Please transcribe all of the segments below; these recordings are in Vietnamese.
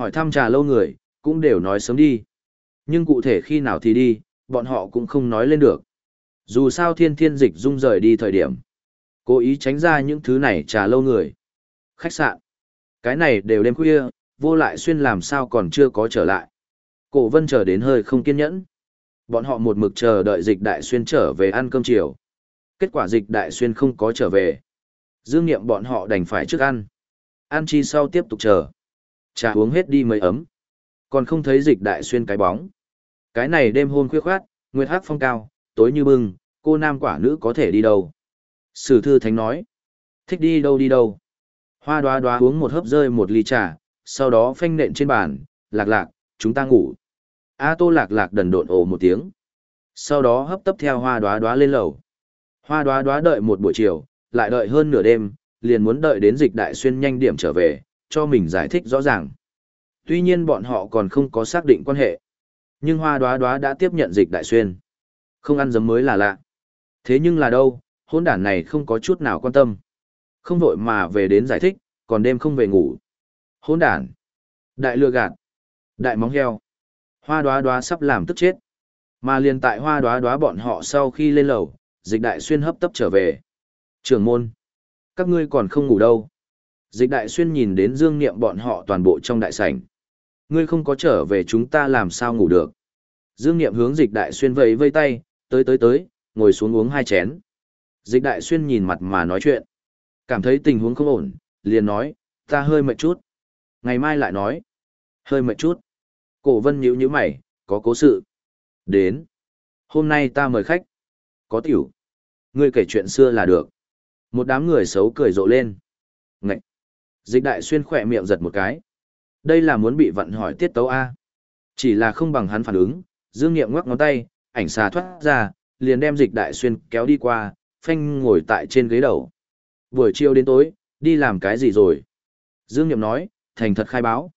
Hỏi thăm trà lâu người, cũng đều nói sớm đi. Nhưng cụ thể khi nào thì đi, bọn họ cũng không nói lên được. Dù sao thiên thiên dịch dung rời đi thời điểm. Cố ý tránh ra những thứ này trà lâu người. Khách sạn. Cái này đều đêm khuya, vô lại xuyên làm sao còn chưa có trở lại. Cổ vân chờ đến hơi không kiên nhẫn. Bọn họ một mực chờ đợi dịch đại xuyên trở về ăn cơm chiều. Kết quả dịch đại xuyên không có trở về. Dương nghiệm bọn họ đành phải trước ăn. Ăn chi sau tiếp tục chờ. Trà uống hết đi mấy ấm. Còn không thấy dịch đại xuyên cái bóng. Cái này đêm hôn khuya khoát, nguyệt hát phong cao, tối như bưng, cô nam quả nữ có thể đi đâu. Sử thư thánh nói. Thích đi đâu đi đâu. Hoa đoá đoá uống một hớp rơi một ly trà, sau đó phanh nện trên bàn, lạc lạc, chúng ta ngủ. A tô lạc lạc đần độn ồ một tiếng. Sau đó hấp tấp theo hoa đoá đoá lên lầu. Hoa đoá đoá đợi một buổi chiều, lại đợi hơn nửa đêm, liền muốn đợi đến dịch đại xuyên nhanh điểm trở về, cho mình giải thích rõ ràng. Tuy nhiên bọn họ còn không có xác định quan hệ. Nhưng hoa đoá đoá đã tiếp nhận dịch đại xuyên. Không ăn giấm mới là lạ. Thế nhưng là đâu, hôn đản này không có chút nào quan tâm. Không vội mà về đến giải thích, còn đêm không về ngủ. Hôn đản. Đại lừa gạt. Đại móng heo. Hoa đoá đoá sắp làm tức chết. Mà liền tại hoa đoá đoá bọn họ sau khi lên lầu, dịch đại xuyên hấp tấp trở về. Trưởng môn. Các ngươi còn không ngủ đâu. Dịch đại xuyên nhìn đến dương niệm bọn họ toàn bộ trong đại sảnh. Ngươi không có trở về chúng ta làm sao ngủ được. Dương niệm hướng dịch đại xuyên vẫy vây tay, tới tới tới, ngồi xuống uống hai chén. Dịch đại xuyên nhìn mặt mà nói chuyện. Cảm thấy tình huống không ổn, liền nói, ta hơi mệt chút. Ngày mai lại nói, hơi mệt chút. Cổ vân nhíu nhíu mày, có cố sự. Đến. Hôm nay ta mời khách. Có tiểu. Ngươi kể chuyện xưa là được. Một đám người xấu cười rộ lên. Ngậy. Dịch đại xuyên khỏe miệng giật một cái. Đây là muốn bị vận hỏi tiết tấu A. Chỉ là không bằng hắn phản ứng, dương nghiệm ngoắc ngón tay, ảnh xà thoát ra, liền đem dịch đại xuyên kéo đi qua, phanh ngồi tại trên ghế đầu. Buổi chiều đến tối, đi làm cái gì rồi? Dương nghiệm nói, thành thật khai báo.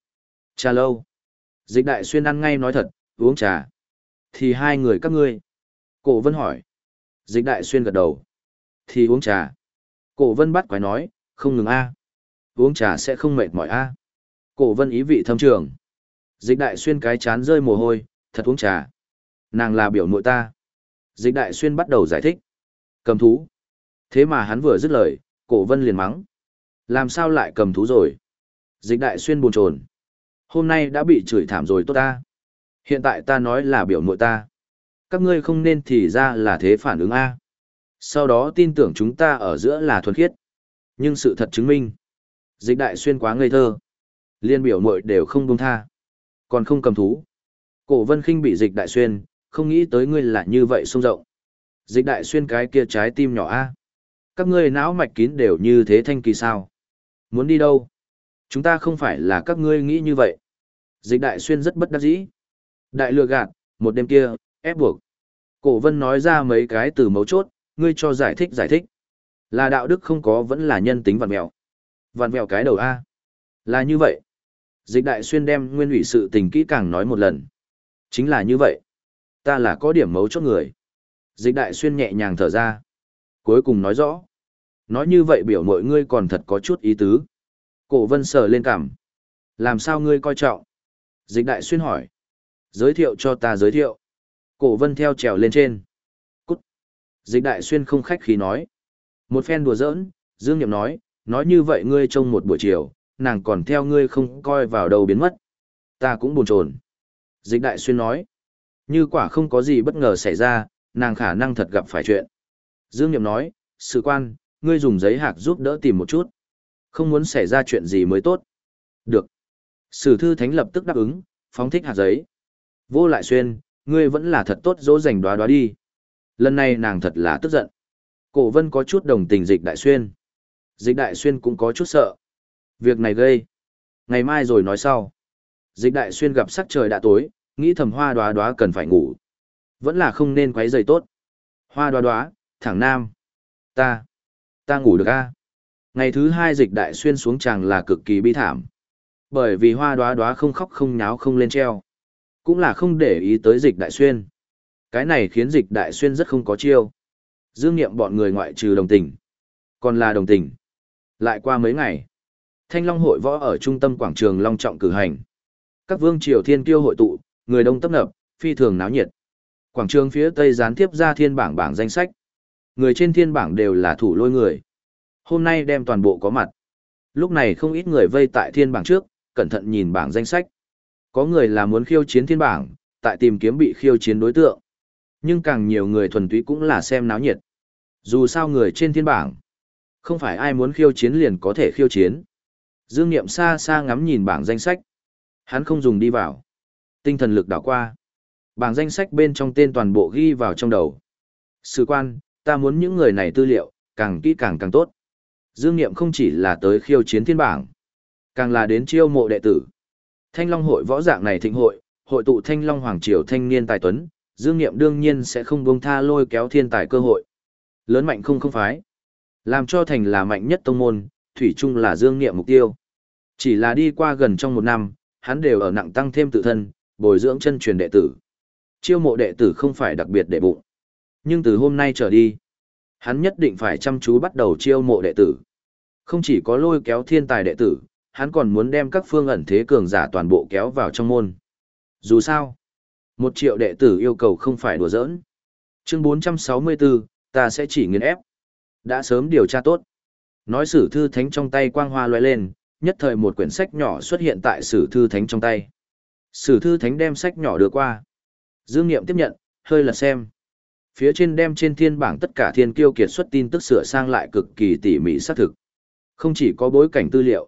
Trà lâu. Dịch đại xuyên ăn ngay nói thật, uống trà. Thì hai người các ngươi. Cổ vân hỏi. Dịch đại xuyên gật đầu. Thì uống trà. Cổ vân bắt quái nói, không ngừng a Uống trà sẽ không mệt mỏi a Cổ vân ý vị thâm trường. Dịch đại xuyên cái chán rơi mồ hôi, thật uống trà. Nàng là biểu muội ta. Dịch đại xuyên bắt đầu giải thích. Cầm thú. Thế mà hắn vừa dứt lời, cổ vân liền mắng. Làm sao lại cầm thú rồi? Dịch đại xuyên buồn chồn. Hôm nay đã bị chửi thảm rồi tốt ta. Hiện tại ta nói là biểu muội ta. Các ngươi không nên thì ra là thế phản ứng A. Sau đó tin tưởng chúng ta ở giữa là thuần khiết. Nhưng sự thật chứng minh. Dịch đại xuyên quá ngây thơ. Liên biểu muội đều không buông tha. Còn không cầm thú. Cổ vân khinh bị dịch đại xuyên, không nghĩ tới ngươi là như vậy sông rộng. Dịch đại xuyên cái kia trái tim nhỏ A. Các ngươi não mạch kín đều như thế thanh kỳ sao. Muốn đi đâu? Chúng ta không phải là các ngươi nghĩ như vậy. Dịch đại xuyên rất bất đắc dĩ. Đại lừa gạt, một đêm kia, ép buộc. Cổ vân nói ra mấy cái từ mấu chốt, ngươi cho giải thích giải thích. Là đạo đức không có vẫn là nhân tính vặn mẹo vạn mẹo cái đầu A. Là như vậy. Dịch đại xuyên đem nguyên ủy sự tình kỹ càng nói một lần. Chính là như vậy. Ta là có điểm mấu chốt người. Dịch đại xuyên nhẹ nhàng thở ra. Cuối cùng nói rõ. Nói như vậy biểu mọi ngươi còn thật có chút ý tứ. Cổ vân sờ lên cảm. Làm sao ngươi coi trọng? Dịch đại xuyên hỏi. Giới thiệu cho ta giới thiệu. Cổ vân theo trèo lên trên. Cút. Dịch đại xuyên không khách khí nói. Một phen đùa giỡn, Dương Nhậm nói, nói như vậy ngươi trông một buổi chiều, nàng còn theo ngươi không coi vào đầu biến mất. Ta cũng buồn chồn. Dịch đại xuyên nói. Như quả không có gì bất ngờ xảy ra, nàng khả năng thật gặp phải chuyện. Dương Niệm nói, sự quan, ngươi dùng giấy hạc giúp đỡ tìm một chút. Không muốn xảy ra chuyện gì mới tốt. Được. Sử thư thánh lập tức đáp ứng, phóng thích hạt giấy. Vô lại xuyên, ngươi vẫn là thật tốt dỗ dành đoá đoá đi. Lần này nàng thật là tức giận. Cổ vân có chút đồng tình dịch đại xuyên. Dịch đại xuyên cũng có chút sợ. Việc này gây. Ngày mai rồi nói sau. Dịch đại xuyên gặp sắc trời đã tối, nghĩ thầm hoa đoá đoá cần phải ngủ. Vẫn là không nên quấy rầy tốt. Hoa đoá đoá, thẳng nam. Ta, ta ngủ được a Ngày thứ hai dịch đại xuyên xuống chàng là cực kỳ bi thảm. Bởi vì hoa đoá đoá không khóc không nháo không lên treo. Cũng là không để ý tới dịch đại xuyên. Cái này khiến dịch đại xuyên rất không có chiêu. Dương nghiệm bọn người ngoại trừ đồng tình. Còn là đồng tình. Lại qua mấy ngày. Thanh Long hội võ ở trung tâm quảng trường Long Trọng cử hành. Các vương triều thiên kiêu hội tụ, người đông tấp nập, phi thường náo nhiệt. Quảng trường phía tây gián tiếp ra thiên bảng bảng danh sách. Người trên thiên bảng đều là thủ lôi người. Hôm nay đem toàn bộ có mặt. Lúc này không ít người vây tại thiên bảng trước, cẩn thận nhìn bảng danh sách. Có người là muốn khiêu chiến thiên bảng, tại tìm kiếm bị khiêu chiến đối tượng. Nhưng càng nhiều người thuần túy cũng là xem náo nhiệt. Dù sao người trên thiên bảng, không phải ai muốn khiêu chiến liền có thể khiêu chiến. Dương Niệm xa xa ngắm nhìn bảng danh sách. Hắn không dùng đi vào. Tinh thần lực đảo qua. Bảng danh sách bên trong tên toàn bộ ghi vào trong đầu. Sử quan, ta muốn những người này tư liệu, càng kỹ càng càng tốt. Dương Niệm không chỉ là tới khiêu chiến thiên bảng, càng là đến chiêu mộ đệ tử. Thanh Long hội võ dạng này thịnh hội, hội tụ Thanh Long Hoàng Triều thanh niên tài tuấn, Dương Niệm đương nhiên sẽ không buông tha lôi kéo thiên tài cơ hội. Lớn mạnh không không phái. Làm cho thành là mạnh nhất tông môn, thủy chung là Dương Niệm mục tiêu. Chỉ là đi qua gần trong một năm, hắn đều ở nặng tăng thêm tự thân, bồi dưỡng chân truyền đệ tử. Chiêu mộ đệ tử không phải đặc biệt đệ bụng. Nhưng từ hôm nay trở đi, hắn nhất định phải chăm chú bắt đầu chiêu mộ đệ tử. Không chỉ có lôi kéo thiên tài đệ tử, hắn còn muốn đem các phương ẩn thế cường giả toàn bộ kéo vào trong môn. Dù sao, một triệu đệ tử yêu cầu không phải đùa giỡn. Chương 464, ta sẽ chỉ nghiên ép. Đã sớm điều tra tốt. Nói sử thư thánh trong tay quang hoa loại lên, nhất thời một quyển sách nhỏ xuất hiện tại sử thư thánh trong tay. Sử thư thánh đem sách nhỏ đưa qua. Dương Niệm tiếp nhận, hơi lật xem. Phía trên đem trên thiên bảng tất cả thiên kiêu kiệt xuất tin tức sửa sang lại cực kỳ tỉ mỉ xác thực. Không chỉ có bối cảnh tư liệu,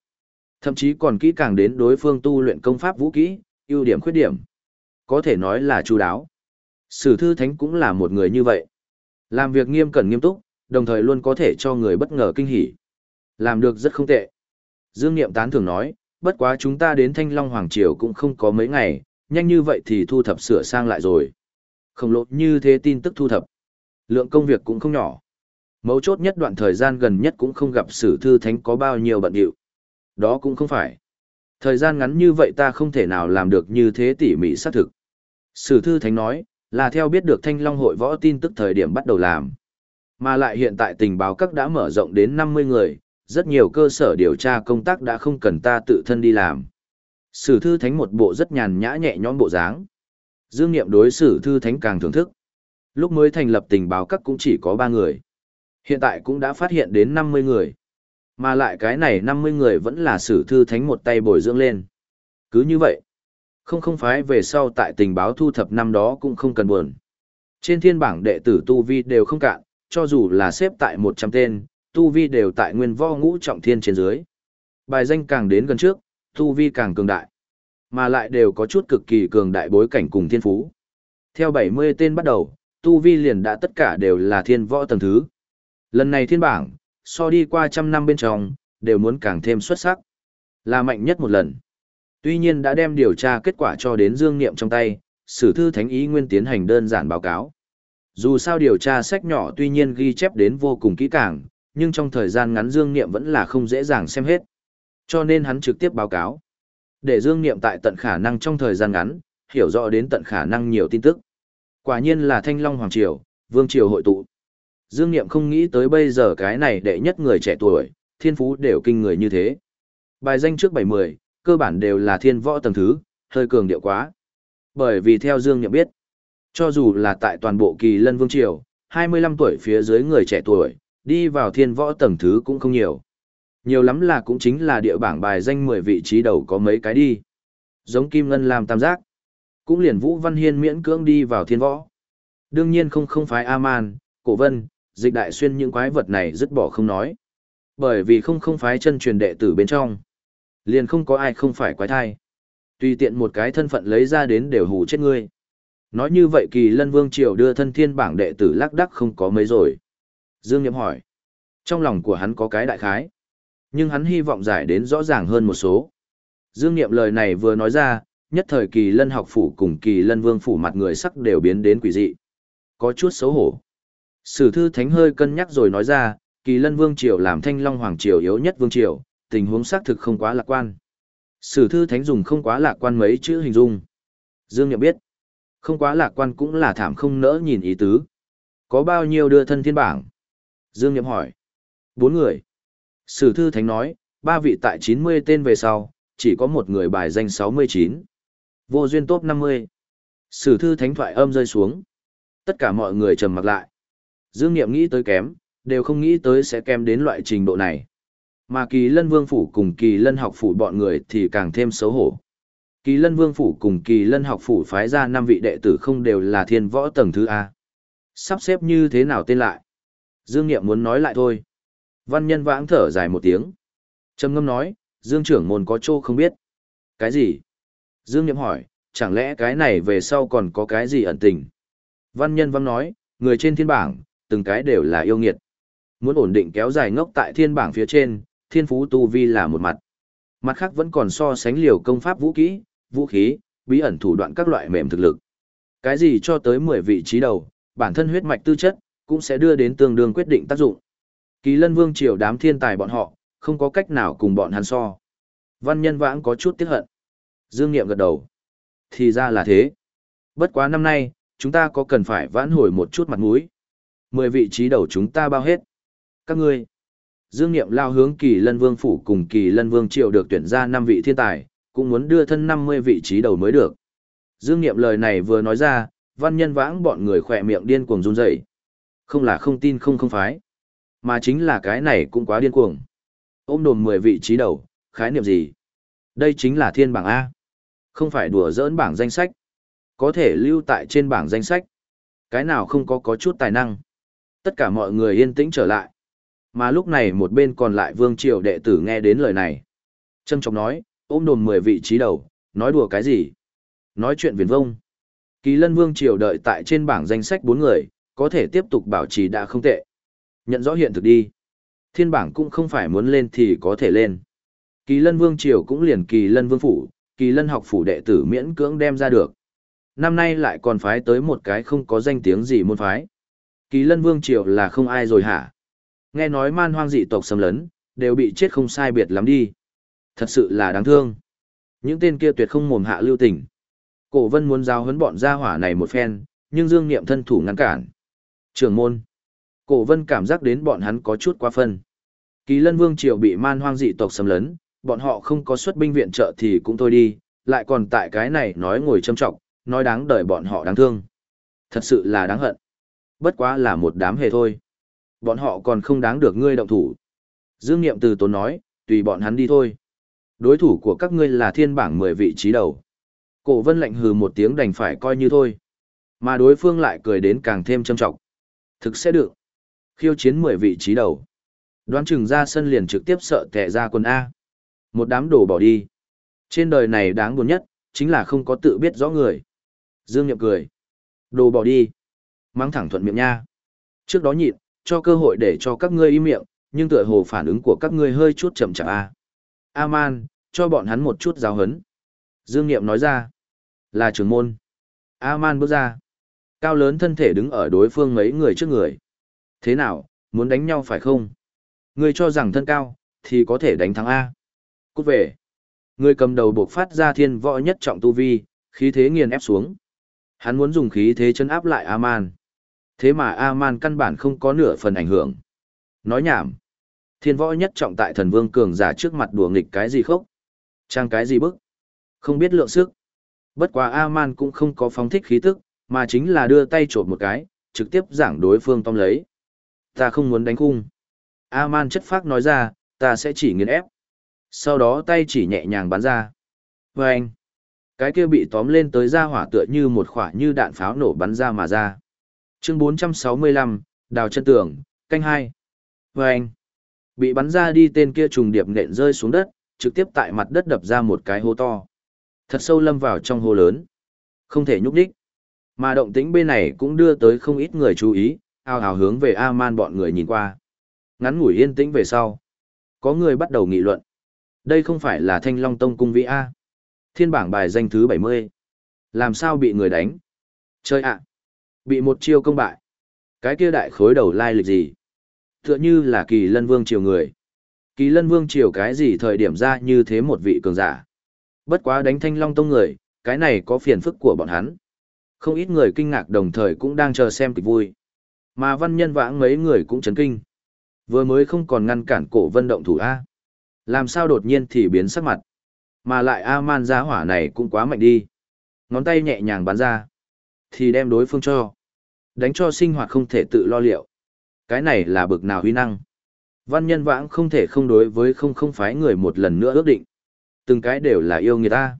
thậm chí còn kỹ càng đến đối phương tu luyện công pháp vũ kỹ, ưu điểm khuyết điểm. Có thể nói là chu đáo. Sử thư thánh cũng là một người như vậy. Làm việc nghiêm cẩn nghiêm túc, đồng thời luôn có thể cho người bất ngờ kinh hỉ. Làm được rất không tệ. Dương Niệm tán thường nói, bất quá chúng ta đến Thanh Long Hoàng Triều cũng không có mấy ngày, nhanh như vậy thì thu thập sửa sang lại rồi. Không lột như thế tin tức thu thập. Lượng công việc cũng không nhỏ. Mấu chốt nhất đoạn thời gian gần nhất cũng không gặp sử thư thánh có bao nhiêu bận điệu. Đó cũng không phải. Thời gian ngắn như vậy ta không thể nào làm được như thế tỉ mỉ xác thực. Sử thư thánh nói, là theo biết được thanh long hội võ tin tức thời điểm bắt đầu làm. Mà lại hiện tại tình báo các đã mở rộng đến 50 người, rất nhiều cơ sở điều tra công tác đã không cần ta tự thân đi làm. Sử thư thánh một bộ rất nhàn nhã nhẹ nhõm bộ dáng. Dương Niệm đối sử thư thánh càng thưởng thức. Lúc mới thành lập tình báo các cũng chỉ có 3 người. Hiện tại cũng đã phát hiện đến 50 người. Mà lại cái này 50 người vẫn là sử thư thánh một tay bồi dưỡng lên. Cứ như vậy. Không không phái về sau tại tình báo thu thập năm đó cũng không cần buồn. Trên thiên bảng đệ tử Tu Vi đều không cạn, cho dù là xếp tại 100 tên, Tu Vi đều tại nguyên võ ngũ trọng thiên trên dưới. Bài danh càng đến gần trước, Tu Vi càng cường đại. Mà lại đều có chút cực kỳ cường đại bối cảnh cùng thiên phú. Theo 70 tên bắt đầu, Tu Vi liền đã tất cả đều là thiên võ tầng thứ. Lần này thiên bảng, so đi qua trăm năm bên trong, đều muốn càng thêm xuất sắc. Là mạnh nhất một lần. Tuy nhiên đã đem điều tra kết quả cho đến Dương Niệm trong tay, sử thư thánh ý nguyên tiến hành đơn giản báo cáo. Dù sao điều tra sách nhỏ tuy nhiên ghi chép đến vô cùng kỹ càng, nhưng trong thời gian ngắn Dương Niệm vẫn là không dễ dàng xem hết. Cho nên hắn trực tiếp báo cáo. Để Dương Niệm tại tận khả năng trong thời gian ngắn, hiểu rõ đến tận khả năng nhiều tin tức. Quả nhiên là Thanh Long Hoàng Triều, Vương Triều hội tụ. Dương Niệm không nghĩ tới bây giờ cái này đệ nhất người trẻ tuổi, thiên phú đều kinh người như thế. Bài danh trước 70, cơ bản đều là thiên võ tầng thứ, hơi cường điệu quá. Bởi vì theo Dương Niệm biết, cho dù là tại toàn bộ kỳ lân vương triều, 25 tuổi phía dưới người trẻ tuổi, đi vào thiên võ tầng thứ cũng không nhiều. Nhiều lắm là cũng chính là địa bảng bài danh 10 vị trí đầu có mấy cái đi. Giống Kim Ngân làm tam giác. Cũng liền Vũ Văn Hiên miễn cưỡng đi vào thiên võ. Đương nhiên không không phái A-man, cổ vân, dịch đại xuyên những quái vật này dứt bỏ không nói. Bởi vì không không phái chân truyền đệ tử bên trong. Liền không có ai không phải quái thai. Tùy tiện một cái thân phận lấy ra đến đều hù chết ngươi. Nói như vậy kỳ lân vương triều đưa thân thiên bảng đệ tử lắc đắc không có mấy rồi. Dương Niệm hỏi. Trong lòng của hắn có cái đại khái. Nhưng hắn hy vọng giải đến rõ ràng hơn một số. Dương Niệm lời này vừa nói ra, nhất thời kỳ lân học phủ cùng kỳ lân vương phủ mặt người sắc đều biến đến quỷ dị. Có chút xấu hổ. Sử thư thánh hơi cân nhắc rồi nói ra, kỳ lân vương triều làm thanh long hoàng triều yếu nhất vương triều, tình huống xác thực không quá lạc quan. Sử thư thánh dùng không quá lạc quan mấy chữ hình dung. Dương niệm biết, không quá lạc quan cũng là thảm không nỡ nhìn ý tứ. Có bao nhiêu đưa thân thiên bảng? Dương Niệm hỏi. Bốn người. Sử thư thánh nói, ba vị tại 90 tên về sau, chỉ có một người bài danh 69. Vô duyên top 50. Sử thư thánh thoại âm rơi xuống. Tất cả mọi người trầm mặc lại. Dương Niệm nghĩ tới kém, đều không nghĩ tới sẽ kém đến loại trình độ này. Mà kỳ lân vương phủ cùng kỳ lân học phủ bọn người thì càng thêm xấu hổ. Kỳ lân vương phủ cùng kỳ lân học phủ phái ra năm vị đệ tử không đều là thiên võ tầng thứ A. Sắp xếp như thế nào tên lại? Dương Niệm muốn nói lại thôi. Văn nhân vãng thở dài một tiếng. Trầm ngâm nói, Dương trưởng môn có chỗ không biết. Cái gì? Dương Niệm hỏi, chẳng lẽ cái này về sau còn có cái gì ẩn tình? Văn nhân vãng nói, người trên thiên bảng, từng cái đều là yêu nghiệt. Muốn ổn định kéo dài ngốc tại thiên bảng phía trên, thiên phú tu vi là một mặt. Mặt khác vẫn còn so sánh liều công pháp vũ kỹ, vũ khí, bí ẩn thủ đoạn các loại mềm thực lực. Cái gì cho tới 10 vị trí đầu, bản thân huyết mạch tư chất, cũng sẽ đưa đến tương đương quyết định tác dụng. Kỳ lân vương triều đám thiên tài bọn họ, không có cách nào cùng bọn hắn so. Văn nhân vãng có chút tiếc hận. Dương Niệm gật đầu. Thì ra là thế. Bất quá năm nay, chúng ta có cần phải vãn hồi một chút mặt mũi. Mười vị trí đầu chúng ta bao hết. Các ngươi. Dương Niệm lao hướng kỳ lân vương phủ cùng kỳ lân vương triều được tuyển ra năm vị thiên tài, cũng muốn đưa thân 50 vị trí đầu mới được. Dương Niệm lời này vừa nói ra, văn nhân vãng bọn người khỏe miệng điên cuồng run rẩy. Không là không tin không không phái, mà chính là cái này cũng quá điên cuồng. Ôm đồn 10 vị trí đầu, khái niệm gì? Đây chính là thiên bảng A. Không phải đùa giỡn bảng danh sách. Có thể lưu tại trên bảng danh sách. Cái nào không có có chút tài năng. Tất cả mọi người yên tĩnh trở lại. Mà lúc này một bên còn lại vương triều đệ tử nghe đến lời này. Trâm trọng nói, ôm đồm 10 vị trí đầu, nói đùa cái gì? Nói chuyện viền vông. Kỳ lân vương triều đợi tại trên bảng danh sách 4 người, có thể tiếp tục bảo trì đã không tệ. Nhận rõ hiện thực đi. Thiên bảng cũng không phải muốn lên thì có thể lên. Kỳ lân vương triều cũng liền kỳ lân vương phủ, kỳ lân học phủ đệ tử miễn cưỡng đem ra được. Năm nay lại còn phái tới một cái không có danh tiếng gì môn phái. Kỳ lân vương triều là không ai rồi hả? Nghe nói man hoang dị tộc xâm lấn, đều bị chết không sai biệt lắm đi. Thật sự là đáng thương. Những tên kia tuyệt không mồm hạ lưu tình. Cổ vân muốn giao huấn bọn gia hỏa này một phen, nhưng dương niệm thân thủ ngăn cản. Trường môn. Cổ vân cảm giác đến bọn hắn có chút quá phân. Kỳ lân vương triều bị man hoang dị tộc xâm lấn, bọn họ không có xuất binh viện trợ thì cũng thôi đi, lại còn tại cái này nói ngồi châm trọng, nói đáng đời bọn họ đáng thương. Thật sự là đáng hận. Bất quá là một đám hề thôi. Bọn họ còn không đáng được ngươi động thủ. Dương Niệm từ tốn nói, tùy bọn hắn đi thôi. Đối thủ của các ngươi là thiên bảng 10 vị trí đầu. Cổ vân lạnh hừ một tiếng đành phải coi như thôi. Mà đối phương lại cười đến càng thêm châm trọng. Thực sẽ được. Khiêu chiến 10 vị trí đầu. Đoán chừng ra sân liền trực tiếp sợ tệ ra quân A. Một đám đồ bỏ đi. Trên đời này đáng buồn nhất, chính là không có tự biết rõ người. Dương Nhậm cười. Đồ bỏ đi. Mang thẳng thuận miệng nha. Trước đó nhịn, cho cơ hội để cho các ngươi im miệng, nhưng tựa hồ phản ứng của các ngươi hơi chút chậm chạp a. A-man, cho bọn hắn một chút giáo hấn. Dương Niệm nói ra. Là trưởng môn. A-man bước ra. Cao lớn thân thể đứng ở đối phương mấy người trước người. Thế nào, muốn đánh nhau phải không? Người cho rằng thân cao, thì có thể đánh thắng A. Cút về. Người cầm đầu buộc phát ra thiên võ nhất trọng tu vi, khí thế nghiền ép xuống. Hắn muốn dùng khí thế chân áp lại A-man. Thế mà A-man căn bản không có nửa phần ảnh hưởng. Nói nhảm. Thiên võ nhất trọng tại thần vương cường giả trước mặt đùa nghịch cái gì khốc. Trang cái gì bức. Không biết lượng sức. Bất quá A-man cũng không có phóng thích khí tức, mà chính là đưa tay trộm một cái, trực tiếp giảng đối phương tóm lấy. Ta không muốn đánh khung. A-man chất phác nói ra, ta sẽ chỉ nghiền ép. Sau đó tay chỉ nhẹ nhàng bắn ra. vê anh, cái kia bị tóm lên tới ra hỏa tựa như một khỏa như đạn pháo nổ bắn ra mà ra. Chương 465, đào chân tường, canh hai. vê anh, bị bắn ra đi tên kia trùng điệp nện rơi xuống đất, trực tiếp tại mặt đất đập ra một cái hố to. Thật sâu lâm vào trong hố lớn. Không thể nhúc đích. Mà động tĩnh bên này cũng đưa tới không ít người chú ý, ao hào hướng về A-man bọn người nhìn qua. Ngắn ngủi yên tĩnh về sau. Có người bắt đầu nghị luận. Đây không phải là Thanh Long Tông Cung Vĩ A. Thiên bảng bài danh thứ 70. Làm sao bị người đánh? Chơi ạ. Bị một chiêu công bại. Cái kia đại khối đầu lai lịch gì? Tựa như là kỳ lân vương triều người. Kỳ lân vương triều cái gì thời điểm ra như thế một vị cường giả. Bất quá đánh Thanh Long Tông người, cái này có phiền phức của bọn hắn. Không ít người kinh ngạc đồng thời cũng đang chờ xem kịch vui. Mà văn nhân vãng mấy người cũng chấn kinh. Vừa mới không còn ngăn cản cổ vân động thủ A. Làm sao đột nhiên thì biến sắc mặt. Mà lại A-man giá hỏa này cũng quá mạnh đi. Ngón tay nhẹ nhàng bắn ra. Thì đem đối phương cho. Đánh cho sinh hoạt không thể tự lo liệu. Cái này là bực nào huy năng. Văn nhân vãng không thể không đối với không không phái người một lần nữa ước định. Từng cái đều là yêu người ta.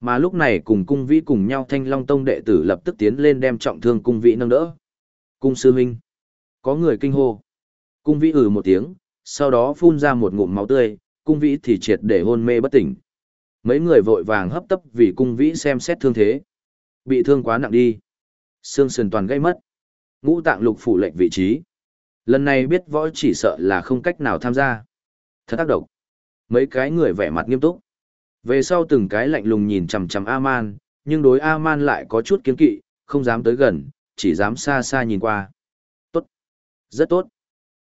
Mà lúc này cùng cung vĩ cùng nhau thanh long tông đệ tử lập tức tiến lên đem trọng thương cung vĩ nâng đỡ. Cung sư huynh. Có người kinh hô. Cung vĩ ừ một tiếng, sau đó phun ra một ngụm máu tươi, cung vĩ thì triệt để hôn mê bất tỉnh. Mấy người vội vàng hấp tấp vì cung vĩ xem xét thương thế. Bị thương quá nặng đi. Xương sườn toàn gây mất. Ngũ tạng lục phủ lệnh vị trí. Lần này biết võ chỉ sợ là không cách nào tham gia. Thật tác động. Mấy cái người vẻ mặt nghiêm túc. Về sau từng cái lạnh lùng nhìn chằm chằm A-man, nhưng đối A-man lại có chút kiến kỵ, không dám tới gần, chỉ dám xa xa nhìn qua. Tốt. Rất tốt.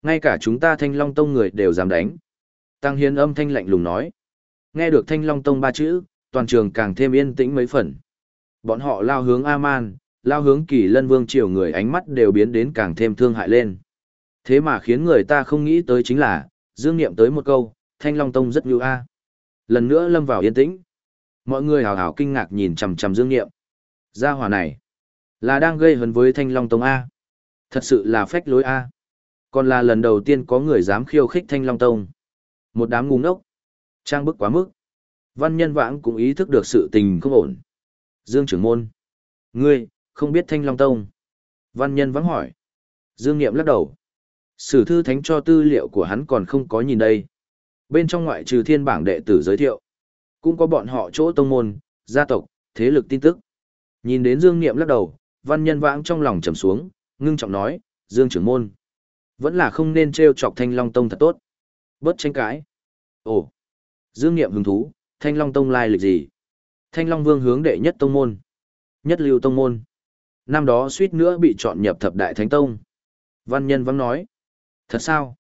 Ngay cả chúng ta thanh long tông người đều dám đánh. Tăng hiến âm thanh lạnh lùng nói. Nghe được thanh long tông ba chữ, toàn trường càng thêm yên tĩnh mấy phần. Bọn họ lao hướng A-man, lao hướng kỳ lân vương triều người ánh mắt đều biến đến càng thêm thương hại lên. Thế mà khiến người ta không nghĩ tới chính là, dương niệm tới một câu, thanh long tông rất như A. Lần nữa lâm vào yên tĩnh. Mọi người hào hào kinh ngạc nhìn chằm chằm Dương Nghiệm. Gia hỏa này là đang gây hấn với Thanh Long Tông A. Thật sự là phách lối A. Còn là lần đầu tiên có người dám khiêu khích Thanh Long Tông. Một đám ngu ngốc. Trang bức quá mức. Văn nhân vãng cũng ý thức được sự tình không ổn. Dương trưởng môn. Ngươi, không biết Thanh Long Tông. Văn nhân vãng hỏi. Dương Nghiệm lắc đầu. Sử thư thánh cho tư liệu của hắn còn không có nhìn đây. Bên trong ngoại trừ thiên bảng đệ tử giới thiệu, cũng có bọn họ chỗ tông môn, gia tộc, thế lực tin tức. Nhìn đến Dương Niệm lắc đầu, văn nhân vãng trong lòng trầm xuống, ngưng trọng nói, Dương trưởng môn. Vẫn là không nên treo chọc thanh long tông thật tốt. Bớt tranh cãi. Ồ. Dương Niệm hứng thú, thanh long tông lai lịch gì? Thanh long vương hướng đệ nhất tông môn. Nhất lưu tông môn. Năm đó suýt nữa bị chọn nhập thập đại thánh tông. Văn nhân vắng nói. Thật sao?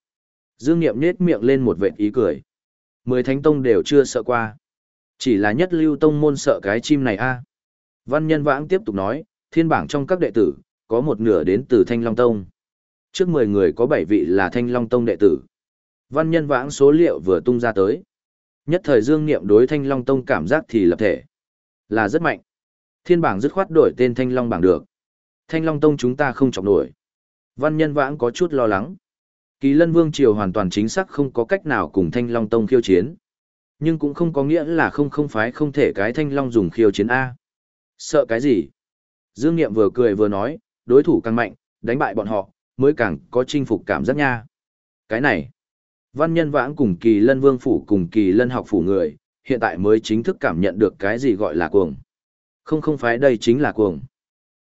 Dương Niệm nết miệng lên một vệt ý cười. Mười thánh tông đều chưa sợ qua. Chỉ là nhất lưu tông môn sợ cái chim này a. Văn nhân vãng tiếp tục nói, thiên bảng trong các đệ tử, có một nửa đến từ Thanh Long Tông. Trước mười người có bảy vị là Thanh Long Tông đệ tử. Văn nhân vãng số liệu vừa tung ra tới. Nhất thời Dương Niệm đối Thanh Long Tông cảm giác thì lập thể. Là rất mạnh. Thiên bảng dứt khoát đổi tên Thanh Long bảng được. Thanh Long Tông chúng ta không chọc nổi. Văn nhân vãng có chút lo lắng. Kỳ lân vương triều hoàn toàn chính xác không có cách nào cùng thanh long tông khiêu chiến. Nhưng cũng không có nghĩa là không không phái không thể cái thanh long dùng khiêu chiến A. Sợ cái gì? Dương Niệm vừa cười vừa nói, đối thủ càng mạnh, đánh bại bọn họ, mới càng có chinh phục cảm giác nha. Cái này, văn nhân vãng cùng kỳ lân vương phủ cùng kỳ lân học phủ người, hiện tại mới chính thức cảm nhận được cái gì gọi là cuồng. Không không phái đây chính là cuồng,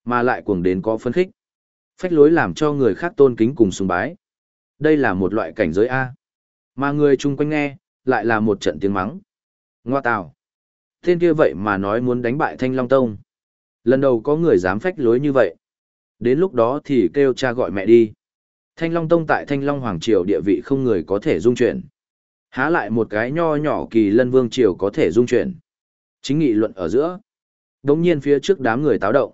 mà lại cuồng đến có phấn khích. Phách lối làm cho người khác tôn kính cùng sùng bái. Đây là một loại cảnh giới A. Mà người chung quanh nghe, lại là một trận tiếng mắng. Ngoa tào. Tên kia vậy mà nói muốn đánh bại Thanh Long Tông. Lần đầu có người dám phách lối như vậy. Đến lúc đó thì kêu cha gọi mẹ đi. Thanh Long Tông tại Thanh Long Hoàng Triều địa vị không người có thể dung chuyển. Há lại một cái nho nhỏ kỳ lân vương triều có thể dung chuyển. Chính nghị luận ở giữa. Đống nhiên phía trước đám người táo động.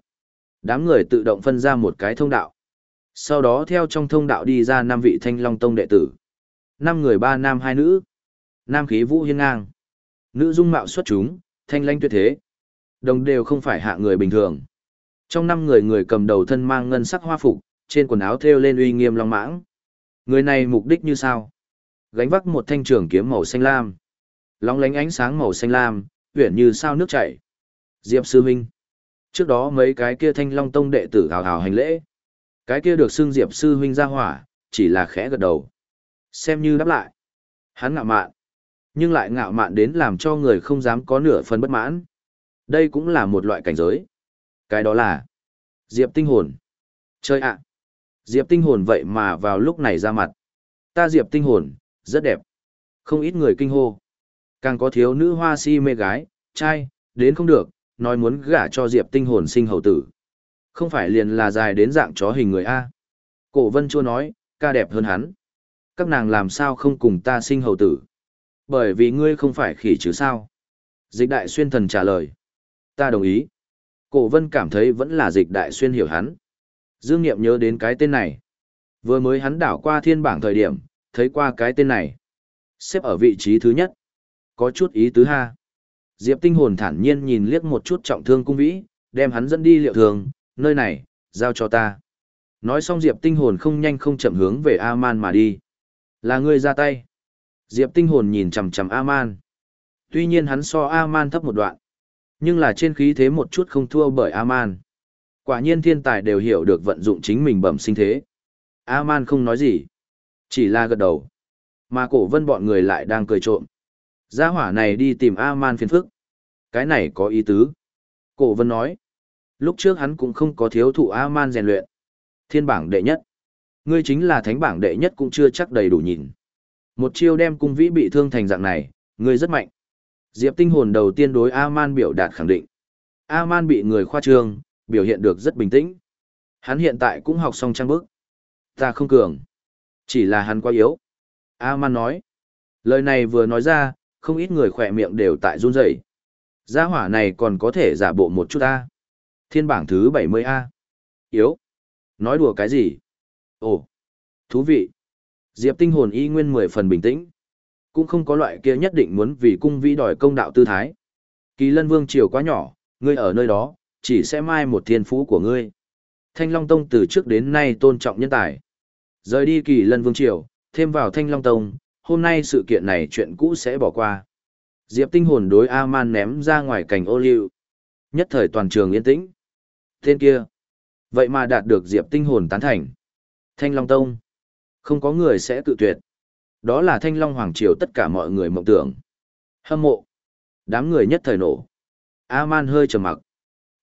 Đám người tự động phân ra một cái thông đạo. Sau đó theo trong thông đạo đi ra năm vị thanh long tông đệ tử. Năm người ba nam hai nữ. Nam khí vũ hiên ngang. Nữ dung mạo xuất chúng, thanh lanh tuyệt thế. Đồng đều không phải hạ người bình thường. Trong năm người người cầm đầu thân mang ngân sắc hoa phục, trên quần áo thêu lên uy nghiêm long mãng. Người này mục đích như sao? Gánh vác một thanh trường kiếm màu xanh lam. Lóng lánh ánh sáng màu xanh lam, uyển như sao nước chảy. Diệp sư minh. Trước đó mấy cái kia thanh long tông đệ tử hào hào hành lễ. Cái kia được xưng Diệp sư huynh ra hỏa, chỉ là khẽ gật đầu. Xem như đáp lại. Hắn ngạo mạn. Nhưng lại ngạo mạn đến làm cho người không dám có nửa phần bất mãn. Đây cũng là một loại cảnh giới. Cái đó là Diệp tinh hồn. Chơi ạ. Diệp tinh hồn vậy mà vào lúc này ra mặt. Ta Diệp tinh hồn, rất đẹp. Không ít người kinh hô. Càng có thiếu nữ hoa si mê gái, trai, đến không được, nói muốn gả cho Diệp tinh hồn sinh hầu tử. Không phải liền là dài đến dạng chó hình người A. Cổ vân chua nói, ca đẹp hơn hắn. Các nàng làm sao không cùng ta sinh hầu tử. Bởi vì ngươi không phải khỉ chứ sao. Dịch đại xuyên thần trả lời. Ta đồng ý. Cổ vân cảm thấy vẫn là dịch đại xuyên hiểu hắn. Dương Niệm nhớ đến cái tên này. Vừa mới hắn đảo qua thiên bảng thời điểm, thấy qua cái tên này. Xếp ở vị trí thứ nhất. Có chút ý tứ ha. Diệp Tinh hồn thản nhiên nhìn liếc một chút trọng thương cung vĩ, đem hắn dẫn đi liệu thường, nơi này, giao cho ta. Nói xong Diệp Tinh hồn không nhanh không chậm hướng về A-man mà đi. Là ngươi ra tay. Diệp Tinh hồn nhìn chằm chằm A-man. Tuy nhiên hắn so A-man thấp một đoạn, nhưng là trên khí thế một chút không thua bởi A-man. Quả nhiên thiên tài đều hiểu được vận dụng chính mình bẩm sinh thế. A-man không nói gì, chỉ là gật đầu. Mà cổ vân bọn người lại đang cười trộm. Gia hỏa này đi tìm A-man phiền phức. Cái này có ý tứ. Cổ vân nói. Lúc trước hắn cũng không có thiếu thụ A-man rèn luyện. Thiên bảng đệ nhất. Ngươi chính là thánh bảng đệ nhất cũng chưa chắc đầy đủ nhìn. Một chiêu đem cung vĩ bị thương thành dạng này, ngươi rất mạnh. Diệp tinh hồn đầu tiên đối A-man biểu đạt khẳng định. A-man bị người khoa trương, biểu hiện được rất bình tĩnh. Hắn hiện tại cũng học xong trang bức. Ta không cường. Chỉ là hắn quá yếu. A-man nói. Lời này vừa nói ra, không ít người khỏe miệng đều tại run rẩy. Gia hỏa này còn có thể giả bộ một chút ta. Thiên bảng thứ 70A. Yếu. Nói đùa cái gì? Ồ. Thú vị. Diệp tinh hồn y nguyên mười phần bình tĩnh. Cũng không có loại kia nhất định muốn vì cung vĩ đòi công đạo tư thái. Kỳ lân vương triều quá nhỏ, ngươi ở nơi đó, chỉ sẽ mai một thiên phú của ngươi. Thanh Long Tông từ trước đến nay tôn trọng nhân tài. Rời đi kỳ lân vương triều, thêm vào Thanh Long Tông, hôm nay sự kiện này chuyện cũ sẽ bỏ qua. Diệp tinh hồn đối A-man ném ra ngoài cảnh ô liu. Nhất thời toàn trường yên tĩnh. Tên kia. Vậy mà đạt được Diệp tinh hồn tán thành. Thanh Long Tông. Không có người sẽ tự tuyệt. Đó là Thanh Long Hoàng Triều tất cả mọi người mộng tưởng. Hâm mộ. Đám người nhất thời nổ. A-man hơi trầm mặc.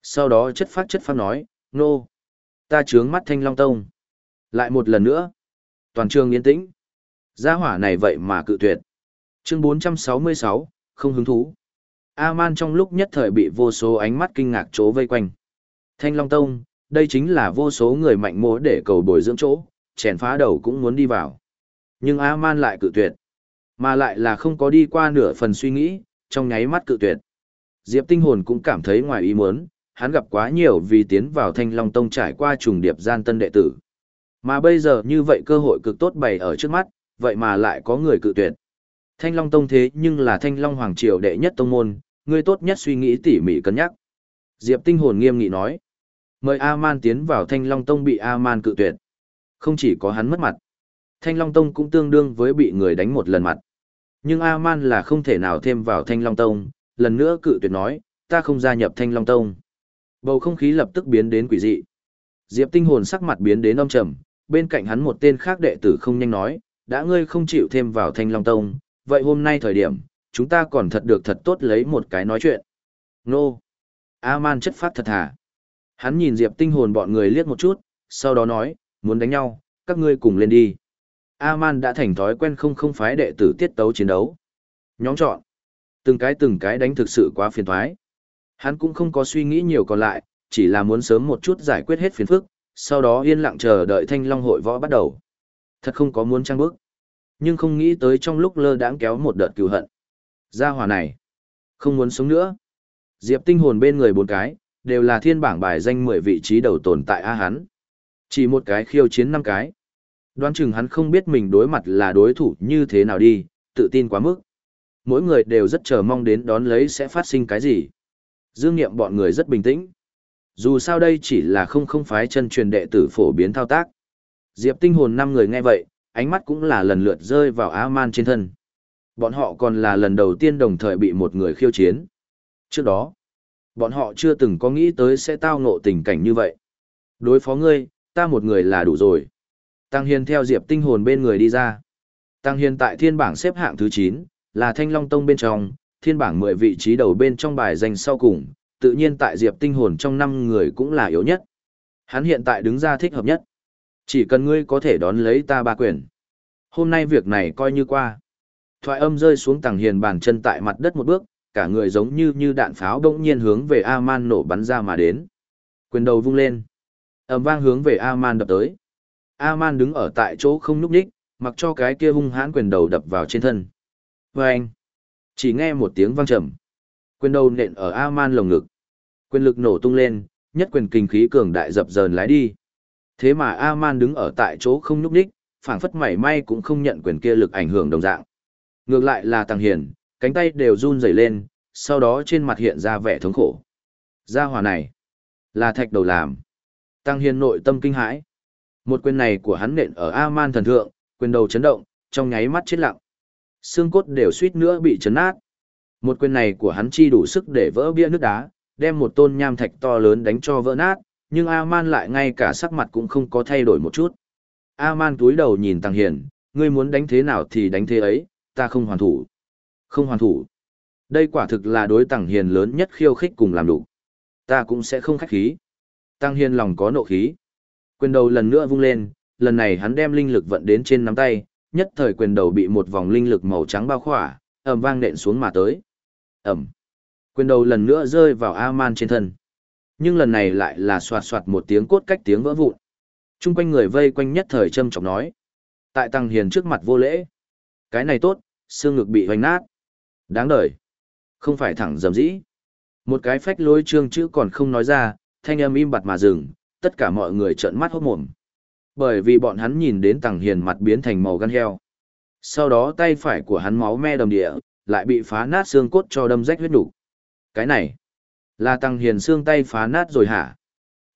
Sau đó chất phát chất phát nói, nô. Ta trướng mắt Thanh Long Tông. Lại một lần nữa. Toàn trường yên tĩnh. Gia hỏa này vậy mà cự tuyệt. Chương 466, không hứng thú. A-man trong lúc nhất thời bị vô số ánh mắt kinh ngạc chố vây quanh. Thanh Long Tông, đây chính là vô số người mạnh mẽ để cầu bồi dưỡng chỗ, chèn phá đầu cũng muốn đi vào. Nhưng A-man lại cự tuyệt. Mà lại là không có đi qua nửa phần suy nghĩ, trong nháy mắt cự tuyệt. Diệp tinh hồn cũng cảm thấy ngoài ý muốn, hắn gặp quá nhiều vì tiến vào thanh long tông trải qua trùng điệp gian tân đệ tử. Mà bây giờ như vậy cơ hội cực tốt bày ở trước mắt, vậy mà lại có người cự tuyệt. Thanh long tông thế nhưng là thanh long hoàng triều đệ nhất tông môn, người tốt nhất suy nghĩ tỉ mỉ cân nhắc. Diệp tinh hồn nghiêm nghị nói. Mời A-man tiến vào thanh long tông bị A-man cự tuyệt. Không chỉ có hắn mất mặt. Thanh Long Tông cũng tương đương với bị người đánh một lần mặt. Nhưng A-man là không thể nào thêm vào Thanh Long Tông, lần nữa cự tuyệt nói, ta không gia nhập Thanh Long Tông. Bầu không khí lập tức biến đến quỷ dị. Diệp tinh hồn sắc mặt biến đến âm trầm, bên cạnh hắn một tên khác đệ tử không nhanh nói, đã ngươi không chịu thêm vào Thanh Long Tông, vậy hôm nay thời điểm, chúng ta còn thật được thật tốt lấy một cái nói chuyện. Nô! A-man chất phát thật thà. Hắn nhìn Diệp tinh hồn bọn người liếc một chút, sau đó nói, muốn đánh nhau, các ngươi cùng lên đi. A-man đã thành thói quen không không phái đệ tử tiết tấu chiến đấu. Nhóm chọn. Từng cái từng cái đánh thực sự quá phiền thoái. Hắn cũng không có suy nghĩ nhiều còn lại, chỉ là muốn sớm một chút giải quyết hết phiền phức, sau đó yên lặng chờ đợi thanh long hội võ bắt đầu. Thật không có muốn trang bước. Nhưng không nghĩ tới trong lúc lơ đãng kéo một đợt cừu hận. Gia hỏa này. Không muốn sống nữa. Diệp tinh hồn bên người bốn cái, đều là thiên bảng bài danh 10 vị trí đầu tồn tại A hắn. Chỉ một cái khiêu chiến năm cái. Đoán chừng hắn không biết mình đối mặt là đối thủ như thế nào đi, tự tin quá mức. Mỗi người đều rất chờ mong đến đón lấy sẽ phát sinh cái gì. Dương nghiệm bọn người rất bình tĩnh. Dù sao đây chỉ là không không phái chân truyền đệ tử phổ biến thao tác. Diệp tinh hồn năm người nghe vậy, ánh mắt cũng là lần lượt rơi vào A-man trên thân. Bọn họ còn là lần đầu tiên đồng thời bị một người khiêu chiến. Trước đó, bọn họ chưa từng có nghĩ tới sẽ tao ngộ tình cảnh như vậy. Đối phó ngươi, ta một người là đủ rồi. Tăng Hiền theo Diệp Tinh Hồn bên người đi ra. Tăng Hiền tại thiên bảng xếp hạng thứ 9, là Thanh Long Tông bên trong, thiên bảng 10 vị trí đầu bên trong bài danh sau cùng, tự nhiên tại Diệp Tinh Hồn trong 5 người cũng là yếu nhất. Hắn hiện tại đứng ra thích hợp nhất. Chỉ cần ngươi có thể đón lấy ta ba quyền. Hôm nay việc này coi như qua. Thoại âm rơi xuống Tăng Hiền bàn chân tại mặt đất một bước, cả người giống như như đạn pháo bỗng nhiên hướng về A-man nổ bắn ra mà đến. Quyền đầu vung lên. ầm vang hướng về A-man đập tới. A-man đứng ở tại chỗ không núp ních mặc cho cái kia hung hãn quyền đầu đập vào trên thân. Và anh, chỉ nghe một tiếng vang trầm. Quyền đầu nện ở A-man lồng ngực. Quyền lực nổ tung lên, nhất quyền kinh khí cường đại dập dờn lái đi. Thế mà A-man đứng ở tại chỗ không núp ních phảng phất mảy may cũng không nhận quyền kia lực ảnh hưởng đồng dạng. Ngược lại là Tăng Hiền, cánh tay đều run rẩy lên, sau đó trên mặt hiện ra vẻ thống khổ. Gia hỏa này, là thạch đầu làm. Tăng Hiền nội tâm kinh hãi. Một quyền này của hắn nện ở A-man thần thượng, quyền đầu chấn động, trong nháy mắt chết lặng. Xương cốt đều suýt nữa bị chấn nát. Một quyền này của hắn chi đủ sức để vỡ bia nước đá, đem một tôn nham thạch to lớn đánh cho vỡ nát, nhưng A-man lại ngay cả sắc mặt cũng không có thay đổi một chút. A-man túi đầu nhìn Tăng Hiền, ngươi muốn đánh thế nào thì đánh thế ấy, ta không hoàn thủ. Không hoàn thủ. Đây quả thực là đối Tăng Hiền lớn nhất khiêu khích cùng làm đủ. Ta cũng sẽ không khách khí. Tăng Hiền lòng có nộ khí. Quyền đầu lần nữa vung lên, lần này hắn đem linh lực vận đến trên nắm tay, nhất thời quyền đầu bị một vòng linh lực màu trắng bao khỏa, ầm vang nện xuống mà tới. Ầm. Quyền đầu lần nữa rơi vào A-man trên thân. Nhưng lần này lại là soạt soạt một tiếng cốt cách tiếng vỡ vụn. Trung quanh người vây quanh nhất thời châm chọc nói. Tại Tăng Hiền trước mặt vô lễ. Cái này tốt, xương ngực bị hoành nát. Đáng đời. Không phải thẳng dầm dĩ. Một cái phách lối trương chữ còn không nói ra, thanh âm im bặt mà dừng, tất cả mọi người trợn mắt hốt mồm. Bởi vì bọn hắn nhìn đến Tăng Hiền mặt biến thành màu gan heo. Sau đó tay phải của hắn máu me đầm địa, lại bị phá nát xương cốt cho đâm rách huyết đủ. Cái này, là Tăng Hiền xương tay phá nát rồi hả?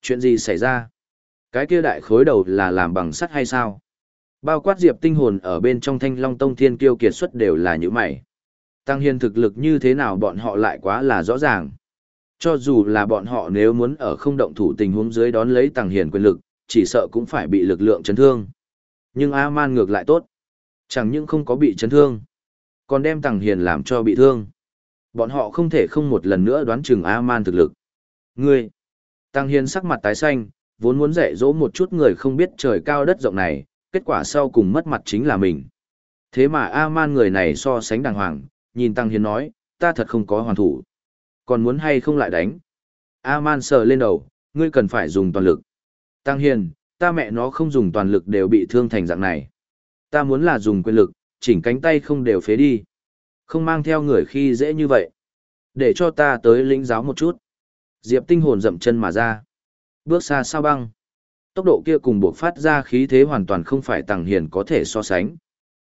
Chuyện gì xảy ra? Cái kia đại khối đầu là làm bằng sắt hay sao? Bao quát diệp tinh hồn ở bên trong thanh long tông thiên kiêu kiệt xuất đều là những mày. Tăng Hiền thực lực như thế nào bọn họ lại quá là rõ ràng. Cho dù là bọn họ nếu muốn ở không động thủ tình huống dưới đón lấy Tăng Hiền quyền lực, chỉ sợ cũng phải bị lực lượng chấn thương. Nhưng A-man ngược lại tốt. Chẳng những không có bị chấn thương, còn đem Tăng Hiền làm cho bị thương. Bọn họ không thể không một lần nữa đoán chừng A-man thực lực. Ngươi! Tăng Hiền sắc mặt tái xanh, vốn muốn dạy dỗ một chút người không biết trời cao đất rộng này, kết quả sau cùng mất mặt chính là mình. Thế mà A-man người này so sánh đàng hoàng, nhìn Tăng Hiền nói, ta thật không có hoàn thủ. Còn muốn hay không lại đánh? A-man sờ lên đầu, ngươi cần phải dùng toàn lực. Tăng Hiền, ta mẹ nó không dùng toàn lực đều bị thương thành dạng này. Ta muốn là dùng quyền lực, chỉnh cánh tay không đều phế đi. Không mang theo người khi dễ như vậy. Để cho ta tới lĩnh giáo một chút. Diệp tinh hồn dậm chân mà ra. Bước xa sao băng. Tốc độ kia cùng buộc phát ra khí thế hoàn toàn không phải Tăng Hiền có thể so sánh.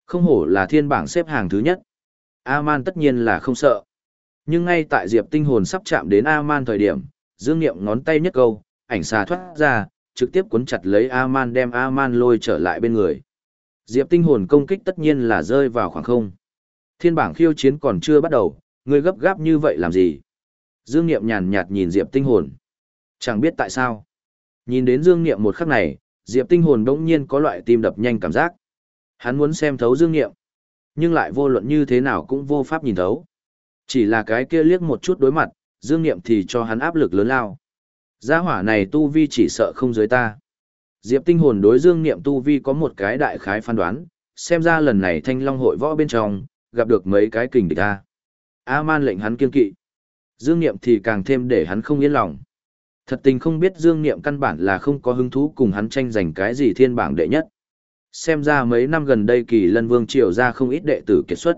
Không hổ là thiên bảng xếp hàng thứ nhất. A-man tất nhiên là không sợ. Nhưng ngay tại Diệp tinh hồn sắp chạm đến A-man thời điểm, dương nghiệm ngón tay nhất câu, ảnh xà thoát ra, trực tiếp cuốn chặt lấy A-man đem A-man lôi trở lại bên người. Diệp tinh hồn công kích tất nhiên là rơi vào khoảng không. Thiên bảng khiêu chiến còn chưa bắt đầu, ngươi gấp gáp như vậy làm gì? Dương Niệm nhàn nhạt nhìn Diệp tinh hồn. Chẳng biết tại sao. Nhìn đến Dương Niệm một khắc này, Diệp tinh hồn đống nhiên có loại tim đập nhanh cảm giác. Hắn muốn xem thấu Dương Niệm, nhưng lại vô luận như thế nào cũng vô pháp nhìn thấu. Chỉ là cái kia liếc một chút đối mặt, Dương Niệm thì cho hắn áp lực lớn lao. Gia hỏa này tu vi chỉ sợ không dưới ta. Diệp tinh hồn đối Dương Niệm tu vi có một cái đại khái phán đoán, xem ra lần này thanh long hội võ bên trong, gặp được mấy cái kình địch ta. A-man lệnh hắn kiên kỵ. Dương Niệm thì càng thêm để hắn không yên lòng. Thật tình không biết Dương Niệm căn bản là không có hứng thú cùng hắn tranh giành cái gì thiên bảng đệ nhất. Xem ra mấy năm gần đây kỳ lân vương triều ra không ít đệ tử kiệt xuất.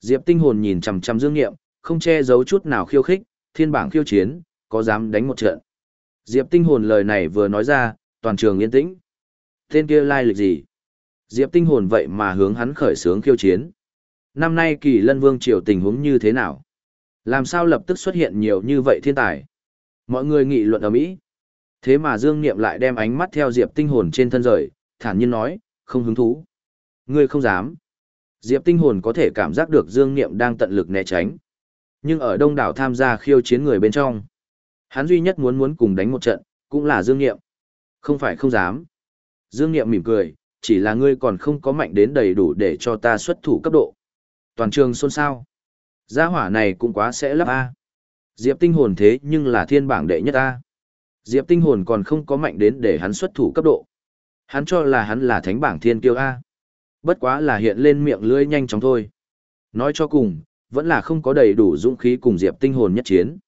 Diệp tinh hồn nhìn chằm chằm Dương Niệm, không che giấu chút nào khiêu khích, thiên bảng khiêu chiến, có dám đánh một trận. Diệp tinh hồn lời này vừa nói ra, toàn trường yên tĩnh. Tên kia lai lịch gì? Diệp tinh hồn vậy mà hướng hắn khởi sướng khiêu chiến. Năm nay kỳ lân vương triều tình huống như thế nào? Làm sao lập tức xuất hiện nhiều như vậy thiên tài? Mọi người nghị luận ở Mỹ. Thế mà Dương Niệm lại đem ánh mắt theo Diệp tinh hồn trên thân rời, thản nhiên nói, không hứng thú. Ngươi không dám. Diệp tinh hồn có thể cảm giác được Dương Niệm đang tận lực né tránh. Nhưng ở đông đảo tham gia khiêu chiến người bên trong. Hắn duy nhất muốn muốn cùng đánh một trận, cũng là Dương Niệm. Không phải không dám. Dương Niệm mỉm cười, chỉ là ngươi còn không có mạnh đến đầy đủ để cho ta xuất thủ cấp độ. Toàn trường xôn xao. Gia hỏa này cũng quá sẽ lấp A. Diệp tinh hồn thế nhưng là thiên bảng đệ nhất A. Diệp tinh hồn còn không có mạnh đến để hắn xuất thủ cấp độ. Hắn cho là hắn là thánh bảng thiên kiêu A. Bất quá là hiện lên miệng lưỡi nhanh chóng thôi. Nói cho cùng, vẫn là không có đầy đủ dũng khí cùng Diệp tinh hồn nhất chiến.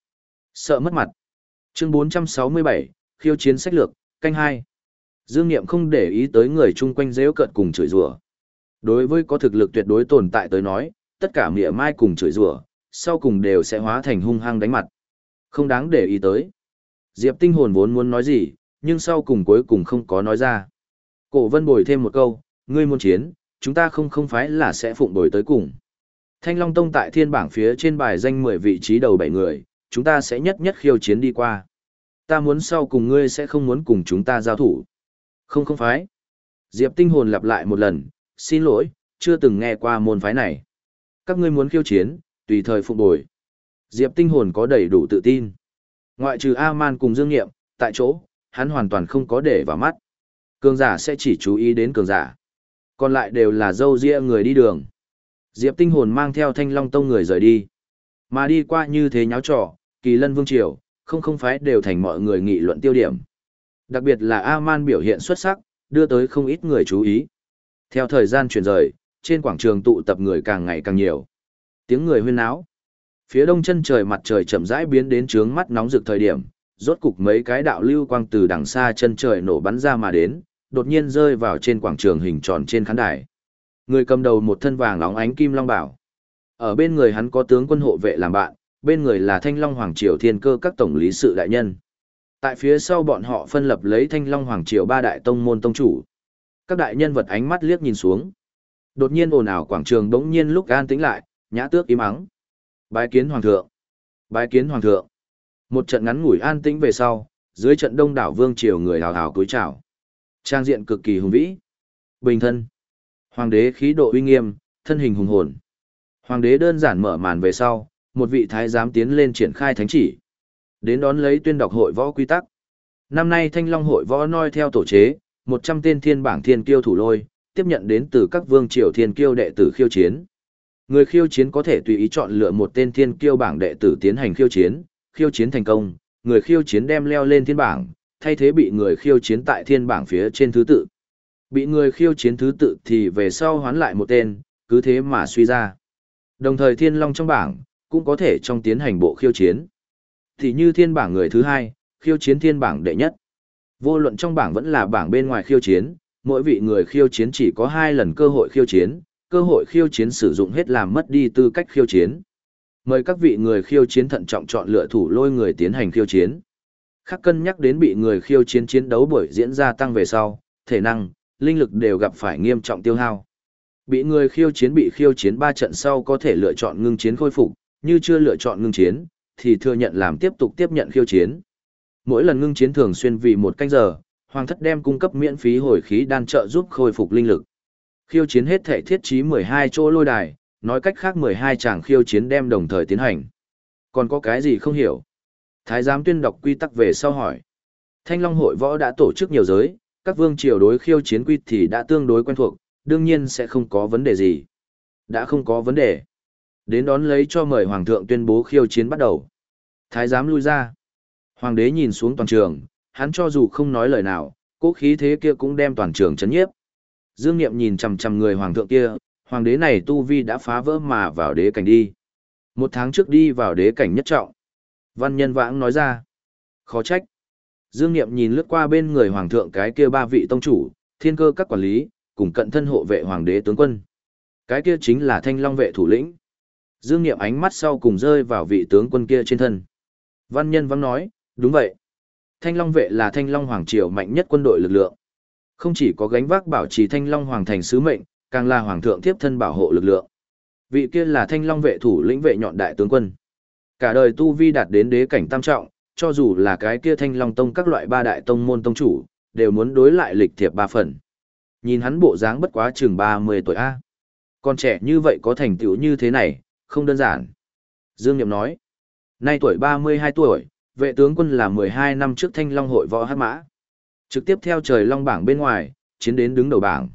Sợ mất mặt. Chương 467, khiêu chiến sách lược, canh hai. Dương Niệm không để ý tới người chung quanh dễ cợt cùng chửi rủa. Đối với có thực lực tuyệt đối tồn tại tới nói, tất cả mỉa mai cùng chửi rủa, sau cùng đều sẽ hóa thành hung hăng đánh mặt. Không đáng để ý tới. Diệp tinh hồn vốn muốn nói gì, nhưng sau cùng cuối cùng không có nói ra. Cổ vân bồi thêm một câu, ngươi muốn chiến, chúng ta không không phải là sẽ phụng bồi tới cùng. Thanh Long Tông tại thiên bảng phía trên bài danh 10 vị trí đầu 7 người, chúng ta sẽ nhất nhất khiêu chiến đi qua. Ta muốn sau cùng ngươi sẽ không muốn cùng chúng ta giao thủ. Không không phái. Diệp tinh hồn lặp lại một lần, xin lỗi, chưa từng nghe qua môn phái này. Các ngươi muốn khiêu chiến, tùy thời phục bồi. Diệp tinh hồn có đầy đủ tự tin. Ngoại trừ A-man cùng Dương Nghiệm, tại chỗ, hắn hoàn toàn không có để vào mắt. Cường giả sẽ chỉ chú ý đến cường giả. Còn lại đều là dâu ria người đi đường. Diệp tinh hồn mang theo thanh long tông người rời đi. Mà đi qua như thế nháo trò, kỳ lân vương triều, không không phái đều thành mọi người nghị luận tiêu điểm. Đặc biệt là A-man biểu hiện xuất sắc, đưa tới không ít người chú ý. Theo thời gian chuyển rời, trên quảng trường tụ tập người càng ngày càng nhiều. Tiếng người huyên náo. Phía đông chân trời mặt trời chậm rãi biến đến trướng mắt nóng rực thời điểm, rốt cục mấy cái đạo lưu quang từ đằng xa chân trời nổ bắn ra mà đến, đột nhiên rơi vào trên quảng trường hình tròn trên khán đài. Người cầm đầu một thân vàng óng ánh kim long bảo. Ở bên người hắn có tướng quân hộ vệ làm bạn, bên người là Thanh Long Hoàng Triều Thiên Cơ các tổng lý sự đại nhân. Tại phía sau bọn họ phân lập lấy Thanh Long Hoàng Triều ba đại tông môn tông chủ. Các đại nhân vật ánh mắt liếc nhìn xuống. Đột nhiên ồn ào quảng trường đống nhiên lúc an tĩnh lại, nhã tước im ắng. Bái kiến hoàng thượng. Bái kiến hoàng thượng. Một trận ngắn ngủi an tĩnh về sau, dưới trận đông đảo vương triều người hào hào cúi chào. Trang diện cực kỳ hùng vĩ. Bình thân. Hoàng đế khí độ uy nghiêm, thân hình hùng hồn. Hoàng đế đơn giản mở màn về sau, một vị thái giám tiến lên triển khai thánh chỉ. Đến đón lấy tuyên đọc hội võ quy tắc. Năm nay Thanh Long hội võ noi theo tổ chế, 100 tên thiên bảng thiên kiêu thủ lôi, tiếp nhận đến từ các vương triều thiên kiêu đệ tử khiêu chiến. Người khiêu chiến có thể tùy ý chọn lựa một tên thiên kiêu bảng đệ tử tiến hành khiêu chiến, khiêu chiến thành công, người khiêu chiến đem leo lên thiên bảng, thay thế bị người khiêu chiến tại thiên bảng phía trên thứ tự. Bị người khiêu chiến thứ tự thì về sau hoán lại một tên, cứ thế mà suy ra. Đồng thời thiên long trong bảng, cũng có thể trong tiến hành bộ khiêu chiến. Thì như thiên bảng người thứ hai, khiêu chiến thiên bảng đệ nhất. Vô luận trong bảng vẫn là bảng bên ngoài khiêu chiến, mỗi vị người khiêu chiến chỉ có hai lần cơ hội khiêu chiến, cơ hội khiêu chiến sử dụng hết làm mất đi tư cách khiêu chiến. Mời các vị người khiêu chiến thận trọng chọn lựa thủ lôi người tiến hành khiêu chiến. Khắc cân nhắc đến bị người khiêu chiến chiến đấu buổi diễn ra tăng về sau, thể năng, linh lực đều gặp phải nghiêm trọng tiêu hao. Bị người khiêu chiến bị khiêu chiến 3 trận sau có thể lựa chọn ngưng chiến khôi phục, như chưa lựa chọn ngưng chiến, thì thừa nhận làm tiếp tục tiếp nhận khiêu chiến. Mỗi lần ngưng chiến thường xuyên vì một canh giờ, hoàng thất đem cung cấp miễn phí hồi khí đan trợ giúp khôi phục linh lực. Khiêu chiến hết thể thiết trí 12 chỗ lôi đài, nói cách khác 12 chàng khiêu chiến đem đồng thời tiến hành. Còn có cái gì không hiểu? Thái giám tuyên đọc quy tắc về sau hỏi. Thanh Long hội võ đã tổ chức nhiều giới, các vương triều đối khiêu chiến quy thì đã tương đối quen thuộc, đương nhiên sẽ không có vấn đề gì. Đã không có vấn đề. Đến đón lấy cho mời Hoàng thượng tuyên bố khiêu chiến bắt đầu. Thái giám lui ra. Hoàng đế nhìn xuống toàn trường, hắn cho dù không nói lời nào, cố khí thế kia cũng đem toàn trường chấn nhiếp. Dương Niệm nhìn chằm chằm người hoàng thượng kia, hoàng đế này tu vi đã phá vỡ mà vào đế cảnh đi. Một tháng trước đi vào đế cảnh nhất trọng. Văn nhân vãng nói ra. Khó trách. Dương Niệm nhìn lướt qua bên người hoàng thượng cái kia ba vị tông chủ, thiên cơ các quản lý, cùng cận thân hộ vệ hoàng đế tướng quân. Cái kia chính là thanh long vệ thủ lĩnh. Dương Niệm ánh mắt sau cùng rơi vào vị tướng quân kia trên thân. Văn nhân vắng nói, đúng vậy. Thanh long vệ là thanh long hoàng triều mạnh nhất quân đội lực lượng. Không chỉ có gánh vác bảo trì thanh long hoàng thành sứ mệnh, càng là hoàng thượng tiếp thân bảo hộ lực lượng. Vị kia là thanh long vệ thủ lĩnh vệ nhọn đại tướng quân. Cả đời tu vi đạt đến đế cảnh tam trọng, cho dù là cái kia thanh long tông các loại ba đại tông môn tông chủ, đều muốn đối lại lịch thiệp ba phần. Nhìn hắn bộ dáng bất quá chừng 30 tuổi A. Còn trẻ như vậy có thành tựu như thế này, không đơn giản. Dương Niệm nói, nay tuổi 32 tuổi, vệ tướng quân là 12 năm trước thanh long hội võ hát mã. Trực tiếp theo trời long bảng bên ngoài, chiến đến đứng đầu bảng.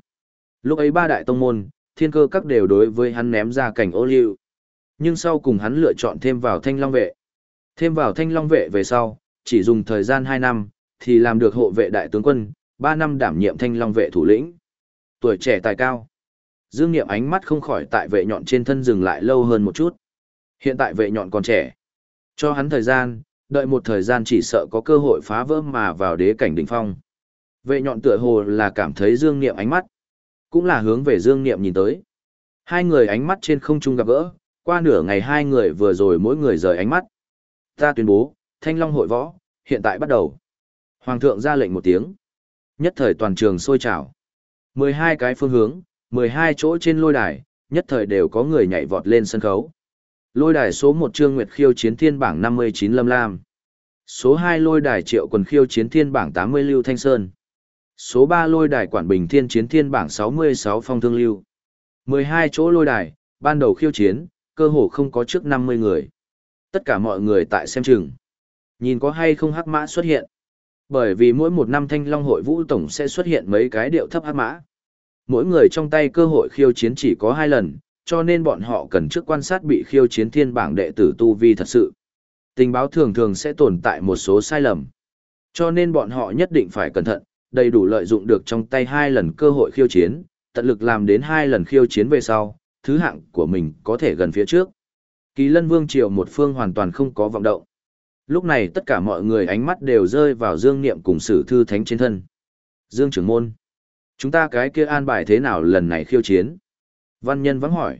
Lúc ấy ba đại tông môn, thiên cơ các đều đối với hắn ném ra cảnh ô liu. Nhưng sau cùng hắn lựa chọn thêm vào thanh long vệ. Thêm vào thanh long vệ về sau, chỉ dùng thời gian 2 năm, thì làm được hộ vệ đại tướng quân, 3 năm đảm nhiệm thanh long vệ thủ lĩnh. Tuổi trẻ tài cao. Dương Niệm ánh mắt không khỏi tại vệ nhọn trên thân dừng lại lâu hơn một chút. Hiện tại vệ nhọn còn trẻ. Cho hắn thời gian, đợi một thời gian chỉ sợ có cơ hội phá vỡ mà vào đế cảnh đỉnh phong. Vệ nhọn tựa hồ là cảm thấy Dương Niệm ánh mắt, cũng là hướng về Dương Niệm nhìn tới. Hai người ánh mắt trên không trung gặp gỡ, qua nửa ngày hai người vừa rồi mỗi người rời ánh mắt. Ta tuyên bố, Thanh Long hội võ, hiện tại bắt đầu. Hoàng thượng ra lệnh một tiếng. Nhất thời toàn trường sôi trào. 12 cái phương hướng, 12 chỗ trên lôi đài, nhất thời đều có người nhảy vọt lên sân khấu. Lôi đài số 1 Trương Nguyệt khiêu chiến thiên bảng 59 Lâm Lam. Số 2 lôi đài Triệu Quần khiêu chiến thiên bảng 80 Lưu Thanh Sơn. Số 3 lôi đài Quản Bình Thiên chiến thiên bảng 66 Phong Thương Lưu. 12 chỗ lôi đài, ban đầu khiêu chiến, cơ hồ không có trước 50 người. Tất cả mọi người tại xem chừng. Nhìn có hay không hắc mã xuất hiện. Bởi vì mỗi một năm thanh long hội vũ tổng sẽ xuất hiện mấy cái điệu thấp hắc mã. Mỗi người trong tay cơ hội khiêu chiến chỉ có hai lần, cho nên bọn họ cần trước quan sát bị khiêu chiến thiên bảng đệ tử tu vi thật sự. Tình báo thường thường sẽ tồn tại một số sai lầm. Cho nên bọn họ nhất định phải cẩn thận, đầy đủ lợi dụng được trong tay hai lần cơ hội khiêu chiến, tận lực làm đến hai lần khiêu chiến về sau, thứ hạng của mình có thể gần phía trước. Kỳ lân vương triều một phương hoàn toàn không có vọng động. Lúc này tất cả mọi người ánh mắt đều rơi vào dương niệm cùng sử thư thánh trên thân. Dương trưởng môn. Chúng ta cái kia an bài thế nào lần này khiêu chiến? Văn nhân vắng hỏi.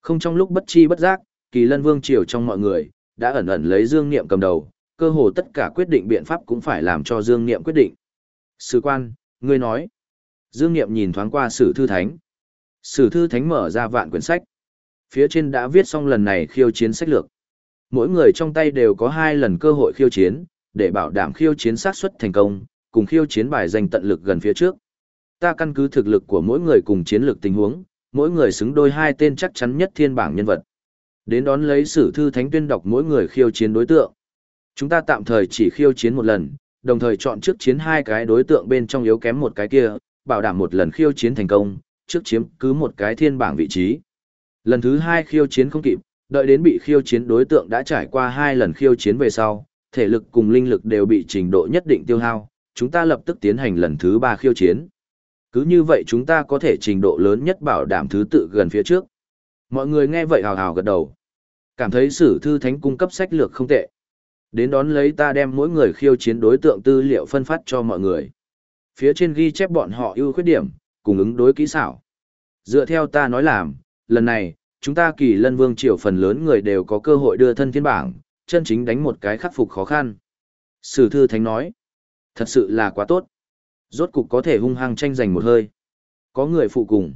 Không trong lúc bất chi bất giác, kỳ lân vương triều trong mọi người, đã ẩn ẩn lấy dương niệm cầm đầu, cơ hồ tất cả quyết định biện pháp cũng phải làm cho dương niệm quyết định. Sử quan, ngươi nói. Dương niệm nhìn thoáng qua sử thư thánh. Sử thư thánh mở ra vạn quyển sách. Phía trên đã viết xong lần này khiêu chiến sách lược. Mỗi người trong tay đều có hai lần cơ hội khiêu chiến, để bảo đảm khiêu chiến xác suất thành công, cùng khiêu chiến bài danh tận lực gần phía trước. Ta căn cứ thực lực của mỗi người cùng chiến lược tình huống, mỗi người xứng đôi hai tên chắc chắn nhất thiên bảng nhân vật. Đến đón lấy sử thư thánh tuyên đọc mỗi người khiêu chiến đối tượng. Chúng ta tạm thời chỉ khiêu chiến một lần, đồng thời chọn trước chiến hai cái đối tượng bên trong yếu kém một cái kia, bảo đảm một lần khiêu chiến thành công, trước chiếm cứ một cái thiên bảng vị trí. Lần thứ hai khiêu chiến không kịp, đợi đến bị khiêu chiến đối tượng đã trải qua hai lần khiêu chiến về sau, thể lực cùng linh lực đều bị trình độ nhất định tiêu hao, chúng ta lập tức tiến hành lần thứ ba khiêu chiến. Cứ như vậy chúng ta có thể trình độ lớn nhất bảo đảm thứ tự gần phía trước. Mọi người nghe vậy hào hào gật đầu. Cảm thấy sử thư thánh cung cấp sách lược không tệ. Đến đón lấy ta đem mỗi người khiêu chiến đối tượng tư liệu phân phát cho mọi người. Phía trên ghi chép bọn họ ưu khuyết điểm, cùng ứng đối kỹ xảo. Dựa theo ta nói làm, lần này, chúng ta kỳ lân vương triều phần lớn người đều có cơ hội đưa thân thiên bảng, chân chính đánh một cái khắc phục khó khăn. Sử thư thánh nói, thật sự là quá tốt. Rốt cục có thể hung hăng tranh giành một hơi. Có người phụ cùng.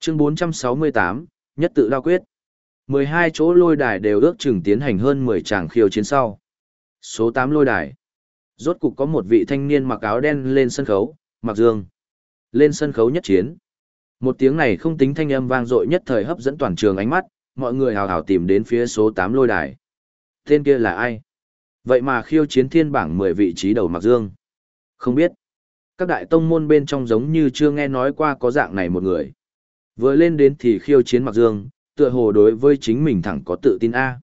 Chương 468, nhất tự đao quyết. 12 chỗ lôi đài đều ước chừng tiến hành hơn 10 tràng khiêu chiến sau. Số 8 lôi đài. Rốt cục có một vị thanh niên mặc áo đen lên sân khấu, mặc dương. Lên sân khấu nhất chiến. Một tiếng này không tính thanh âm vang dội nhất thời hấp dẫn toàn trường ánh mắt, mọi người hào hào tìm đến phía số 8 lôi đài. Tên kia là ai? Vậy mà khiêu chiến thiên bảng 10 vị trí đầu Mạc dương. Không biết. Các đại tông môn bên trong giống như chưa nghe nói qua có dạng này một người. Vừa lên đến thì khiêu chiến Mạc dương, tựa hồ đối với chính mình thẳng có tự tin A.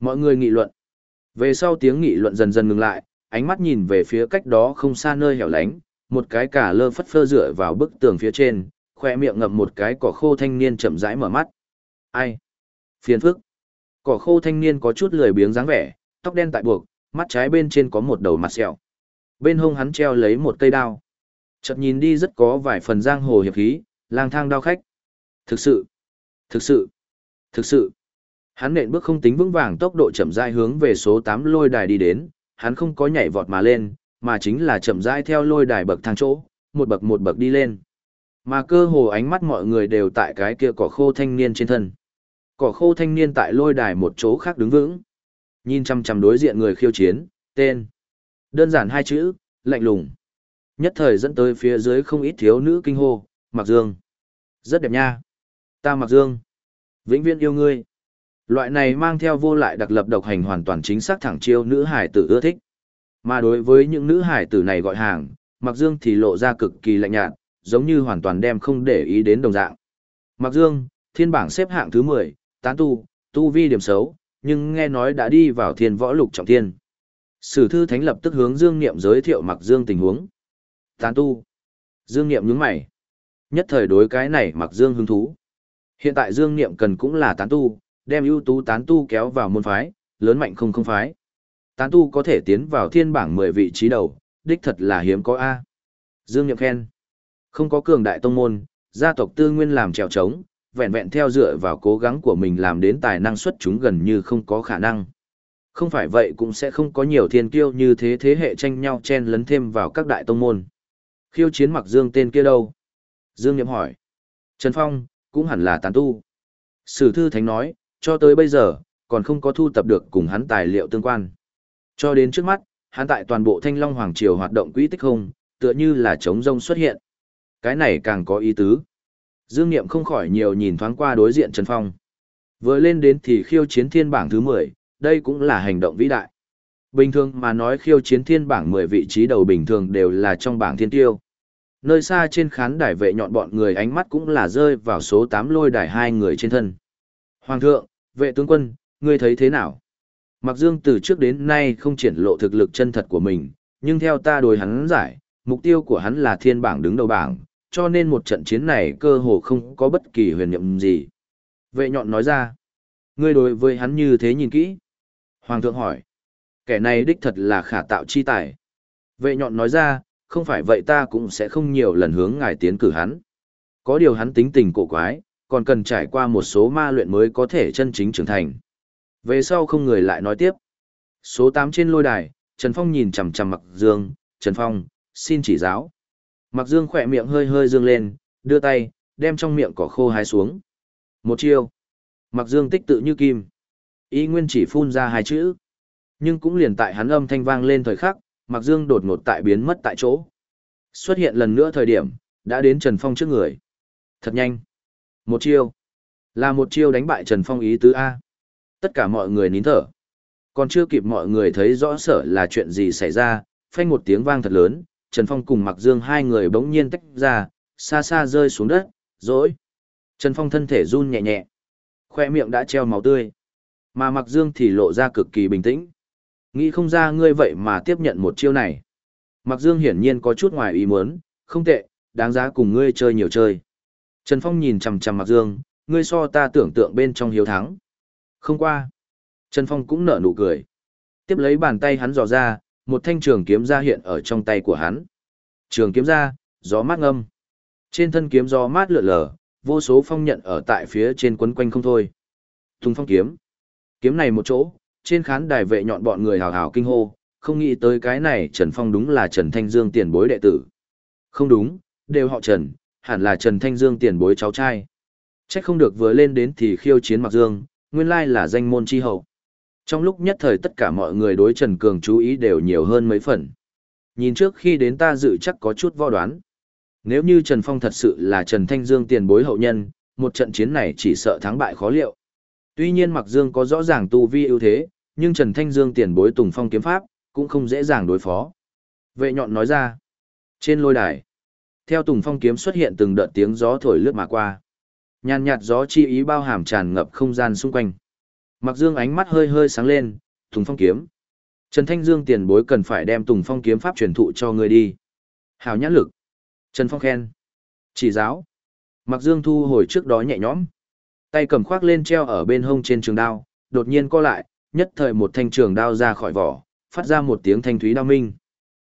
Mọi người nghị luận. Về sau tiếng nghị luận dần dần ngừng lại, ánh mắt nhìn về phía cách đó không xa nơi hẻo lánh, một cái cả lơ phất phơ dựa vào bức tường phía trên, khoe miệng ngậm một cái cỏ khô thanh niên chậm rãi mở mắt. Ai? Phiền phức. Cỏ khô thanh niên có chút lười biếng dáng vẻ, tóc đen tại buộc, mắt trái bên trên có một đầu mặt sẹo. Bên hông hắn treo lấy một cây đao. Chợt nhìn đi rất có vài phần giang hồ hiệp khí, lang thang đao khách. Thực sự, thực sự, thực sự. Hắn nện bước không tính vững vàng tốc độ chậm rãi hướng về số 8 lôi đài đi đến, hắn không có nhảy vọt mà lên, mà chính là chậm rãi theo lôi đài bậc thang chỗ, một bậc một bậc đi lên. Mà cơ hồ ánh mắt mọi người đều tại cái kia cỏ khô thanh niên trên thân. Cỏ khô thanh niên tại lôi đài một chỗ khác đứng vững. Nhìn chăm chăm đối diện người khiêu chiến, tên. Đơn giản hai chữ, lạnh lùng. Nhất thời dẫn tới phía dưới không ít thiếu nữ kinh hô, Mặc Dương. Rất đẹp nha. Ta Mặc Dương. Vĩnh viễn yêu ngươi. Loại này mang theo vô lại đặc lập độc hành hoàn toàn chính xác thẳng chiêu nữ hải tử ưa thích. Mà đối với những nữ hải tử này gọi hàng, Mặc Dương thì lộ ra cực kỳ lạnh nhạt, giống như hoàn toàn đem không để ý đến đồng dạng. Mặc Dương, thiên bảng xếp hạng thứ 10, tán tu, tu vi điểm xấu, nhưng nghe nói đã đi vào thiên võ lục trọng thiên. Sử thư thánh lập tức hướng Dương Niệm giới thiệu Mặc Dương tình huống. Tán tu. Dương Niệm nhướng mày. Nhất thời đối cái này Mặc Dương hứng thú. Hiện tại Dương Niệm cần cũng là tán tu, đem ưu tú tán tu kéo vào môn phái, lớn mạnh không không phái. Tán tu có thể tiến vào thiên bảng 10 vị trí đầu, đích thật là hiếm có A. Dương Niệm khen. Không có cường đại tông môn, gia tộc tư nguyên làm trèo trống, vẹn vẹn theo dựa vào cố gắng của mình làm đến tài năng xuất chúng gần như không có khả năng. Không phải vậy cũng sẽ không có nhiều thiên kiêu như thế thế hệ tranh nhau chen lấn thêm vào các đại tông môn. Khiêu chiến mặc dương tên kia đâu? Dương Nhậm hỏi. Trần Phong, cũng hẳn là tán tu. Sử thư thánh nói, cho tới bây giờ, còn không có thu tập được cùng hắn tài liệu tương quan. Cho đến trước mắt, hắn tại toàn bộ Thanh Long Hoàng Triều hoạt động quỹ tích không, tựa như là trống rông xuất hiện. Cái này càng có ý tứ. Dương Niệm không khỏi nhiều nhìn thoáng qua đối diện Trần Phong. Vừa lên đến thì khiêu chiến thiên bảng thứ 10, đây cũng là hành động vĩ đại. Bình thường mà nói khiêu chiến thiên bảng 10 vị trí đầu bình thường đều là trong bảng thiên tiêu. Nơi xa trên khán đài vệ nhọn bọn người ánh mắt cũng là rơi vào số 8 lôi đài hai người trên thân. Hoàng thượng, vệ tướng quân, ngươi thấy thế nào? Mặc dương từ trước đến nay không triển lộ thực lực chân thật của mình, nhưng theo ta đối hắn giải, mục tiêu của hắn là thiên bảng đứng đầu bảng, cho nên một trận chiến này cơ hồ không có bất kỳ huyền nhiệm gì. Vệ nhọn nói ra, ngươi đối với hắn như thế nhìn kỹ. Hoàng thượng hỏi, kẻ này đích thật là khả tạo chi tài. Vệ nhọn nói ra, không phải vậy ta cũng sẽ không nhiều lần hướng ngài tiến cử hắn. Có điều hắn tính tình cổ quái, còn cần trải qua một số ma luyện mới có thể chân chính trưởng thành. Về sau không người lại nói tiếp. Số 8 trên lôi đài, Trần Phong nhìn chằm chằm Mặc Dương, Trần Phong, xin chỉ giáo. Mặc Dương khỏe miệng hơi hơi dương lên, đưa tay, đem trong miệng cỏ khô hái xuống. Một chiêu. Mặc Dương tích tự như kim. Ý nguyên chỉ phun ra hai chữ. Nhưng cũng liền tại hắn âm thanh vang lên thời khắc, Mặc Dương đột ngột tại biến mất tại chỗ. Xuất hiện lần nữa thời điểm, đã đến Trần Phong trước người. Thật nhanh. Một chiêu. Là một chiêu đánh bại Trần Phong ý tứ A. Tất cả mọi người nín thở. Còn chưa kịp mọi người thấy rõ sở là chuyện gì xảy ra, phanh một tiếng vang thật lớn, Trần Phong cùng Mặc Dương hai người bỗng nhiên tách ra, xa xa rơi xuống đất, rỗi, Trần Phong thân thể run nhẹ nhẹ, khoe miệng đã treo máu tươi. Mà Mặc Dương thì lộ ra cực kỳ bình tĩnh. Nghĩ không ra ngươi vậy mà tiếp nhận một chiêu này. Mặc Dương hiển nhiên có chút ngoài ý muốn, không tệ, đáng giá cùng ngươi chơi nhiều chơi. Trần Phong nhìn chằm chằm Mặc Dương, ngươi so ta tưởng tượng bên trong hiếu thắng. Không qua. Trần Phong cũng nở nụ cười. Tiếp lấy bàn tay hắn dò ra, một thanh trường kiếm ra hiện ở trong tay của hắn. Trường kiếm ra, gió mát ngâm. Trên thân kiếm gió mát lượn lờ, vô số phong nhận ở tại phía trên quấn quanh không thôi. Thùng phong kiếm. Kiếm này một chỗ, trên khán đài vệ nhọn bọn người hào hào kinh hô, không nghĩ tới cái này Trần Phong đúng là Trần Thanh Dương tiền bối đệ tử. Không đúng, đều họ Trần, hẳn là Trần Thanh Dương tiền bối cháu trai. Chắc không được vừa lên đến thì khiêu chiến Mặc Dương, nguyên lai là danh môn chi hậu. Trong lúc nhất thời tất cả mọi người đối Trần Cường chú ý đều nhiều hơn mấy phần. Nhìn trước khi đến ta dự chắc có chút vo đoán. Nếu như Trần Phong thật sự là Trần Thanh Dương tiền bối hậu nhân, một trận chiến này chỉ sợ thắng bại khó liệu. Tuy nhiên Mặc Dương có rõ ràng tu vi ưu thế, nhưng Trần Thanh Dương tiền bối Tùng Phong kiếm pháp, cũng không dễ dàng đối phó. Vệ nhọn nói ra. Trên lôi đài, theo Tùng Phong kiếm xuất hiện từng đợt tiếng gió thổi lướt mà qua. Nhàn nhạt gió chi ý bao hàm tràn ngập không gian xung quanh. Mặc Dương ánh mắt hơi hơi sáng lên, Tùng Phong kiếm. Trần Thanh Dương tiền bối cần phải đem Tùng Phong kiếm pháp truyền thụ cho người đi. Hào nhãn lực. Trần Phong khen. Chỉ giáo. Mặc Dương thu hồi trước đó nhẹ nhõm. Tay cầm khoác lên treo ở bên hông trên trường đao, đột nhiên co lại, nhất thời một thanh trường đao ra khỏi vỏ, phát ra một tiếng thanh thúy đao minh.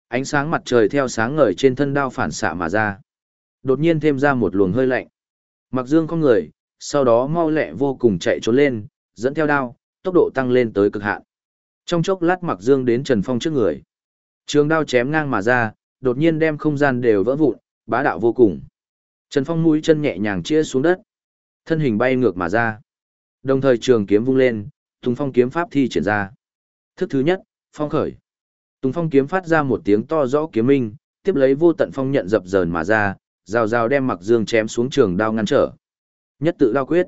Ánh sáng mặt trời theo sáng ngời trên thân đao phản xạ mà ra. Đột nhiên thêm ra một luồng hơi lạnh. Mặc Dương không người, sau đó mau lẹ vô cùng chạy trốn lên, dẫn theo đao, tốc độ tăng lên tới cực hạn. Trong chốc lát Mặc Dương đến Trần Phong trước người. Trường đao chém ngang mà ra, đột nhiên đem không gian đều vỡ vụn, bá đạo vô cùng. Trần Phong mũi chân nhẹ nhàng chia xuống đất, thân hình bay ngược mà ra. Đồng thời trường kiếm vung lên, Tùng Phong kiếm pháp thi triển ra. Thức thứ nhất, phong khởi. Tùng Phong kiếm phát ra một tiếng to rõ kiếm minh, tiếp lấy vô tận phong nhận dập dờn mà ra, rào rào đem Mặc Dương chém xuống trường đao ngăn trở. Nhất tự đao quyết.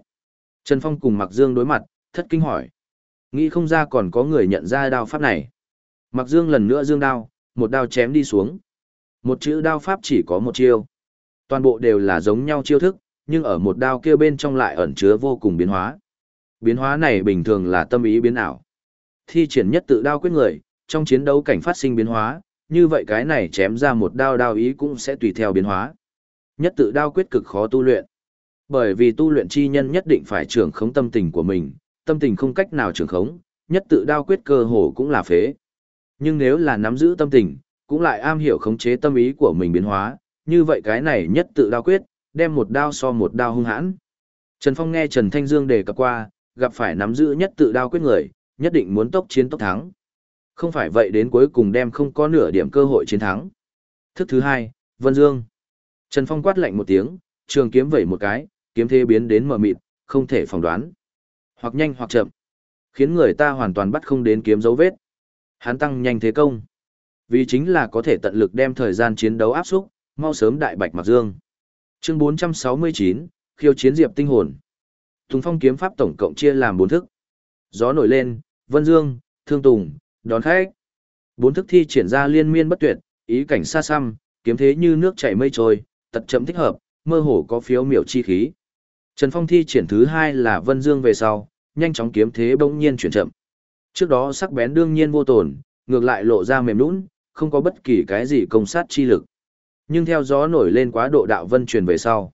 Trần Phong cùng Mặc Dương đối mặt, thất kinh hỏi. Nghĩ không ra còn có người nhận ra đao pháp này. Mặc Dương lần nữa dương đao, một đao chém đi xuống. Một chữ đao pháp chỉ có một chiêu. Toàn bộ đều là giống nhau chiêu thức, nhưng ở một đao kia bên trong lại ẩn chứa vô cùng biến hóa. Biến hóa này bình thường là tâm ý biến ảo. Thi triển nhất tự đao quyết người, trong chiến đấu cảnh phát sinh biến hóa, như vậy cái này chém ra một đao đao ý cũng sẽ tùy theo biến hóa. Nhất tự đao quyết cực khó tu luyện. Bởi vì tu luyện chi nhân nhất định phải trưởng khống tâm tình của mình, tâm tình không cách nào trưởng khống, nhất tự đao quyết cơ hồ cũng là phế. Nhưng nếu là nắm giữ tâm tình, cũng lại am hiểu khống chế tâm ý của mình biến hóa, như vậy cái này nhất tự đao quyết, đem một đao so một đao hung hãn. Trần Phong nghe Trần Thanh Dương đề cập qua, gặp phải nắm giữ nhất tự đao quyết người, nhất định muốn tốc chiến tốc thắng. Không phải vậy đến cuối cùng đem không có nửa điểm cơ hội chiến thắng. Thức thứ hai, Vân Dương. Trần Phong quát lạnh một tiếng, trường kiếm vẩy một cái, kiếm thế biến đến mờ mịt, không thể phỏng đoán. Hoặc nhanh hoặc chậm, khiến người ta hoàn toàn bắt không đến kiếm dấu vết. Hắn tăng nhanh thế công. Vì chính là có thể tận lực đem thời gian chiến đấu áp xúc, mau sớm đại bạch mặc dương. Chương 469, khiêu chiến diệp tinh hồn. Tùng phong kiếm pháp tổng cộng chia làm bốn thức. Gió nổi lên, vân dương, thương tùng, đón khách. Bốn thức thi triển ra liên miên bất tuyệt, ý cảnh xa xăm, kiếm thế như nước chảy mây trôi, tật chậm thích hợp, mơ hồ có phiếu miểu chi khí. Trần Phong thi triển thứ hai là vân dương về sau, nhanh chóng kiếm thế bỗng nhiên chuyển chậm. Trước đó sắc bén đương nhiên vô tổn, ngược lại lộ ra mềm nhũn, không có bất kỳ cái gì công sát chi lực. Nhưng theo gió nổi lên quá độ đạo vân truyền về sau,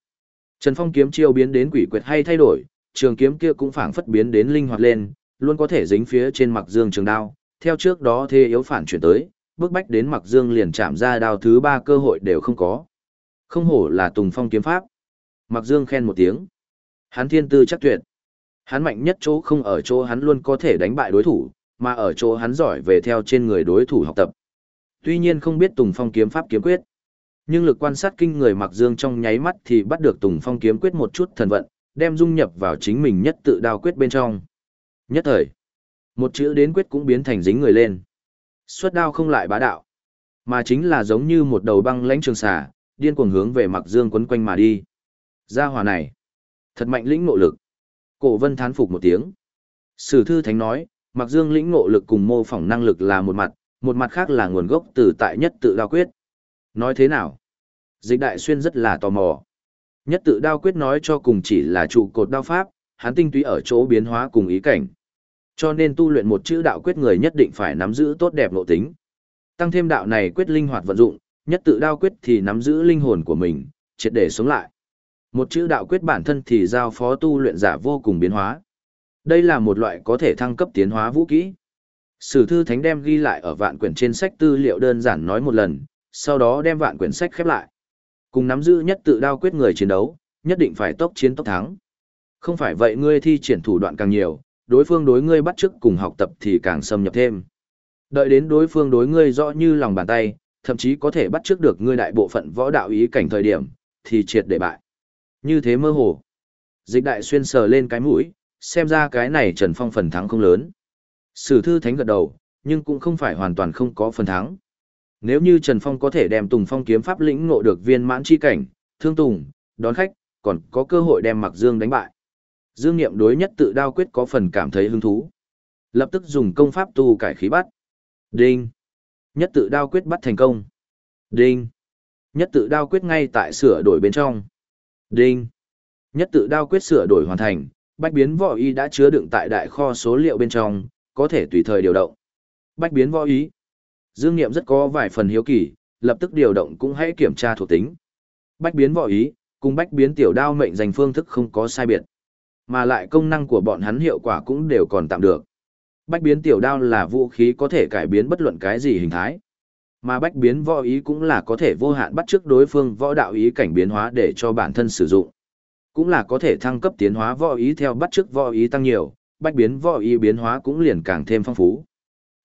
Trần Phong kiếm chiêu biến đến quỷ quyệt hay thay đổi, trường kiếm kia cũng phảng phất biến đến linh hoạt lên, luôn có thể dính phía trên mặc dương trường đao, theo trước đó thế yếu phản chuyển tới, bước bách đến mặc dương liền chạm ra đao thứ ba cơ hội đều không có. Không hổ là Tùng Phong kiếm pháp. Mặc dương khen một tiếng. Hắn thiên tư chắc tuyệt. Hắn mạnh nhất chỗ không ở chỗ hắn luôn có thể đánh bại đối thủ, mà ở chỗ hắn giỏi về theo trên người đối thủ học tập. Tuy nhiên không biết Tùng Phong kiếm pháp kiếm quyết, nhưng lực quan sát kinh người Mặc Dương trong nháy mắt thì bắt được Tùng Phong kiếm quyết một chút thần vận, đem dung nhập vào chính mình nhất tự đao quyết bên trong. Nhất thời, một chữ đến quyết cũng biến thành dính người lên. Xuất đao không lại bá đạo, mà chính là giống như một đầu băng lãnh trường xà, điên cuồng hướng về Mặc Dương quấn quanh mà đi. Gia hỏa này, thật mạnh lĩnh ngộ lực. Cổ Vân thán phục một tiếng. Sử thư thánh nói, Mặc Dương lĩnh ngộ lực cùng mô phỏng năng lực là một mặt, một mặt khác là nguồn gốc từ tại nhất tự đao quyết. Nói thế nào? Dịch đại xuyên rất là tò mò. Nhất tự đao quyết nói cho cùng chỉ là trụ cột đao pháp, hắn tinh túy ở chỗ biến hóa cùng ý cảnh. Cho nên tu luyện một chữ đạo quyết người nhất định phải nắm giữ tốt đẹp nội tính. Tăng thêm đạo này quyết linh hoạt vận dụng, nhất tự đao quyết thì nắm giữ linh hồn của mình, triệt để sống lại. Một chữ đạo quyết bản thân thì giao phó tu luyện giả vô cùng biến hóa. Đây là một loại có thể thăng cấp tiến hóa vũ kỹ. Sử thư thánh đem ghi lại ở vạn quyển trên sách tư liệu đơn giản nói một lần, sau đó đem vạn quyển sách khép lại. Cùng nắm giữ nhất tự đao quyết người chiến đấu, nhất định phải tốc chiến tốc thắng. Không phải vậy ngươi thi triển thủ đoạn càng nhiều, đối phương đối ngươi bắt chước cùng học tập thì càng xâm nhập thêm. Đợi đến đối phương đối ngươi rõ như lòng bàn tay, thậm chí có thể bắt trước được ngươi đại bộ phận võ đạo ý cảnh thời điểm, thì triệt để bại. Như thế mơ hồ. Dịch đại xuyên sờ lên cái mũi, xem ra cái này Trần Phong phần thắng không lớn. Sử thư thánh gật đầu, nhưng cũng không phải hoàn toàn không có phần thắng. Nếu như Trần Phong có thể đem Tùng Phong kiếm pháp lĩnh ngộ được viên mãn chi cảnh, thương Tùng, đón khách, còn có cơ hội đem Mặc Dương đánh bại. Dương Niệm đối nhất tự đao quyết có phần cảm thấy hứng thú. Lập tức dùng công pháp tu cải khí bắt. Đinh. Nhất tự đao quyết bắt thành công. Đinh. Nhất tự đao quyết ngay tại sửa đổi bên trong. Đinh. Nhất tự đao quyết sửa đổi hoàn thành, bách biến võ y đã chứa đựng tại đại kho số liệu bên trong, có thể tùy thời điều động. Bách biến võ ý. Dương Niệm rất có vài phần hiếu kỳ, lập tức điều động cũng hãy kiểm tra thuộc tính. Bách biến võ ý, cùng bách biến tiểu đao mệnh dành phương thức không có sai biệt. Mà lại công năng của bọn hắn hiệu quả cũng đều còn tạm được. Bách biến tiểu đao là vũ khí có thể cải biến bất luận cái gì hình thái. Mà bách biến võ ý cũng là có thể vô hạn bắt chước đối phương võ đạo ý cảnh biến hóa để cho bản thân sử dụng. Cũng là có thể thăng cấp tiến hóa võ ý theo bắt chước võ ý tăng nhiều, bách biến võ ý biến hóa cũng liền càng thêm phong phú.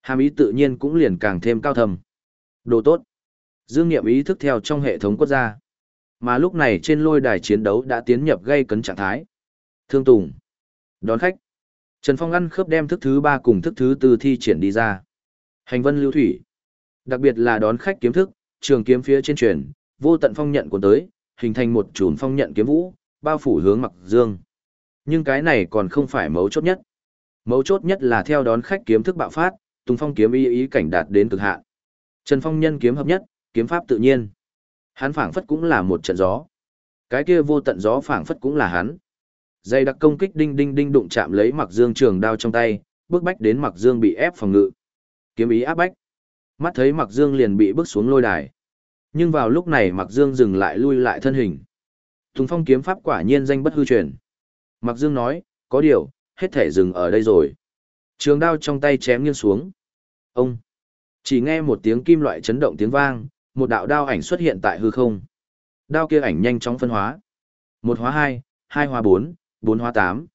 Hàm ý tự nhiên cũng liền càng thêm cao thầm. Đồ tốt. Dương Niệm ý thức theo trong hệ thống quốc gia. Mà lúc này trên lôi đài chiến đấu đã tiến nhập gây cấn trạng thái. Thương Tùng. Đón khách. Trần Phong ăn khớp đem thức thứ ba cùng thức thứ tư thi triển đi ra. Hành vân lưu thủy. Đặc biệt là đón khách kiếm thức, trường kiếm phía trên truyền, vô tận phong nhận của tới, hình thành một chùm phong nhận kiếm vũ, bao phủ hướng mặc dương. Nhưng cái này còn không phải mấu chốt nhất. Mấu chốt nhất là theo đón khách kiếm thức bạo phát, Tùng Phong kiếm ý ý cảnh đạt đến cực hạn. Trần Phong nhân kiếm hợp nhất, kiếm pháp tự nhiên. Hắn phảng phất cũng là một trận gió. Cái kia vô tận gió phảng phất cũng là hắn. Dây đặc công kích đinh đinh đinh đụng chạm lấy Mặc Dương trường đao trong tay, bước bách đến Mặc Dương bị ép phòng ngự. Kiếm ý áp bách. Mắt thấy Mặc Dương liền bị bước xuống lôi đài. Nhưng vào lúc này Mặc Dương dừng lại lui lại thân hình. Tùng Phong kiếm pháp quả nhiên danh bất hư truyền. Mặc Dương nói, có điều, hết thể dừng ở đây rồi. Trường đao trong tay chém nghiêng xuống. Ông! Chỉ nghe một tiếng kim loại chấn động tiếng vang, một đạo đao ảnh xuất hiện tại hư không. Đao kia ảnh nhanh chóng phân hóa. Một hóa hai, hai hóa bốn, bốn hóa tám.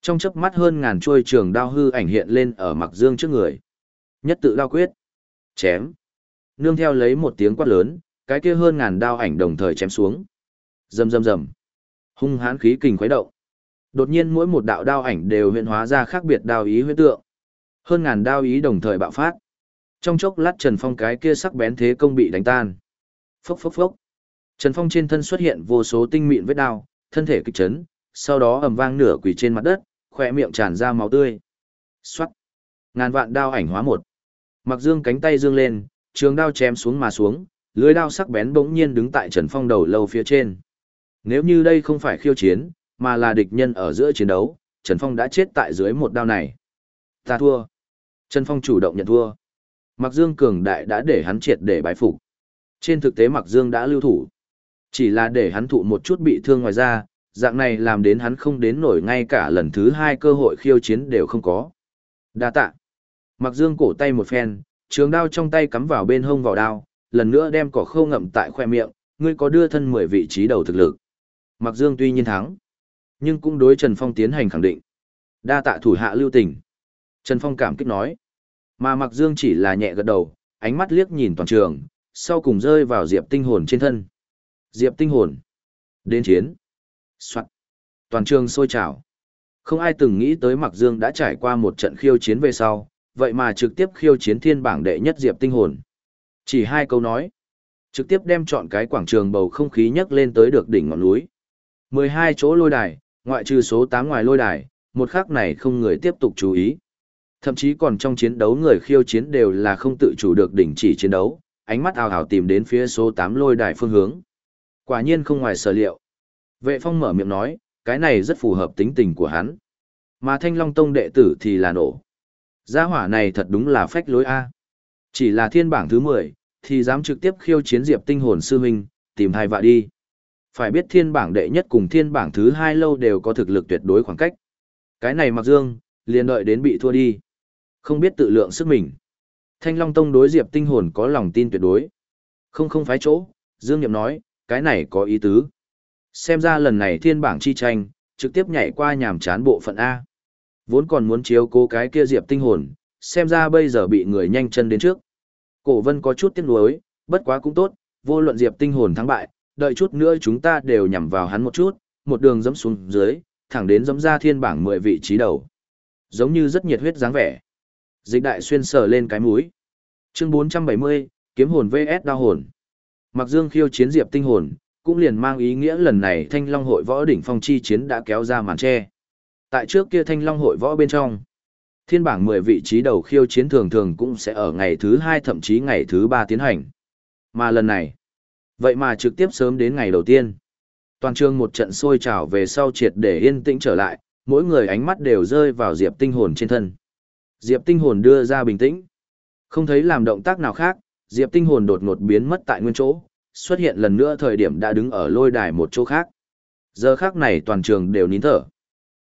Trong chớp mắt hơn ngàn chuôi trường đao hư ảnh hiện lên ở mặc dương trước người. Nhất tự đao quyết. Chém. Nương theo lấy một tiếng quát lớn, cái kia hơn ngàn đao ảnh đồng thời chém xuống. Rầm rầm rầm. Hung hãn khí kình khuấy động. Đột nhiên mỗi một đạo đao ảnh đều hiện hóa ra khác biệt đao ý huyết tượng. Hơn ngàn đao ý đồng thời bạo phát. Trong chốc lát Trần Phong cái kia sắc bén thế công bị đánh tan. Phốc phốc phốc. Trần Phong trên thân xuất hiện vô số tinh mịn vết đao, thân thể kịch chấn, sau đó ầm vang nửa quỳ trên mặt đất, khỏe miệng tràn ra máu tươi. Xoát. Ngàn vạn đao ảnh hóa một. Mặc Dương cánh tay dương lên, trường đao chém xuống mà xuống, lưới đao sắc bén bỗng nhiên đứng tại Trần Phong đầu lâu phía trên. Nếu như đây không phải khiêu chiến, mà là địch nhân ở giữa chiến đấu, Trần Phong đã chết tại dưới một đao này. Ta thua. Trần Phong chủ động nhận thua. Mặc Dương cường đại đã để hắn triệt để bái phục. Trên thực tế Mặc Dương đã lưu thủ. Chỉ là để hắn thụ một chút bị thương ngoài ra, dạng này làm đến hắn không đến nổi ngay cả lần thứ hai cơ hội khiêu chiến đều không có. Đa tạ. Mặc Dương cổ tay một phen, trường đao trong tay cắm vào bên hông vào đao, lần nữa đem cỏ khâu ngậm tại khoe miệng, ngươi có đưa thân 10 vị trí đầu thực lực. Mặc Dương tuy nhiên thắng, nhưng cũng đối Trần Phong tiến hành khẳng định. Đa tạ thủ hạ lưu tình. Trần Phong cảm kích nói. Mà Mặc Dương chỉ là nhẹ gật đầu, ánh mắt liếc nhìn toàn trường, sau cùng rơi vào Diệp Tinh Hồn trên thân. Diệp Tinh Hồn. Đến chiến. Soạn. Toàn trường sôi trào. Không ai từng nghĩ tới Mặc Dương đã trải qua một trận khiêu chiến về sau, vậy mà trực tiếp khiêu chiến thiên bảng đệ nhất Diệp Tinh Hồn. Chỉ hai câu nói. Trực tiếp đem chọn cái quảng trường bầu không khí nhấc lên tới được đỉnh ngọn núi. 12 chỗ lôi đài, ngoại trừ số 8 ngoài lôi đài, một khắc này không người tiếp tục chú ý. Thậm chí còn trong chiến đấu người khiêu chiến đều là không tự chủ được đỉnh chỉ chiến đấu, ánh mắt ào ào tìm đến phía số 8 lôi đài phương hướng. Quả nhiên không ngoài sở liệu. Vệ phong mở miệng nói, cái này rất phù hợp tính tình của hắn. Mà thanh long tông đệ tử thì là nổ. Gia hỏa này thật đúng là phách lối A. Chỉ là thiên bảng thứ 10, thì dám trực tiếp khiêu chiến diệp tinh hồn sư huynh, tìm hai vạ đi. Phải biết thiên bảng đệ nhất cùng thiên bảng thứ hai lâu đều có thực lực tuyệt đối khoảng cách. Cái này mặc dương, liền đợi đến bị thua đi. Không biết tự lượng sức mình. Thanh Long Tông đối Diệp Tinh Hồn có lòng tin tuyệt đối. Không không phái chỗ, Dương Niệm nói, cái này có ý tứ. Xem ra lần này thiên bảng chi tranh, trực tiếp nhảy qua nhàm chán bộ phận A. Vốn còn muốn chiếu cố cái kia Diệp Tinh Hồn, xem ra bây giờ bị người nhanh chân đến trước. Cổ Vân có chút tiếc nuối, bất quá cũng tốt, vô luận Diệp Tinh Hồn thắng bại, đợi chút nữa chúng ta đều nhằm vào hắn một chút, một đường dẫm xuống dưới, thẳng đến dẫm ra thiên bảng 10 vị trí đầu. Giống như rất nhiệt huyết dáng vẻ. Dịch đại xuyên sờ lên cái mũi. Chương 470, kiếm hồn VS đao hồn. Mặc Dương khiêu chiến Diệp Tinh hồn, cũng liền mang ý nghĩa lần này Thanh Long hội võ đỉnh phong chi chiến đã kéo ra màn che. Tại trước kia Thanh Long hội võ bên trong, thiên bảng 10 vị trí đầu khiêu chiến thường thường cũng sẽ ở ngày thứ 2 thậm chí ngày thứ 3 tiến hành. Mà lần này, vậy mà trực tiếp sớm đến ngày đầu tiên. Toàn trường một trận sôi trào về sau triệt để yên tĩnh trở lại, mỗi người ánh mắt đều rơi vào Diệp Tinh hồn trên thân. Diệp Tinh hồn đưa ra bình tĩnh. Không thấy làm động tác nào khác, Diệp Tinh hồn đột ngột biến mất tại nguyên chỗ, xuất hiện lần nữa thời điểm đã đứng ở lôi đài một chỗ khác. Giờ khác này toàn trường đều nín thở.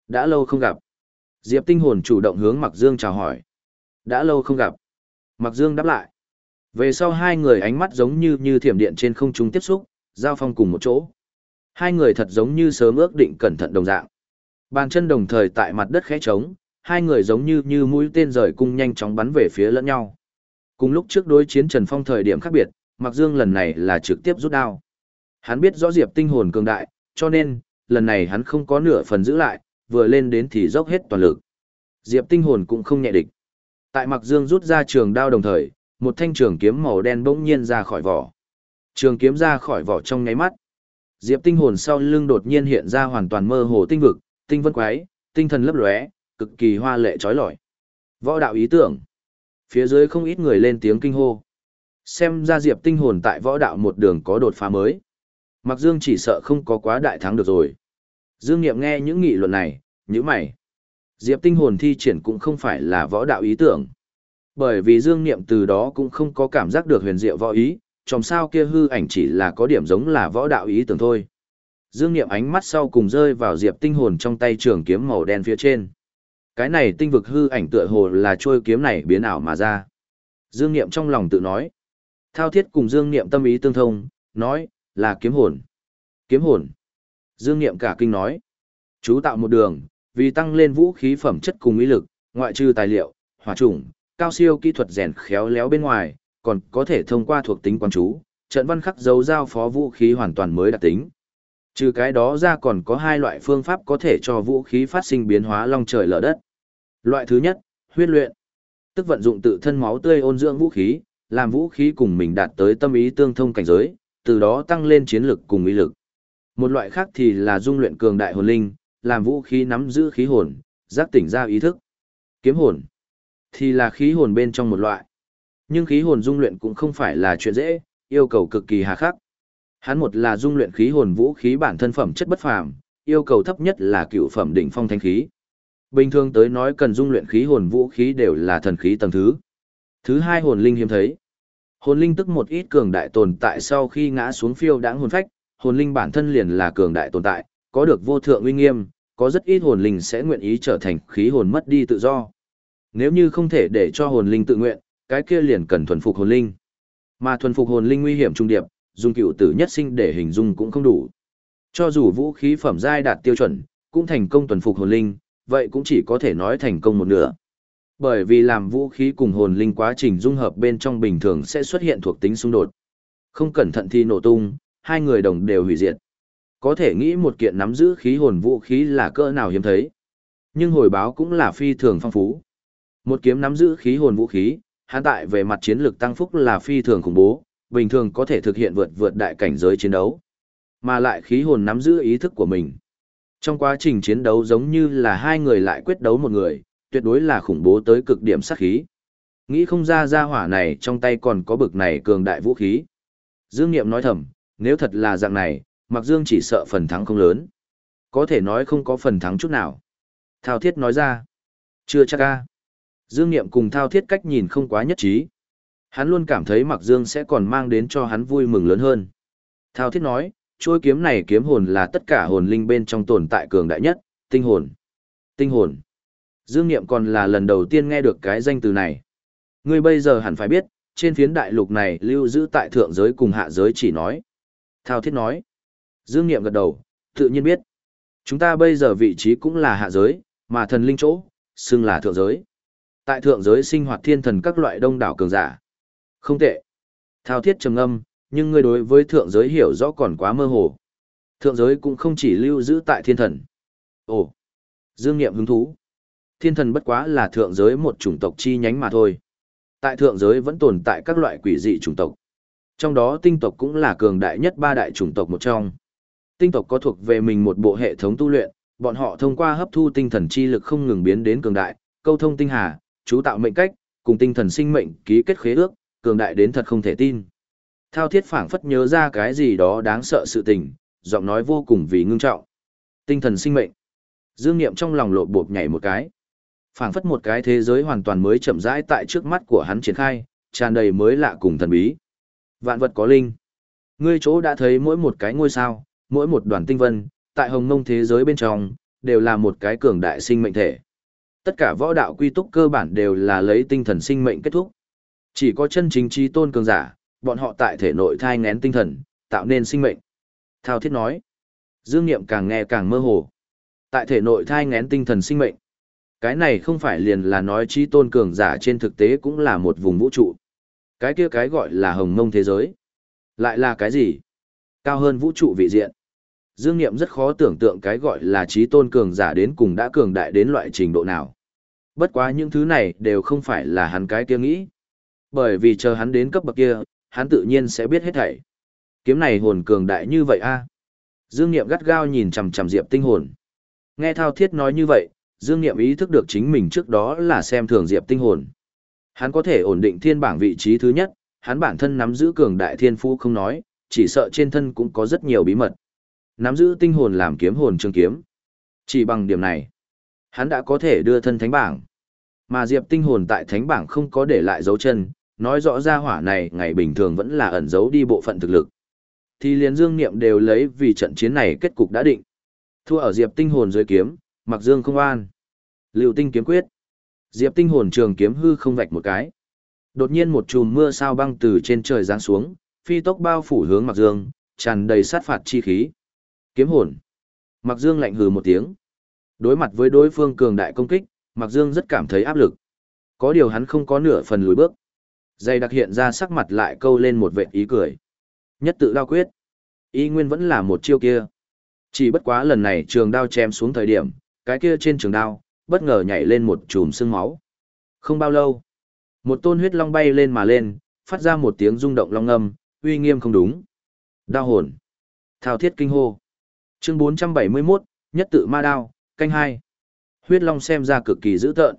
Đã lâu không gặp. Diệp Tinh hồn chủ động hướng Mặc Dương chào hỏi. Đã lâu không gặp. Mặc Dương đáp lại. Về sau hai người ánh mắt giống như như thiểm điện trên không trung tiếp xúc, giao phong cùng một chỗ. Hai người thật giống như sớm ước định cẩn thận đồng dạng. Bàn chân đồng thời tại mặt đất khẽ trống, hai người giống như như mũi tên rời cung nhanh chóng bắn về phía lẫn nhau. Cùng lúc trước đối chiến Trần Phong thời điểm khác biệt, Mạc Dương lần này là trực tiếp rút đao. Hắn biết rõ Diệp tinh hồn cường đại, cho nên, lần này hắn không có nửa phần giữ lại, vừa lên đến thì dốc hết toàn lực. Diệp tinh hồn cũng không nhẹ địch. Tại Mạc Dương rút ra trường đao đồng thời, một thanh trường kiếm màu đen bỗng nhiên ra khỏi vỏ. Trường kiếm ra khỏi vỏ trong nháy mắt. Diệp tinh hồn sau lưng đột nhiên hiện ra hoàn toàn mơ hồ tinh vực, tinh vân quái, tinh thần lấp lóe, cực kỳ hoa lệ trói lọi. Võ đạo ý tưởng. Phía dưới không ít người lên tiếng kinh hô. Xem ra Diệp tinh hồn tại võ đạo một đường có đột phá mới. Mặc Dương chỉ sợ không có quá đại thắng được rồi. Dương Niệm nghe những nghị luận này, như mày. Diệp tinh hồn thi triển cũng không phải là võ đạo ý tưởng. Bởi vì Dương Niệm từ đó cũng không có cảm giác được huyền diệu võ ý, trong sao kia hư ảnh chỉ là có điểm giống là võ đạo ý tưởng thôi. Dương Niệm ánh mắt sau cùng rơi vào Diệp tinh hồn trong tay trường kiếm màu đen phía trên. Cái này tinh vực hư ảnh tựa hồ là trôi kiếm này biến ảo mà ra. Dương Niệm trong lòng tự nói. Thao thiết cùng Dương Niệm tâm ý tương thông, nói, là kiếm hồn. Kiếm hồn. Dương Niệm cả kinh nói. Chú tạo một đường, vì tăng lên vũ khí phẩm chất cùng ý lực, ngoại trừ tài liệu, hỏa trùng, cao siêu kỹ thuật rèn khéo léo bên ngoài, còn có thể thông qua thuộc tính quan chú, trận văn khắc dấu giao phó vũ khí hoàn toàn mới đặc tính. Trừ cái đó ra còn có hai loại phương pháp có thể cho vũ khí phát sinh biến hóa long trời lở đất. Loại thứ nhất, huyết luyện. Tức vận dụng tự thân máu tươi ôn dưỡng vũ khí, làm vũ khí cùng mình đạt tới tâm ý tương thông cảnh giới, từ đó tăng lên chiến lực cùng ý lực. Một loại khác thì là dung luyện cường đại hồn linh, làm vũ khí nắm giữ khí hồn, giác tỉnh ra ý thức. Kiếm hồn thì là khí hồn bên trong một loại. Nhưng khí hồn dung luyện cũng không phải là chuyện dễ, yêu cầu cực kỳ hà khắc. Hắn một là dung luyện khí hồn vũ khí bản thân phẩm chất bất phàm, yêu cầu thấp nhất là cựu phẩm đỉnh phong thanh khí. Bình thường tới nói cần dung luyện khí hồn vũ khí đều là thần khí tầng thứ. Thứ hai hồn linh hiếm thấy. Hồn linh tức một ít cường đại tồn tại sau khi ngã xuống phiêu đãng hồn phách, hồn linh bản thân liền là cường đại tồn tại, có được vô thượng uy nghiêm, có rất ít hồn linh sẽ nguyện ý trở thành khí hồn mất đi tự do. Nếu như không thể để cho hồn linh tự nguyện, cái kia liền cần thuần phục hồn linh. Mà thuần phục hồn linh nguy hiểm trung điệp, dùng cựu tử nhất sinh để hình dung cũng không đủ. Cho dù vũ khí phẩm giai đạt tiêu chuẩn, cũng thành công thuần phục hồn linh, vậy cũng chỉ có thể nói thành công một nửa. Bởi vì làm vũ khí cùng hồn linh quá trình dung hợp bên trong bình thường sẽ xuất hiện thuộc tính xung đột. Không cẩn thận thì nổ tung, hai người đồng đều hủy diệt. Có thể nghĩ một kiện nắm giữ khí hồn vũ khí là cỡ nào hiếm thấy. Nhưng hồi báo cũng là phi thường phong phú. Một kiếm nắm giữ khí hồn vũ khí, hắn tại về mặt chiến lược tăng phúc là phi thường khủng bố, bình thường có thể thực hiện vượt vượt đại cảnh giới chiến đấu. Mà lại khí hồn nắm giữ ý thức của mình. Trong quá trình chiến đấu giống như là hai người lại quyết đấu một người, tuyệt đối là khủng bố tới cực điểm sát khí. Nghĩ không ra ra hỏa này trong tay còn có bực này cường đại vũ khí. Dương Niệm nói thầm, nếu thật là dạng này, Mặc Dương chỉ sợ phần thắng không lớn. Có thể nói không có phần thắng chút nào. Thao Thiết nói ra. Chưa chắc a Dương Niệm cùng Thao Thiết cách nhìn không quá nhất trí. Hắn luôn cảm thấy Mặc Dương sẽ còn mang đến cho hắn vui mừng lớn hơn. Thao Thiết nói, chuôi kiếm này kiếm hồn là tất cả hồn linh bên trong tồn tại cường đại nhất, tinh hồn. Tinh hồn. Dương Niệm còn là lần đầu tiên nghe được cái danh từ này. Ngươi bây giờ hẳn phải biết, trên phiến đại lục này lưu giữ tại thượng giới cùng hạ giới chỉ nói. Thao thiết nói. Dương Niệm gật đầu, tự nhiên biết. Chúng ta bây giờ vị trí cũng là hạ giới, mà thần linh chỗ, xưng là thượng giới. Tại thượng giới sinh hoạt thiên thần các loại đông đảo cường giả. Không tệ. Thao thiết trầm âm, nhưng ngươi đối với thượng giới hiểu rõ còn quá mơ hồ. Thượng giới cũng không chỉ lưu giữ tại thiên thần. Ồ. Dương Niệm hứng thú. Thiên thần bất quá là thượng giới một chủng tộc chi nhánh mà thôi. Tại thượng giới vẫn tồn tại các loại quỷ dị chủng tộc. Trong đó tinh tộc cũng là cường đại nhất ba đại chủng tộc một trong. Tinh tộc có thuộc về mình một bộ hệ thống tu luyện, bọn họ thông qua hấp thu tinh thần chi lực không ngừng biến đến cường đại, câu thông tinh hà, chú tạo mệnh cách, cùng tinh thần sinh mệnh ký kết khế ước, cường đại đến thật không thể tin. Thao thiết phảng phất nhớ ra cái gì đó đáng sợ sự tình, giọng nói vô cùng vì ngưng trọng. Tinh thần sinh mệnh. Dương Niệm trong lòng lộ bộp nhảy một cái phảng phất một cái thế giới hoàn toàn mới chậm rãi tại trước mắt của hắn triển khai, tràn đầy mới lạ cùng thần bí. Vạn vật có linh. Ngươi chỗ đã thấy mỗi một cái ngôi sao, mỗi một đoàn tinh vân, tại hồng mông thế giới bên trong, đều là một cái cường đại sinh mệnh thể. Tất cả võ đạo quy túc cơ bản đều là lấy tinh thần sinh mệnh kết thúc. Chỉ có chân chính trí tôn cường giả, bọn họ tại thể nội thai ngén tinh thần, tạo nên sinh mệnh. Thao thiết nói. Dương Niệm càng nghe càng mơ hồ. Tại thể nội thai ngén tinh thần sinh mệnh. Cái này không phải liền là nói trí tôn cường giả trên thực tế cũng là một vùng vũ trụ. Cái kia cái gọi là hồng mông thế giới. Lại là cái gì? Cao hơn vũ trụ vị diện. Dương Niệm rất khó tưởng tượng cái gọi là trí tôn cường giả đến cùng đã cường đại đến loại trình độ nào. Bất quá những thứ này đều không phải là hắn cái kia nghĩ. Bởi vì chờ hắn đến cấp bậc kia, hắn tự nhiên sẽ biết hết thảy. Kiếm này hồn cường đại như vậy a Dương Niệm gắt gao nhìn chằm chằm Diệp Tinh hồn. Nghe Thao Thiết nói như vậy, Dương Niệm ý thức được chính mình trước đó là xem thường Diệp Tinh hồn. Hắn có thể ổn định thiên bảng vị trí thứ nhất, hắn bản thân nắm giữ cường đại thiên phú không nói, chỉ sợ trên thân cũng có rất nhiều bí mật. Nắm giữ tinh hồn làm kiếm hồn trường kiếm. Chỉ bằng điểm này, hắn đã có thể đưa thân thánh bảng. Mà Diệp Tinh hồn tại thánh bảng không có để lại dấu chân, nói rõ ra hỏa này ngày bình thường vẫn là ẩn giấu đi bộ phận thực lực. Thì liền Dương Niệm đều lấy vì trận chiến này kết cục đã định. Thua ở Diệp Tinh hồn dưới kiếm, Mặc Dương không an. Liệu tinh kiếm quyết. Diệp tinh hồn trường kiếm hư không vạch một cái. Đột nhiên một chùm mưa sao băng từ trên trời giáng xuống, phi tốc bao phủ hướng Mặc Dương, tràn đầy sát phạt chi khí. Kiếm hồn. Mặc Dương lạnh hừ một tiếng. Đối mặt với đối phương cường đại công kích, Mặc Dương rất cảm thấy áp lực. Có điều hắn không có nửa phần lùi bước. Dây đặc hiện ra sắc mặt lại câu lên một vệt ý cười. Nhất tự đao quyết. Y nguyên vẫn là một chiêu kia. Chỉ bất quá lần này trường đao chém xuống thời điểm, cái kia trên trường đao, bất ngờ nhảy lên một chùm sương máu. Không bao lâu, một tôn huyết long bay lên mà lên, phát ra một tiếng rung động long âm, uy nghiêm không đúng. Đao hồn. Thao thiết kinh hô. Chương 471, nhất tự ma đao, canh hai. Huyết long xem ra cực kỳ dữ tợn.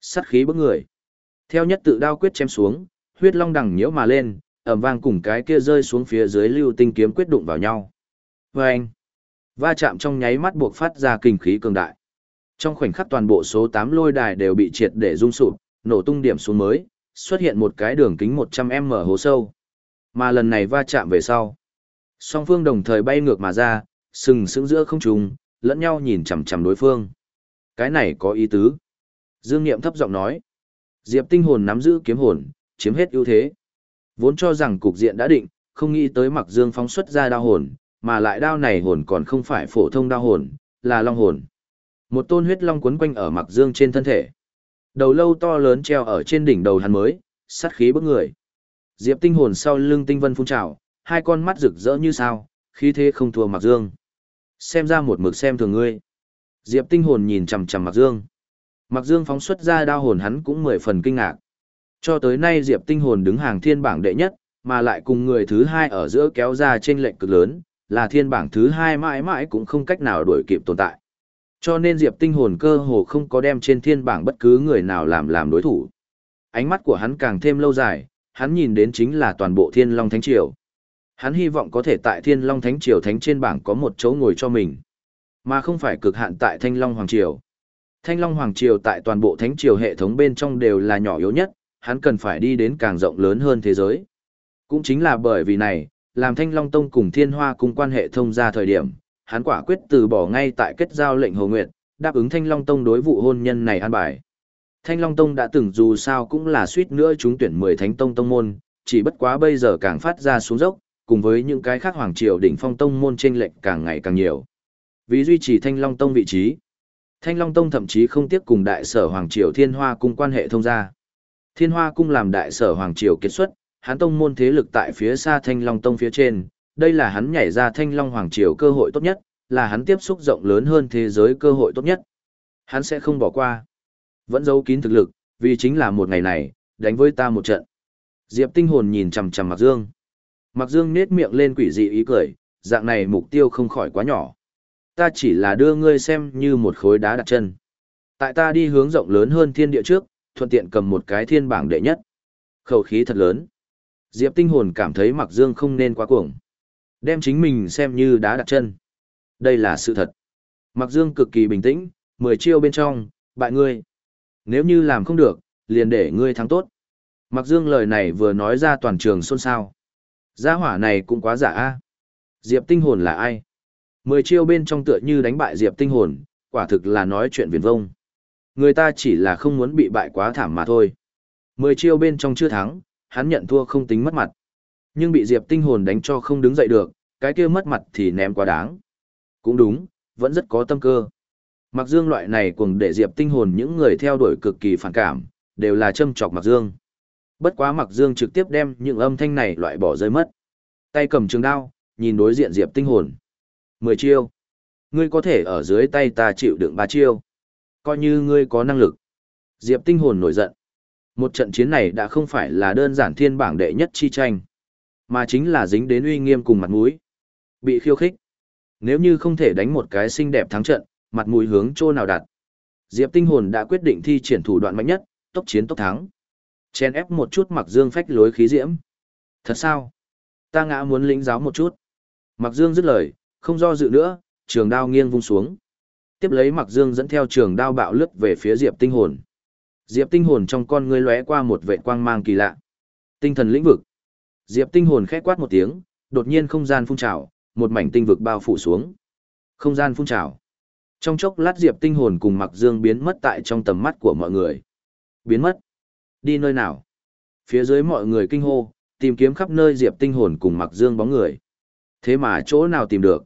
Sát khí bức người. Theo nhất tự đao quyết chém xuống, huyết long đằng nhiễu mà lên, ầm vang cùng cái kia rơi xuống phía dưới lưu tinh kiếm quyết đụng vào nhau. Vâng! Va chạm trong nháy mắt buộc phát ra kinh khí cường đại. Trong khoảnh khắc toàn bộ số 8 lôi đài đều bị triệt để rung sụp, nổ tung điểm xuống mới, xuất hiện một cái đường kính 100m hố sâu. Mà lần này va chạm về sau. Song phương đồng thời bay ngược mà ra, sừng sững giữa không trung, lẫn nhau nhìn chằm chằm đối phương. Cái này có ý tứ. Dương Niệm thấp giọng nói. Diệp tinh hồn nắm giữ kiếm hồn, chiếm hết ưu thế. Vốn cho rằng cục diện đã định, không nghĩ tới mặc dương phóng xuất ra đao hồn, mà lại đao này hồn còn không phải phổ thông đao hồn, là long hồn. Một tôn huyết long quấn quanh ở mặc dương trên thân thể. Đầu lâu to lớn treo ở trên đỉnh đầu hắn mới, sát khí bức người. Diệp tinh hồn sau lưng tinh vân phun trào, hai con mắt rực rỡ như sao, khí thế không thua mặc dương. Xem ra một mực xem thường ngươi. Diệp tinh hồn nhìn chằm chằm mặc dương. Mặc dương phóng xuất ra đao hồn hắn cũng mười phần kinh ngạc. Cho tới nay Diệp tinh hồn đứng hàng thiên bảng đệ nhất, mà lại cùng người thứ hai ở giữa kéo ra trên lệnh cực lớn, là thiên bảng thứ hai mãi mãi cũng không cách nào đuổi kịp tồn tại. Cho nên Diệp tinh hồn cơ hồ không có đem trên thiên bảng bất cứ người nào làm làm đối thủ. Ánh mắt của hắn càng thêm lâu dài, hắn nhìn đến chính là toàn bộ thiên long thánh triều. Hắn hy vọng có thể tại thiên long thánh triều thánh trên bảng có một chỗ ngồi cho mình, mà không phải cực hạn tại thanh long hoàng triều. Thanh long hoàng triều tại toàn bộ thánh triều hệ thống bên trong đều là nhỏ yếu nhất, hắn cần phải đi đến càng rộng lớn hơn thế giới. Cũng chính là bởi vì này, làm Thanh Long Tông cùng Thiên Hoa cùng quan hệ thông ra thời điểm, hắn quả quyết từ bỏ ngay tại kết giao lệnh Hồ Nguyệt, đáp ứng Thanh Long Tông đối vụ hôn nhân này an bài. Thanh Long Tông đã từng dù sao cũng là suýt nữa chúng tuyển 10 Thánh Tông Tông môn, chỉ bất quá bây giờ càng phát ra xuống dốc, cùng với những cái khác hoàng triều đỉnh phong tông môn trên lệnh càng ngày càng nhiều. Vì duy trì Thanh Long Tông vị trí, Thanh Long Tông thậm chí không tiếc cùng đại sở hoàng triều Thiên Hoa cung quan hệ thông gia. Thiên Hoa cung làm đại sở hoàng triều kết xuất, hắn tông môn thế lực tại phía xa Thanh Long Tông phía trên, đây là hắn nhảy ra Thanh Long Hoàng Triều cơ hội tốt nhất, là hắn tiếp xúc rộng lớn hơn thế giới cơ hội tốt nhất. Hắn sẽ không bỏ qua. Vẫn giấu kín thực lực, vì chính là một ngày này, đánh với ta một trận. Diệp tinh hồn nhìn chằm chằm Mạc Dương. Mạc Dương nết miệng lên quỷ dị ý cười, dạng này mục tiêu không khỏi quá nhỏ. Ta chỉ là đưa ngươi xem như một khối đá đặt chân. Tại ta đi hướng rộng lớn hơn thiên địa trước, thuận tiện cầm một cái thiên bảng đệ nhất. Khẩu khí thật lớn. Diệp tinh hồn cảm thấy Mạc Dương không nên quá cuồng. Đem chính mình xem như đá đặt chân. Đây là sự thật. Mạc Dương cực kỳ bình tĩnh, mười chiêu bên trong, bại ngươi. Nếu như làm không được, liền để ngươi thắng tốt. Mạc Dương lời này vừa nói ra toàn trường xôn xao. Gia hỏa này cũng quá giả a. Diệp tinh hồn là ai? Mười chiêu bên trong tựa như đánh bại Diệp tinh hồn, quả thực là nói chuyện viển vông. Người ta chỉ là không muốn bị bại quá thảm mà thôi. Mười chiêu bên trong chưa thắng, hắn nhận thua không tính mất mặt. Nhưng bị Diệp tinh hồn đánh cho không đứng dậy được, cái kia mất mặt thì ném quá đáng. Cũng đúng, vẫn rất có tâm cơ. Mặc Dương loại này cùng để Diệp tinh hồn những người theo đuổi cực kỳ phản cảm, đều là châm chọc Mặc Dương. Bất quá Mặc Dương trực tiếp đem những âm thanh này loại bỏ rơi mất. Tay cầm trường đao, nhìn đối diện Diệp tinh hồn. Mười chiêu. Ngươi có thể ở dưới tay ta chịu đựng ba chiêu. Coi như ngươi có năng lực. Diệp tinh hồn nổi giận. Một trận chiến này đã không phải là đơn giản thiên bảng đệ nhất chi tranh, mà chính là dính đến uy nghiêm cùng mặt mũi. Bị khiêu khích. Nếu như không thể đánh một cái xinh đẹp thắng trận, mặt mũi hướng chỗ nào đặt. Diệp Tinh Hồn đã quyết định thi triển thủ đoạn mạnh nhất, tốc chiến tốc thắng. Chen ép một chút Mặc Dương phách lối khí diễm. Thật sao? Ta ngã muốn lĩnh giáo một chút. Mặc Dương dứt lời, không do dự nữa, trường đao nghiêng vung xuống. Tiếp lấy Mặc Dương dẫn theo trường đao bạo lướt về phía Diệp Tinh Hồn. Diệp tinh hồn trong con ngươi lóe qua một vệ quang mang kỳ lạ. Tinh thần lĩnh vực. Diệp tinh hồn khẽ quát một tiếng, đột nhiên không gian phun trào, một mảnh tinh vực bao phủ xuống. Không gian phun trào. Trong chốc lát Diệp tinh hồn cùng Mặc Dương biến mất tại trong tầm mắt của mọi người. Biến mất? Đi nơi nào? Phía dưới mọi người kinh hô, tìm kiếm khắp nơi Diệp tinh hồn cùng Mặc Dương bóng người. Thế mà chỗ nào tìm được?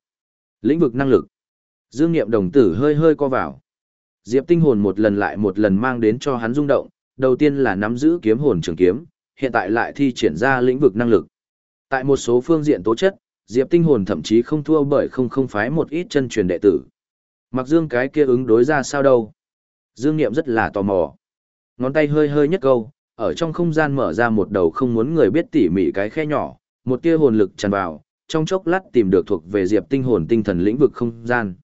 Lĩnh vực năng lực. Dương Niệm đồng tử hơi hơi co vào. Diệp tinh hồn một lần lại một lần mang đến cho hắn rung động, đầu tiên là nắm giữ kiếm hồn trường kiếm, hiện tại lại thi triển ra lĩnh vực năng lực. Tại một số phương diện tố chất, Diệp Tinh Hồn thậm chí không thua bởi không không phái một ít chân truyền đệ tử. Mặc Dương cái kia ứng đối ra sao đâu? Dương Niệm rất là tò mò. Ngón tay hơi hơi nhất câu, ở trong không gian mở ra một đầu không muốn người biết tỉ mỉ cái khe nhỏ, một tia hồn lực tràn vào, trong chốc lát tìm được thuộc về Diệp Tinh Hồn tinh thần lĩnh vực không gian.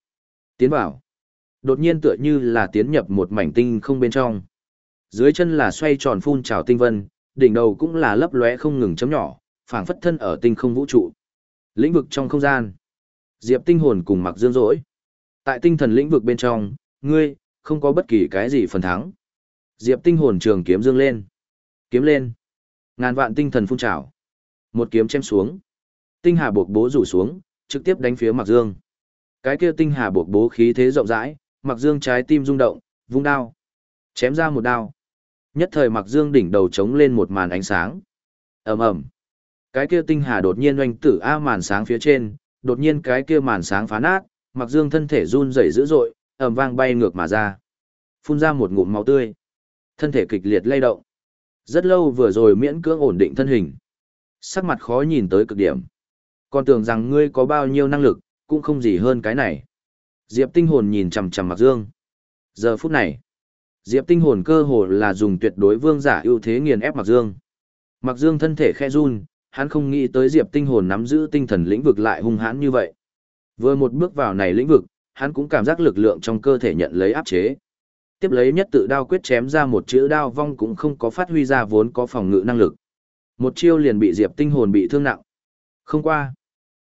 Tiến vào. Đột nhiên tựa như là tiến nhập một mảnh tinh không bên trong. Dưới chân là xoay tròn phun trào tinh vân, đỉnh đầu cũng là lấp lóe không ngừng chấm nhỏ, phảng phất thân ở tinh không vũ trụ. Lĩnh vực trong không gian. Diệp Tinh Hồn cùng Mặc Dương Dỗi. Tại tinh thần lĩnh vực bên trong, ngươi không có bất kỳ cái gì phần thắng. Diệp Tinh Hồn trường kiếm dương lên. Kiếm lên. Ngàn vạn tinh thần phun trào. Một kiếm chém xuống. Tinh hà buộc bố rủ xuống, trực tiếp đánh phía Mặc Dương. Cái kia tinh hà buộc bố khí thế rộng rãi, Mặc Dương trái tim rung động, vung đao. Chém ra một đao. Nhất thời Mặc Dương đỉnh đầu trống lên một màn ánh sáng. ầm ầm, Cái kia tinh hà đột nhiên oanh tử a màn sáng phía trên, đột nhiên cái kia màn sáng phá nát, Mặc Dương thân thể run rẩy dữ dội, ầm vang bay ngược mà ra. Phun ra một ngụm máu tươi. Thân thể kịch liệt lay động. Rất lâu vừa rồi miễn cưỡng ổn định thân hình. Sắc mặt khó nhìn tới cực điểm. Còn tưởng rằng ngươi có bao nhiêu năng lực, cũng không gì hơn cái này. Diệp tinh hồn nhìn chằm chằm Mặc Dương. Giờ phút này, Diệp tinh hồn cơ hồ là dùng tuyệt đối vương giả ưu thế nghiền ép Mặc Dương. Mặc Dương thân thể khe run, hắn không nghĩ tới Diệp tinh hồn nắm giữ tinh thần lĩnh vực lại hung hãn như vậy. Vừa một bước vào này lĩnh vực, hắn cũng cảm giác lực lượng trong cơ thể nhận lấy áp chế. Tiếp lấy nhất tự đao quyết chém ra một chữ đao vong cũng không có phát huy ra vốn có phòng ngự năng lực. Một chiêu liền bị Diệp tinh hồn bị thương nặng. Không qua.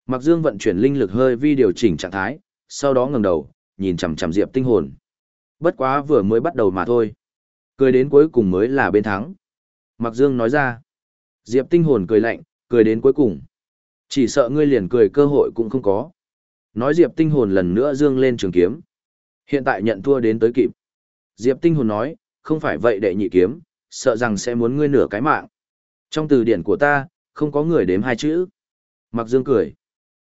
Mặc Dương vận chuyển linh lực hơi vi điều chỉnh trạng thái, sau đó ngẩng đầu, nhìn chằm chằm Diệp tinh hồn. Bất quá vừa mới bắt đầu mà thôi. Cười đến cuối cùng mới là bên thắng. Mặc Dương nói ra. Diệp tinh hồn cười lạnh, cười đến cuối cùng. Chỉ sợ ngươi liền cười cơ hội cũng không có. Nói Diệp tinh hồn lần nữa dương lên trường kiếm. Hiện tại nhận thua đến tới kịp. Diệp tinh hồn nói, không phải vậy đệ nhị kiếm, sợ rằng sẽ muốn ngươi nửa cái mạng. Trong từ điển của ta, không có người đếm hai chữ. Mặc Dương cười.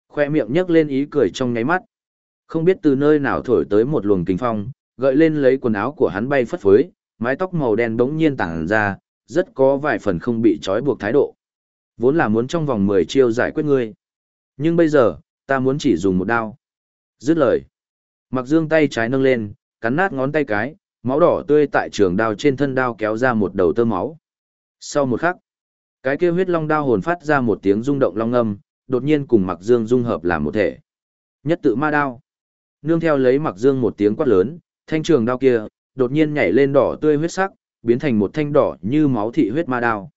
Khoe miệng nhấc lên ý cười trong nháy mắt. Không biết từ nơi nào thổi tới một luồng kinh phong, gợi lên lấy quần áo của hắn bay phất phới, mái tóc màu đen bỗng nhiên tản ra, rất có vài phần không bị trói buộc thái độ. Vốn là muốn trong vòng 10 chiêu giải quyết ngươi. Nhưng bây giờ, ta muốn chỉ dùng một đao. Dứt lời. Mặc dương tay trái nâng lên, cắn nát ngón tay cái, máu đỏ tươi tại trường đao trên thân đao kéo ra một đầu tơ máu. Sau một khắc, cái kia huyết long đao hồn phát ra một tiếng rung động long âm, đột nhiên cùng Mặc Dương dung hợp làm một thể. Nhất tự ma đao. Nương theo lấy Mặc Dương một tiếng quát lớn, thanh trường đao kia đột nhiên nhảy lên đỏ tươi huyết sắc, biến thành một thanh đỏ như máu thị huyết ma đao.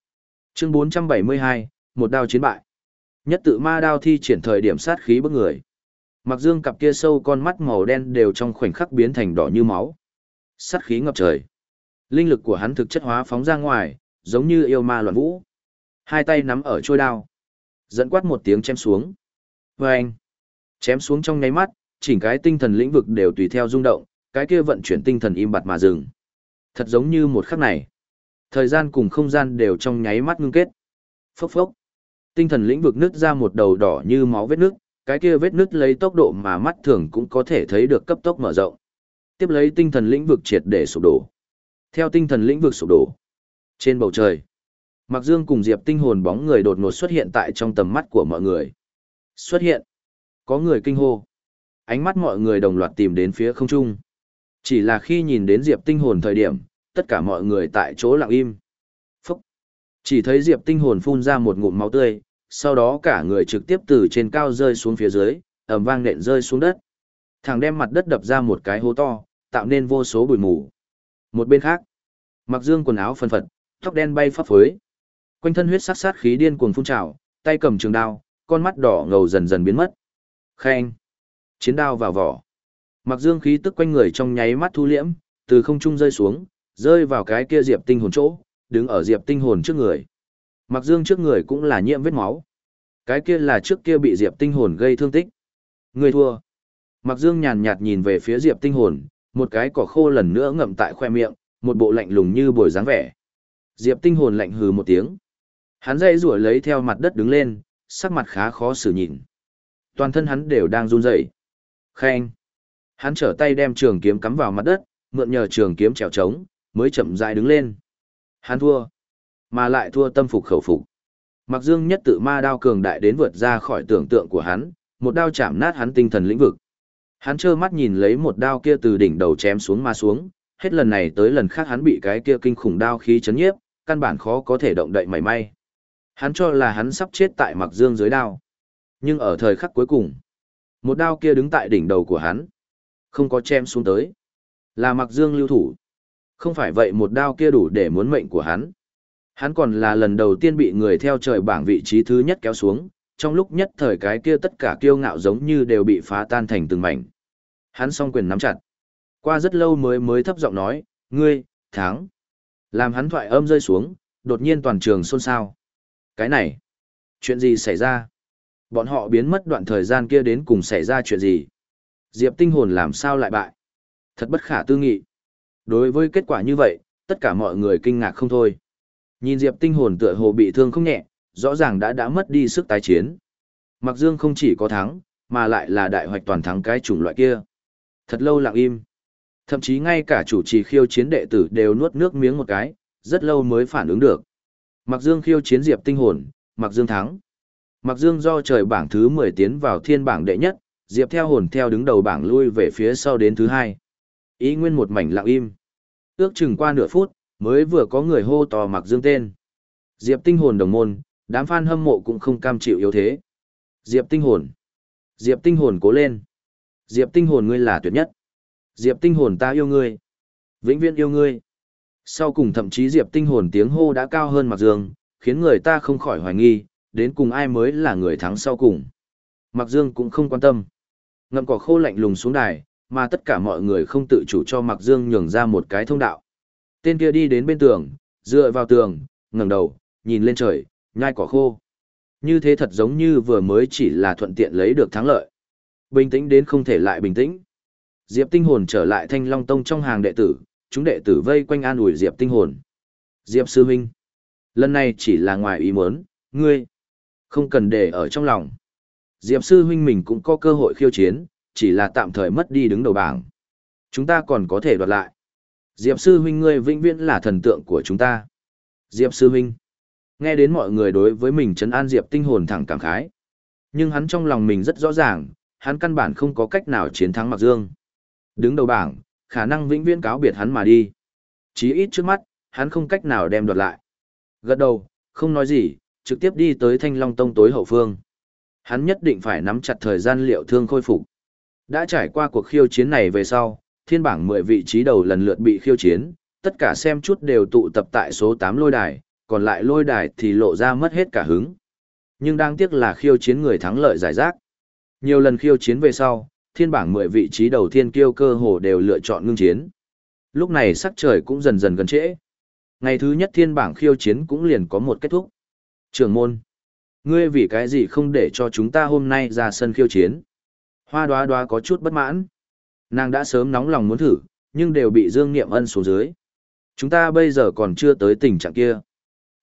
Chương 472, một đao chiến bại. Nhất tự ma đao thi triển thời điểm sát khí bức người. Mặc dương cặp kia sâu con mắt màu đen đều trong khoảnh khắc biến thành đỏ như máu. Sát khí ngập trời. Linh lực của hắn thực chất hóa phóng ra ngoài, giống như yêu ma loạn vũ. Hai tay nắm ở trôi đao. Dẫn quát một tiếng chém xuống. Vâng! Chém xuống trong nháy mắt, chỉnh cái tinh thần lĩnh vực đều tùy theo rung động, cái kia vận chuyển tinh thần im bặt mà dừng. Thật giống như một khắc này. Thời gian cùng không gian đều trong nháy mắt ngưng kết. Phốc phốc. Tinh thần lĩnh vực nứt ra một đầu đỏ như máu vết nước, cái kia vết nứt lấy tốc độ mà mắt thường cũng có thể thấy được cấp tốc mở rộng. Tiếp lấy tinh thần lĩnh vực triệt để sụp đổ. Theo tinh thần lĩnh vực sụp đổ, trên bầu trời, Mạc Dương cùng Diệp Tinh hồn bóng người đột ngột xuất hiện tại trong tầm mắt của mọi người. Xuất hiện. Có người kinh hô. Ánh mắt mọi người đồng loạt tìm đến phía không trung. Chỉ là khi nhìn đến Diệp Tinh hồn thời điểm, tất cả mọi người tại chỗ lặng im. Phúc! Chỉ thấy Diệp tinh hồn phun ra một ngụm máu tươi, sau đó cả người trực tiếp từ trên cao rơi xuống phía dưới, ầm vang nện rơi xuống đất. Thằng đem mặt đất đập ra một cái hố to, tạo nên vô số bụi mù. Một bên khác, mặc dương quần áo phân phật, tóc đen bay phấp phới. Quanh thân huyết sát sát khí điên cuồng phun trào, tay cầm trường đao, con mắt đỏ ngầu dần dần biến mất. Khen! Chiến đao vào vỏ. Mặc dương khí tức quanh người trong nháy mắt thu liễm, từ không trung rơi xuống, rơi vào cái kia diệp tinh hồn chỗ, đứng ở diệp tinh hồn trước người. Mặc dương trước người cũng là nhiễm vết máu. Cái kia là trước kia bị diệp tinh hồn gây thương tích. Người thua. Mặc dương nhàn nhạt nhìn về phía diệp tinh hồn, một cái cỏ khô lần nữa ngậm tại khoe miệng, một bộ lạnh lùng như bồi dáng vẻ. Diệp tinh hồn lạnh hừ một tiếng. Hắn dây rủa lấy theo mặt đất đứng lên, sắc mặt khá khó xử nhìn. Toàn thân hắn đều đang run rẩy. Khen. Hắn trở tay đem trường kiếm cắm vào mặt đất, mượn nhờ trường kiếm trèo trống, mới chậm rãi đứng lên. Hắn thua, mà lại thua tâm phục khẩu phục. Mặc Dương nhất tự ma đao cường đại đến vượt ra khỏi tưởng tượng của hắn, một đao chạm nát hắn tinh thần lĩnh vực. Hắn trơ mắt nhìn lấy một đao kia từ đỉnh đầu chém xuống mà xuống, hết lần này tới lần khác hắn bị cái kia kinh khủng đao khí chấn nhiếp, căn bản khó có thể động đậy mảy may. Hắn cho là hắn sắp chết tại Mặc Dương dưới đao. Nhưng ở thời khắc cuối cùng, một đao kia đứng tại đỉnh đầu của hắn, không có chém xuống tới. Là Mặc Dương lưu thủ. Không phải vậy một đao kia đủ để muốn mệnh của hắn. Hắn còn là lần đầu tiên bị người theo trời bảng vị trí thứ nhất kéo xuống, trong lúc nhất thời cái kia tất cả kiêu ngạo giống như đều bị phá tan thành từng mảnh. Hắn song quyền nắm chặt. Qua rất lâu mới mới thấp giọng nói, ngươi, thắng. Làm hắn thoại âm rơi xuống, đột nhiên toàn trường xôn xao. Cái này, chuyện gì xảy ra? Bọn họ biến mất đoạn thời gian kia đến cùng xảy ra chuyện gì? Diệp tinh hồn làm sao lại bại? Thật bất khả tư nghị. Đối với kết quả như vậy, tất cả mọi người kinh ngạc không thôi. Nhìn Diệp tinh hồn tựa hồ bị thương không nhẹ, rõ ràng đã đã mất đi sức tái chiến. Mặc Dương không chỉ có thắng, mà lại là đại hoạch toàn thắng cái chủng loại kia. Thật lâu lặng im. Thậm chí ngay cả chủ trì khiêu chiến đệ tử đều nuốt nước miếng một cái, rất lâu mới phản ứng được. Mặc Dương khiêu chiến Diệp tinh hồn, Mặc Dương thắng. Mặc Dương do trời bảng thứ 10 tiến vào thiên bảng đệ nhất, Diệp theo hồn theo đứng đầu bảng lui về phía sau đến thứ hai. Ý nguyên một mảnh lặng im. Ước chừng qua nửa phút, mới vừa có người hô to Mặc Dương tên. Diệp tinh hồn đồng môn, đám fan hâm mộ cũng không cam chịu yếu thế. Diệp tinh hồn. Diệp tinh hồn cố lên. Diệp tinh hồn ngươi là tuyệt nhất. Diệp tinh hồn ta yêu ngươi. Vĩnh viễn yêu ngươi. Sau cùng thậm chí Diệp tinh hồn tiếng hô đã cao hơn Mặc Dương, khiến người ta không khỏi hoài nghi, đến cùng ai mới là người thắng sau cùng. Mặc Dương cũng không quan tâm. Ngậm cỏ khô lạnh lùng xuống đài, mà tất cả mọi người không tự chủ cho Mặc Dương nhường ra một cái thông đạo. Tên kia đi đến bên tường, dựa vào tường, ngẩng đầu, nhìn lên trời, nhai cỏ khô. Như thế thật giống như vừa mới chỉ là thuận tiện lấy được thắng lợi. Bình tĩnh đến không thể lại bình tĩnh. Diệp Tinh Hồn trở lại Thanh Long Tông trong hàng đệ tử, chúng đệ tử vây quanh an ủi Diệp Tinh Hồn. Diệp Sư Minh, lần này chỉ là ngoài ý muốn, ngươi không cần để ở trong lòng. Diệp Sư Huynh mình cũng có cơ hội khiêu chiến, chỉ là tạm thời mất đi đứng đầu bảng. Chúng ta còn có thể đoạt lại. Diệp Sư Huynh ngươi vĩnh viễn là thần tượng của chúng ta. Diệp Sư Huynh. Nghe đến mọi người đối với mình trấn an Diệp tinh hồn thẳng cảm khái. Nhưng hắn trong lòng mình rất rõ ràng, hắn căn bản không có cách nào chiến thắng Mạc Dương. Đứng đầu bảng, khả năng vĩnh viễn cáo biệt hắn mà đi. Chí ít trước mắt, hắn không cách nào đem đoạt lại. Gật đầu, không nói gì, trực tiếp đi tới Thanh Long Tông tối hậu phương. Hắn nhất định phải nắm chặt thời gian liệu thương khôi phục. Đã trải qua cuộc khiêu chiến này về sau, thiên bảng 10 vị trí đầu lần lượt bị khiêu chiến, tất cả xem chút đều tụ tập tại số 8 lôi đài, còn lại lôi đài thì lộ ra mất hết cả hứng. Nhưng đáng tiếc là khiêu chiến người thắng lợi giải rác. Nhiều lần khiêu chiến về sau, thiên bảng 10 vị trí đầu thiên kiêu cơ hồ đều lựa chọn ngưng chiến. Lúc này sắc trời cũng dần dần gần trễ. Ngày thứ nhất thiên bảng khiêu chiến cũng liền có một kết thúc. Trưởng môn, ngươi vì cái gì không để cho chúng ta hôm nay ra sân khiêu chiến? Hoa đoá đoá có chút bất mãn. Nàng đã sớm nóng lòng muốn thử, nhưng đều bị Dương Niệm Ân xuống dưới. Chúng ta bây giờ còn chưa tới tình trạng kia.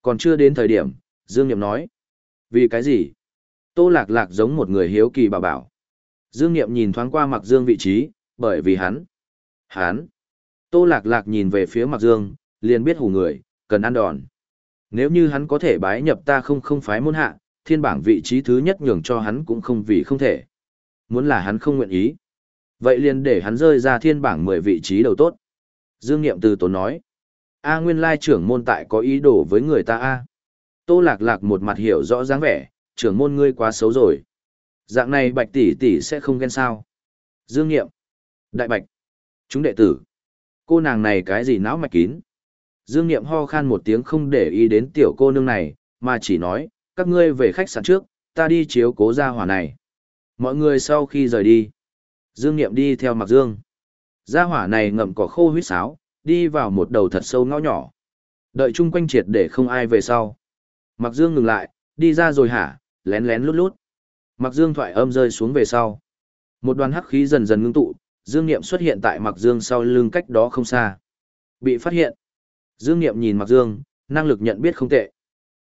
Còn chưa đến thời điểm, Dương Niệm nói. Vì cái gì? Tô Lạc Lạc giống một người hiếu kỳ bảo bảo. Dương Niệm nhìn thoáng qua Mặc Dương vị trí, bởi vì hắn. Hắn. Tô Lạc Lạc nhìn về phía Mặc Dương, liền biết hù người, cần ăn đòn. Nếu như hắn có thể bái nhập ta không không phái môn hạ, thiên bảng vị trí thứ nhất nhường cho hắn cũng không vì không thể. Muốn là hắn không nguyện ý. Vậy liền để hắn rơi ra thiên bảng 10 vị trí đầu tốt. Dương Niệm từ tốn nói. A nguyên lai trưởng môn tại có ý đồ với người ta A. Tô lạc lạc một mặt hiểu rõ dáng vẻ, trưởng môn ngươi quá xấu rồi. Dạng này bạch tỷ tỷ sẽ không ghen sao. Dương Niệm. Đại bạch. Chúng đệ tử. Cô nàng này cái gì não mạch kín. Dương Niệm ho khan một tiếng không để ý đến tiểu cô nương này, mà chỉ nói, các ngươi về khách sạn trước, ta đi chiếu cố gia hỏa này. Mọi người sau khi rời đi, Dương Niệm đi theo Mạc Dương. Gia hỏa này ngậm cỏ khô huyết sáo, đi vào một đầu thật sâu ngõ nhỏ. Đợi chung quanh triệt để không ai về sau. Mạc Dương ngừng lại, đi ra rồi hả, lén lén lút lút. Mạc Dương thoại âm rơi xuống về sau. Một đoàn hắc khí dần dần ngưng tụ, Dương Niệm xuất hiện tại Mạc Dương sau lưng cách đó không xa. Bị phát hiện. Dương Niệm nhìn Mạc Dương, năng lực nhận biết không tệ.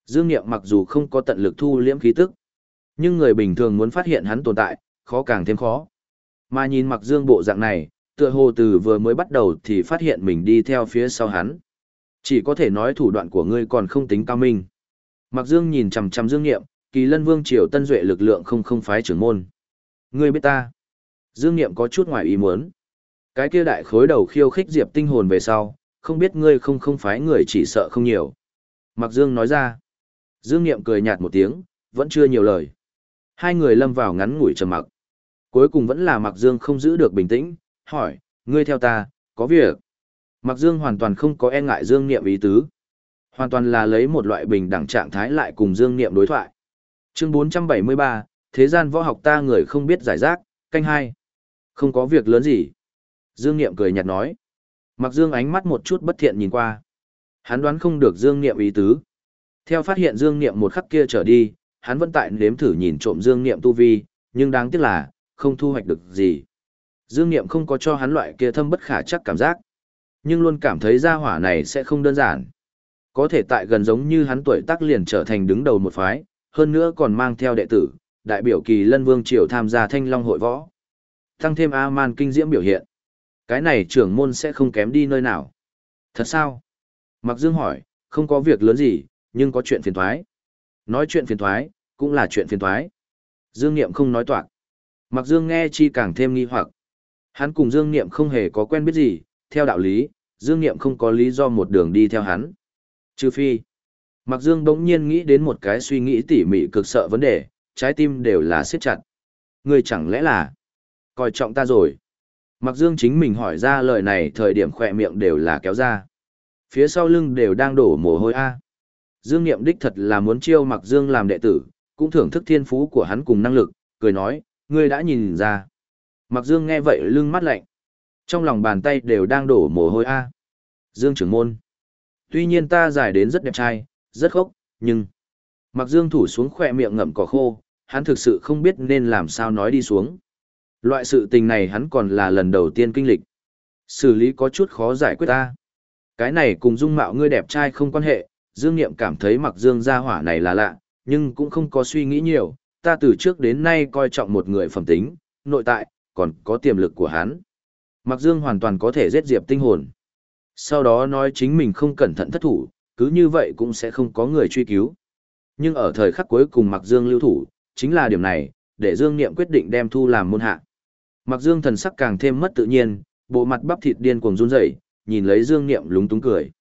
Dương Niệm mặc dù không có tận lực thu liễm khí tức, nhưng người bình thường muốn phát hiện hắn tồn tại, khó càng thêm khó. Mà nhìn Mạc Dương bộ dạng này, tựa hồ từ vừa mới bắt đầu thì phát hiện mình đi theo phía sau hắn. Chỉ có thể nói thủ đoạn của ngươi còn không tính cao minh. Mặc Dương nhìn chằm chằm Dương Nghiệm, Kỳ Lân Vương triều Tân Duệ lực lượng không không phái trưởng môn. Ngươi biết ta? Dương Nghiệm có chút ngoài ý muốn. Cái kia đại khối đầu khiêu khích Diệp Tinh hồn về sau, không biết ngươi không không phái người chỉ sợ không nhiều. Mặc Dương nói ra. Dương Niệm cười nhạt một tiếng, vẫn chưa nhiều lời. Hai người lâm vào ngắn ngủi trầm mặc. Cuối cùng vẫn là Mặc Dương không giữ được bình tĩnh, hỏi, ngươi theo ta, có việc. Mặc Dương hoàn toàn không có e ngại Dương Niệm ý tứ. Hoàn toàn là lấy một loại bình đẳng trạng thái lại cùng Dương Niệm đối thoại. Chương 473, Thế gian võ học ta người không biết giải rác, canh hai. Không có việc lớn gì. Dương Niệm cười nhạt nói. Mặc Dương ánh mắt một chút bất thiện nhìn qua. Hắn đoán không được Dương Niệm ý tứ. Theo phát hiện Dương Niệm một khắc kia trở đi, hắn vẫn tại nếm thử nhìn trộm Dương Niệm tu vi, nhưng đáng tiếc là, không thu hoạch được gì. Dương Niệm không có cho hắn loại kia thâm bất khả chắc cảm giác, nhưng luôn cảm thấy gia hỏa này sẽ không đơn giản. Có thể tại gần giống như hắn tuổi tác liền trở thành đứng đầu một phái, hơn nữa còn mang theo đệ tử, đại biểu kỳ lân vương triều tham gia thanh long hội võ. Tăng thêm A-man kinh diễm biểu hiện. Cái này trưởng môn sẽ không kém đi nơi nào. Thật sao? Mặc Dương hỏi, không có việc lớn gì, nhưng có chuyện phiền thoái. Nói chuyện phiền thoái, cũng là chuyện phiền thoái. Dương Niệm không nói toạc. Mặc Dương nghe chi càng thêm nghi hoặc. Hắn cùng Dương Niệm không hề có quen biết gì, theo đạo lý, Dương Niệm không có lý do một đường đi theo hắn. Trừ phi. Mặc Dương bỗng nhiên nghĩ đến một cái suy nghĩ tỉ mỉ cực sợ vấn đề, trái tim đều là siết chặt. Người chẳng lẽ là coi trọng ta rồi. Mặc Dương chính mình hỏi ra lời này thời điểm khỏe miệng đều là kéo ra. Phía sau lưng đều đang đổ mồ hôi a. Dương Niệm đích thật là muốn chiêu Mặc Dương làm đệ tử, cũng thưởng thức thiên phú của hắn cùng năng lực, cười nói, ngươi đã nhìn ra. Mặc Dương nghe vậy lưng mắt lạnh. Trong lòng bàn tay đều đang đổ mồ hôi a. Dương trưởng môn. Tuy nhiên ta giải đến rất đẹp trai, rất khốc, nhưng... Mặc Dương thủ xuống khỏe miệng ngậm cỏ khô, hắn thực sự không biết nên làm sao nói đi xuống. Loại sự tình này hắn còn là lần đầu tiên kinh lịch. Xử lý có chút khó giải quyết ta. Cái này cùng dung mạo ngươi đẹp trai không quan hệ, Dương Niệm cảm thấy mặc Dương gia hỏa này là lạ, nhưng cũng không có suy nghĩ nhiều, ta từ trước đến nay coi trọng một người phẩm tính, nội tại, còn có tiềm lực của hắn. Mặc Dương hoàn toàn có thể giết Diệp tinh hồn. Sau đó nói chính mình không cẩn thận thất thủ, cứ như vậy cũng sẽ không có người truy cứu. Nhưng ở thời khắc cuối cùng Mặc Dương lưu thủ, chính là điểm này, để Dương Niệm quyết định đem thu làm môn hạ. Mặc Dương thần sắc càng thêm mất tự nhiên, bộ mặt bắp thịt điên cuồng run rẩy, nhìn lấy Dương Niệm lúng túng cười.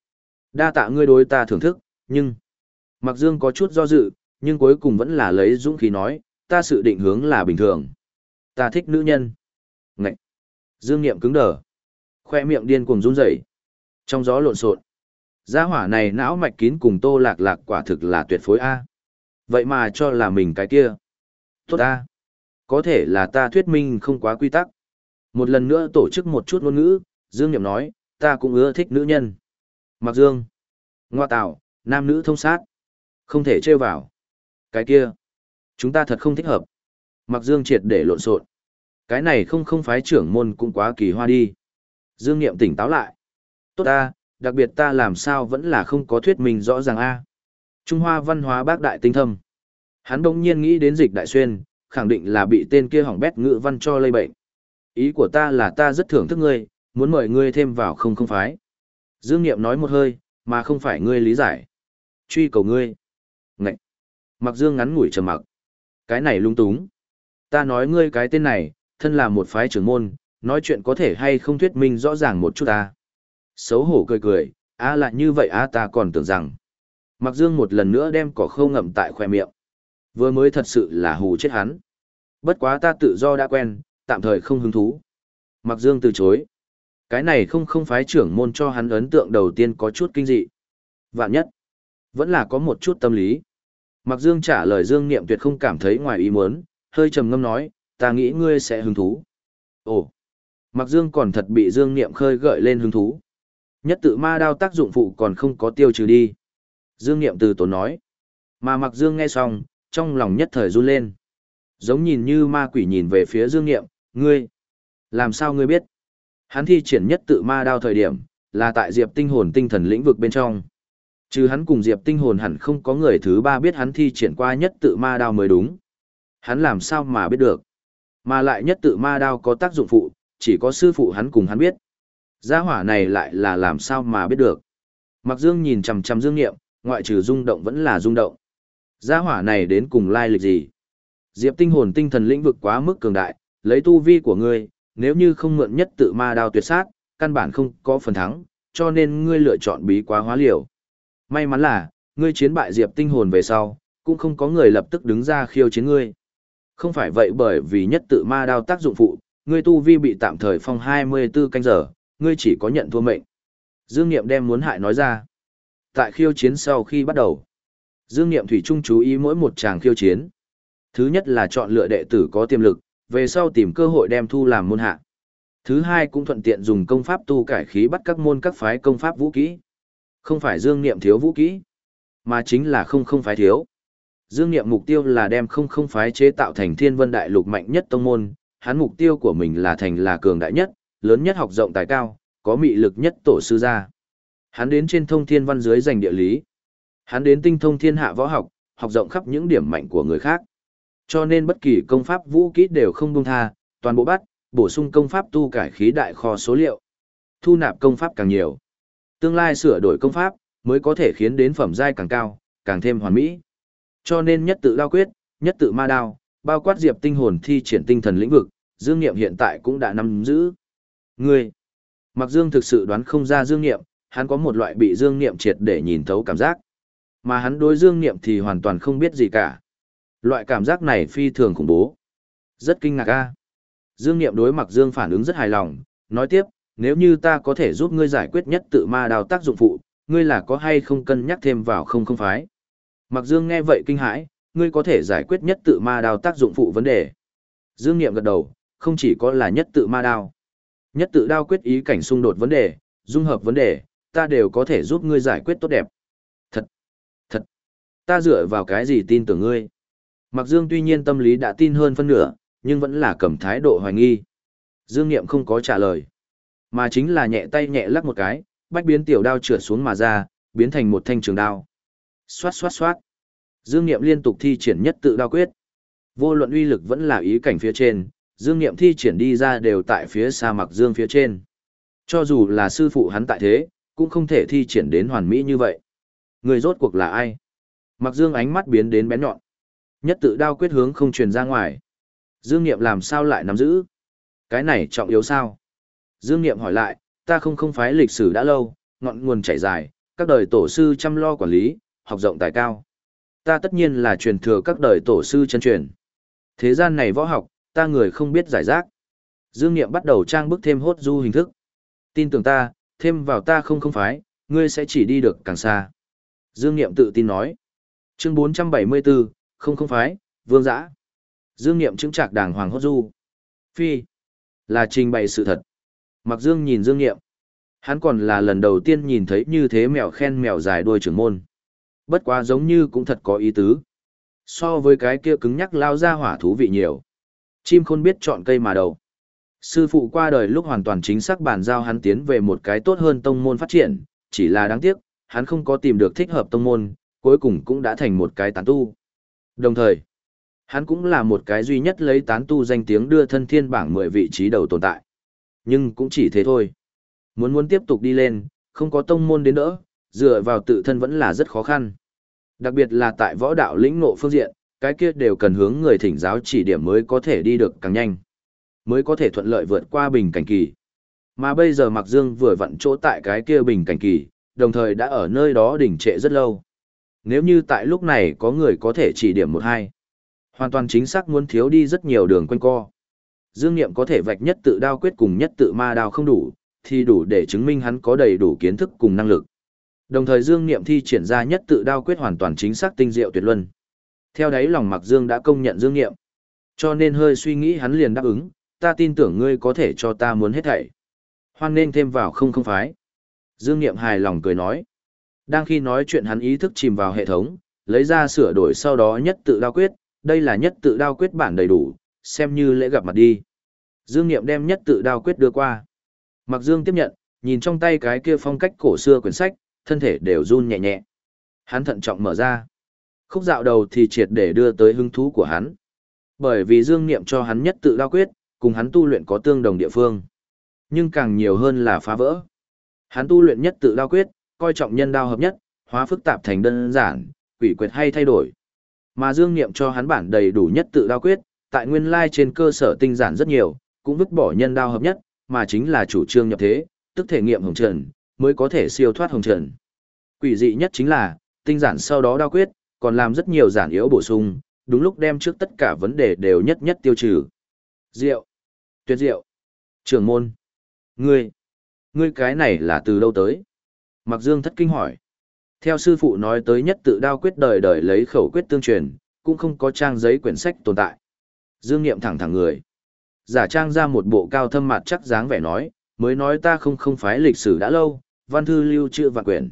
Đa tạ ngươi đối ta thưởng thức, nhưng Mặc Dương có chút do dự, nhưng cuối cùng vẫn là lấy dũng khí nói, ta sự định hướng là bình thường. Ta thích nữ nhân. Ngậy. Dương Niệm cứng đờ. Khoe miệng điên cuồng run rẩy. Trong gió lộn xộn. Gia hỏa này não mạch kín cùng tô lạc lạc quả thực là tuyệt phối A. Vậy mà cho là mình cái kia. Tốt A. Có thể là ta thuyết minh không quá quy tắc. Một lần nữa tổ chức một chút ngôn ngữ, Dương Niệm nói, ta cũng ưa thích nữ nhân. Mặc Dương. Ngoa tạo, nam nữ thông sát. Không thể trêu vào. Cái kia. Chúng ta thật không thích hợp. Mặc Dương triệt để lộn xộn. Cái này không không phái trưởng môn cũng quá kỳ hoa đi. Dương Niệm tỉnh táo lại. Tốt ta, đặc biệt ta làm sao vẫn là không có thuyết minh rõ ràng a. Trung Hoa văn hóa bác đại tinh thâm. Hắn đông nhiên nghĩ đến dịch đại xuyên, khẳng định là bị tên kia hỏng bét ngữ văn cho lây bệnh. Ý của ta là ta rất thưởng thức ngươi, muốn mời ngươi thêm vào không không phái. Dương Niệm nói một hơi, mà không phải ngươi lý giải. Truy cầu ngươi. Ngậy. Mặc Dương ngắn ngủi trầm mặc. Cái này lung túng. Ta nói ngươi cái tên này, thân là một phái trưởng môn, nói chuyện có thể hay không thuyết minh rõ ràng một chút ta. Xấu hổ cười cười, á à lại như vậy á ta còn tưởng rằng. Mặc Dương một lần nữa đem cỏ khâu ngậm tại khoe miệng. Vừa mới thật sự là hù chết hắn. Bất quá ta tự do đã quen, tạm thời không hứng thú. Mặc Dương từ chối. Cái này không không phái trưởng môn cho hắn ấn tượng đầu tiên có chút kinh dị. Vạn nhất, vẫn là có một chút tâm lý. Mặc Dương trả lời Dương Niệm tuyệt không cảm thấy ngoài ý muốn, hơi trầm ngâm nói, ta nghĩ ngươi sẽ hứng thú. Ồ, Mặc Dương còn thật bị Dương Niệm khơi gợi lên hứng thú. Nhất tự ma đao tác dụng phụ còn không có tiêu trừ đi. Dương Niệm từ tốn nói. Mà Mặc Dương nghe xong, trong lòng nhất thời run lên. Giống nhìn như ma quỷ nhìn về phía Dương Niệm, ngươi. Làm sao ngươi biết? Hắn thi triển nhất tự ma đao thời điểm, là tại Diệp tinh hồn tinh thần lĩnh vực bên trong. Trừ hắn cùng Diệp tinh hồn hẳn không có người thứ ba biết hắn thi triển qua nhất tự ma đao mới đúng. Hắn làm sao mà biết được? Mà lại nhất tự ma đao có tác dụng phụ, chỉ có sư phụ hắn cùng hắn biết. Gia hỏa này lại là làm sao mà biết được. Mặc Dương nhìn chằm chằm Dương Nghiệm, ngoại trừ rung động vẫn là rung động. Gia hỏa này đến cùng lai lịch gì? Diệp tinh hồn tinh thần lĩnh vực quá mức cường đại, lấy tu vi của ngươi, nếu như không mượn nhất tự ma đao tuyệt sát, căn bản không có phần thắng, cho nên ngươi lựa chọn bí quá hóa liều. May mắn là, ngươi chiến bại Diệp tinh hồn về sau, cũng không có người lập tức đứng ra khiêu chiến ngươi. Không phải vậy bởi vì nhất tự ma đao tác dụng phụ, ngươi tu vi bị tạm thời phong 24 canh giờ, ngươi chỉ có nhận thua mệnh. Dương Niệm đem muốn hại nói ra. Tại khiêu chiến sau khi bắt đầu, Dương Niệm Thủy Trung chú ý mỗi một chàng khiêu chiến. Thứ nhất là chọn lựa đệ tử có tiềm lực, về sau tìm cơ hội đem thu làm môn hạ. Thứ hai cũng thuận tiện dùng công pháp tu cải khí bắt các môn các phái công pháp vũ kỹ. Không phải Dương Niệm thiếu vũ kỹ, mà chính là không không phái thiếu. Dương Niệm mục tiêu là đem không không phái chế tạo thành thiên vân đại lục mạnh nhất tông môn, hắn mục tiêu của mình là thành là cường đại nhất, lớn nhất học rộng tài cao, có mị lực nhất tổ sư gia. Hắn đến trên thông thiên văn dưới giành địa lý. Hắn đến tinh thông thiên hạ võ học, học rộng khắp những điểm mạnh của người khác. Cho nên bất kỳ công pháp vũ kỹ đều không buông tha, toàn bộ bắt, bổ sung công pháp tu cải khí đại kho số liệu. Thu nạp công pháp càng nhiều. Tương lai sửa đổi công pháp, mới có thể khiến đến phẩm giai càng cao, càng thêm hoàn mỹ. Cho nên nhất tự đao quyết, nhất tự ma đao, bao quát diệp tinh hồn thi triển tinh thần lĩnh vực, Dương Niệm hiện tại cũng đã nắm giữ. Ngươi, Mặc Dương thực sự đoán không ra Dương Niệm, hắn có một loại bị Dương Niệm triệt để nhìn thấu cảm giác. Mà hắn đối Dương Niệm thì hoàn toàn không biết gì cả. Loại cảm giác này phi thường khủng bố. Rất kinh ngạc a. Dương Niệm đối Mặc Dương phản ứng rất hài lòng, nói tiếp, nếu như ta có thể giúp ngươi giải quyết nhất tự ma đào tác dụng phụ, ngươi là có hay không cân nhắc thêm vào không không phái. Mặc Dương nghe vậy kinh hãi, ngươi có thể giải quyết nhất tự ma đào tác dụng phụ vấn đề. Dương Niệm gật đầu, không chỉ có là nhất tự ma đao. Nhất tự đao quyết ý cảnh xung đột vấn đề, dung hợp vấn đề, ta đều có thể giúp ngươi giải quyết tốt đẹp. Ta dựa vào cái gì tin tưởng ngươi? Mặc Dương tuy nhiên tâm lý đã tin hơn phân nửa, nhưng vẫn là cầm thái độ hoài nghi. Dương Niệm không có trả lời, mà chính là nhẹ tay nhẹ lắc một cái, bách biến tiểu đao trượt xuống mà ra, biến thành một thanh trường đao. Xoát xoát xoát. Dương Niệm liên tục thi triển nhất tự đao quyết. Vô luận uy lực vẫn là ý cảnh phía trên, Dương Niệm thi triển đi ra đều tại phía xa mặc Dương phía trên. Cho dù là sư phụ hắn tại thế, cũng không thể thi triển đến hoàn mỹ như vậy. Người rốt cuộc là ai? Mặc Dương ánh mắt biến đến bén nhọn. Nhất tự đao quyết hướng không truyền ra ngoài. Dương Niệm làm sao lại nắm giữ? Cái này trọng yếu sao? Dương Niệm hỏi lại, ta không không phái lịch sử đã lâu, ngọn nguồn chảy dài, các đời tổ sư chăm lo quản lý, học rộng tài cao. Ta tất nhiên là truyền thừa các đời tổ sư chân truyền. Thế gian này võ học, ta người không biết giải rác. Dương Niệm bắt đầu trang bức thêm hốt du hình thức. Tin tưởng ta, thêm vào ta không không phái, ngươi sẽ chỉ đi được càng xa. Dương Niệm tự tin nói. Chương 474, không không phái, vương giã. Dương Niệm chứng trạc đàng hoàng hốt du. Phi. Là trình bày sự thật. Mặc Dương nhìn Dương Niệm. Hắn còn là lần đầu tiên nhìn thấy như thế mèo khen mèo dài đuôi trưởng môn. Bất quá giống như cũng thật có ý tứ. So với cái kia cứng nhắc lao ra hỏa thú vị nhiều. Chim khôn biết chọn cây mà đầu. Sư phụ qua đời lúc hoàn toàn chính xác bàn giao hắn tiến về một cái tốt hơn tông môn phát triển, chỉ là đáng tiếc, hắn không có tìm được thích hợp tông môn, cuối cùng cũng đã thành một cái tán tu. Đồng thời, hắn cũng là một cái duy nhất lấy tán tu danh tiếng đưa thân thiên bảng 10 vị trí đầu tồn tại. Nhưng cũng chỉ thế thôi. Muốn muốn tiếp tục đi lên, không có tông môn đến đỡ, dựa vào tự thân vẫn là rất khó khăn. Đặc biệt là tại võ đạo lĩnh ngộ phương diện, cái kia đều cần hướng người thỉnh giáo chỉ điểm mới có thể đi được càng nhanh, mới có thể thuận lợi vượt qua bình cảnh kỳ. Mà bây giờ Mạc Dương vừa vặn chỗ tại cái kia bình cảnh kỳ, đồng thời đã ở nơi đó đỉnh trệ rất lâu. Nếu như tại lúc này có người có thể chỉ điểm một hai, hoàn toàn chính xác muốn thiếu đi rất nhiều đường quanh co. Dương Niệm có thể vạch nhất tự đao quyết cùng nhất tự ma đao không đủ, thì đủ để chứng minh hắn có đầy đủ kiến thức cùng năng lực. Đồng thời Dương Niệm thi triển ra nhất tự đao quyết hoàn toàn chính xác tinh diệu tuyệt luân. Theo đấy lòng Mạc Dương đã công nhận Dương Niệm. Cho nên hơi suy nghĩ hắn liền đáp ứng, ta tin tưởng ngươi có thể cho ta muốn hết thảy. Hoan nên thêm vào không không phái. Dương Niệm hài lòng cười nói. Đang khi nói chuyện hắn ý thức chìm vào hệ thống, lấy ra sửa đổi sau đó nhất tự đao quyết, đây là nhất tự đao quyết bản đầy đủ, xem như lễ gặp mặt đi. Dương Niệm đem nhất tự đao quyết đưa qua. Mặc Dương tiếp nhận, nhìn trong tay cái kia phong cách cổ xưa quyển sách, thân thể đều run nhẹ nhẹ. Hắn thận trọng mở ra. Khúc dạo đầu thì triệt để đưa tới hứng thú của hắn. Bởi vì Dương Niệm cho hắn nhất tự đao quyết, cùng hắn tu luyện có tương đồng địa phương. Nhưng càng nhiều hơn là phá vỡ. Hắn tu luyện nhất tự đao quyết, coi trọng nhân đao hợp nhất, hóa phức tạp thành đơn giản, quỷ quyệt hay thay đổi. Mà Dương Niệm cho hắn bản đầy đủ nhất tự đao quyết, tại nguyên lai trên cơ sở tinh giản rất nhiều, cũng vứt bỏ nhân đao hợp nhất, mà chính là chủ trương nhập thế, tức thể nghiệm hồng trần, mới có thể siêu thoát hồng trần. Quỷ dị nhất chính là, tinh giản sau đó đao quyết, còn làm rất nhiều giản yếu bổ sung, đúng lúc đem trước tất cả vấn đề đều nhất nhất tiêu trừ. Diệu. Tuyệt diệu. Trưởng môn. Ngươi. Ngươi cái này là từ đâu tới? Mặc Dương thất kinh hỏi. Theo sư phụ nói tới nhất tự đao quyết đời đời lấy khẩu quyết tương truyền, cũng không có trang giấy quyển sách tồn tại. Dương Niệm thẳng thẳng người. Giả trang ra một bộ cao thâm mặt chắc dáng vẻ nói, mới nói ta không không phái lịch sử đã lâu, văn thư lưu trữ và quyển.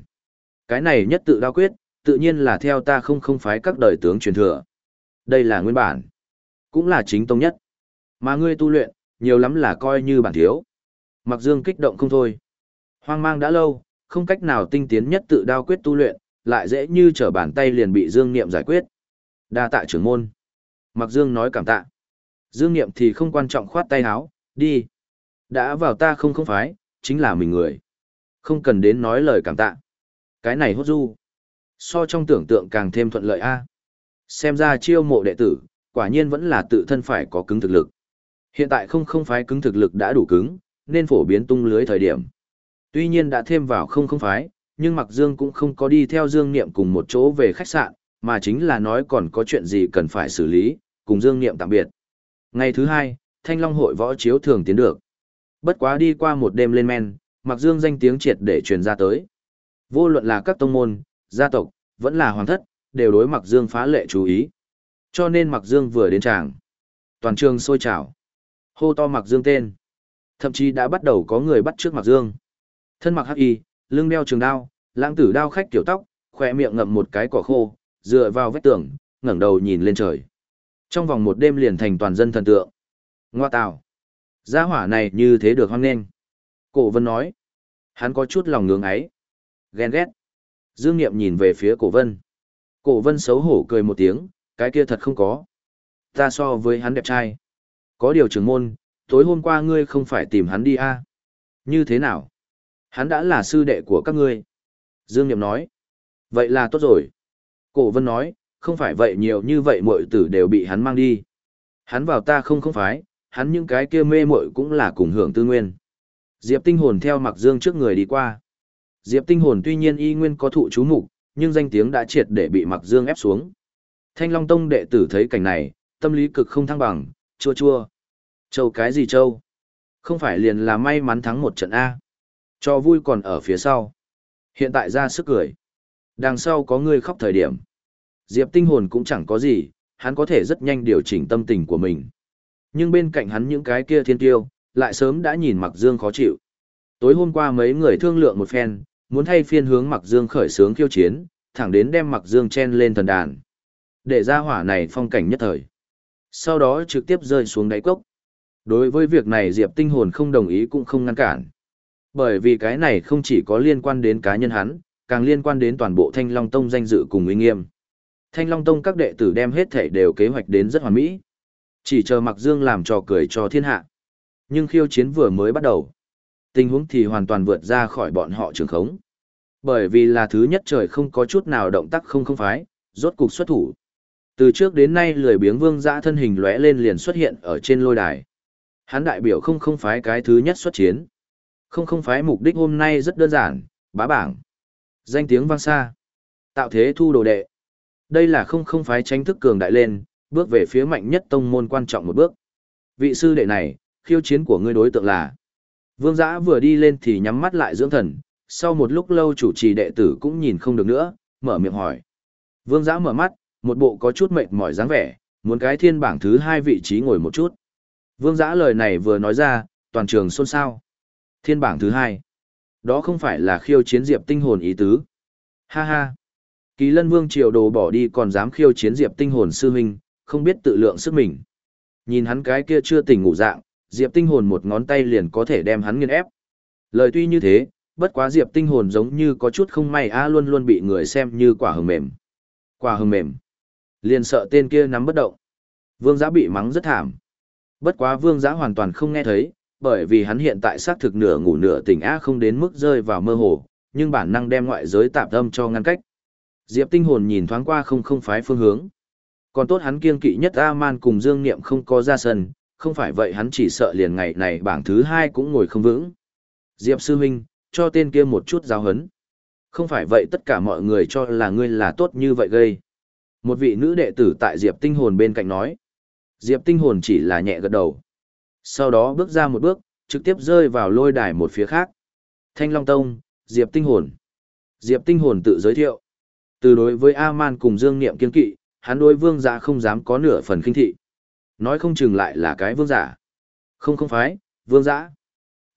Cái này nhất tự đao quyết, tự nhiên là theo ta không không phái các đời tướng truyền thừa. Đây là nguyên bản, cũng là chính tông nhất. Mà ngươi tu luyện, nhiều lắm là coi như bản thiếu. Mặc Dương kích động không thôi. Hoang mang đã lâu, không cách nào tinh tiến nhất tự đao quyết tu luyện, lại dễ như trở bàn tay liền bị Dương Niệm giải quyết. Đa tạ trưởng môn. Mặc Dương nói cảm tạ. Dương Niệm thì không quan trọng khoát tay áo, đi. Đã vào ta không không phái, chính là mình người. Không cần đến nói lời cảm tạ. Cái này hốt du. So trong tưởng tượng càng thêm thuận lợi a. Xem ra chiêu mộ đệ tử, quả nhiên vẫn là tự thân phải có cứng thực lực. Hiện tại không không phái cứng thực lực đã đủ cứng, nên phổ biến tung lưới thời điểm. Tuy nhiên đã thêm vào không không phái, nhưng Mặc Dương cũng không có đi theo Dương Niệm cùng một chỗ về khách sạn, mà chính là nói còn có chuyện gì cần phải xử lý, cùng Dương Niệm tạm biệt. Ngày thứ hai, Thanh Long hội võ chiếu thường tiến được. Bất quá đi qua một đêm lên men, Mặc Dương danh tiếng triệt để truyền ra tới. Vô luận là các tông môn, gia tộc, vẫn là hoàng thất, đều đối Mặc Dương phá lệ chú ý. Cho nên Mặc Dương vừa đến tràng. Toàn trường sôi trào. Hô to Mặc Dương tên. Thậm chí đã bắt đầu có người bắt trước Mặc Dương. Thân mặc hắc y, lưng đeo trường đao, lãng tử đao khách kiểu tóc, khỏe miệng ngậm một cái cỏ khô, dựa vào vách tường, ngẩng đầu nhìn lên trời. Trong vòng một đêm liền thành toàn dân thần tượng. Ngoa tào. Gia hỏa này như thế được hoang nghênh. Cổ vân nói. Hắn có chút lòng ngưỡng ấy. Ghen ghét. Dương Niệm nhìn về phía cổ vân. Cổ vân xấu hổ cười một tiếng, cái kia thật không có. Ta so với hắn đẹp trai. Có điều trưởng môn, tối hôm qua ngươi không phải tìm hắn đi à? Như thế nào? Hắn đã là sư đệ của các ngươi. Dương Niệm nói. Vậy là tốt rồi. Cổ vân nói, không phải vậy nhiều như vậy muội tử đều bị hắn mang đi. Hắn vào ta không không phái, hắn những cái kia mê muội cũng là cùng hưởng tư nguyên. Diệp tinh hồn theo mặc dương trước người đi qua. Diệp tinh hồn tuy nhiên y nguyên có thụ chú mục, nhưng danh tiếng đã triệt để bị mặc dương ép xuống. Thanh Long Tông đệ tử thấy cảnh này, tâm lý cực không thăng bằng, chua chua. Châu cái gì châu? Không phải liền là may mắn thắng một trận A. Cho vui còn ở phía sau. Hiện tại ra sức cười. Đằng sau có người khóc thời điểm. Diệp tinh hồn cũng chẳng có gì, hắn có thể rất nhanh điều chỉnh tâm tình của mình. Nhưng bên cạnh hắn những cái kia thiên tiêu, lại sớm đã nhìn Mặc Dương khó chịu. Tối hôm qua mấy người thương lượng một phen, muốn thay phiên hướng Mặc Dương khởi sướng khiêu chiến, thẳng đến đem Mặc Dương chen lên thần đàn. Để ra hỏa này phong cảnh nhất thời. Sau đó trực tiếp rơi xuống đáy cốc. Đối với việc này Diệp tinh hồn không đồng ý cũng không ngăn cản. Bởi vì cái này không chỉ có liên quan đến cá nhân hắn, càng liên quan đến toàn bộ Thanh Long Tông danh dự cùng uy nghiêm. Thanh Long Tông các đệ tử đem hết thể đều kế hoạch đến rất hoàn mỹ. Chỉ chờ Mặc Dương làm trò cười cho thiên hạ. Nhưng khiêu chiến vừa mới bắt đầu. Tình huống thì hoàn toàn vượt ra khỏi bọn họ trường khống. Bởi vì là thứ nhất trời không có chút nào động tác không không phái, rốt cục xuất thủ. Từ trước đến nay lười biếng vương dã thân hình lóe lên liền xuất hiện ở trên lôi đài. Hắn đại biểu không không phái cái thứ nhất xuất chiến. Không không phái mục đích hôm nay rất đơn giản, bá bảng. Danh tiếng vang xa. Tạo thế thu đồ đệ. Đây là không không phái tranh thức cường đại lên, bước về phía mạnh nhất tông môn quan trọng một bước. Vị sư đệ này, khiêu chiến của ngươi đối tượng là. Vương giã vừa đi lên thì nhắm mắt lại dưỡng thần, sau một lúc lâu chủ trì đệ tử cũng nhìn không được nữa, mở miệng hỏi. Vương giã mở mắt, một bộ có chút mệt mỏi dáng vẻ, muốn cái thiên bảng thứ hai vị trí ngồi một chút. Vương giã lời này vừa nói ra, toàn trường xôn xao. Thiên bảng thứ hai. Đó không phải là khiêu chiến diệp tinh hồn ý tứ. Ha ha. Kỳ lân vương triều đồ bỏ đi còn dám khiêu chiến diệp tinh hồn sư huynh, không biết tự lượng sức mình. Nhìn hắn cái kia chưa tỉnh ngủ dạng, diệp tinh hồn một ngón tay liền có thể đem hắn nghiền ép. Lời tuy như thế, bất quá diệp tinh hồn giống như có chút không may a luôn luôn bị người xem như quả hừng mềm. Quả hừng mềm. Liền sợ tên kia nắm bất động. Vương giã bị mắng rất thảm. Bất quá vương giã hoàn toàn không nghe thấy, bởi vì hắn hiện tại xác thực nửa ngủ nửa tỉnh á không đến mức rơi vào mơ hồ, nhưng bản năng đem ngoại giới tạm âm cho ngăn cách. Diệp tinh hồn nhìn thoáng qua không không phái phương hướng. Còn tốt hắn kiên kỵ nhất A-man cùng Dương Niệm không có ra sân, không phải vậy hắn chỉ sợ liền ngày này bảng thứ hai cũng ngồi không vững. Diệp sư huynh, cho tên kia một chút giáo hấn. Không phải vậy tất cả mọi người cho là ngươi là tốt như vậy gây. Một vị nữ đệ tử tại Diệp tinh hồn bên cạnh nói. Diệp tinh hồn chỉ là nhẹ gật đầu. Sau đó bước ra một bước, trực tiếp rơi vào lôi đài một phía khác. Thanh Long Tông, Diệp tinh hồn. Diệp tinh hồn tự giới thiệu. Từ đối với A-man cùng Dương Niệm kiên kỵ, hắn đối vương giả không dám có nửa phần kinh thị. Nói không chừng lại là cái vương giả. Không không phái, vương giả.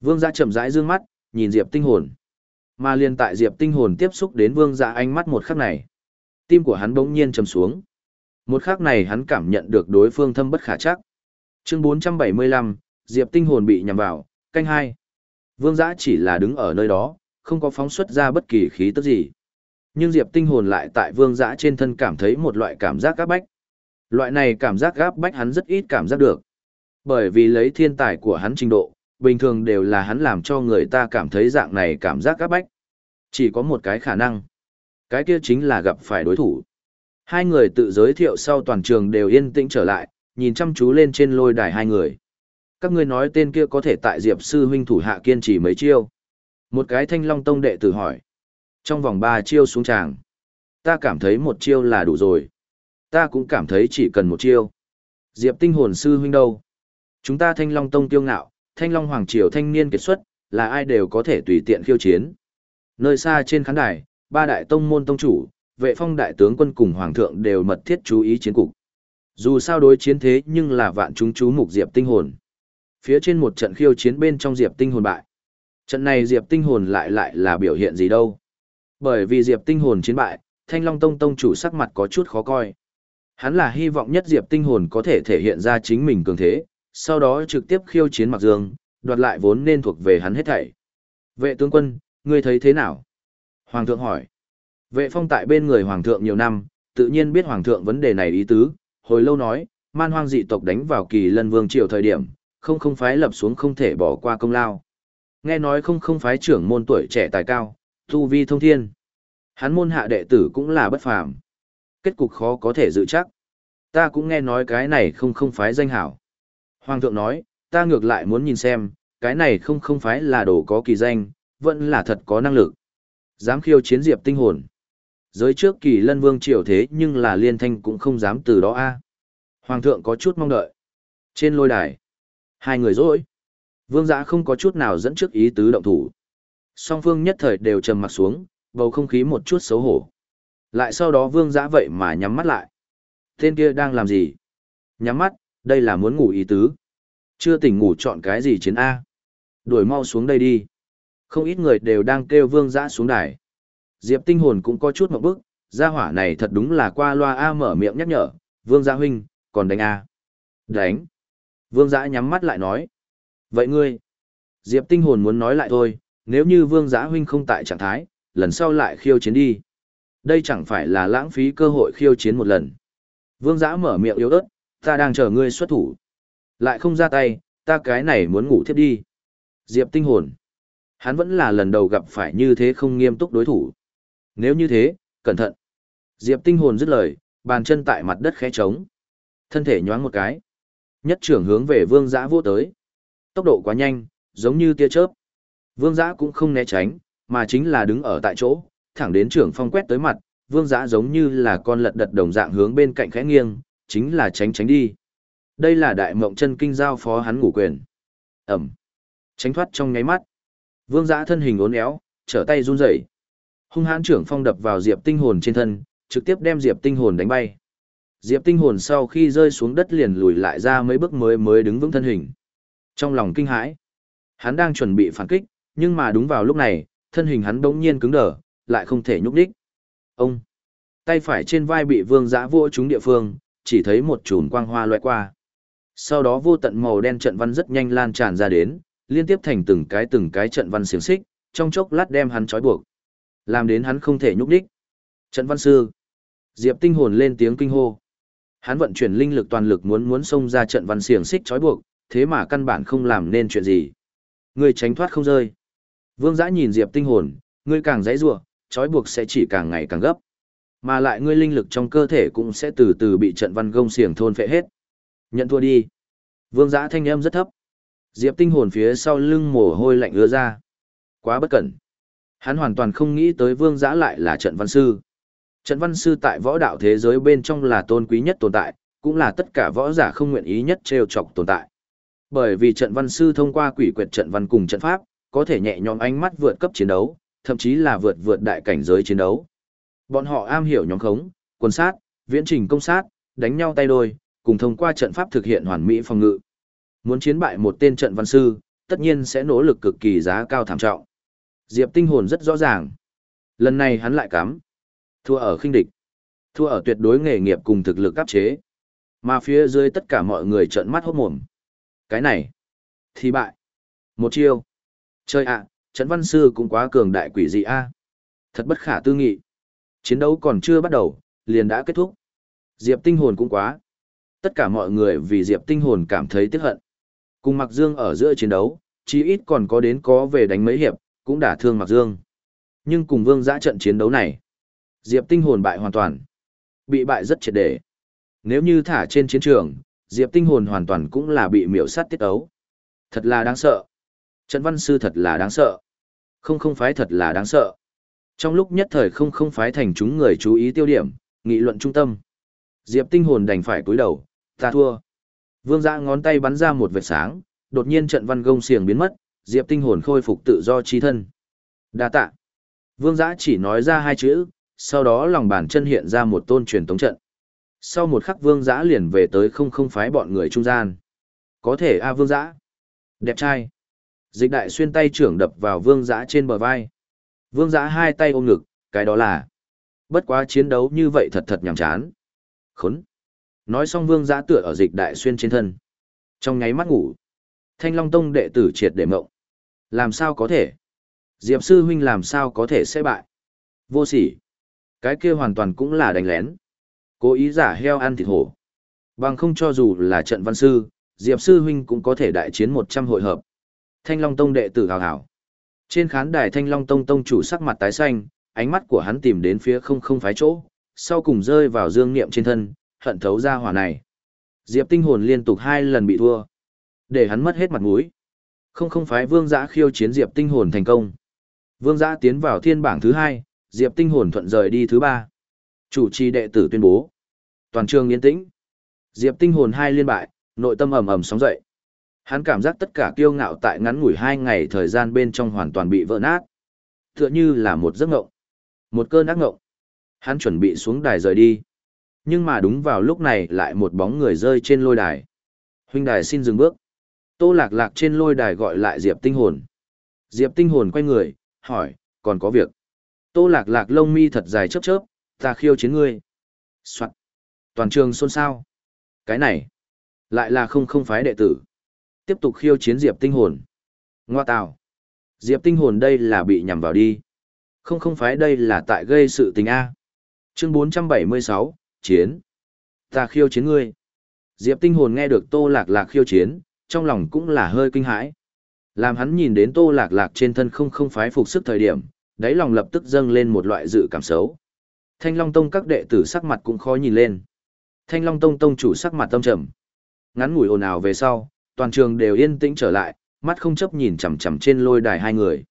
Vương giả chậm rãi dương mắt, nhìn Diệp tinh hồn. Mà liền tại Diệp tinh hồn tiếp xúc đến vương giả ánh mắt một khắc này. Tim của hắn bỗng nhiên trầm xuống. Một khắc này hắn cảm nhận được đối phương thâm bất khả chắc. Chương 475, Diệp tinh hồn bị nhầm vào, canh hai. Vương giả chỉ là đứng ở nơi đó, không có phóng xuất ra bất kỳ khí tức gì. Nhưng Diệp tinh hồn lại tại vương giã trên thân cảm thấy một loại cảm giác gáp bách. Loại này cảm giác gáp bách hắn rất ít cảm giác được. Bởi vì lấy thiên tài của hắn trình độ, bình thường đều là hắn làm cho người ta cảm thấy dạng này cảm giác gáp bách. Chỉ có một cái khả năng. Cái kia chính là gặp phải đối thủ. Hai người tự giới thiệu sau toàn trường đều yên tĩnh trở lại, nhìn chăm chú lên trên lôi đài hai người. Các ngươi nói tên kia có thể tại Diệp sư huynh thủ hạ kiên trì mấy chiêu. Một cái thanh long tông đệ tử hỏi. Trong vòng ba chiêu xuống tràng, ta cảm thấy một chiêu là đủ rồi. Ta cũng cảm thấy chỉ cần một chiêu. Diệp tinh hồn sư huynh đâu? Chúng ta thanh long tông tiêu ngạo, thanh long hoàng triều thanh niên kết xuất, là ai đều có thể tùy tiện khiêu chiến. Nơi xa trên khán đài, ba đại tông môn tông chủ, vệ phong đại tướng quân cùng hoàng thượng đều mật thiết chú ý chiến cục. Dù sao đối chiến thế nhưng là vạn chúng chú mục Diệp tinh hồn. Phía trên một trận khiêu chiến bên trong Diệp tinh hồn bại. Trận này Diệp tinh hồn lại lại là biểu hiện gì đâu. Bởi vì Diệp tinh hồn chiến bại, Thanh Long Tông Tông chủ sắc mặt có chút khó coi. Hắn là hy vọng nhất Diệp tinh hồn có thể thể hiện ra chính mình cường thế, sau đó trực tiếp khiêu chiến Mạc Dương, đoạt lại vốn nên thuộc về hắn hết thảy. Vệ tướng quân, ngươi thấy thế nào? Hoàng thượng hỏi. Vệ phong tại bên người Hoàng thượng nhiều năm, tự nhiên biết Hoàng thượng vấn đề này ý tứ, hồi lâu nói, man hoang dị tộc đánh vào kỳ lân vương triều thời điểm, không không phái lập xuống không thể bỏ qua công lao. Nghe nói không không phái trưởng môn tuổi trẻ tài cao, tu vi thông thiên. Hắn môn hạ đệ tử cũng là bất phàm. Kết cục khó có thể dự chắc. Ta cũng nghe nói cái này không không phái danh hảo. Hoàng thượng nói, ta ngược lại muốn nhìn xem, cái này không không phái là đồ có kỳ danh, vẫn là thật có năng lực. Dám khiêu chiến diệp tinh hồn. Giới trước kỳ lân vương triều thế nhưng là liên thanh cũng không dám từ đó a. Hoàng thượng có chút mong đợi. Trên lôi đài, hai người dỗi Vương giã không có chút nào dẫn trước ý tứ động thủ. Song phương nhất thời đều trầm mặt xuống, bầu không khí một chút xấu hổ. Lại sau đó vương giã vậy mà nhắm mắt lại. Tên kia đang làm gì? Nhắm mắt, đây là muốn ngủ ý tứ. Chưa tỉnh ngủ chọn cái gì chiến A. Đuổi mau xuống đây đi. Không ít người đều đang kêu vương giã xuống đài. Diệp tinh hồn cũng có chút một bức, gia hỏa này thật đúng là qua loa A mở miệng nhắc nhở, vương Gia huynh, còn đánh A. Đánh. Vương giã nhắm mắt lại nói. Vậy ngươi? Diệp tinh hồn muốn nói lại thôi, nếu như vương giã huynh không tại trạng thái, lần sau lại khiêu chiến đi. Đây chẳng phải là lãng phí cơ hội khiêu chiến một lần. Vương giã mở miệng yếu ớt, ta đang chờ ngươi xuất thủ. Lại không ra tay, ta cái này muốn ngủ thiếp đi. Diệp tinh hồn. Hắn vẫn là lần đầu gặp phải như thế không nghiêm túc đối thủ. Nếu như thế, cẩn thận. Diệp tinh hồn dứt lời, bàn chân tại mặt đất khẽ trống. Thân thể nhoáng một cái. Nhất trưởng hướng về vương giã vô tới. Tốc độ quá nhanh, giống như tia chớp. Vương giã cũng không né tránh, mà chính là đứng ở tại chỗ, thẳng đến trưởng phong quét tới mặt, vương giã giống như là con lật đật đồng dạng hướng bên cạnh khẽ nghiêng, chính là tránh tránh đi. Đây là đại mộng chân kinh giao phó hắn ngủ quyền. Ẩm. Tránh thoát trong nháy mắt. Vương giã thân hình uốn éo, trở tay run rẩy. Hung hãn trưởng phong đập vào Diệp Tinh Hồn trên thân, trực tiếp đem Diệp Tinh Hồn đánh bay. Diệp Tinh Hồn sau khi rơi xuống đất liền lùi lại ra mấy bước mới mới đứng vững thân hình. Trong lòng kinh hãi, hắn đang chuẩn bị phản kích, nhưng mà đúng vào lúc này, thân hình hắn bỗng nhiên cứng đờ, lại không thể nhúc đích. Ông, tay phải trên vai bị vương giã vô trúng địa phương, chỉ thấy một chùm quang hoa loại qua. Sau đó vô tận màu đen trận văn rất nhanh lan tràn ra đến, liên tiếp thành từng cái từng cái trận văn xiềng xích, trong chốc lát đem hắn trói buộc. Làm đến hắn không thể nhúc đích. Trận văn sư. Diệp tinh hồn lên tiếng kinh hô. Hắn vận chuyển linh lực toàn lực muốn muốn xông ra trận văn xiềng xích trói buộc, thế mà căn bản không làm nên chuyện gì. Người tránh thoát không rơi. Vương giã nhìn Diệp tinh hồn, ngươi càng dãy rủa trói buộc sẽ chỉ càng ngày càng gấp. Mà lại ngươi linh lực trong cơ thể cũng sẽ từ từ bị trận văn gông xiềng thôn phệ hết. Nhận thua đi. Vương giã thanh âm rất thấp. Diệp tinh hồn phía sau lưng mồ hôi lạnh ứa ra. Quá bất cẩn. Hắn hoàn toàn không nghĩ tới vương giã lại là trận văn sư. Trận văn sư tại võ đạo thế giới bên trong là tôn quý nhất tồn tại, cũng là tất cả võ giả không nguyện ý nhất trêu chọc tồn tại. Bởi vì trận văn sư thông qua quỷ quyệt trận văn cùng trận pháp, có thể nhẹ nhõm ánh mắt vượt cấp chiến đấu, thậm chí là vượt vượt đại cảnh giới chiến đấu. Bọn họ am hiểu nhóm khống, quân sát, viễn trình công sát, đánh nhau tay đôi, cùng thông qua trận pháp thực hiện hoàn mỹ phòng ngự. Muốn chiến bại một tên trận văn sư, tất nhiên sẽ nỗ lực cực kỳ giá cao thảm trọng. Diệp Tinh Hồn rất rõ ràng. Lần này hắn lại cắm. Thua ở khinh địch. Thua ở tuyệt đối nghề nghiệp cùng thực lực áp chế. Mà phía dưới tất cả mọi người trợn mắt hốt mồm. Cái này. Thì bại. Một chiêu. Chơi ạ, trấn văn sư cũng quá cường đại quỷ dị a. Thật bất khả tư nghị. Chiến đấu còn chưa bắt đầu, liền đã kết thúc. Diệp tinh hồn cũng quá. Tất cả mọi người vì Diệp tinh hồn cảm thấy tiếc hận. Cùng mặc Dương ở giữa chiến đấu, chí ít còn có đến có về đánh mấy hiệp, cũng đả thương Mạc Dương. Nhưng cùng Vương Giã trận chiến đấu này, Diệp tinh hồn bại hoàn toàn. Bị bại rất triệt để. Nếu như thả trên chiến trường, Diệp tinh hồn hoàn toàn cũng là bị miểu sát tiết ấu. Thật là đáng sợ. Trận văn sư thật là đáng sợ. Không không phái thật là đáng sợ. Trong lúc nhất thời không không phái thành chúng người chú ý tiêu điểm, nghị luận trung tâm. Diệp tinh hồn đành phải cúi đầu, ta thua. Vương giã ngón tay bắn ra một vệt sáng, đột nhiên trận văn gông xiềng biến mất, Diệp tinh hồn khôi phục tự do trí thân. Đa tạ. Vương giã chỉ nói ra hai chữ, sau đó lòng bàn chân hiện ra một tôn truyền tống trận. Sau một khắc vương giã liền về tới không không phái bọn người trung gian. Có thể a vương giã. Đẹp trai. Dịch đại xuyên tay trưởng đập vào vương giã trên bờ vai. Vương giã hai tay ôm ngực, cái đó là. Bất quá chiến đấu như vậy thật thật nhàm chán. Khốn. Nói xong vương giã tựa ở dịch đại xuyên trên thân. Trong nháy mắt ngủ. Thanh Long Tông đệ tử triệt để mộng. Làm sao có thể? Diệp sư huynh làm sao có thể sẽ bại? Vô sỉ. Cái kia hoàn toàn cũng là đánh lén. Cố ý giả heo ăn thịt hổ. Bằng không cho dù là trận văn sư, Diệp sư huynh cũng có thể đại chiến 100 hội hợp. Thanh Long Tông đệ tử hào hào. Trên khán đài Thanh Long Tông tông chủ sắc mặt tái xanh, ánh mắt của hắn tìm đến phía không không phái chỗ, sau cùng rơi vào dương niệm trên thân, hận thấu ra hỏa này. Diệp tinh hồn liên tục hai lần bị thua. Để hắn mất hết mặt mũi. Không không phái vương giã khiêu chiến Diệp tinh hồn thành công. Vương giã tiến vào thiên bảng thứ hai, Diệp tinh hồn thuận rời đi thứ ba. Chủ trì đệ tử tuyên bố. Toàn trường yên tĩnh. Diệp tinh hồn hai liên bại, nội tâm ầm ầm sóng dậy. Hắn cảm giác tất cả kiêu ngạo tại ngắn ngủi hai ngày thời gian bên trong hoàn toàn bị vỡ nát. Tựa như là một giấc ngộng. Một cơn ác ngộng. Hắn chuẩn bị xuống đài rời đi. Nhưng mà đúng vào lúc này lại một bóng người rơi trên lôi đài. Huynh đài xin dừng bước. Tô lạc lạc trên lôi đài gọi lại Diệp tinh hồn. Diệp tinh hồn quay người, hỏi, còn có việc. Tô lạc lạc lông mi thật dài chớp chớp, ta khiêu chiến ngươi. Soạn. Toàn trường xôn xao. Cái này, lại là không không phái đệ tử. Tiếp tục khiêu chiến Diệp tinh hồn. Ngoa tào. Diệp tinh hồn đây là bị nhằm vào đi. Không không phái đây là tại gây sự tình A. Chương 476, Chiến. Ta khiêu chiến ngươi. Diệp tinh hồn nghe được tô lạc lạc khiêu chiến, trong lòng cũng là hơi kinh hãi. Làm hắn nhìn đến tô lạc lạc trên thân không không phái phục sức thời điểm, đáy lòng lập tức dâng lên một loại dự cảm xấu. Thanh Long Tông các đệ tử sắc mặt cũng khó nhìn lên. Thanh Long Tông tông chủ sắc mặt tâm trầm. Ngắn ngủi ồn ào về sau, toàn trường đều yên tĩnh trở lại, mắt không chấp nhìn chằm chằm trên lôi đài hai người.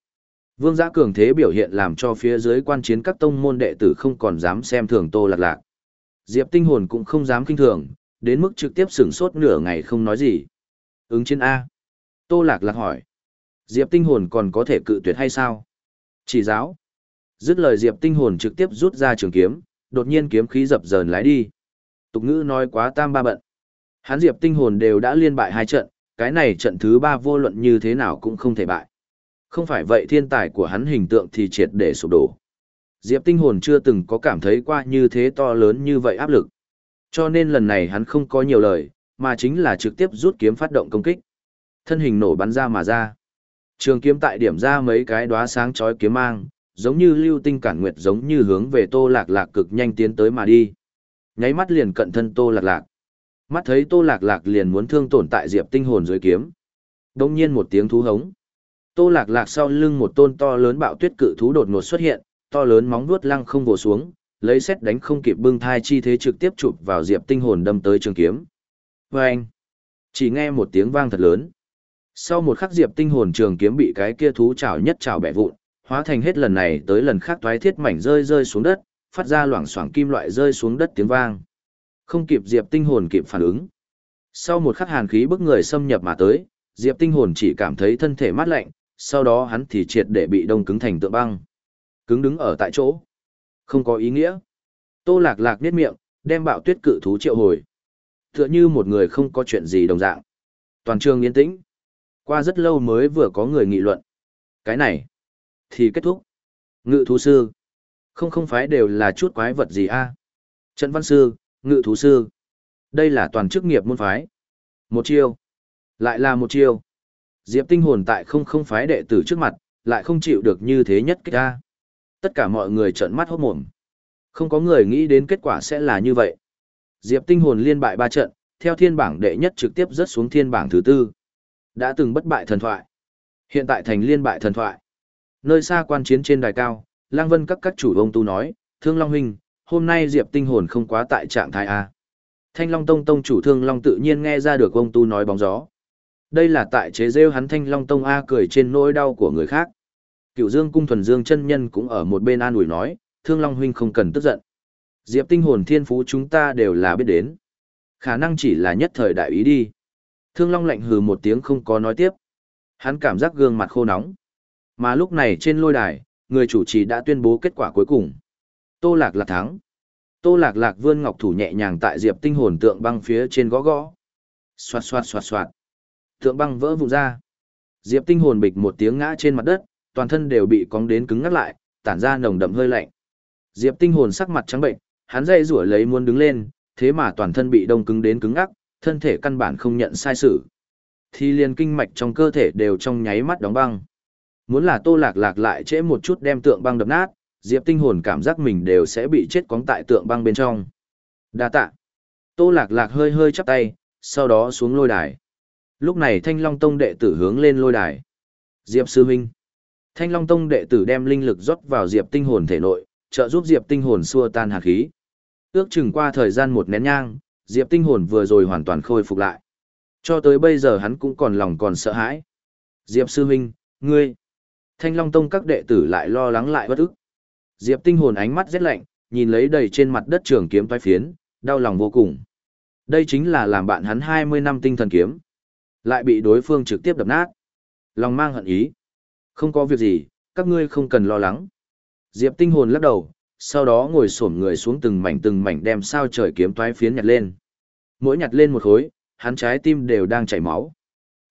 Vương Giã cường thế biểu hiện làm cho phía dưới quan chiến các tông môn đệ tử không còn dám xem thường Tô Lạc Lạc. Diệp Tinh Hồn cũng không dám kinh thường, đến mức trực tiếp sửng sốt nửa ngày không nói gì. Ứng chiến A. Tô Lạc Lạc hỏi. Diệp Tinh Hồn còn có thể cự tuyệt hay sao? Chỉ giáo. Dứt lời Diệp Tinh Hồn trực tiếp rút ra trường kiếm, đột nhiên kiếm khí dập dờn lái đi. Tục ngữ nói quá tam ba bận. Hắn Diệp Tinh Hồn đều đã liên bại hai trận, cái này trận thứ ba vô luận như thế nào cũng không thể bại. Không phải vậy thiên tài của hắn hình tượng thì triệt để sụp đổ. Diệp Tinh Hồn chưa từng có cảm thấy qua như thế to lớn như vậy áp lực. Cho nên lần này hắn không có nhiều lời, mà chính là trực tiếp rút kiếm phát động công kích. Thân hình nổ bắn ra mà ra. Trường kiếm tại điểm ra mấy cái đóa sáng chói kiếm mang, giống như lưu tinh cản nguyệt giống như hướng về Tô Lạc Lạc cực nhanh tiến tới mà đi. Nháy mắt liền cận thân Tô Lạc Lạc. Mắt thấy Tô Lạc Lạc liền muốn thương tổn tại Diệp Tinh hồn dưới kiếm. Đột nhiên một tiếng thú hống. Tô Lạc Lạc sau lưng một tôn to lớn bạo tuyết cự thú đột ngột xuất hiện, to lớn móng vuốt lăng không vồ xuống, lấy xét đánh không kịp bưng thai chi thế trực tiếp chụp vào Diệp Tinh Hồn đâm tới trường kiếm. Và anh, chỉ nghe một tiếng vang thật lớn. Sau một khắc Diệp Tinh Hồn trường kiếm bị cái kia thú chảo nhất chảo bẻ vụn, hóa thành hết lần này tới lần khác toái thiết mảnh rơi rơi xuống đất, phát ra loảng xoảng kim loại rơi xuống đất tiếng vang. Không kịp Diệp Tinh Hồn kịp phản ứng. Sau một khắc hàn khí bức người xâm nhập mà tới, Diệp Tinh Hồn chỉ cảm thấy thân thể mát lạnh, sau đó hắn thì triệt để bị đông cứng thành tượng băng. Cứng đứng ở tại chỗ. Không có ý nghĩa. Tô Lạc Lạc niết miệng, đem bạo tuyết cự thú triệu hồi. Tựa như một người không có chuyện gì đồng dạng. Toàn trường yên tĩnh. Qua rất lâu mới vừa có người nghị luận. Cái này, thì kết thúc. Ngự thú sư. Không không phải đều là chút quái vật gì a à? Trận văn sư, ngự thú sư. Đây là toàn chức nghiệp môn phái. Một chiêu. Lại là một chiêu. Diệp tinh hồn tại không không phái đệ tử trước mặt, lại không chịu được như thế nhất kích ra. Tất cả mọi người trợn mắt hốt mồm. Không có người nghĩ đến kết quả sẽ là như vậy. Diệp tinh hồn liên bại ba trận, theo thiên bảng đệ nhất trực tiếp rớt xuống thiên bảng thứ tư. Đã từng bất bại thần thoại. Hiện tại thành liên bại thần thoại. Nơi xa quan chiến trên đài cao, Lang Vân các các chủ ông tu nói, Thương Long huynh, hôm nay Diệp tinh hồn không quá tại trạng thái A. Thanh Long Tông Tông chủ Thương Long tự nhiên nghe ra được ông tu nói bóng gió. Đây là tại chế rêu hắn Thanh Long Tông A cười trên nỗi đau của người khác. Cựu Dương Cung Thuần Dương chân nhân cũng ở một bên an ủi nói, Thương Long huynh không cần tức giận. Diệp tinh hồn thiên phú chúng ta đều là biết đến. Khả năng chỉ là nhất thời đại ý đi. Thương Long lạnh hừ một tiếng không có nói tiếp. Hắn cảm giác gương mặt khô nóng. Mà lúc này trên lôi đài, người chủ trì đã tuyên bố kết quả cuối cùng. Tô Lạc Lạc thắng. Tô Lạc Lạc vươn ngọc thủ nhẹ nhàng tại Diệp Tinh hồn tượng băng phía trên gõ gõ. Xoạt xoạt xoạt xoạt. Tượng băng vỡ vụn ra. Diệp Tinh hồn bịch một tiếng ngã trên mặt đất, toàn thân đều bị cong đến cứng ngắt lại, tản ra nồng đậm hơi lạnh. Diệp Tinh hồn sắc mặt trắng bệnh, hắn dây rủa lấy muốn đứng lên, thế mà toàn thân bị đông cứng đến cứng ngắc, thân thể căn bản không nhận sai sự. Thì liền kinh mạch trong cơ thể đều trong nháy mắt đóng băng. Muốn là Tô Lạc Lạc lại trễ một chút đem tượng băng đập nát, Diệp Tinh hồn cảm giác mình đều sẽ bị chết cóng tại tượng băng bên trong. Đa tạ. Tô Lạc Lạc hơi hơi chắp tay, sau đó xuống lôi đài. Lúc này Thanh Long Tông đệ tử hướng lên lôi đài. Diệp Sư Minh. Thanh Long Tông đệ tử đem linh lực rót vào Diệp Tinh hồn thể nội, trợ giúp Diệp Tinh hồn xua tan hạt khí. Ước chừng qua thời gian một nén nhang, Diệp Tinh hồn vừa rồi hoàn toàn khôi phục lại. Cho tới bây giờ hắn cũng còn lòng còn sợ hãi. Diệp Sư Minh, ngươi. Thanh Long Tông các đệ tử lại lo lắng lại bất ức. Diệp Tinh hồn ánh mắt rét lạnh, nhìn lấy đầy trên mặt đất trường kiếm toái phiến, đau lòng vô cùng. Đây chính là làm bạn hắn 20 năm tinh thần kiếm. Lại bị đối phương trực tiếp đập nát. Lòng mang hận ý. Không có việc gì, các ngươi không cần lo lắng. Diệp tinh hồn lắc đầu, sau đó ngồi xổm người xuống từng mảnh từng mảnh đem sao trời kiếm toái phiến nhặt lên. Mỗi nhặt lên một khối, hắn trái tim đều đang chảy máu.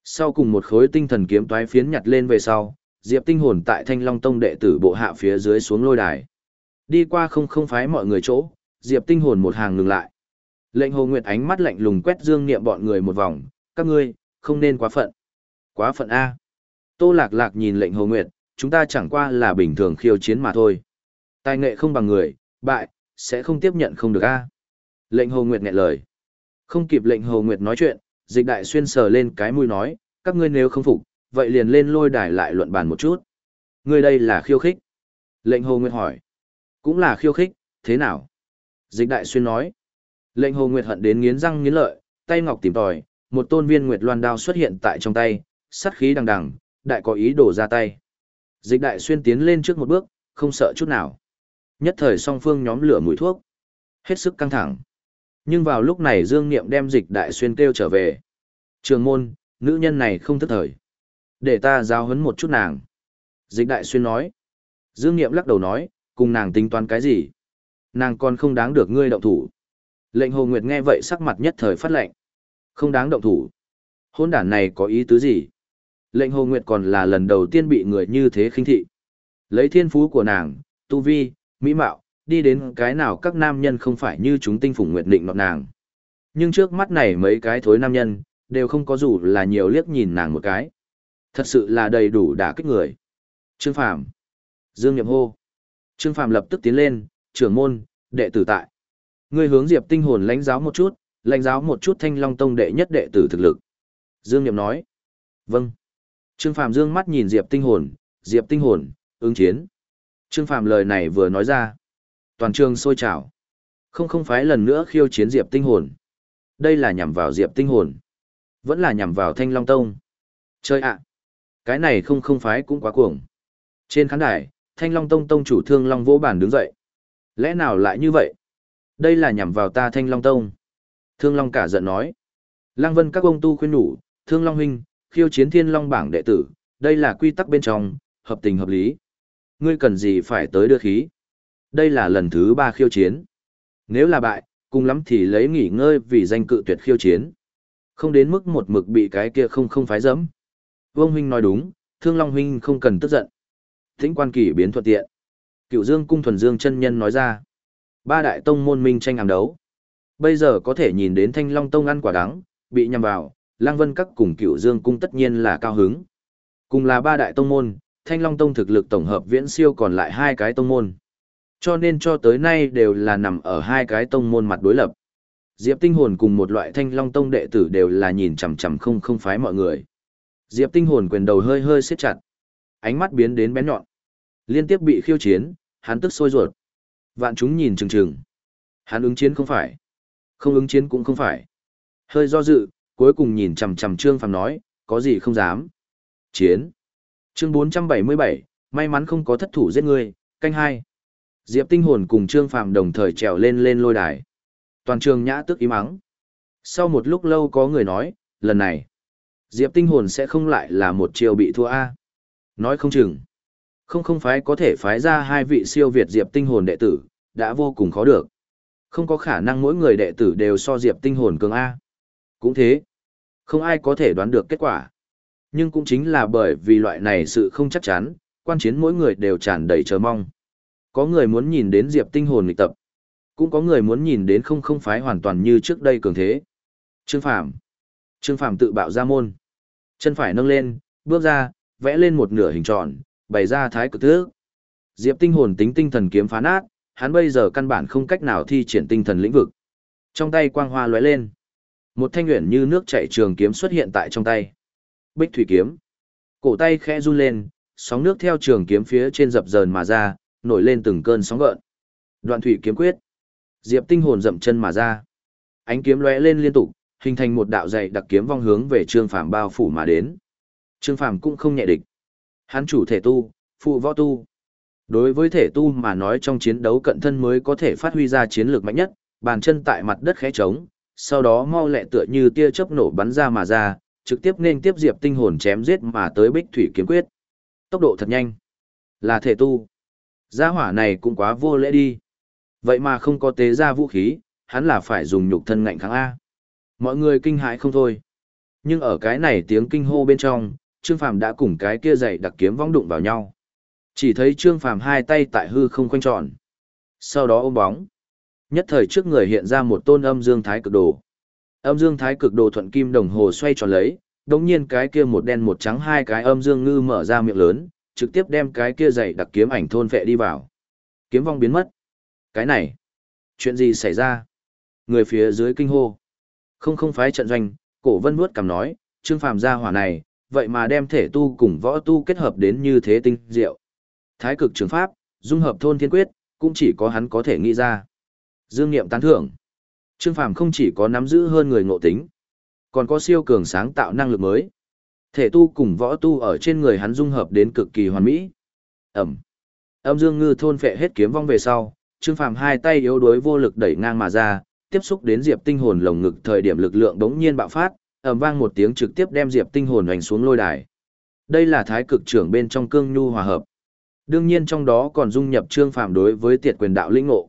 Sau cùng một khối tinh thần kiếm toái phiến nhặt lên về sau, Diệp tinh hồn tại Thanh Long Tông đệ tử bộ hạ phía dưới xuống lôi đài. Đi qua không không phái mọi người chỗ, Diệp tinh hồn một hàng ngừng lại. Lệnh Hồ Nguyệt ánh mắt lạnh lùng quét Dương Niệm bọn người một vòng, các ngươi, không nên quá phận. Quá phận A. Tô Lạc Lạc nhìn lệnh Hồ Nguyệt, chúng ta chẳng qua là bình thường khiêu chiến mà thôi. Tài nghệ không bằng người, bại, sẽ không tiếp nhận không được A. Lệnh Hồ Nguyệt nghẹn lời. Không kịp lệnh Hồ Nguyệt nói chuyện, dịch đại xuyên sờ lên cái mũi nói, các ngươi nếu không phục, vậy liền lên lôi đài lại luận bàn một chút. Ngươi đây là khiêu khích. Lệnh Hồ Nguyệt hỏi. Cũng là khiêu khích, thế nào? Dịch đại xuyên nói. Lệnh Hồ Nguyệt hận đến nghiến răng nghiến lợi, tay ngọc tìm tòi, một tôn viên nguyệt loan đao xuất hiện tại trong tay, sắt khí đằng đằng, đại có ý đồ ra tay. Dịch đại xuyên tiến lên trước một bước, không sợ chút nào. Nhất thời song phương nhóm lửa mũi thuốc. Hết sức căng thẳng. Nhưng vào lúc này Dương Niệm đem dịch đại xuyên kêu trở về. Trường môn, nữ nhân này không thức thời. Để ta giao hấn một chút nàng. Dịch đại xuyên nói. Dương Niệm lắc đầu nói, cùng nàng tính toán cái gì? Nàng còn không đáng được ngươi động thủ. Lệnh Hồ Nguyệt nghe vậy sắc mặt nhất thời phát lệnh. Không đáng động thủ. Hôn đản này có ý tứ gì? Lệnh Hồ Nguyệt còn là lần đầu tiên bị người như thế khinh thị. Lấy thiên phú của nàng, tu vi, mỹ mạo, đi đến cái nào các nam nhân không phải như chúng tinh phủng nguyệt định nọt nàng. Nhưng trước mắt này mấy cái thối nam nhân, đều không có dù là nhiều liếc nhìn nàng một cái. Thật sự là đầy đủ đả kích người. Trương Phàm Dương Nhậm hô. Trương Phàm lập tức tiến lên, trưởng môn, đệ tử tại. Ngươi hướng Diệp Tinh hồn lãnh giáo một chút, lãnh giáo một chút Thanh Long Tông đệ nhất đệ tử thực lực. Dương Nhậm nói. Vâng. Trương Phàm dương mắt nhìn Diệp Tinh hồn, Diệp Tinh hồn, ứng chiến. Trương Phàm lời này vừa nói ra. Toàn trường sôi trào. Không không phải lần nữa khiêu chiến Diệp Tinh Hồn. Đây là nhằm vào Diệp Tinh Hồn. Vẫn là nhằm vào Thanh Long Tông. Chơi ạ. Cái này không không phái cũng quá cuồng. Trên khán đài, Thanh Long Tông Tông chủ Thương Long vỗ bản đứng dậy. Lẽ nào lại như vậy? Đây là nhằm vào ta Thanh Long Tông. Thương Long cả giận nói. Lăng Vân các ông tu khuyên nhủ, Thương Long huynh, khiêu chiến Thiên Long bảng đệ tử, đây là quy tắc bên trong, hợp tình hợp lý. Ngươi cần gì phải tới đưa khí? Đây là lần thứ ba khiêu chiến. Nếu là bại, cùng lắm thì lấy nghỉ ngơi vì danh cự tuyệt khiêu chiến. Không đến mức một mực bị cái kia không không phái dẫm. Vương huynh nói đúng, Thương Long huynh không cần tức giận. Thính quan kỳ biến thuận tiện. Cựu Dương cung thuần dương chân nhân nói ra. Ba đại tông môn minh tranh hàng đấu. Bây giờ có thể nhìn đến Thanh Long tông ăn quả đắng, bị nhầm vào, Lang Vân các cùng Cựu Dương cung tất nhiên là cao hứng. Cùng là ba đại tông môn, Thanh Long tông thực lực tổng hợp viễn siêu còn lại hai cái tông môn. Cho nên cho tới nay đều là nằm ở hai cái tông môn mặt đối lập. Diệp Tinh Hồn cùng một loại Thanh Long tông đệ tử đều là nhìn chằm chằm không không phái mọi người. Diệp Tinh Hồn quyền đầu hơi hơi siết chặt, ánh mắt biến đến bén nhọn. Liên tiếp bị khiêu chiến, hắn tức sôi ruột. Vạn chúng nhìn chừng chừng. Hắn ứng chiến không phải, không ứng chiến cũng không phải. Hơi do dự, cuối cùng nhìn chằm chằm Trương Phàm nói, có gì không dám. Chiến. Chương 477, may mắn không có thất thủ giết người, canh hai. Diệp Tinh Hồn cùng Trương Phàm đồng thời trèo lên lên lôi đài. Toàn trường nhã tức ý mắng. Sau một lúc lâu có người nói, lần này, Diệp Tinh Hồn sẽ không lại là một chiều bị thua A. Nói không chừng. Không không phái có thể phái ra hai vị siêu Việt Diệp Tinh Hồn đệ tử, đã vô cùng khó được. Không có khả năng mỗi người đệ tử đều so Diệp Tinh Hồn cường A. Cũng thế. Không ai có thể đoán được kết quả. Nhưng cũng chính là bởi vì loại này sự không chắc chắn, quan chiến mỗi người đều tràn đầy chờ mong. Có người muốn nhìn đến Diệp Tinh Hồn lịch tập. Cũng có người muốn nhìn đến không không phái hoàn toàn như trước đây cường thế. Trương Phạm, Trương Phạm tự bạo ra môn. Chân phải nâng lên, bước ra, vẽ lên một nửa hình tròn, bày ra thái cực thước. Diệp Tinh Hồn tính tinh thần kiếm phá nát, hắn bây giờ căn bản không cách nào thi triển tinh thần lĩnh vực. Trong tay quang hoa lóe lên. Một thanh nguyện như nước chảy trường kiếm xuất hiện tại trong tay. Bích thủy kiếm. Cổ tay khẽ run lên, sóng nước theo trường kiếm phía trên dập dờn mà ra, nổi lên từng cơn sóng gợn. Đoạn thủy kiếm quyết. Diệp Tinh hồn dậm chân mà ra. Ánh kiếm lóe lên liên tục, hình thành một đạo dày đặc kiếm vong hướng về Trương Phàm bao phủ mà đến. Trương Phàm cũng không nhẹ địch. Hắn chủ thể tu, phụ võ tu. Đối với thể tu mà nói trong chiến đấu cận thân mới có thể phát huy ra chiến lược mạnh nhất, bàn chân tại mặt đất khẽ trống, sau đó mau lẹ tựa như tia chớp nổ bắn ra mà ra, trực tiếp nên tiếp Diệp Tinh hồn chém giết mà tới Bích Thủy kiếm quyết. Tốc độ thật nhanh. Là thể tu. Gia hỏa này cũng quá vô lễ đi. Vậy mà không có tế ra vũ khí, hắn là phải dùng nhục thân ngạnh kháng A. Mọi người kinh hãi không thôi. Nhưng ở cái này tiếng kinh hô bên trong, Trương Phàm đã cùng cái kia dày đặc kiếm vong đụng vào nhau. Chỉ thấy Trương Phàm hai tay tại hư không quanh tròn. Sau đó ôm bóng. Nhất thời trước người hiện ra một tôn âm dương thái cực đồ. Âm dương thái cực đồ thuận kim đồng hồ xoay tròn lấy, đống nhiên cái kia một đen một trắng hai cái âm dương ngư mở ra miệng lớn, trực tiếp đem cái kia dày đặc kiếm ảnh thôn vệ đi vào. Kiếm vong biến mất. Cái này, chuyện gì xảy ra? Người phía dưới kinh hô. Không không phái trận doanh, cổ vân vuốt cầm nói, trương phàm gia hỏa này, vậy mà đem thể tu cùng võ tu kết hợp đến như thế tinh diệu. Thái cực trường pháp, dung hợp thôn thiên quyết, cũng chỉ có hắn có thể nghĩ ra. Dương Niệm tán thưởng. Trương Phàm không chỉ có nắm giữ hơn người ngộ tính, còn có siêu cường sáng tạo năng lực mới. Thể tu cùng võ tu ở trên người hắn dung hợp đến cực kỳ hoàn mỹ. Ẩm. Âm Dương Ngư thôn phệ hết kiếm vong về sau, Trương Phàm hai tay yếu đuối vô lực đẩy ngang mà ra, tiếp xúc đến Diệp Tinh Hồn lồng ngực thời điểm lực lượng bỗng nhiên bạo phát, ầm vang một tiếng trực tiếp đem Diệp Tinh Hồn hoành xuống lôi đài. Đây là thái cực trưởng bên trong cương nhu hòa hợp. Đương nhiên trong đó còn dung nhập Trương Phàm đối với tiệt quyền đạo linh ngộ.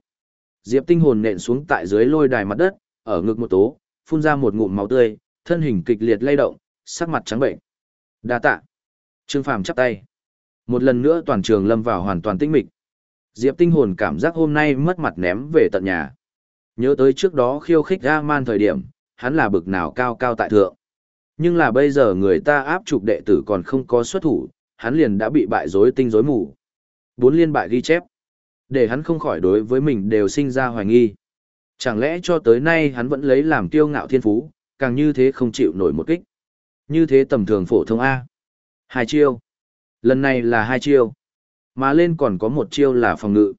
Diệp Tinh Hồn nện xuống tại dưới lôi đài mặt đất, ở ngực một tố, phun ra một ngụm máu tươi, thân hình kịch liệt lay động, sắc mặt trắng bệnh. Đa tạ. Trương Phàm chắp tay. Một lần nữa toàn trường lâm vào hoàn toàn tĩnh mịch. Diệp Tinh Hồn cảm giác hôm nay mất mặt ném về tận nhà. Nhớ tới trước đó khiêu khích A-man thời điểm, hắn là bực nào cao cao tại thượng. Nhưng là bây giờ người ta áp trục đệ tử còn không có xuất thủ, hắn liền đã bị bại rối tinh rối mù. Bốn liên bại ghi chép. Để hắn không khỏi đối với mình đều sinh ra hoài nghi. Chẳng lẽ cho tới nay hắn vẫn lấy làm tiêu ngạo thiên phú, càng như thế không chịu nổi một kích. Như thế tầm thường phổ thông A. Hai chiêu. Lần này là hai chiêu. Mà lên còn có một chiêu là phòng ngự.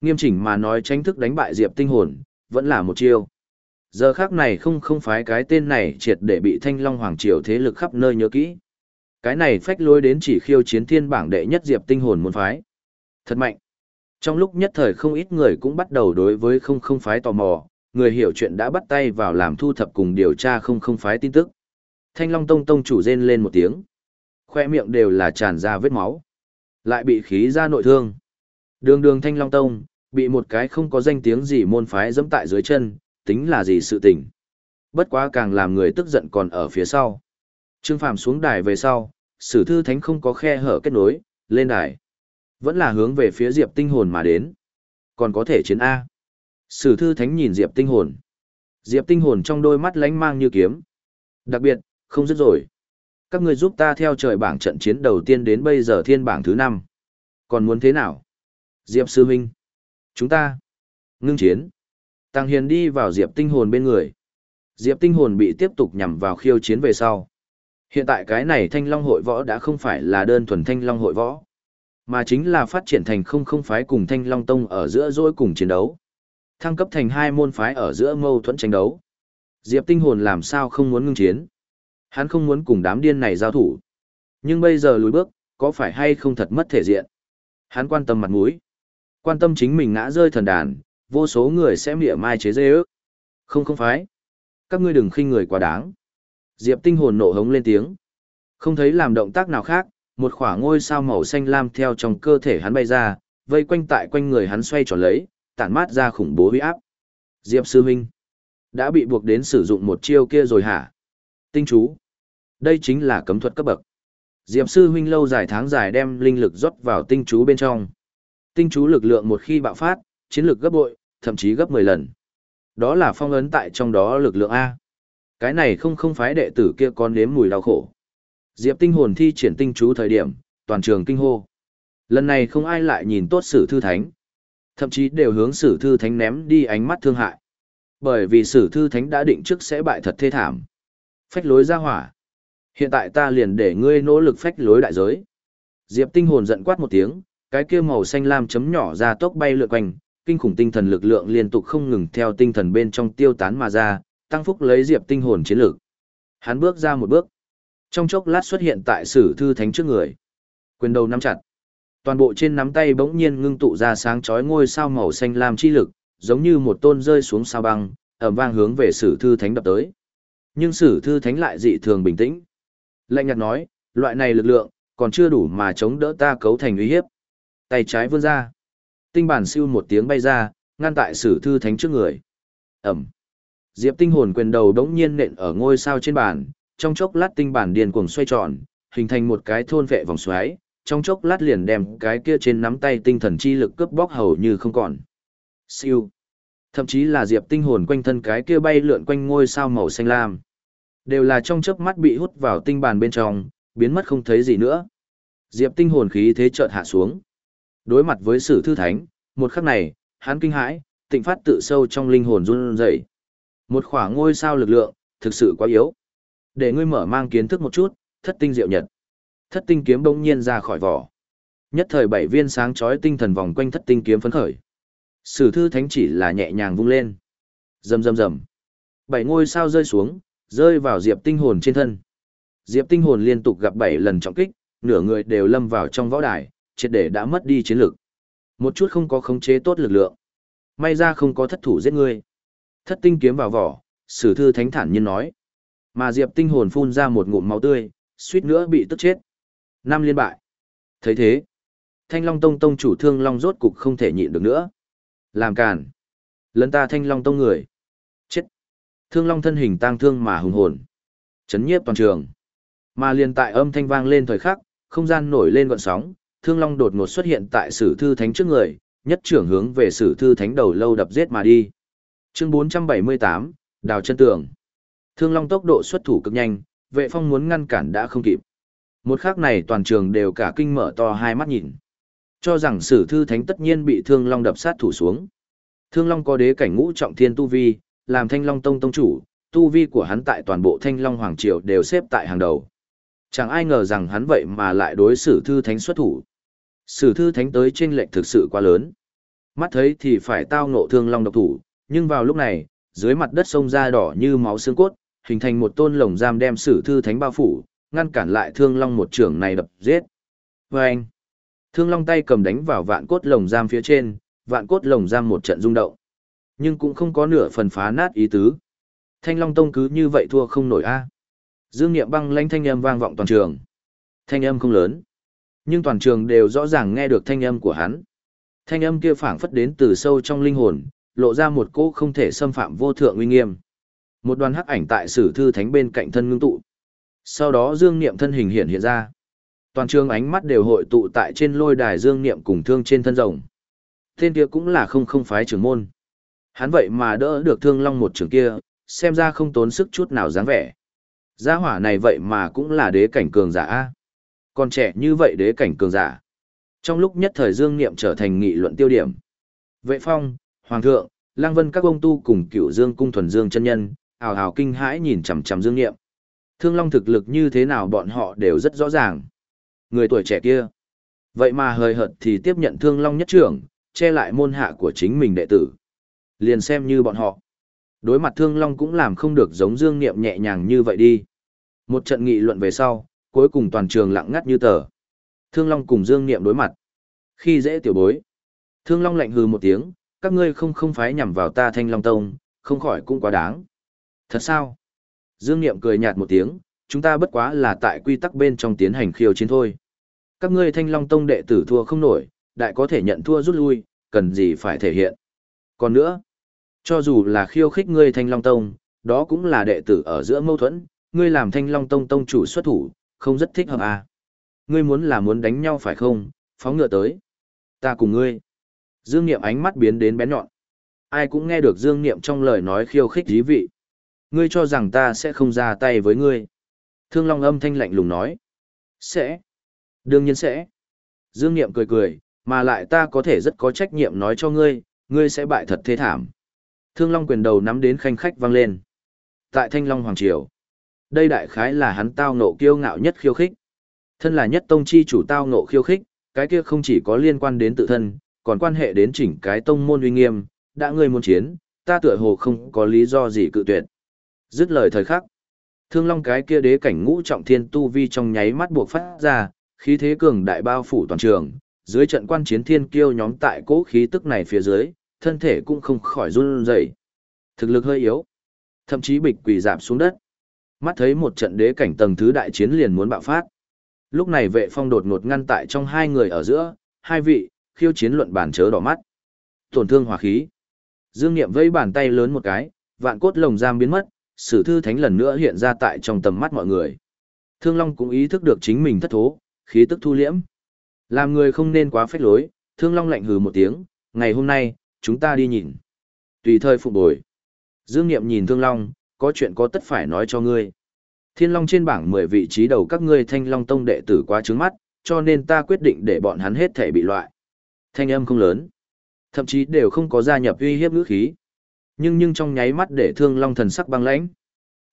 Nghiêm chỉnh mà nói tránh thức đánh bại Diệp Tinh Hồn, vẫn là một chiêu. Giờ khác này không không phái cái tên này triệt để bị Thanh Long Hoàng Triều thế lực khắp nơi nhớ kỹ. Cái này phách lối đến chỉ khiêu chiến thiên bảng đệ nhất Diệp Tinh Hồn môn phái. Thật mạnh. Trong lúc nhất thời không ít người cũng bắt đầu đối với không không phái tò mò, người hiểu chuyện đã bắt tay vào làm thu thập cùng điều tra không không phái tin tức. Thanh Long Tông Tông chủ rên lên một tiếng. Khoe miệng đều là tràn ra vết máu. Lại bị khí ra nội thương. Đường đường Thanh Long Tông, bị một cái không có danh tiếng gì môn phái dẫm tại dưới chân, tính là gì sự tình. Bất quá càng làm người tức giận còn ở phía sau. Trương Phàm xuống đài về sau, sử thư thánh không có khe hở kết nối, lên đài. Vẫn là hướng về phía Diệp Tinh Hồn mà đến. Còn có thể chiến A. Sử thư thánh nhìn Diệp Tinh Hồn. Diệp Tinh Hồn trong đôi mắt lánh mang như kiếm. Đặc biệt, không dứt rồi. Các người giúp ta theo trời bảng trận chiến đầu tiên đến bây giờ thiên bảng thứ 5. Còn muốn thế nào? Diệp Sư Minh. Chúng ta. Ngưng chiến. Tăng Hiền đi vào Diệp Tinh Hồn bên người. Diệp Tinh Hồn bị tiếp tục nhằm vào khiêu chiến về sau. Hiện tại cái này Thanh Long hội võ đã không phải là đơn thuần Thanh Long hội võ, mà chính là phát triển thành không không phái cùng Thanh Long Tông ở giữa dối cùng chiến đấu. Thăng cấp thành hai môn phái ở giữa mâu thuẫn tranh đấu. Diệp Tinh Hồn làm sao không muốn ngưng chiến? Hắn không muốn cùng đám điên này giao thủ. Nhưng bây giờ lùi bước, có phải hay không thật mất thể diện? Hắn quan tâm mặt mũi. Quan tâm chính mình ngã rơi thần đàn, vô số người sẽ mỉa mai chế dê ước. Không không phái. Các ngươi đừng khinh người quá đáng. Diệp tinh hồn nộ hống lên tiếng. Không thấy làm động tác nào khác, một khỏa ngôi sao màu xanh lam theo trong cơ thể hắn bay ra, vây quanh tại quanh người hắn xoay tròn lấy, tản mát ra khủng bố huy áp. Diệp sư huynh đã bị buộc đến sử dụng một chiêu kia rồi hả? Tinh chú. Đây chính là cấm thuật cấp bậc. Diệp sư huynh lâu dài tháng dài đem linh lực rót vào tinh chú bên trong. Tinh chú lực lượng một khi bạo phát, chiến lực gấp bội, thậm chí gấp 10 lần. Đó là phong ấn tại trong đó lực lượng A. Cái này không không phái đệ tử kia còn nếm mùi đau khổ. Diệp tinh hồn thi triển tinh chú thời điểm, toàn trường kinh hô. Lần này không ai lại nhìn tốt sử thư thánh. Thậm chí đều hướng sử thư thánh ném đi ánh mắt thương hại. Bởi vì sử thư thánh đã định trước sẽ bại thật thê thảm. Phách lối ra hỏa. Hiện tại ta liền để ngươi nỗ lực phách lối đại giới. Diệp tinh hồn giận quát một tiếng, cái kia màu xanh lam chấm nhỏ ra tốc bay lượn quanh, kinh khủng tinh thần lực lượng liên tục không ngừng theo tinh thần bên trong tiêu tán mà ra, tăng phúc lấy diệp tinh hồn chiến lược. Hắn bước ra một bước, trong chốc lát xuất hiện tại sử thư thánh trước người. Quyền đầu nắm chặt. Toàn bộ trên nắm tay bỗng nhiên ngưng tụ ra sáng chói ngôi sao màu xanh lam chi lực, giống như một tôn rơi xuống sao băng, ầm vang hướng về sử thư thánh đập tới. Nhưng sử thư thánh lại dị thường bình tĩnh. Lạnh nhạt nói, loại này lực lượng, còn chưa đủ mà chống đỡ ta cấu thành uy hiếp. Tay trái vươn ra. Tinh bản siêu một tiếng bay ra, ngăn tại sử thư thánh trước người. Ẩm. Diệp tinh hồn quyền đầu đống nhiên nện ở ngôi sao trên bàn, trong chốc lát tinh bản điền cuồng xoay tròn, hình thành một cái thôn vệ vòng xoáy, trong chốc lát liền đem cái kia trên nắm tay tinh thần chi lực cướp bóc hầu như không còn. Siêu. Thậm chí là diệp tinh hồn quanh thân cái kia bay lượn quanh ngôi sao màu xanh lam. Đều là trong chớp mắt bị hút vào tinh bản bên trong, biến mất không thấy gì nữa. Diệp tinh hồn khí thế chợt hạ xuống. Đối mặt với sử thư thánh, một khắc này, hắn kinh hãi, tịnh phát tự sâu trong linh hồn run rẩy. Một khoảng ngôi sao lực lượng, thực sự quá yếu. Để ngươi mở mang kiến thức một chút, thất tinh diệu nhật. Thất tinh kiếm bỗng nhiên ra khỏi vỏ. Nhất thời bảy viên sáng chói tinh thần vòng quanh thất tinh kiếm phấn khởi. Sử thư thánh chỉ là nhẹ nhàng vung lên. Rầm rầm rầm. Bảy ngôi sao rơi xuống, rơi vào Diệp Tinh Hồn trên thân. Diệp Tinh Hồn liên tục gặp bảy lần trọng kích, nửa người đều lâm vào trong võ đài, triệt để đã mất đi chiến lực. Một chút không có khống chế tốt lực lượng. May ra không có thất thủ giết ngươi. Thất tinh kiếm vào vỏ, Sử thư thánh thản nhiên nói. Mà Diệp Tinh Hồn phun ra một ngụm máu tươi, suýt nữa bị tức chết. Năm liên bại. Thấy thế, Thanh Long Tông tông chủ Thương Long rốt cục không thể nhịn được nữa. Làm càn. Lấn ta Thanh Long Tông người. chết. Thương Long thân hình tang thương mà hùng hồn. Chấn nhiếp toàn trường. Mà liền tại âm thanh vang lên thời khắc, không gian nổi lên gọn sóng, Thương Long đột ngột xuất hiện tại Sử Thư Thánh trước người, nhất trưởng hướng về Sử Thư Thánh đầu lâu đập giết mà đi. Chương 478, Đào chân tường. Thương Long tốc độ xuất thủ cực nhanh, Vệ Phong muốn ngăn cản đã không kịp. Một khắc này toàn trường đều cả kinh mở to hai mắt nhìn. Cho rằng Sử Thư Thánh tất nhiên bị Thương Long đập sát thủ xuống. Thương Long có đế cảnh ngũ trọng thiên tu vi, làm Thanh Long Tông Tông chủ, tu vi của hắn tại toàn bộ Thanh Long Hoàng Triều đều xếp tại hàng đầu. Chẳng ai ngờ rằng hắn vậy mà lại đối xử thư thánh xuất thủ. Sử thư thánh tới trên lệnh thực sự quá lớn. Mắt thấy thì phải tao ngộ thương long độc thủ, nhưng vào lúc này, dưới mặt đất sông ra đỏ như máu xương cốt, hình thành một tôn lồng giam đem sử thư thánh bao phủ, ngăn cản lại thương long một trưởng này đập giết. Vâng! anh, thương long tay cầm đánh vào vạn cốt lồng giam phía trên, vạn cốt lồng giam một trận rung động. Nhưng cũng không có nửa phần phá nát ý tứ. Thanh long tông cứ như vậy thua không nổi a. Dương Nghiệm băng lãnh thanh âm vang vọng toàn trường. Thanh âm không lớn, nhưng toàn trường đều rõ ràng nghe được thanh âm của hắn. Thanh âm kia phảng phất đến từ sâu trong linh hồn, lộ ra một cỗ không thể xâm phạm vô thượng uy nghiêm. Một đoàn hắc ảnh tại sử thư thánh bên cạnh thân ngưng tụ. Sau đó Dương Niệm thân hình hiện hiện ra. Toàn trường ánh mắt đều hội tụ tại trên lôi đài Dương Niệm cùng thương trên thân rồng. Tên kia cũng là không không phái trưởng môn. Hắn vậy mà đỡ được thương long một trường kia, xem ra không tốn sức chút nào dáng vẻ. Gia hỏa này vậy mà cũng là đế cảnh cường giả a. Còn trẻ như vậy đế cảnh cường giả. Trong lúc nhất thời Dương Niệm trở thành nghị luận tiêu điểm. Vệ Phong, Hoàng thượng, Lang Vân các ông tu cùng Cựu Dương cung thuần Dương chân nhân, ào ào kinh hãi nhìn chằm chằm Dương Niệm. Thương Long thực lực như thế nào bọn họ đều rất rõ ràng. Người tuổi trẻ kia, vậy mà hời hợt thì tiếp nhận Thương Long nhất trưởng, che lại môn hạ của chính mình đệ tử. Liền xem như bọn họ. Đối mặt Thương Long cũng làm không được giống Dương Niệm nhẹ nhàng như vậy đi. Một trận nghị luận về sau, cuối cùng toàn trường lặng ngắt như tờ. Thương Long cùng Dương Niệm đối mặt. Khi dễ tiểu bối. Thương Long lạnh hừ một tiếng, các ngươi không không phái nhằm vào ta Thanh Long Tông, không khỏi cũng quá đáng. Thật sao? Dương Niệm cười nhạt một tiếng, chúng ta bất quá là tại quy tắc bên trong tiến hành khiêu chiến thôi. Các ngươi Thanh Long Tông đệ tử thua không nổi, đại có thể nhận thua rút lui, cần gì phải thể hiện. Còn nữa, cho dù là khiêu khích ngươi Thanh Long Tông, đó cũng là đệ tử ở giữa mâu thuẫn, ngươi làm Thanh Long Tông tông chủ xuất thủ, không rất thích hợp à. Ngươi muốn là muốn đánh nhau phải không, phóng ngựa tới. Ta cùng ngươi. Dương Niệm ánh mắt biến đến bén nhọn. Ai cũng nghe được Dương Niệm trong lời nói khiêu khích dí vị. Ngươi cho rằng ta sẽ không ra tay với ngươi. Thương Long âm thanh lạnh lùng nói. Sẽ. Đương nhiên sẽ. Dương Niệm cười cười, mà lại ta có thể rất có trách nhiệm nói cho ngươi, ngươi sẽ bại thật thế thảm. Thương Long quyền đầu nắm đến khanh khách vang lên. Tại Thanh Long Hoàng Triều. Đây đại khái là hắn tao nộ kiêu ngạo nhất khiêu khích. Thân là nhất tông chi chủ tao nộ khiêu khích, cái kia không chỉ có liên quan đến tự thân, còn quan hệ đến chỉnh cái tông môn uy nghiêm, đã ngươi muốn chiến, ta tựa hồ không có lý do gì cự tuyệt. Dứt lời thời khắc, thương long cái kia đế cảnh ngũ trọng thiên tu vi trong nháy mắt buộc phát ra, khí thế cường đại bao phủ toàn trường, dưới trận quan chiến thiên kiêu nhóm tại cố khí tức này phía dưới, thân thể cũng không khỏi run rẩy. Thực lực hơi yếu, thậm chí bịch quỳ dạp xuống đất. Mắt thấy một trận đế cảnh tầng thứ đại chiến liền muốn bạo phát. Lúc này vệ phong đột ngột ngăn tại trong hai người ở giữa, hai vị, khiêu chiến luận bản chớ đỏ mắt. Tổn thương hỏa khí. Dương Niệm vẫy bàn tay lớn một cái, vạn cốt lồng giam biến mất, sử thư thánh lần nữa hiện ra tại trong tầm mắt mọi người. Thương Long cũng ý thức được chính mình thất thố, khí tức thu liễm. Làm người không nên quá phách lối, Thương Long lạnh hừ một tiếng, ngày hôm nay, chúng ta đi nhìn. Tùy thời phục bồi. Dương Niệm nhìn Thương Long, có chuyện có tất phải nói cho ngươi. Thiên Long trên bảng 10 vị trí đầu các ngươi Thanh Long Tông đệ tử quá trướng mắt, cho nên ta quyết định để bọn hắn hết thể bị loại. Thanh âm không lớn, thậm chí đều không có gia nhập uy hiếp ngữ khí. Nhưng nhưng trong nháy mắt để Thương Long thần sắc băng lãnh.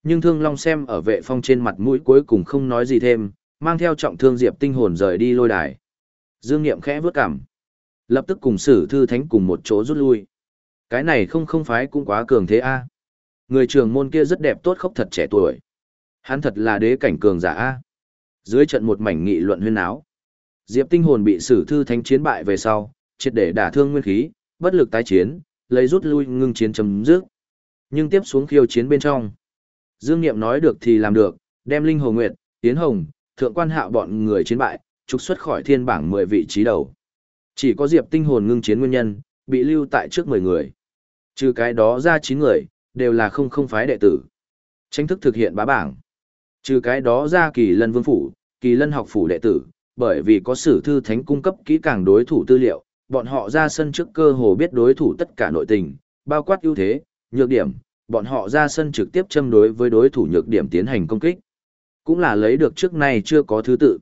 Nhưng Thương Long xem ở vệ phong trên mặt mũi cuối cùng không nói gì thêm, mang theo trọng thương Diệp tinh hồn rời đi lôi đài. Dương Niệm khẽ vớt cảm lập tức cùng Sử Thư Thánh cùng một chỗ rút lui. Cái này không không phái cũng quá cường thế a. Người trường môn kia rất đẹp tốt khóc thật trẻ tuổi. Hắn thật là đế cảnh cường giả a. Dưới trận một mảnh nghị luận huyên áo. Diệp Tinh Hồn bị Sử Thư Thánh chiến bại về sau, triệt để đả thương nguyên khí, bất lực tái chiến, lấy rút lui ngưng chiến chấm dứt. Nhưng tiếp xuống khiêu chiến bên trong, Dương Niệm nói được thì làm được, đem Linh Hồ Nguyệt, Tiến Hồng, Thượng Quan Hạo bọn người chiến bại, trục xuất khỏi thiên bảng 10 vị trí đầu. Chỉ có Diệp Tinh Hồn ngưng chiến nguyên nhân, bị lưu tại trước 10 người. Trừ cái đó ra 9 người, đều là không không phái đệ tử. Tranh thức thực hiện bá bảng. Trừ cái đó ra kỳ lân vương phủ, kỳ lân học phủ đệ tử, bởi vì có sử thư thánh cung cấp kỹ càng đối thủ tư liệu, bọn họ ra sân trước cơ hồ biết đối thủ tất cả nội tình, bao quát ưu thế, nhược điểm, bọn họ ra sân trực tiếp châm đối với đối thủ nhược điểm tiến hành công kích. Cũng là lấy được trước nay chưa có thứ tự.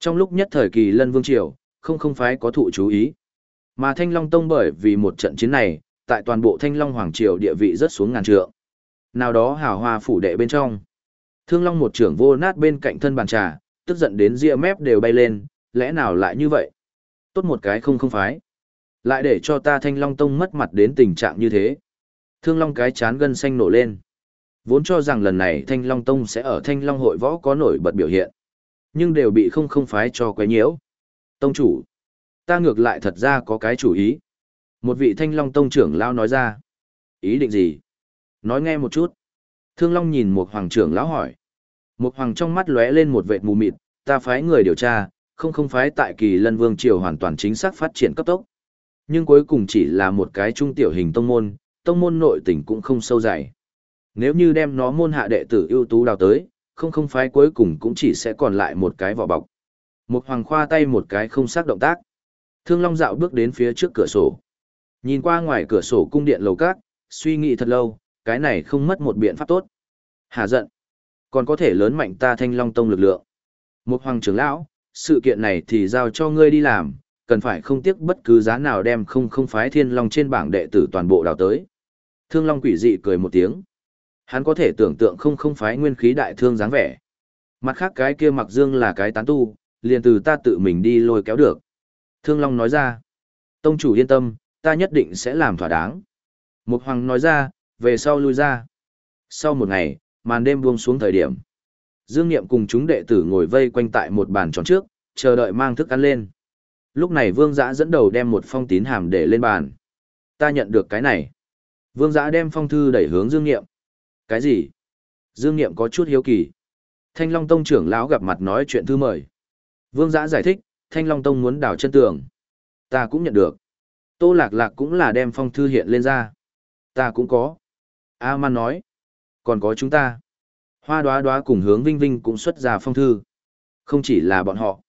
Trong lúc nhất thời kỳ lân vương triều, không không phái có thụ chú ý. Mà Thanh Long Tông bởi vì một trận chiến này, tại toàn bộ Thanh Long Hoàng Triều địa vị rất xuống ngàn trượng. Nào đó hào hoa phủ đệ bên trong. Thương Long một trưởng vô nát bên cạnh thân bàn trà, tức giận đến ria mép đều bay lên, lẽ nào lại như vậy? Tốt một cái không không phái. Lại để cho ta Thanh Long Tông mất mặt đến tình trạng như thế. Thương Long cái chán gân xanh nổ lên. Vốn cho rằng lần này Thanh Long Tông sẽ ở Thanh Long hội võ có nổi bật biểu hiện. Nhưng đều bị không không phái cho quấy nhiễu. Tông chủ. Ta ngược lại thật ra có cái chủ ý. Một vị Thanh Long Tông trưởng lão nói ra. Ý định gì? Nói nghe một chút. Thương Long nhìn một hoàng trưởng lão hỏi. Một hoàng trong mắt lóe lên một vệt mù mịt, ta phái người điều tra, không không phái tại kỳ lân vương triều hoàn toàn chính xác phát triển cấp tốc. Nhưng cuối cùng chỉ là một cái trung tiểu hình tông môn, tông môn nội tình cũng không sâu dày. Nếu như đem nó môn hạ đệ tử ưu tú đào tới, không không phái cuối cùng cũng chỉ sẽ còn lại một cái vỏ bọc. Một hoàng khoa tay một cái không xác động tác. Thương Long dạo bước đến phía trước cửa sổ. Nhìn qua ngoài cửa sổ cung điện lầu cát, suy nghĩ thật lâu, cái này không mất một biện pháp tốt. Hà giận. Còn có thể lớn mạnh ta thanh long tông lực lượng. Một hoàng trưởng lão, sự kiện này thì giao cho ngươi đi làm, cần phải không tiếc bất cứ giá nào đem không không phái thiên long trên bảng đệ tử toàn bộ đào tới. Thương long quỷ dị cười một tiếng. Hắn có thể tưởng tượng không không phái nguyên khí đại thương dáng vẻ. Mặt khác cái kia mặc dương là cái tán tu, liền từ ta tự mình đi lôi kéo được. Thương long nói ra. Tông chủ yên tâm, ta nhất định sẽ làm thỏa đáng. Mục hoàng nói ra, về sau lui ra. Sau một ngày, màn đêm buông xuống thời điểm. Dương Niệm cùng chúng đệ tử ngồi vây quanh tại một bàn tròn trước, chờ đợi mang thức ăn lên. Lúc này Vương Giã dẫn đầu đem một phong tín hàm để lên bàn. Ta nhận được cái này. Vương Giã đem phong thư đẩy hướng Dương Niệm. Cái gì? Dương Niệm có chút hiếu kỳ. Thanh Long Tông trưởng lão gặp mặt nói chuyện thư mời. Vương Giã giải thích, Thanh Long Tông muốn đào chân tường. Ta cũng nhận được. Tô Lạc Lạc cũng là đem phong thư hiện lên ra. Ta cũng có. A Man nói. Còn có chúng ta. Hoa đoá đoá cùng hướng Vinh Vinh cũng xuất ra phong thư. Không chỉ là bọn họ.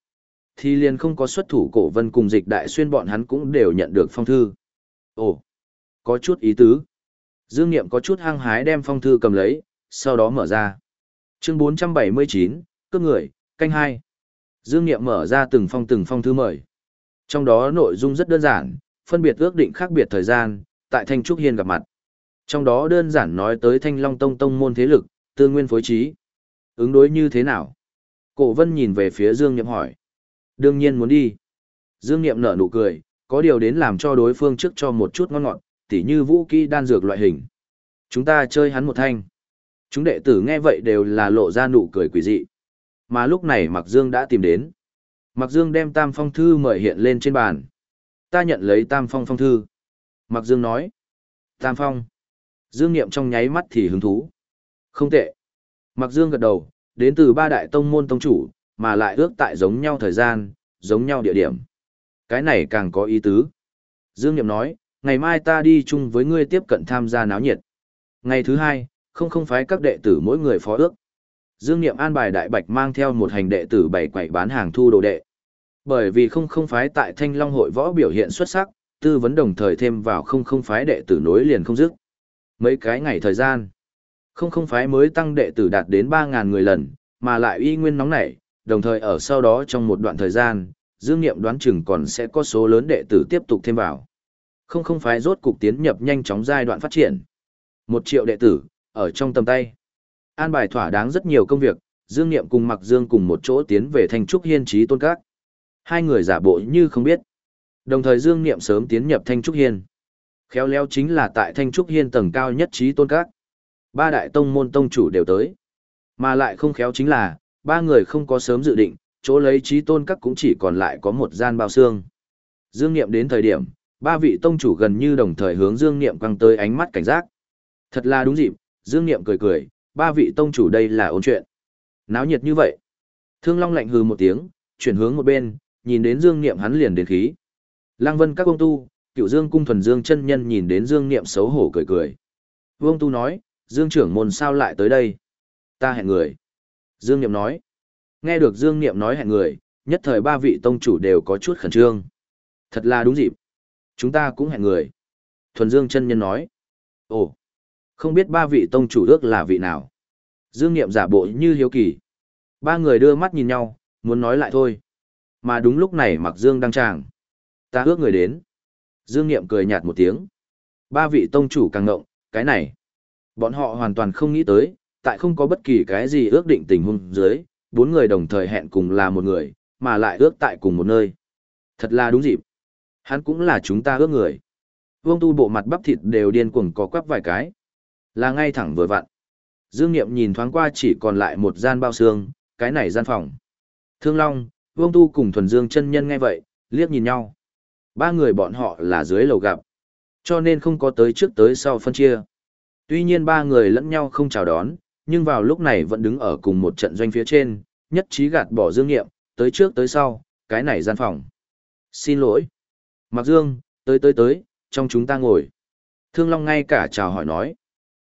Thì liền không có xuất thủ cổ vân cùng dịch đại xuyên bọn hắn cũng đều nhận được phong thư. Ồ, có chút ý tứ. Dương Niệm có chút hăng hái đem phong thư cầm lấy, sau đó mở ra. Chương 479, cướp người, canh hai. Dương Niệm mở ra từng phong từng phong thư mời. Trong đó nội dung rất đơn giản, phân biệt ước định khác biệt thời gian, tại Thanh Trúc Hiên gặp mặt. Trong đó đơn giản nói tới Thanh Long Tông Tông môn thế lực, tư nguyên phối trí. Ứng đối như thế nào? Cổ vân nhìn về phía Dương Niệm hỏi. Đương nhiên muốn đi. Dương Niệm nở nụ cười, có điều đến làm cho đối phương trước cho một chút ngon ngọt, tỉ như vũ kỹ đan dược loại hình. Chúng ta chơi hắn một thanh. Chúng đệ tử nghe vậy đều là lộ ra nụ cười quỷ dị. Mà lúc này Mạc Dương đã tìm đến. Mạc Dương đem tam phong thư mời hiện lên trên bàn. Ta nhận lấy tam phong phong thư. Mạc Dương nói. Tam phong. Dương Niệm trong nháy mắt thì hứng thú. Không tệ. Mặc Dương gật đầu, đến từ ba đại tông môn tông chủ, mà lại ước tại giống nhau thời gian, giống nhau địa điểm. Cái này càng có ý tứ. Dương Niệm nói, ngày mai ta đi chung với ngươi tiếp cận tham gia náo nhiệt. Ngày thứ hai, không không phái các đệ tử mỗi người phó ước. Dương Niệm an bài đại bạch mang theo một hành đệ tử bảy quẩy bán hàng thu đồ đệ. Bởi vì không không phái tại Thanh Long hội võ biểu hiện xuất sắc, tư vấn đồng thời thêm vào không không phái đệ tử nối liền không dứt. Mấy cái ngày thời gian, không không phái mới tăng đệ tử đạt đến 3.000 người lần, mà lại uy nguyên nóng nảy, đồng thời ở sau đó trong một đoạn thời gian, Dương Niệm đoán chừng còn sẽ có số lớn đệ tử tiếp tục thêm vào. Không không phái rốt cục tiến nhập nhanh chóng giai đoạn phát triển. Một triệu đệ tử, ở trong tầm tay. An bài thỏa đáng rất nhiều công việc, Dương Niệm cùng Mặc Dương cùng một chỗ tiến về Thanh Trúc Hiên trí tôn các. Hai người giả bộ như không biết. Đồng thời Dương Niệm sớm tiến nhập Thanh Trúc Hiên. Khéo léo chính là tại Thanh Trúc Hiên tầng cao nhất trí tôn các. Ba đại tông môn tông chủ đều tới. Mà lại không khéo chính là, ba người không có sớm dự định, chỗ lấy trí tôn các cũng chỉ còn lại có một gian bao xương. Dương Niệm đến thời điểm, ba vị tông chủ gần như đồng thời hướng Dương Niệm quăng tới ánh mắt cảnh giác. Thật là đúng dịp, Dương Niệm cười cười, ba vị tông chủ đây là ôn chuyện. Náo nhiệt như vậy. Thương Long lạnh hừ một tiếng, chuyển hướng một bên, nhìn đến Dương Niệm hắn liền đến khí. Lăng Vân các công tu, Cửu Dương cung thuần Dương chân nhân nhìn đến Dương Niệm xấu hổ cười cười. Vương tu nói, Dương trưởng môn sao lại tới đây? Ta hẹn người. Dương Niệm nói. Nghe được Dương Niệm nói hẹn người, nhất thời ba vị tông chủ đều có chút khẩn trương. Thật là đúng dịp. Chúng ta cũng hẹn người. Thuần Dương chân nhân nói. Ồ, không biết ba vị tông chủ ước là vị nào. Dương Niệm giả bộ như hiếu kỳ. Ba người đưa mắt nhìn nhau, muốn nói lại thôi. Mà đúng lúc này Mặc Dương đang tràng. Ta ước người đến. Dương Niệm cười nhạt một tiếng. Ba vị tông chủ càng ngộng, cái này. Bọn họ hoàn toàn không nghĩ tới, tại không có bất kỳ cái gì ước định tình huống dưới, bốn người đồng thời hẹn cùng là một người, mà lại ước tại cùng một nơi. Thật là đúng dịp. Hắn cũng là chúng ta ước người. Vương tu bộ mặt bắp thịt đều điên cuồng có quắp vài cái. Là ngay thẳng vừa vặn. Dương Niệm nhìn thoáng qua chỉ còn lại một gian bao xương, cái này gian phòng. Thương Long, Vương Tu cùng Thuần Dương chân nhân nghe vậy, liếc nhìn nhau. Ba người bọn họ là dưới lầu gặp, cho nên không có tới trước tới sau phân chia. Tuy nhiên ba người lẫn nhau không chào đón, nhưng vào lúc này vẫn đứng ở cùng một trận doanh phía trên, nhất trí gạt bỏ Dương Niệm, tới trước tới sau, cái này gian phòng. Xin lỗi. Mặc Dương, tới tới tới, trong chúng ta ngồi. Thương Long ngay cả chào hỏi nói.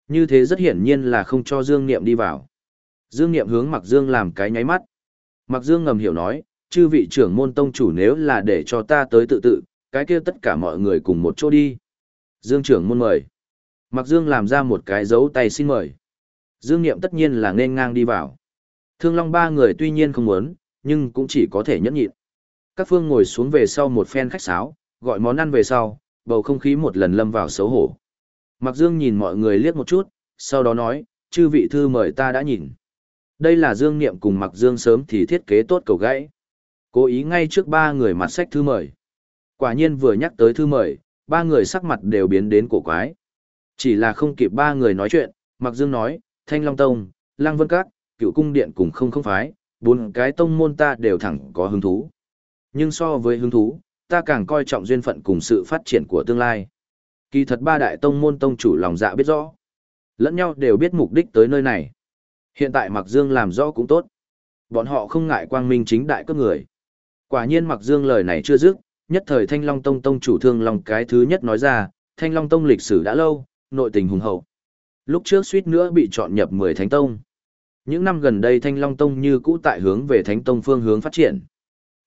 Như thế rất hiển nhiên là không cho Dương Niệm đi vào. Dương Niệm hướng Mặc Dương làm cái nháy mắt. Mặc Dương ngầm hiểu nói, chư vị trưởng môn tông chủ nếu là để cho ta tới tự tự, cái kia tất cả mọi người cùng một chỗ đi. Dương trưởng môn mời. Mặc Dương làm ra một cái dấu tay xin mời. Dương Niệm tất nhiên là nên ngang đi vào. Thương Long ba người tuy nhiên không muốn, nhưng cũng chỉ có thể nhẫn nhịn. Các phương ngồi xuống về sau một phen khách sáo, gọi món ăn về sau, bầu không khí một lần lâm vào xấu hổ. Mặc Dương nhìn mọi người liếc một chút, sau đó nói, chư vị thư mời ta đã nhìn. Đây là Dương Niệm cùng Mặc Dương sớm thì thiết kế tốt cầu gãy. Cố ý ngay trước ba người mặt sách thư mời. Quả nhiên vừa nhắc tới thư mời, ba người sắc mặt đều biến đến cổ quái. Chỉ là không kịp ba người nói chuyện, Mặc Dương nói, Thanh Long Tông, Lăng Vân Các, Cựu Cung Điện cùng không không phái, bốn cái tông môn ta đều thẳng có hứng thú. Nhưng so với hứng thú, ta càng coi trọng duyên phận cùng sự phát triển của tương lai. Kỳ thật ba đại tông môn tông chủ lòng dạ biết rõ. Lẫn nhau đều biết mục đích tới nơi này. Hiện tại Mạc Dương làm rõ cũng tốt. Bọn họ không ngại quang minh chính đại cấp người. Quả nhiên Mạc Dương lời này chưa dứt, nhất thời Thanh Long Tông tông chủ thương lòng cái thứ nhất nói ra, Thanh Long Tông lịch sử đã lâu, nội tình hùng hậu. Lúc trước suýt nữa bị chọn nhập 10 thánh tông. Những năm gần đây Thanh Long Tông như cũ tại hướng về thánh tông phương hướng phát triển.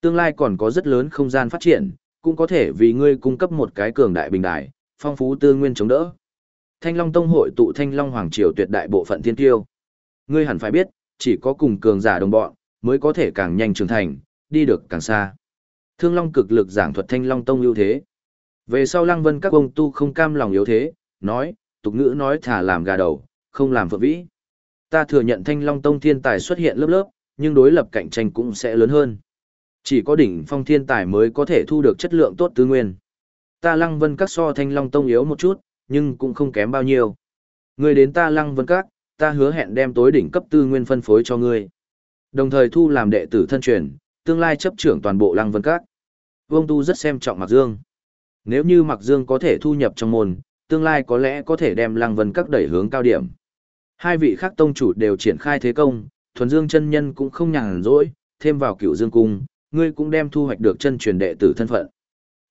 Tương lai còn có rất lớn không gian phát triển, cũng có thể vì ngươi cung cấp một cái cường đại bình đại, phong phú tư nguyên chống đỡ. Thanh Long Tông hội tụ Thanh Long Hoàng Triều tuyệt đại bộ phận thiên tiêu. Ngươi hẳn phải biết, chỉ có cùng cường giả đồng bọn, mới có thể càng nhanh trưởng thành, đi được càng xa. Thương Long cực lực giảng thuật Thanh Long Tông ưu thế. Về sau Lăng Vân các ông tu không cam lòng yếu thế, nói, tục ngữ nói thả làm gà đầu, không làm phượng vĩ. Ta thừa nhận Thanh Long Tông thiên tài xuất hiện lớp lớp, nhưng đối lập cạnh tranh cũng sẽ lớn hơn. Chỉ có đỉnh phong thiên tài mới có thể thu được chất lượng tốt tư nguyên. Ta Lăng Vân các so Thanh Long Tông yếu một chút, nhưng cũng không kém bao nhiêu. Ngươi đến ta Lăng Vân các, ta hứa hẹn đem tối đỉnh cấp tư nguyên phân phối cho ngươi. Đồng thời thu làm đệ tử thân truyền, tương lai chấp trưởng toàn bộ Lăng Vân các. Vương Tu rất xem trọng Mạc Dương. Nếu như Mạc Dương có thể thu nhập trong môn, tương lai có lẽ có thể đem Lăng Vân các đẩy hướng cao điểm. Hai vị khác tông chủ đều triển khai thế công, thuần dương chân nhân cũng không nhàn rỗi, thêm vào cựu dương cung, ngươi cũng đem thu hoạch được chân truyền đệ tử thân phận.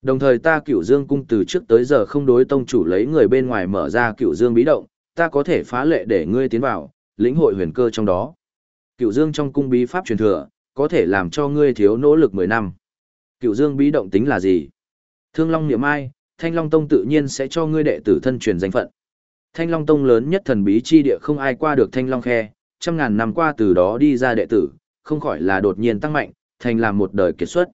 Đồng thời ta cựu dương cung từ trước tới giờ không đối tông chủ lấy người bên ngoài mở ra cựu dương bí động, ta có thể phá lệ để ngươi tiến vào, lĩnh hội huyền cơ trong đó. Cựu dương trong cung bí pháp truyền thừa, có thể làm cho ngươi thiếu nỗ lực 10 năm. Cựu dương bí động tính là gì? Thương Long niệm ai, Thanh Long Tông tự nhiên sẽ cho ngươi đệ tử thân truyền danh phận. Thanh Long Tông lớn nhất thần bí chi địa không ai qua được Thanh Long Khe, trăm ngàn năm qua từ đó đi ra đệ tử, không khỏi là đột nhiên tăng mạnh, thành làm một đời kiệt xuất.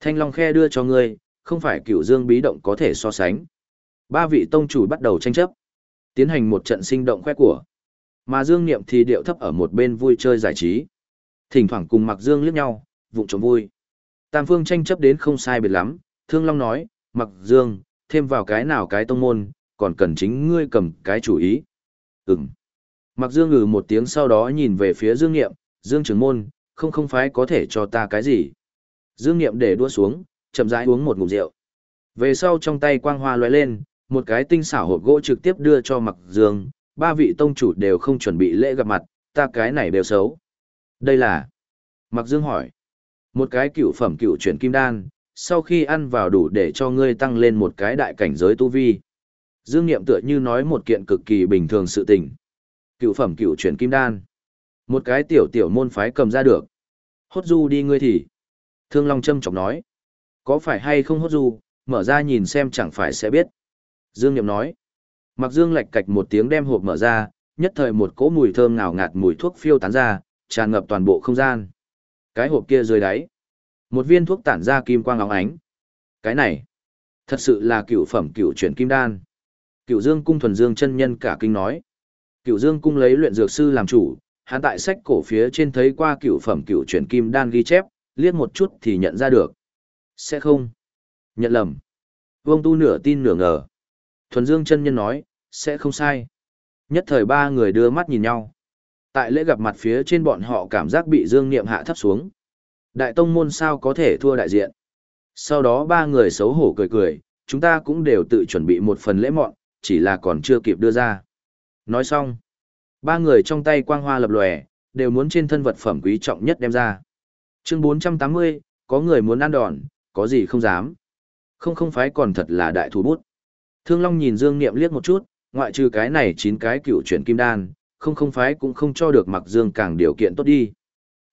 Thanh Long Khe đưa cho ngươi, không phải cựu dương bí động có thể so sánh. Ba vị tông chủ bắt đầu tranh chấp, tiến hành một trận sinh động khoe của. Mà Dương Niệm thì điệu thấp ở một bên vui chơi giải trí. Thỉnh thoảng cùng Mặc Dương liếc nhau, vụng trộm vui. Tam phương tranh chấp đến không sai biệt lắm, Thương Long nói, Mặc Dương, thêm vào cái nào cái tông môn, còn cần chính ngươi cầm cái chủ ý. Ừm. Mặc Dương ngừ một tiếng sau đó nhìn về phía Dương Niệm, Dương trưởng môn, không không phải có thể cho ta cái gì. Dương Niệm để đua xuống, chậm rãi uống một ngụm rượu. Về sau trong tay quang hoa lóe lên, một cái tinh xảo hộp gỗ trực tiếp đưa cho Mặc Dương, ba vị tông chủ đều không chuẩn bị lễ gặp mặt, ta cái này đều xấu. Đây là... Mặc Dương hỏi. Một cái cựu phẩm cựu chuyển kim đan, sau khi ăn vào đủ để cho ngươi tăng lên một cái đại cảnh giới tu vi. Dương Niệm tựa như nói một kiện cực kỳ bình thường sự tình. Cựu phẩm cựu chuyển kim đan. Một cái tiểu tiểu môn phái cầm ra được. Hốt du đi ngươi thì. Thương Long Trâm chọc nói. Có phải hay không hốt du, mở ra nhìn xem chẳng phải sẽ biết. Dương Niệm nói. Mặc Dương lạch cạch một tiếng đem hộp mở ra, nhất thời một cỗ mùi thơm ngào ngạt mùi thuốc phiêu tán ra, tràn ngập toàn bộ không gian. Cái hộp kia dưới đáy. Một viên thuốc tản ra kim quang óng ánh. Cái này, thật sự là cựu phẩm cựu chuyển kim đan. Cựu Dương cung thuần dương chân nhân cả kinh nói. Cựu Dương cung lấy luyện dược sư làm chủ, hắn tại sách cổ phía trên thấy qua cựu phẩm cựu chuyển kim đan ghi chép, liếc một chút thì nhận ra được. Sẽ không. Nhận lầm. Vương Tu nửa tin nửa ngờ. Thuần Dương chân nhân nói, sẽ không sai. Nhất thời ba người đưa mắt nhìn nhau. Tại lễ gặp mặt phía trên bọn họ cảm giác bị Dương Niệm hạ thấp xuống. Đại tông môn sao có thể thua đại diện. Sau đó ba người xấu hổ cười cười, chúng ta cũng đều tự chuẩn bị một phần lễ mọn, chỉ là còn chưa kịp đưa ra. Nói xong, ba người trong tay quang hoa lập lòe, đều muốn trên thân vật phẩm quý trọng nhất đem ra. Chương 480, có người muốn ăn đòn, có gì không dám. Không không phái còn thật là đại thủ bút. Thương Long nhìn Dương Niệm liếc một chút, ngoại trừ cái này chín cái cựu chuyển kim đan, không không phái cũng không cho được mặc Dương càng điều kiện tốt đi.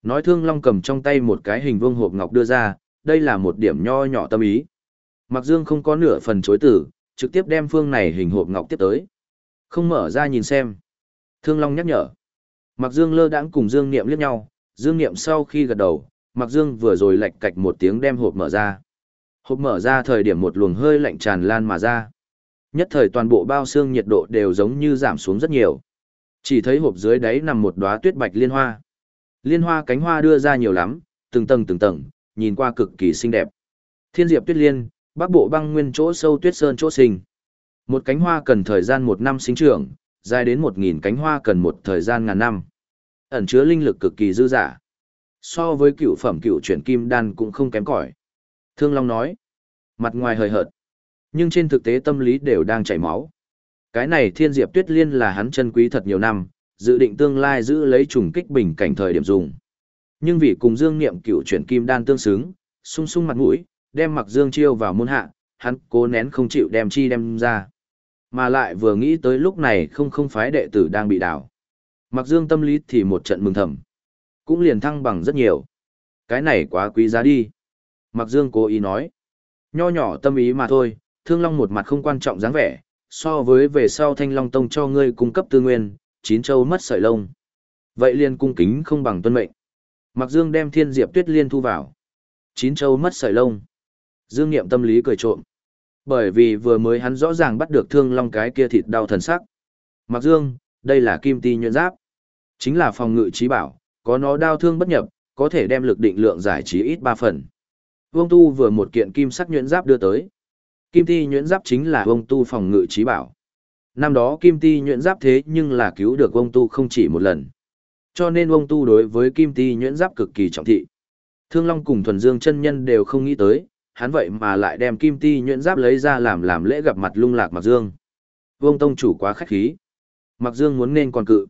Nói Thương Long cầm trong tay một cái hình vuông hộp ngọc đưa ra, đây là một điểm nho nhỏ tâm ý. Mặc Dương không có nửa phần chối tử, trực tiếp đem phương này hình hộp ngọc tiếp tới. Không mở ra nhìn xem. Thương Long nhắc nhở. Mặc Dương lơ đãng cùng Dương Niệm liếc nhau, Dương Niệm sau khi gật đầu, Mặc Dương vừa rồi lạch cạch một tiếng đem hộp mở ra. Hộp mở ra thời điểm một luồng hơi lạnh tràn lan mà ra. Nhất thời toàn bộ bao xương nhiệt độ đều giống như giảm xuống rất nhiều. Chỉ thấy hộp dưới đáy nằm một đóa tuyết bạch liên hoa. Liên hoa cánh hoa đưa ra nhiều lắm, từng tầng từng tầng, nhìn qua cực kỳ xinh đẹp. Thiên diệp tuyết liên, bắc bộ băng nguyên chỗ sâu tuyết sơn chỗ sinh. Một cánh hoa cần thời gian một năm sinh trưởng, dài đến một nghìn cánh hoa cần một thời gian ngàn năm. Ẩn chứa linh lực cực kỳ dư dả. So với cựu phẩm cựu chuyển kim đan cũng không kém cỏi. Thương Long nói, mặt ngoài hời hợt, nhưng trên thực tế tâm lý đều đang chảy máu. Cái này thiên diệp tuyết liên là hắn chân quý thật nhiều năm, dự định tương lai giữ lấy trùng kích bình cảnh thời điểm dùng. Nhưng vì cùng Dương Niệm cựu chuyển kim đan tương xứng, sung sung mặt mũi, đem mặc Dương chiêu vào môn hạ, hắn cố nén không chịu đem chi đem ra. Mà lại vừa nghĩ tới lúc này không không phái đệ tử đang bị đảo. Mặc Dương tâm lý thì một trận mừng thầm. Cũng liền thăng bằng rất nhiều. Cái này quá quý giá đi. Mặc Dương cố ý nói. Nho nhỏ tâm ý mà thôi, Thương Long một mặt không quan trọng dáng vẻ, so với về sau Thanh Long Tông cho ngươi cung cấp tư nguyên, chín châu mất sợi lông. Vậy liền cung kính không bằng tuân mệnh. Mặc Dương đem Thiên Diệp Tuyết Liên thu vào. Chín châu mất sợi lông. Dương Niệm tâm lý cười trộm. Bởi vì vừa mới hắn rõ ràng bắt được Thương Long cái kia thịt đau thần sắc. Mặc Dương, đây là kim ti nhuyễn giáp. Chính là phòng ngự trí bảo, có nó đau thương bất nhập, có thể đem lực định lượng giải trí ít ba phần. Vương Tu vừa một kiện kim sắc nhuyễn giáp đưa tới. Kim ti nhuyễn giáp chính là Vương Tu phòng ngự trí bảo. Năm đó Kim ti nhuyễn giáp thế nhưng là cứu được ông Tu không chỉ một lần. Cho nên ông Tu đối với Kim ti nhuyễn giáp cực kỳ trọng thị. Thương Long cùng Thuần Dương chân nhân đều không nghĩ tới, hắn vậy mà lại đem Kim ti nhuyễn giáp lấy ra làm làm lễ gặp mặt lung lạc Mạc Dương. Vương Tông chủ quá khách khí. Mạc Dương muốn nên còn cự.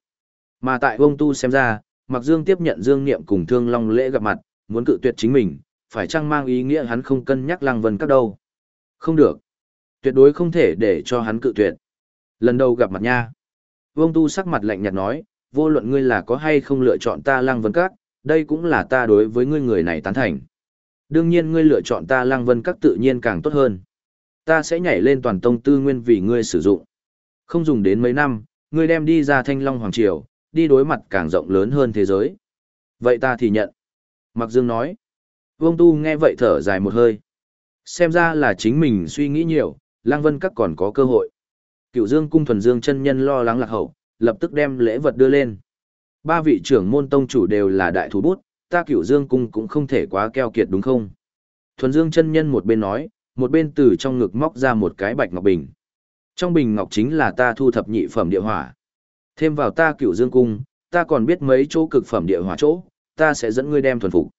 Mà tại Vương Tu xem ra, Mạc Dương tiếp nhận Dương Niệm cùng Thương Long lễ gặp mặt, muốn cự tuyệt chính mình, phải chăng mang ý nghĩa hắn không cân nhắc Lăng Vân các đâu? Không được. Tuyệt đối không thể để cho hắn cự tuyệt. Lần đầu gặp mặt nha. Vương Tu sắc mặt lạnh nhạt nói, vô luận ngươi là có hay không lựa chọn ta Lăng Vân các, đây cũng là ta đối với ngươi người này tán thành. Đương nhiên ngươi lựa chọn ta Lăng Vân các tự nhiên càng tốt hơn. Ta sẽ nhảy lên toàn tông tư nguyên vì ngươi sử dụng. Không dùng đến mấy năm, ngươi đem đi ra Thanh Long Hoàng Triều, đi đối mặt càng rộng lớn hơn thế giới. Vậy ta thì nhận. Mặc Dương nói. Vương Tu nghe vậy thở dài một hơi. Xem ra là chính mình suy nghĩ nhiều, Lang Vân các còn có cơ hội. Cựu Dương cung thuần dương chân nhân lo lắng lạc hậu, lập tức đem lễ vật đưa lên. Ba vị trưởng môn tông chủ đều là đại thủ bút, ta Cựu Dương cung cũng không thể quá keo kiệt đúng không? Thuần Dương chân nhân một bên nói, một bên từ trong ngực móc ra một cái bạch ngọc bình. Trong bình ngọc chính là ta thu thập nhị phẩm địa hỏa. Thêm vào ta Cựu Dương cung, ta còn biết mấy chỗ cực phẩm địa hỏa chỗ, ta sẽ dẫn ngươi đem thuần phục.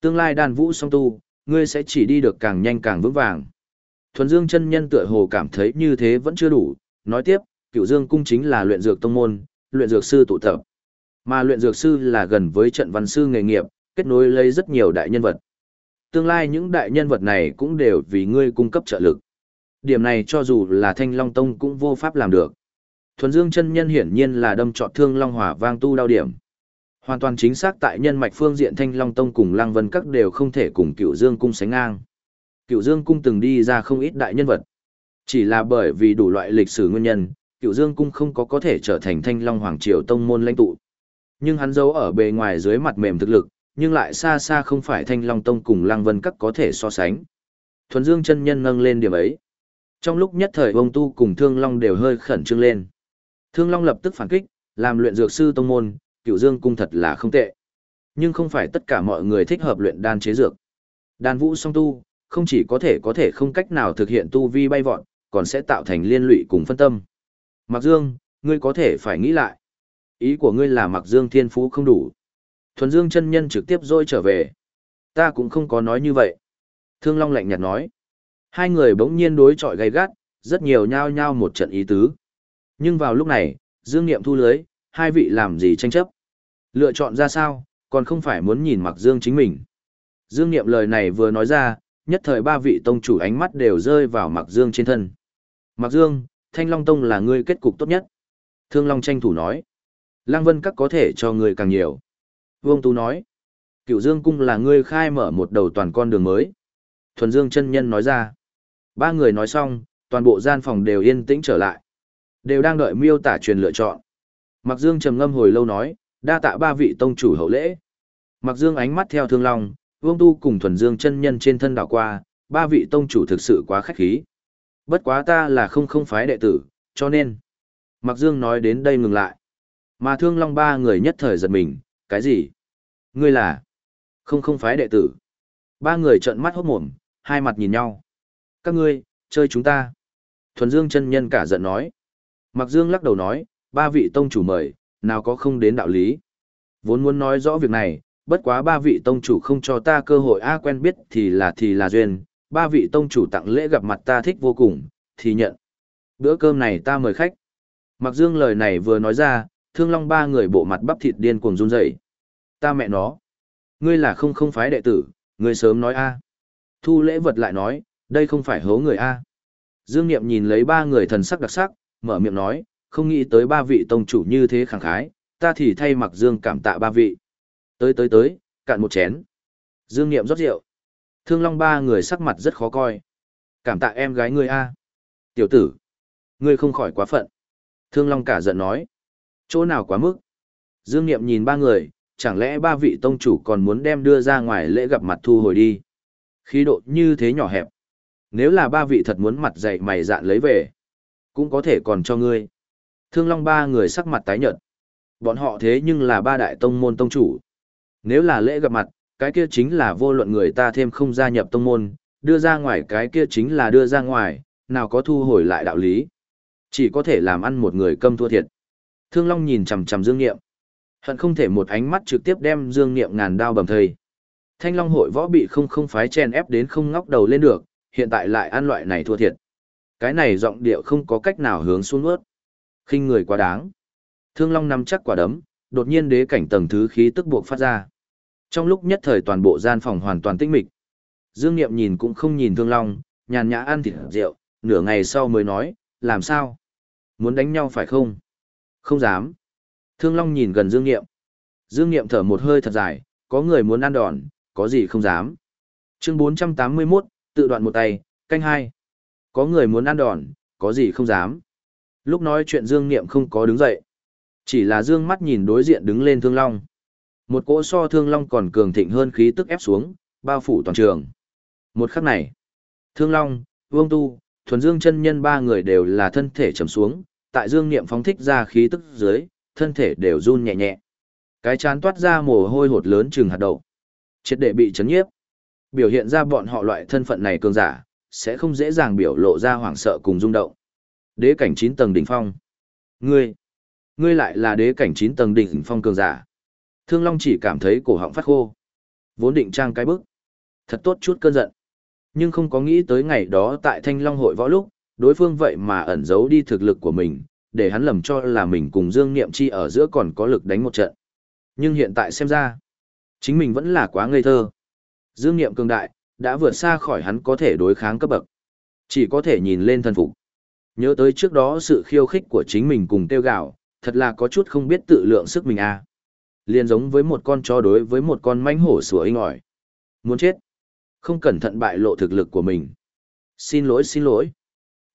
Tương lai đàn vũ song tu, ngươi sẽ chỉ đi được càng nhanh càng vững vàng. Thuần Dương chân nhân tựa hồ cảm thấy như thế vẫn chưa đủ, nói tiếp, Cửu Dương cung chính là luyện dược tông môn, luyện dược sư tụ tập. Mà luyện dược sư là gần với trận văn sư nghề nghiệp, kết nối lấy rất nhiều đại nhân vật. Tương lai những đại nhân vật này cũng đều vì ngươi cung cấp trợ lực. Điểm này cho dù là Thanh Long Tông cũng vô pháp làm được. Thuần Dương chân nhân hiển nhiên là đâm trọt thương Long Hỏa vang tu Đao điểm. Hoàn toàn chính xác tại nhân mạch phương diện Thanh Long Tông cùng Lăng Vân Các đều không thể cùng Cựu Dương Cung sánh ngang. Cựu Dương Cung từng đi ra không ít đại nhân vật. Chỉ là bởi vì đủ loại lịch sử nguyên nhân, Cựu Dương Cung không có có thể trở thành Thanh Long Hoàng Triều Tông môn lãnh tụ. Nhưng hắn giấu ở bề ngoài dưới mặt mềm thực lực, nhưng lại xa xa không phải Thanh Long Tông cùng Lăng Vân Các có thể so sánh. Thuần Dương chân nhân nâng lên điểm ấy. Trong lúc nhất thời ông tu cùng Thương Long đều hơi khẩn trương lên. Thương Long lập tức phản kích, làm luyện dược sư tông môn, cựu dương cung thật là không tệ. Nhưng không phải tất cả mọi người thích hợp luyện đan chế dược. Đan vũ song tu, không chỉ có thể có thể không cách nào thực hiện tu vi bay vọt, còn sẽ tạo thành liên lụy cùng phân tâm. Mạc Dương, ngươi có thể phải nghĩ lại. Ý của ngươi là Mạc Dương thiên phú không đủ. Thuần Dương chân nhân trực tiếp dôi trở về. Ta cũng không có nói như vậy. Thương Long lạnh nhạt nói. Hai người bỗng nhiên đối chọi gay gắt, rất nhiều nhao nhao một trận ý tứ. Nhưng vào lúc này, Dương Niệm thu lưới, hai vị làm gì tranh chấp? Lựa chọn ra sao, còn không phải muốn nhìn Mạc Dương chính mình. Dương Niệm lời này vừa nói ra, nhất thời ba vị tông chủ ánh mắt đều rơi vào Mạc Dương trên thân. Mạc Dương, Thanh Long Tông là ngươi kết cục tốt nhất. Thương Long tranh thủ nói. Lăng Vân Các có thể cho ngươi càng nhiều. Vương Tú nói. Cựu Dương Cung là ngươi khai mở một đầu toàn con đường mới. Thuần Dương chân nhân nói ra. Ba người nói xong, toàn bộ gian phòng đều yên tĩnh trở lại. Đều đang đợi miêu tả truyền lựa chọn. Mạc Dương trầm ngâm hồi lâu nói, đa tạ ba vị tông chủ hậu lễ. Mạc Dương ánh mắt theo Thương Long, Vương Tu cùng Thuần Dương chân nhân trên thân đảo qua, ba vị tông chủ thực sự quá khách khí. Bất quá ta là không không phái đệ tử, cho nên. Mạc Dương nói đến đây ngừng lại. Mà Thương Long ba người nhất thời giật mình, cái gì? Ngươi là không không phái đệ tử. Ba người trợn mắt hốt mồm, hai mặt nhìn nhau. Các ngươi, chơi chúng ta. Thuần Dương chân nhân cả giận nói. Mạc Dương lắc đầu nói, ba vị tông chủ mời, nào có không đến đạo lý. Vốn muốn nói rõ việc này, bất quá ba vị tông chủ không cho ta cơ hội a quen biết thì là thì là duyên, ba vị tông chủ tặng lễ gặp mặt ta thích vô cùng, thì nhận. Bữa cơm này ta mời khách. Mặc dương lời này vừa nói ra, thương long ba người bộ mặt bắp thịt điên cuồng run rẩy. Ta mẹ nó. Ngươi là không không phái đệ tử, ngươi sớm nói a. Thu lễ vật lại nói, đây không phải hố người a. Dương Niệm nhìn lấy ba người thần sắc đặc sắc, mở miệng nói, không nghĩ tới ba vị tông chủ như thế khẳng khái, ta thì thay mặc dương cảm tạ ba vị. Tới tới tới, cạn một chén. Dương Niệm rót rượu. Thương Long ba người sắc mặt rất khó coi. Cảm tạ em gái ngươi a. Tiểu tử, ngươi không khỏi quá phận. Thương Long cả giận nói. Chỗ nào quá mức? Dương Niệm nhìn ba người, chẳng lẽ ba vị tông chủ còn muốn đem đưa ra ngoài lễ gặp mặt thu hồi đi? Khí độ như thế nhỏ hẹp. Nếu là ba vị thật muốn mặt dày mày dạn lấy về, cũng có thể còn cho ngươi. Thương Long ba người sắc mặt tái nhợt. Bọn họ thế nhưng là ba đại tông môn tông chủ. Nếu là lễ gặp mặt, cái kia chính là vô luận người ta thêm không gia nhập tông môn, đưa ra ngoài cái kia chính là đưa ra ngoài, nào có thu hồi lại đạo lý. Chỉ có thể làm ăn một người câm thua thiệt. Thương Long nhìn chằm chằm Dương Niệm. Hận không thể một ánh mắt trực tiếp đem Dương Niệm ngàn đao bầm thây. Thanh Long hội võ bị không không phái chen ép đến không ngóc đầu lên được, hiện tại lại ăn loại này thua thiệt. Cái này giọng điệu không có cách nào hướng xuống nuốt. khinh người quá đáng. Thương Long nắm chắc quả đấm, đột nhiên đế cảnh tầng thứ khí tức buộc phát ra. Trong lúc nhất thời toàn bộ gian phòng hoàn toàn tĩnh mịch. Dương Niệm nhìn cũng không nhìn Thương Long, nhàn nhã ăn thịt rượu, nửa ngày sau mới nói, làm sao? Muốn đánh nhau phải không? Không dám. Thương Long nhìn gần Dương Niệm. Dương Niệm thở một hơi thật dài, có người muốn ăn đòn, có gì không dám. Chương 481, tự đoạn một tay, canh hai. Có người muốn ăn đòn, có gì không dám. Lúc nói chuyện Dương Niệm không có đứng dậy. Chỉ là Dương mắt nhìn đối diện đứng lên Thương Long. Một cỗ so Thương Long còn cường thịnh hơn khí tức ép xuống, bao phủ toàn trường. Một khắc này, Thương Long, Vương Tu, Thuần Dương chân nhân ba người đều là thân thể trầm xuống, tại Dương Niệm phóng thích ra khí tức dưới, thân thể đều run nhẹ nhẹ. Cái chán toát ra mồ hôi hột lớn chừng hạt đậu. Triệt để bị chấn nhiếp. Biểu hiện ra bọn họ loại thân phận này cường giả, sẽ không dễ dàng biểu lộ ra hoảng sợ cùng rung động. Đế cảnh 9 tầng đỉnh phong. Ngươi, ngươi lại là đế cảnh 9 tầng đỉnh phong cường giả. Thương Long chỉ cảm thấy cổ họng phát khô. Vốn định trang cái bức. Thật tốt chút cơn giận. Nhưng không có nghĩ tới ngày đó tại Thanh Long hội võ lúc, đối phương vậy mà ẩn giấu đi thực lực của mình, để hắn lầm cho là mình cùng Dương Niệm Chi ở giữa còn có lực đánh một trận. Nhưng hiện tại xem ra, chính mình vẫn là quá ngây thơ. Dương Niệm cường đại, đã vượt xa khỏi hắn có thể đối kháng cấp bậc. Chỉ có thể nhìn lên thân phục. Nhớ tới trước đó sự khiêu khích của chính mình cùng tiêu gạo, thật là có chút không biết tự lượng sức mình à. Liên giống với một con chó đối với một con manh hổ sủa inh ỏi. Muốn chết. Không cẩn thận bại lộ thực lực của mình. Xin lỗi xin lỗi.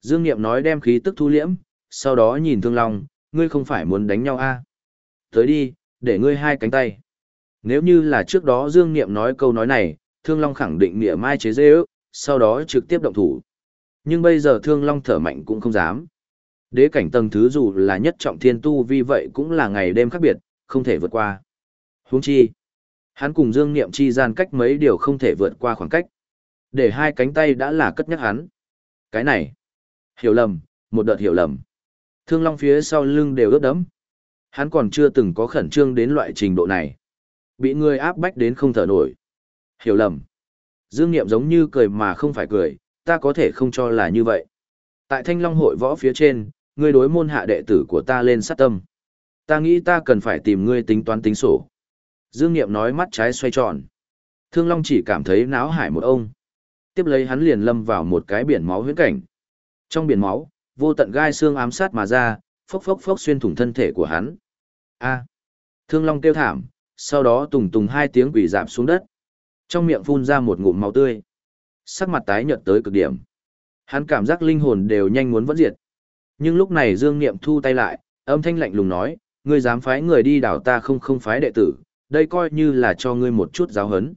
Dương Niệm nói đem khí tức thu liễm, sau đó nhìn Thương Long, ngươi không phải muốn đánh nhau a? À? Tới đi, để ngươi hai cánh tay. Nếu như là trước đó Dương Niệm nói câu nói này, Thương Long khẳng định nghĩa mai chế dê ước, sau đó trực tiếp động thủ. Nhưng bây giờ Thương Long thở mạnh cũng không dám. Đế cảnh tầng thứ dù là nhất trọng thiên tu vì vậy cũng là ngày đêm khác biệt, không thể vượt qua. Huống chi, hắn cùng Dương Niệm chi gian cách mấy điều không thể vượt qua khoảng cách. Để hai cánh tay đã là cất nhắc hắn. Cái này. Hiểu lầm, một đợt hiểu lầm. Thương long phía sau lưng đều ướt đẫm. Hắn còn chưa từng có khẩn trương đến loại trình độ này. Bị người áp bách đến không thở nổi. Hiểu lầm. Dương Niệm giống như cười mà không phải cười, ta có thể không cho là như vậy. Tại Thanh Long hội võ phía trên, ngươi đối môn hạ đệ tử của ta lên sát tâm. Ta nghĩ ta cần phải tìm ngươi tính toán tính sổ. Dương Niệm nói mắt trái xoay tròn. Thương Long chỉ cảm thấy náo hải một ông. Tiếp lấy hắn liền lâm vào một cái biển máu huyễn cảnh. Trong biển máu, vô tận gai xương ám sát mà ra, phốc phốc phốc xuyên thủng thân thể của hắn. A. Thương Long kêu thảm, sau đó tùng tùng hai tiếng quỷ dạp xuống đất. Trong miệng phun ra một ngụm máu tươi. Sắc mặt tái nhợt tới cực điểm. Hắn cảm giác linh hồn đều nhanh muốn vẫn diệt. Nhưng lúc này Dương Niệm thu tay lại, âm thanh lạnh lùng nói, ngươi dám phái người đi đảo ta không không phái đệ tử, đây coi như là cho ngươi một chút giáo hấn.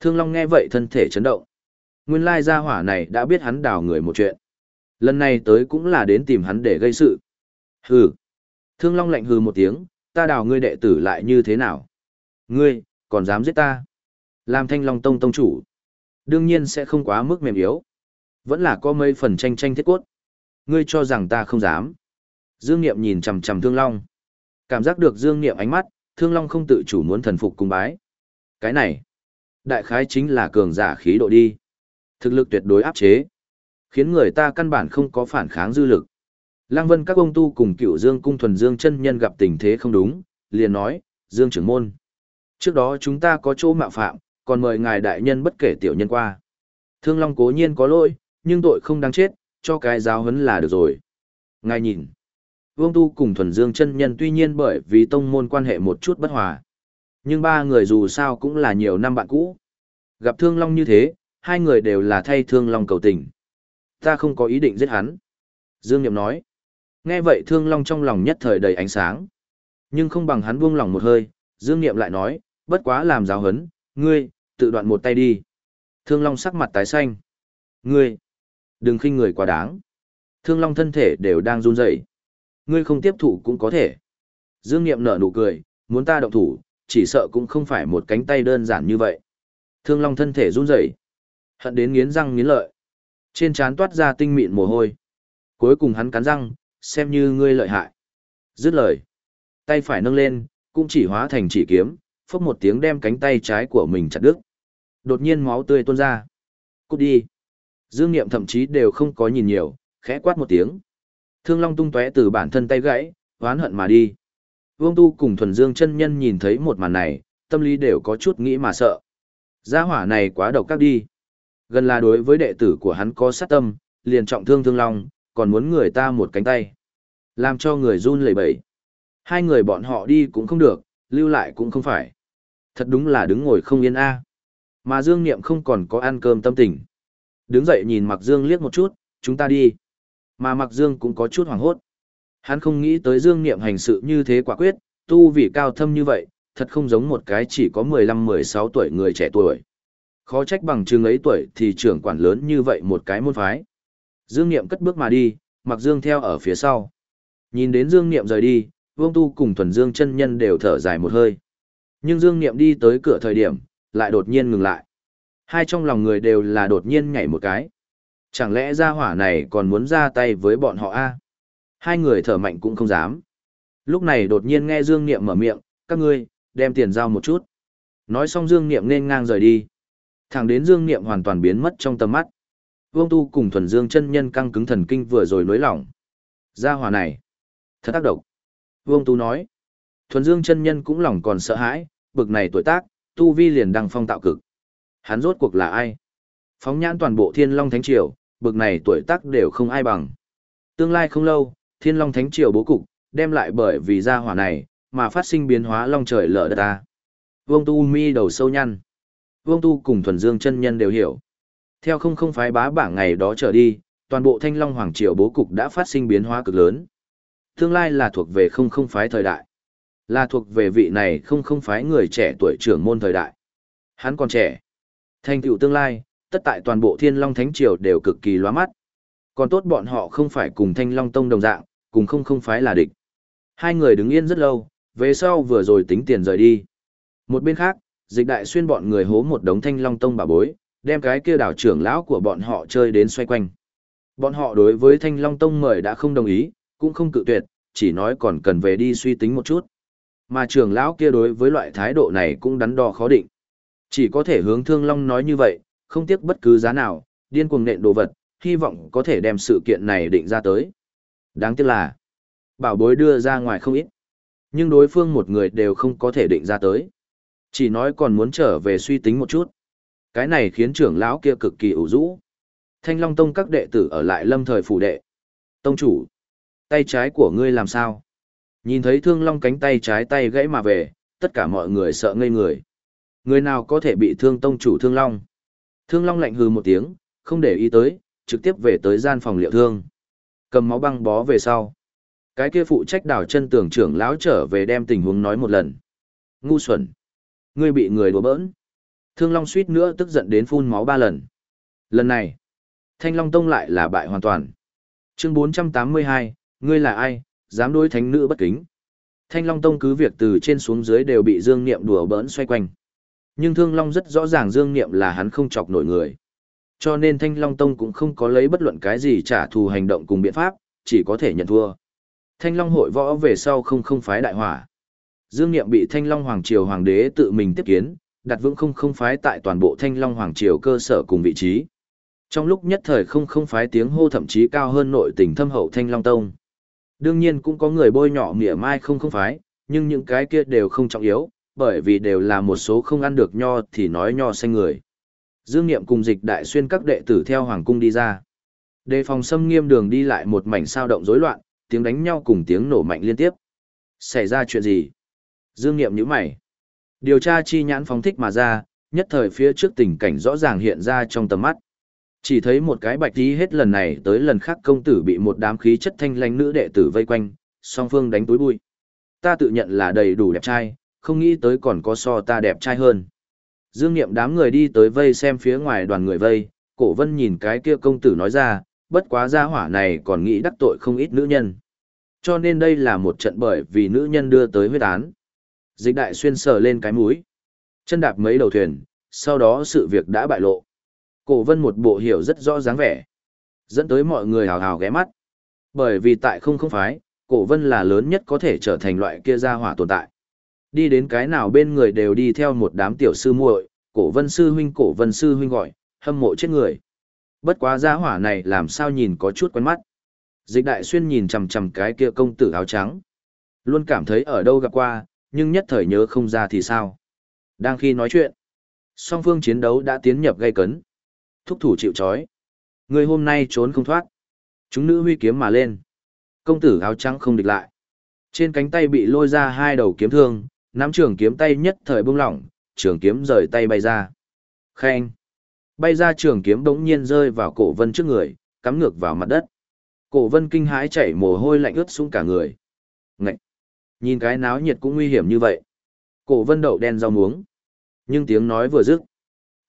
Thương Long nghe vậy thân thể chấn động. Nguyên lai gia hỏa này đã biết hắn đào người một chuyện. Lần này tới cũng là đến tìm hắn để gây sự. Hừ. Thương Long lạnh hừ một tiếng, ta đào ngươi đệ tử lại như thế nào? Ngươi, còn dám giết ta? Làm thanh long tông tông chủ. Đương nhiên sẽ không quá mức mềm yếu. Vẫn là có mấy phần tranh tranh thiết cốt. Ngươi cho rằng ta không dám. Dương Niệm nhìn chằm chằm Thương Long. Cảm giác được Dương Niệm ánh mắt, Thương Long không tự chủ muốn thần phục cung bái. Cái này, đại khái chính là cường giả khí độ đi. Thực lực tuyệt đối áp chế, khiến người ta căn bản không có phản kháng dư lực. Lăng Vân các ông tu cùng cựu Dương cung thuần Dương chân nhân gặp tình thế không đúng, liền nói, Dương trưởng môn. Trước đó chúng ta có chỗ mạo phạm, còn mời ngài đại nhân bất kể tiểu nhân qua. Thương Long cố nhiên có lỗi, nhưng tội không đáng chết, cho cái giáo huấn là được rồi. Ngài nhìn, Vương Tu cùng thuần dương chân nhân tuy nhiên bởi vì tông môn quan hệ một chút bất hòa. Nhưng ba người dù sao cũng là nhiều năm bạn cũ. Gặp Thương Long như thế, hai người đều là thay Thương Long cầu tình. Ta không có ý định giết hắn. Dương Niệm nói. Nghe vậy Thương Long trong lòng nhất thời đầy ánh sáng. Nhưng không bằng hắn buông lòng một hơi, Dương Niệm lại nói, bất quá làm giáo hấn, ngươi, tự đoạn một tay đi. Thương Long sắc mặt tái xanh. Ngươi, đừng khinh người quá đáng. Thương Long thân thể đều đang run rẩy. Ngươi không tiếp thụ cũng có thể. Dương Niệm nở nụ cười, muốn ta động thủ, chỉ sợ cũng không phải một cánh tay đơn giản như vậy. Thương Long thân thể run rẩy, hận đến nghiến răng nghiến lợi. Trên trán toát ra tinh mịn mồ hôi. Cuối cùng hắn cắn răng, xem như ngươi lợi hại. Dứt lời, tay phải nâng lên, cũng chỉ hóa thành chỉ kiếm, phốc một tiếng đem cánh tay trái của mình chặt đứt. Đột nhiên máu tươi tuôn ra. Cút đi. Dương Niệm thậm chí đều không có nhìn nhiều, khẽ quát một tiếng. Thương Long tung tóe từ bản thân tay gãy, oán hận mà đi. Vương Tu cùng thuần dương chân nhân nhìn thấy một màn này, tâm lý đều có chút nghĩ mà sợ. Gia hỏa này quá độc các đi. Gần là đối với đệ tử của hắn có sát tâm, liền trọng thương Thương Long, còn muốn người ta một cánh tay. Làm cho người run lẩy bẩy. Hai người bọn họ đi cũng không được, lưu lại cũng không phải. Thật đúng là đứng ngồi không yên a. Mà Dương Niệm không còn có ăn cơm tâm tình. Đứng dậy nhìn Mặc Dương liếc một chút, chúng ta đi. Mà Mặc Dương cũng có chút hoảng hốt. Hắn không nghĩ tới Dương Niệm hành sự như thế quả quyết, tu vị cao thâm như vậy, thật không giống một cái chỉ có 15-16 tuổi người trẻ tuổi. Khó trách bằng chừng ấy tuổi thì trưởng quản lớn như vậy một cái môn phái. Dương Niệm cất bước mà đi, Mặc Dương theo ở phía sau. Nhìn đến Dương Niệm rời đi, Vương Tu cùng Thuần Dương chân nhân đều thở dài một hơi. Nhưng Dương Niệm đi tới cửa thời điểm, lại đột nhiên ngừng lại. Hai trong lòng người đều là đột nhiên nhảy một cái. Chẳng lẽ gia hỏa này còn muốn ra tay với bọn họ a? Hai người thở mạnh cũng không dám. Lúc này đột nhiên nghe Dương Niệm mở miệng, các ngươi, đem tiền giao một chút. Nói xong Dương Niệm nên ngang rời đi. Thẳng đến Dương Niệm hoàn toàn biến mất trong tầm mắt. Vương Tu cùng thuần Dương chân nhân căng cứng thần kinh vừa rồi nối lỏng. Gia hỏa này, thật tác động. Vương Tu nói, thuần Dương chân nhân cũng lòng còn sợ hãi, bực này tuổi tác, Tu Vi liền đăng phong tạo cực. Hắn rốt cuộc là ai? Phóng nhãn toàn bộ Thiên Long Thánh Triều, bực này tuổi tác đều không ai bằng. Tương lai không lâu, Thiên Long Thánh Triều bố cục, đem lại bởi vì gia hỏa này, mà phát sinh biến hóa long trời lở đất ta. Vương Tu mi đầu sâu nhăn. Vương Tu cùng thuần dương chân nhân đều hiểu. Theo không không phái bá bảng ngày đó trở đi, toàn bộ Thanh Long Hoàng Triều bố cục đã phát sinh biến hóa cực lớn. Tương lai là thuộc về không không phái thời đại. Là thuộc về vị này không không phái người trẻ tuổi trưởng môn thời đại. Hắn còn trẻ. Thành tựu tương lai, tất tại toàn bộ Thiên Long Thánh Triều đều cực kỳ loa mắt. Còn tốt bọn họ không phải cùng Thanh Long Tông đồng dạng, cùng không không phái là địch. Hai người đứng yên rất lâu, về sau vừa rồi tính tiền rời đi. Một bên khác, dịch đại xuyên bọn người hố một đống Thanh Long Tông bà bối, đem cái kia đảo trưởng lão của bọn họ chơi đến xoay quanh. Bọn họ đối với Thanh Long Tông mời đã không đồng ý, cũng không cự tuyệt, chỉ nói còn cần về đi suy tính một chút. Mà trưởng lão kia đối với loại thái độ này cũng đắn đo khó định. Chỉ có thể hướng Thương Long nói như vậy, không tiếc bất cứ giá nào, điên cuồng nện đồ vật, hy vọng có thể đem sự kiện này định ra tới. Đáng tiếc là, bảo bối đưa ra ngoài không ít. Nhưng đối phương một người đều không có thể định ra tới. Chỉ nói còn muốn trở về suy tính một chút. Cái này khiến trưởng lão kia cực kỳ ủ rũ. Thanh Long Tông các đệ tử ở lại lâm thời phủ đệ. Tông chủ, tay trái của ngươi làm sao? Nhìn thấy thương long cánh tay trái tay gãy mà về, tất cả mọi người sợ ngây người. Người nào có thể bị thương tông chủ thương long? Thương long lạnh hừ một tiếng, không để ý tới, trực tiếp về tới gian phòng liệu thương. Cầm máu băng bó về sau. Cái kia phụ trách đảo chân tường trưởng lão trở về đem tình huống nói một lần. Ngu xuẩn. Ngươi bị người đùa bỡn. Thương long suýt nữa tức giận đến phun máu ba lần. Lần này, Thanh Long Tông lại là bại hoàn toàn. Chương 482, ngươi là ai, dám đối thánh nữ bất kính. Thanh Long Tông cứ việc từ trên xuống dưới đều bị Dương Niệm đùa bỡn xoay quanh. Nhưng Thương Long rất rõ ràng Dương Niệm là hắn không chọc nổi người. Cho nên Thanh Long Tông cũng không có lấy bất luận cái gì trả thù hành động cùng biện pháp, chỉ có thể nhận thua. Thanh Long hội võ về sau không không phái đại hỏa. Dương Niệm bị Thanh Long Hoàng Triều Hoàng đế tự mình tiếp kiến, đặt vững không không phái tại toàn bộ Thanh Long Hoàng Triều cơ sở cùng vị trí. Trong lúc nhất thời không không phái tiếng hô thậm chí cao hơn nội tình thâm hậu Thanh Long Tông. Đương nhiên cũng có người bôi nhọ mỉa mai không không phái, nhưng những cái kia đều không trọng yếu, bởi vì đều là một số không ăn được nho thì nói nho xanh người. Dương Niệm cùng dịch đại xuyên các đệ tử theo hoàng cung đi ra. Đề phòng xâm nghiêm đường đi lại một mảnh sao động rối loạn, tiếng đánh nhau cùng tiếng nổ mạnh liên tiếp. Xảy ra chuyện gì? Dương Niệm nhíu mày. Điều tra chi nhãn phóng thích mà ra, nhất thời phía trước tình cảnh rõ ràng hiện ra trong tầm mắt. Chỉ thấy một cái bạch tí hết lần này tới lần khác công tử bị một đám khí chất thanh lãnh nữ đệ tử vây quanh, song phương đánh túi bụi. Ta tự nhận là đầy đủ đẹp trai, không nghĩ tới còn có so ta đẹp trai hơn. Dương Niệm đám người đi tới vây xem phía ngoài đoàn người vây, cổ vân nhìn cái kia công tử nói ra, bất quá gia hỏa này còn nghĩ đắc tội không ít nữ nhân. Cho nên đây là một trận bởi vì nữ nhân đưa tới huyết án. Dịch đại xuyên sờ lên cái mũi. Chân đạp mấy đầu thuyền, sau đó sự việc đã bại lộ. Cổ vân một bộ hiểu rất rõ dáng vẻ. Dẫn tới mọi người hào hào ghé mắt. Bởi vì tại không không phái, cổ vân là lớn nhất có thể trở thành loại kia gia hỏa tồn tại. Đi đến cái nào bên người đều đi theo một đám tiểu sư muội, cổ vân sư huynh cổ vân sư huynh gọi, hâm mộ chết người. Bất quá gia hỏa này làm sao nhìn có chút quen mắt. Dịch đại xuyên nhìn chằm chằm cái kia công tử áo trắng. Luôn cảm thấy ở đâu gặp qua, nhưng nhất thời nhớ không ra thì sao. Đang khi nói chuyện, song phương chiến đấu đã tiến nhập gây cấn thúc thủ chịu trói. Người hôm nay trốn không thoát. Chúng nữ huy kiếm mà lên. Công tử áo trắng không địch lại. Trên cánh tay bị lôi ra hai đầu kiếm thương, nắm trường kiếm tay nhất thời bung lỏng, trường kiếm rời tay bay ra. Khen. Bay ra trường kiếm đống nhiên rơi vào cổ vân trước người, cắm ngược vào mặt đất. Cổ vân kinh hãi chảy mồ hôi lạnh ướt xuống cả người. Ngậy! Nhìn cái náo nhiệt cũng nguy hiểm như vậy. Cổ vân đậu đen rau muống. Nhưng tiếng nói vừa dứt.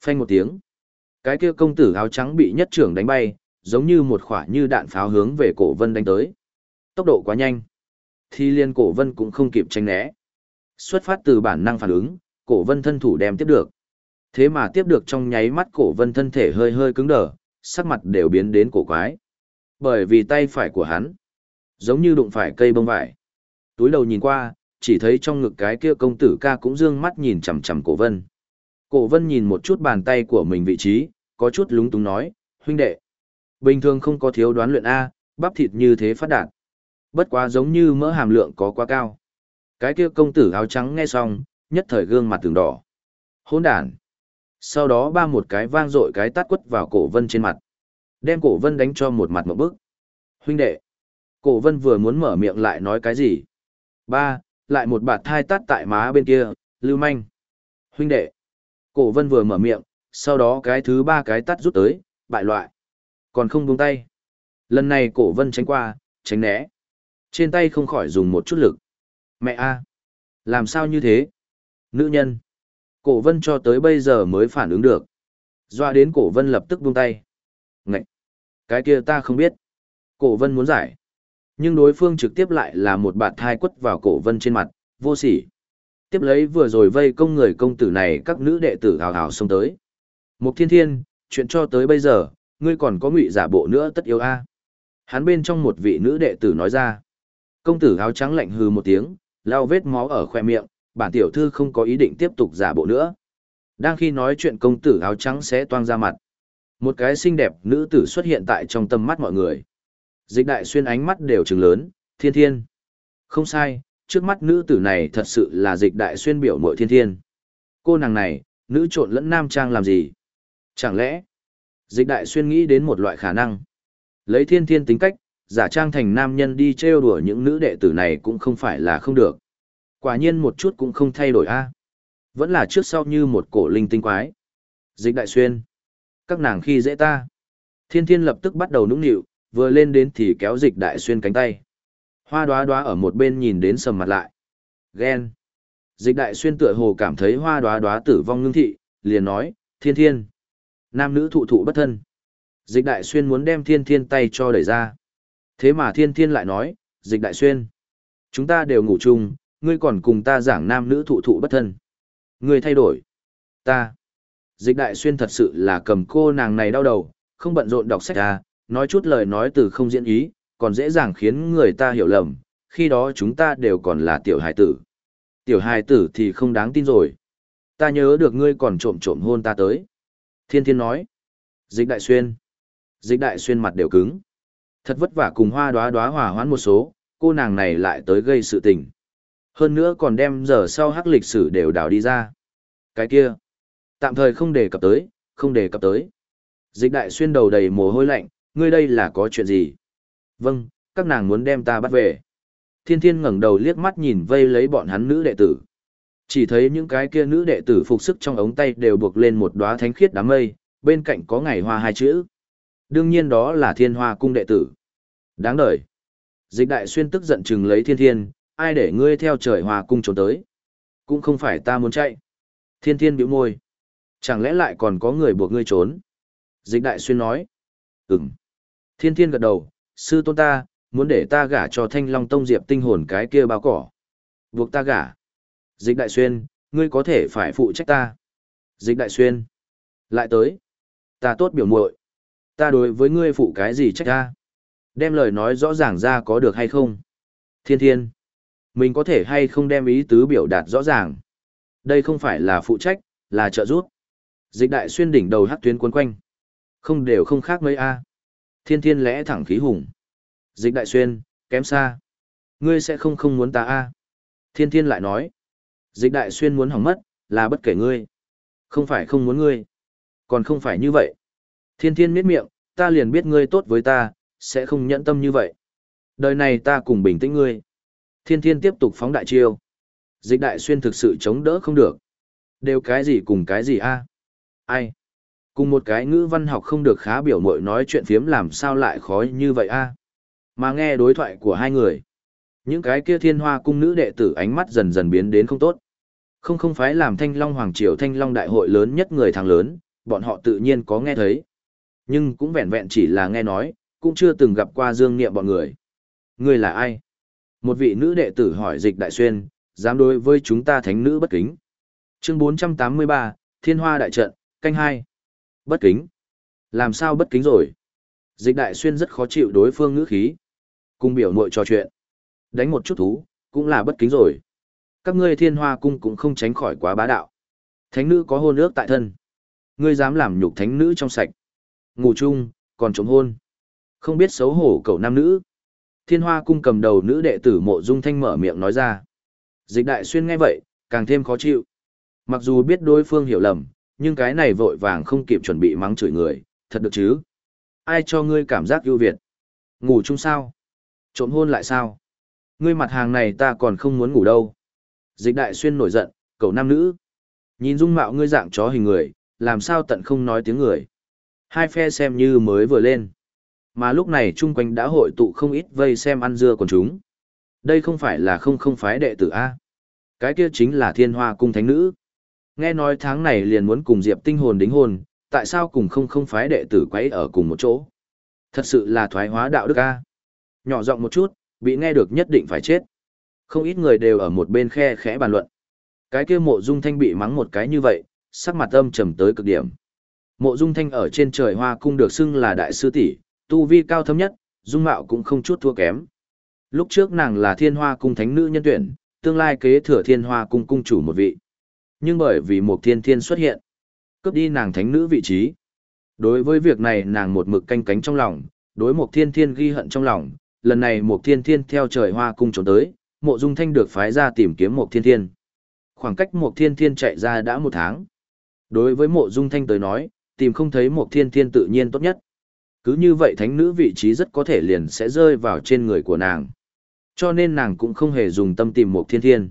Phanh một tiếng. Cái kia công tử áo trắng bị nhất trưởng đánh bay, giống như một khỏa như đạn pháo hướng về cổ vân đánh tới. Tốc độ quá nhanh. Thì liên cổ vân cũng không kịp tránh né. Xuất phát từ bản năng phản ứng, cổ vân thân thủ đem tiếp được. Thế mà tiếp được trong nháy mắt cổ vân thân thể hơi hơi cứng đờ, sắc mặt đều biến đến cổ quái. Bởi vì tay phải của hắn, giống như đụng phải cây bông vải. Túi đầu nhìn qua, chỉ thấy trong ngực cái kia công tử ca cũng dương mắt nhìn chằm chằm cổ vân. Cổ vân nhìn một chút bàn tay của mình vị trí, có chút lúng túng nói, huynh đệ. Bình thường không có thiếu đoán luyện A, bắp thịt như thế phát đạt. Bất quá giống như mỡ hàm lượng có quá cao. Cái kia công tử áo trắng nghe xong, nhất thời gương mặt từng đỏ. Hôn đàn. Sau đó ba một cái vang dội cái tát quất vào cổ vân trên mặt. Đem cổ vân đánh cho một mặt một bức. Huynh đệ. Cổ vân vừa muốn mở miệng lại nói cái gì. Ba, lại một bạt thai tát tại má bên kia, lưu manh. Huynh đệ. Cổ vân vừa mở miệng, sau đó cái thứ ba cái tắt rút tới, bại loại. Còn không buông tay. Lần này cổ vân tránh qua, tránh né. Trên tay không khỏi dùng một chút lực. Mẹ a, Làm sao như thế? Nữ nhân. Cổ vân cho tới bây giờ mới phản ứng được. Doa đến cổ vân lập tức buông tay. Ngậy! Cái kia ta không biết. Cổ vân muốn giải. Nhưng đối phương trực tiếp lại là một bạt thai quất vào cổ vân trên mặt, vô sỉ. Tiếp lấy vừa rồi vây công người công tử này các nữ đệ tử hào hào xông tới. Mục thiên thiên, chuyện cho tới bây giờ, ngươi còn có ngụy giả bộ nữa tất yếu a. Hắn bên trong một vị nữ đệ tử nói ra. Công tử áo trắng lạnh hừ một tiếng, lau vết máu ở khoe miệng, bản tiểu thư không có ý định tiếp tục giả bộ nữa. Đang khi nói chuyện công tử áo trắng sẽ toang ra mặt. Một cái xinh đẹp nữ tử xuất hiện tại trong tâm mắt mọi người. Dịch đại xuyên ánh mắt đều trừng lớn, thiên thiên. Không sai, trước mắt nữ tử này thật sự là dịch đại xuyên biểu mội thiên thiên. Cô nàng này, nữ trộn lẫn nam trang làm gì? Chẳng lẽ, dịch đại xuyên nghĩ đến một loại khả năng. Lấy thiên thiên tính cách, giả trang thành nam nhân đi trêu đùa những nữ đệ tử này cũng không phải là không được. Quả nhiên một chút cũng không thay đổi a. Vẫn là trước sau như một cổ linh tinh quái. Dịch đại xuyên. Các nàng khi dễ ta. Thiên thiên lập tức bắt đầu nũng nịu, vừa lên đến thì kéo dịch đại xuyên cánh tay. Hoa đoá đoá ở một bên nhìn đến sầm mặt lại. Ghen. Dịch đại xuyên tựa hồ cảm thấy hoa đoá đoá tử vong ngưng thị, liền nói, thiên thiên. Nam nữ thụ thụ bất thân. Dịch đại xuyên muốn đem thiên thiên tay cho đẩy ra. Thế mà thiên thiên lại nói, dịch đại xuyên. Chúng ta đều ngủ chung, ngươi còn cùng ta giảng nam nữ thụ thụ bất thân. Ngươi thay đổi. Ta. Dịch đại xuyên thật sự là cầm cô nàng này đau đầu, không bận rộn đọc sách ra, nói chút lời nói từ không diễn ý, còn dễ dàng khiến người ta hiểu lầm, khi đó chúng ta đều còn là tiểu hài tử. Tiểu hài tử thì không đáng tin rồi. Ta nhớ được ngươi còn trộm trộm hôn ta tới. Thiên thiên nói. Dịch đại xuyên. Dịch đại xuyên mặt đều cứng. Thật vất vả cùng hoa đoá đoá hòa hoãn một số, cô nàng này lại tới gây sự tình. Hơn nữa còn đem giờ sau hắc lịch sử đều đào đi ra. Cái kia. Tạm thời không đề cập tới, không đề cập tới. Dịch đại xuyên đầu đầy mồ hôi lạnh, ngươi đây là có chuyện gì? Vâng, các nàng muốn đem ta bắt về. Thiên thiên ngẩng đầu liếc mắt nhìn vây lấy bọn hắn nữ đệ tử. Chỉ thấy những cái kia nữ đệ tử phục sức trong ống tay đều buộc lên một đóa thánh khiết đám mây, bên cạnh có ngày hoa hai chữ. Đương nhiên đó là thiên hoa cung đệ tử. Đáng đời. Dịch đại xuyên tức giận chừng lấy thiên thiên, ai để ngươi theo trời hoa cung trốn tới. Cũng không phải ta muốn chạy. Thiên thiên bĩu môi. Chẳng lẽ lại còn có người buộc ngươi trốn? Dịch đại xuyên nói. Ừm. Thiên thiên gật đầu, sư tôn ta, muốn để ta gả cho thanh long tông diệp tinh hồn cái kia bao cỏ. Buộc ta gả. Dịch đại xuyên, ngươi có thể phải phụ trách ta. Dịch đại xuyên. Lại tới. Ta tốt biểu muội Ta đối với ngươi phụ cái gì trách ta? Đem lời nói rõ ràng ra có được hay không? Thiên thiên. Mình có thể hay không đem ý tứ biểu đạt rõ ràng? Đây không phải là phụ trách, là trợ giúp. Dịch đại xuyên đỉnh đầu hắc tuyến quấn quanh. Không đều không khác mấy a. Thiên thiên lẽ thẳng khí hùng. Dịch đại xuyên, kém xa. Ngươi sẽ không không muốn ta a. Thiên thiên lại nói. Dịch đại xuyên muốn hỏng mất, là bất kể ngươi. Không phải không muốn ngươi. Còn không phải như vậy. Thiên thiên miết miệng, ta liền biết ngươi tốt với ta, sẽ không nhẫn tâm như vậy. Đời này ta cùng bình tĩnh ngươi. Thiên thiên tiếp tục phóng đại chiêu. Dịch đại xuyên thực sự chống đỡ không được. Đều cái gì cùng cái gì a? Ai? Cùng một cái ngữ văn học không được khá biểu mội nói chuyện phiếm làm sao lại khó như vậy a? Mà nghe đối thoại của hai người. Những cái kia thiên hoa cung nữ đệ tử ánh mắt dần dần biến đến không tốt. Không không phải làm thanh long hoàng triều thanh long đại hội lớn nhất người thằng lớn, bọn họ tự nhiên có nghe thấy. Nhưng cũng vẹn vẹn chỉ là nghe nói, cũng chưa từng gặp qua dương niệm bọn người. Người là ai? Một vị nữ đệ tử hỏi dịch đại xuyên, dám đối với chúng ta thánh nữ bất kính. Chương 483, Thiên Hoa Đại Trận, canh hai Bất kính. Làm sao bất kính rồi? Dịch đại xuyên rất khó chịu đối phương ngữ khí. Cung biểu muội trò chuyện. Đánh một chút thú, cũng là bất kính rồi. Các ngươi thiên hoa cung cũng không tránh khỏi quá bá đạo. Thánh nữ có hôn ước tại thân. Ngươi dám làm nhục thánh nữ trong sạch. Ngủ chung, còn chống hôn. Không biết xấu hổ cậu nam nữ. Thiên hoa cung cầm đầu nữ đệ tử mộ dung thanh mở miệng nói ra. Dịch đại xuyên nghe vậy, càng thêm khó chịu. Mặc dù biết đối phương hiểu lầm, nhưng cái này vội vàng không kịp chuẩn bị mắng chửi người, thật được chứ. Ai cho ngươi cảm giác ưu việt? Ngủ chung sao? Trộm hôn lại sao? Ngươi mặt hàng này ta còn không muốn ngủ đâu. Dịch đại xuyên nổi giận, cầu nam nữ. Nhìn dung mạo ngươi dạng chó hình người, làm sao tận không nói tiếng người. Hai phe xem như mới vừa lên. Mà lúc này chung quanh đã hội tụ không ít vây xem ăn dưa của chúng. Đây không phải là không không phái đệ tử A. Cái kia chính là thiên hoa cung thánh nữ. Nghe nói tháng này liền muốn cùng Diệp tinh hồn đính hôn, tại sao cùng không không phái đệ tử quấy ở cùng một chỗ? Thật sự là thoái hóa đạo đức A. Nhỏ giọng một chút, bị nghe được nhất định phải chết. Không ít người đều ở một bên khe khẽ bàn luận. Cái kia mộ dung thanh bị mắng một cái như vậy, sắc mặt âm trầm tới cực điểm. Mộ Dung Thanh ở trên trời hoa cung được xưng là đại sư tỷ, tu vi cao thâm nhất, dung mạo cũng không chút thua kém. Lúc trước nàng là thiên hoa cung thánh nữ nhân tuyển, tương lai kế thừa thiên hoa cung cung chủ một vị. Nhưng bởi vì một thiên thiên xuất hiện, cướp đi nàng thánh nữ vị trí. Đối với việc này nàng một mực canh cánh trong lòng, đối một thiên thiên ghi hận trong lòng, lần này một thiên thiên theo trời hoa cung trốn tới, mộ dung thanh được phái ra tìm kiếm một thiên thiên. Khoảng cách một thiên thiên chạy ra đã một tháng. Đối với mộ dung thanh tới nói, tìm không thấy một thiên thiên tự nhiên tốt nhất. Cứ như vậy thánh nữ vị trí rất có thể liền sẽ rơi vào trên người của nàng. Cho nên nàng cũng không hề dùng tâm tìm một thiên thiên.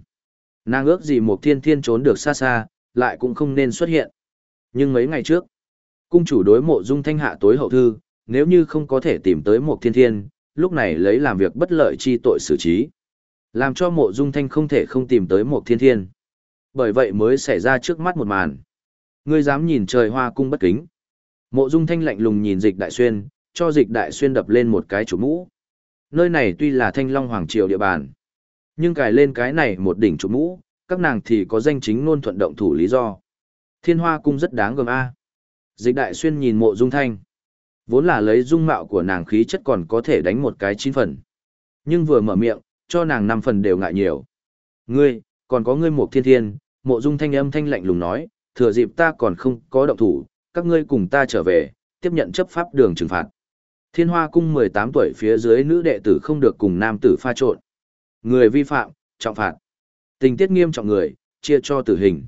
Nàng ước gì một thiên thiên trốn được xa xa, lại cũng không nên xuất hiện. Nhưng mấy ngày trước, cung chủ đối mộ dung thanh hạ tối hậu thư, nếu như không có thể tìm tới một thiên thiên, lúc này lấy làm việc bất lợi chi tội xử trí. Làm cho mộ dung thanh không thể không tìm tới một thiên thiên. Bởi vậy mới xảy ra trước mắt một màn. Ngươi dám nhìn trời hoa cung bất kính. Mộ dung thanh lạnh lùng nhìn dịch đại xuyên, cho dịch đại xuyên đập lên một cái chủ mũ. Nơi này tuy là thanh long hoàng triều địa bàn. Nhưng cài lên cái này một đỉnh chủ mũ, các nàng thì có danh chính ngôn thuận động thủ lý do. Thiên hoa cung rất đáng gờm A. Dịch đại xuyên nhìn mộ dung thanh. Vốn là lấy dung mạo của nàng khí chất còn có thể đánh một cái chín phần. Nhưng vừa mở miệng, cho nàng năm phần đều ngại nhiều. Ngươi, còn có ngươi Mộ thiên thiên, mộ dung thanh âm thanh lạnh lùng nói, thừa dịp ta còn không có động thủ, các ngươi cùng ta trở về, tiếp nhận chấp pháp đường trừng phạt. Thiên Hoa cung 18 tuổi phía dưới nữ đệ tử không được cùng nam tử pha trộn. Người vi phạm, trọng phạt. Tình tiết nghiêm trọng người, chia cho tử hình.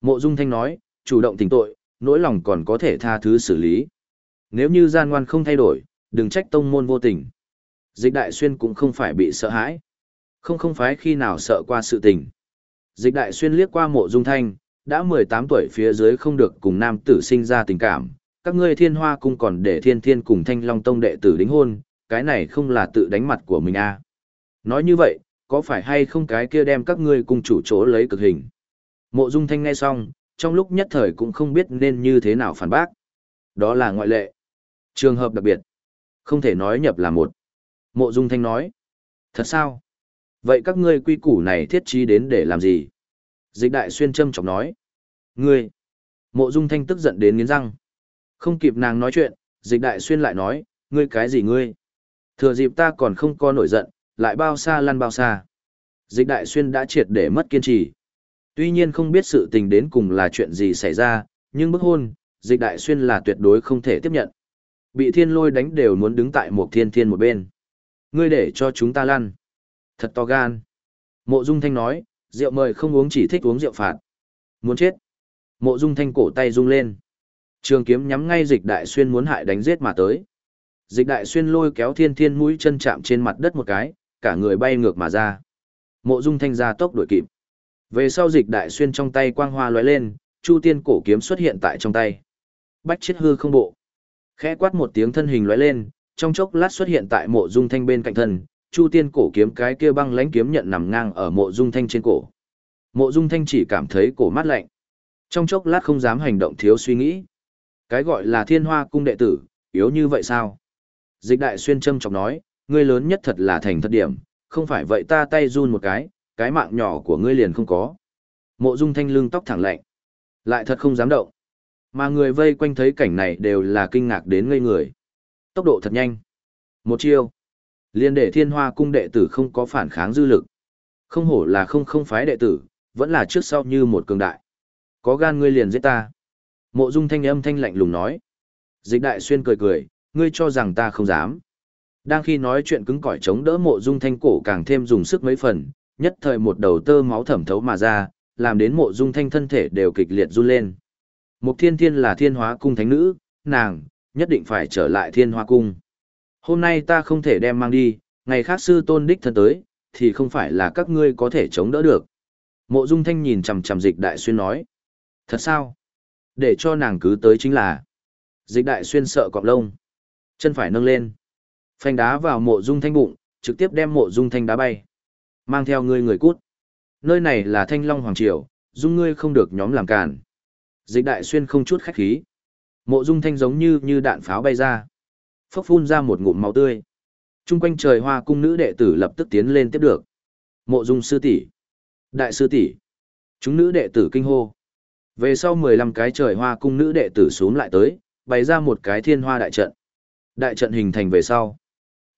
Mộ Dung Thanh nói, chủ động tình tội, nỗi lòng còn có thể tha thứ xử lý. Nếu như gian ngoan không thay đổi, đừng trách tông môn vô tình. Dịch đại xuyên cũng không phải bị sợ hãi. Không không phải khi nào sợ qua sự tình. Dịch đại xuyên liếc qua mộ dung thanh, đã 18 tuổi phía dưới không được cùng nam tử sinh ra tình cảm, các ngươi thiên hoa cung còn để thiên thiên cùng thanh long tông đệ tử đính hôn, cái này không là tự đánh mặt của mình à. Nói như vậy, có phải hay không cái kia đem các ngươi cùng chủ chỗ lấy cực hình. Mộ dung thanh nghe xong, trong lúc nhất thời cũng không biết nên như thế nào phản bác. Đó là ngoại lệ. Trường hợp đặc biệt. Không thể nói nhập là một. Mộ dung thanh nói. Thật sao? Vậy các ngươi quy củ này thiết trí đến để làm gì? Dịch đại xuyên châm chọc nói. Ngươi! Mộ dung thanh tức giận đến nghiến răng. Không kịp nàng nói chuyện, dịch đại xuyên lại nói, ngươi cái gì ngươi? Thừa dịp ta còn không có nổi giận, lại bao xa lăn bao xa. Dịch đại xuyên đã triệt để mất kiên trì. Tuy nhiên không biết sự tình đến cùng là chuyện gì xảy ra, nhưng bức hôn, dịch đại xuyên là tuyệt đối không thể tiếp nhận. Bị thiên lôi đánh đều muốn đứng tại một thiên thiên một bên. Ngươi để cho chúng ta lăn. Thật to gan. Mộ Dung Thanh nói, rượu mời không uống chỉ thích uống rượu phạt. Muốn chết. Mộ Dung Thanh cổ tay rung lên. Trường kiếm nhắm ngay dịch đại xuyên muốn hại đánh giết mà tới. Dịch đại xuyên lôi kéo thiên thiên mũi chân chạm trên mặt đất một cái, cả người bay ngược mà ra. Mộ Dung Thanh ra tốc đuổi kịp. Về sau dịch đại xuyên trong tay quang hoa lóe lên, Chu Tiên cổ kiếm xuất hiện tại trong tay. Bách chết hư không bộ. Khẽ quát một tiếng thân hình lóe lên, trong chốc lát xuất hiện tại Mộ Dung Thanh bên cạnh thân, Chu Tiên cổ kiếm cái kia băng lãnh kiếm nhận nằm ngang ở Mộ Dung Thanh trên cổ. Mộ Dung Thanh chỉ cảm thấy cổ mát lạnh. Trong chốc lát không dám hành động thiếu suy nghĩ. Cái gọi là Thiên Hoa cung đệ tử, yếu như vậy sao? Dịch Đại xuyên châm chọc nói, ngươi lớn nhất thật là thành thất điểm, không phải vậy ta tay run một cái, cái mạng nhỏ của ngươi liền không có. Mộ Dung Thanh lưng tóc thẳng lạnh, lại thật không dám động. Mà người vây quanh thấy cảnh này đều là kinh ngạc đến ngây người. Tốc độ thật nhanh. Một chiêu. Liên đệ thiên hoa cung đệ tử không có phản kháng dư lực. Không hổ là không không phái đệ tử, vẫn là trước sau như một cường đại. Có gan ngươi liền giết ta. Mộ dung thanh âm thanh lạnh lùng nói. Dịch đại xuyên cười cười, ngươi cho rằng ta không dám. Đang khi nói chuyện cứng cỏi chống đỡ mộ dung thanh cổ càng thêm dùng sức mấy phần, nhất thời một đầu tơ máu thẩm thấu mà ra, làm đến mộ dung thanh thân thể đều kịch liệt run lên. Mục thiên thiên là thiên hóa cung thánh nữ, nàng, nhất định phải trở lại thiên hoa cung. Hôm nay ta không thể đem mang đi, ngày khác sư tôn đích thân tới, thì không phải là các ngươi có thể chống đỡ được. Mộ dung thanh nhìn chằm chằm dịch đại xuyên nói. Thật sao? Để cho nàng cứ tới chính là. Dịch đại xuyên sợ cọp lông. Chân phải nâng lên. Phanh đá vào mộ dung thanh bụng, trực tiếp đem mộ dung thanh đá bay. Mang theo ngươi người cút. Nơi này là thanh long hoàng triều, dung ngươi không được nhóm làm cản. Dịch đại xuyên không chút khách khí. Mộ dung thanh giống như như đạn pháo bay ra. Phốc phun ra một ngụm máu tươi. Trung quanh trời hoa cung nữ đệ tử lập tức tiến lên tiếp được. Mộ dung sư tỷ, Đại sư tỷ, Chúng nữ đệ tử kinh hô. Về sau 15 cái trời hoa cung nữ đệ tử xuống lại tới, bày ra một cái thiên hoa đại trận. Đại trận hình thành về sau.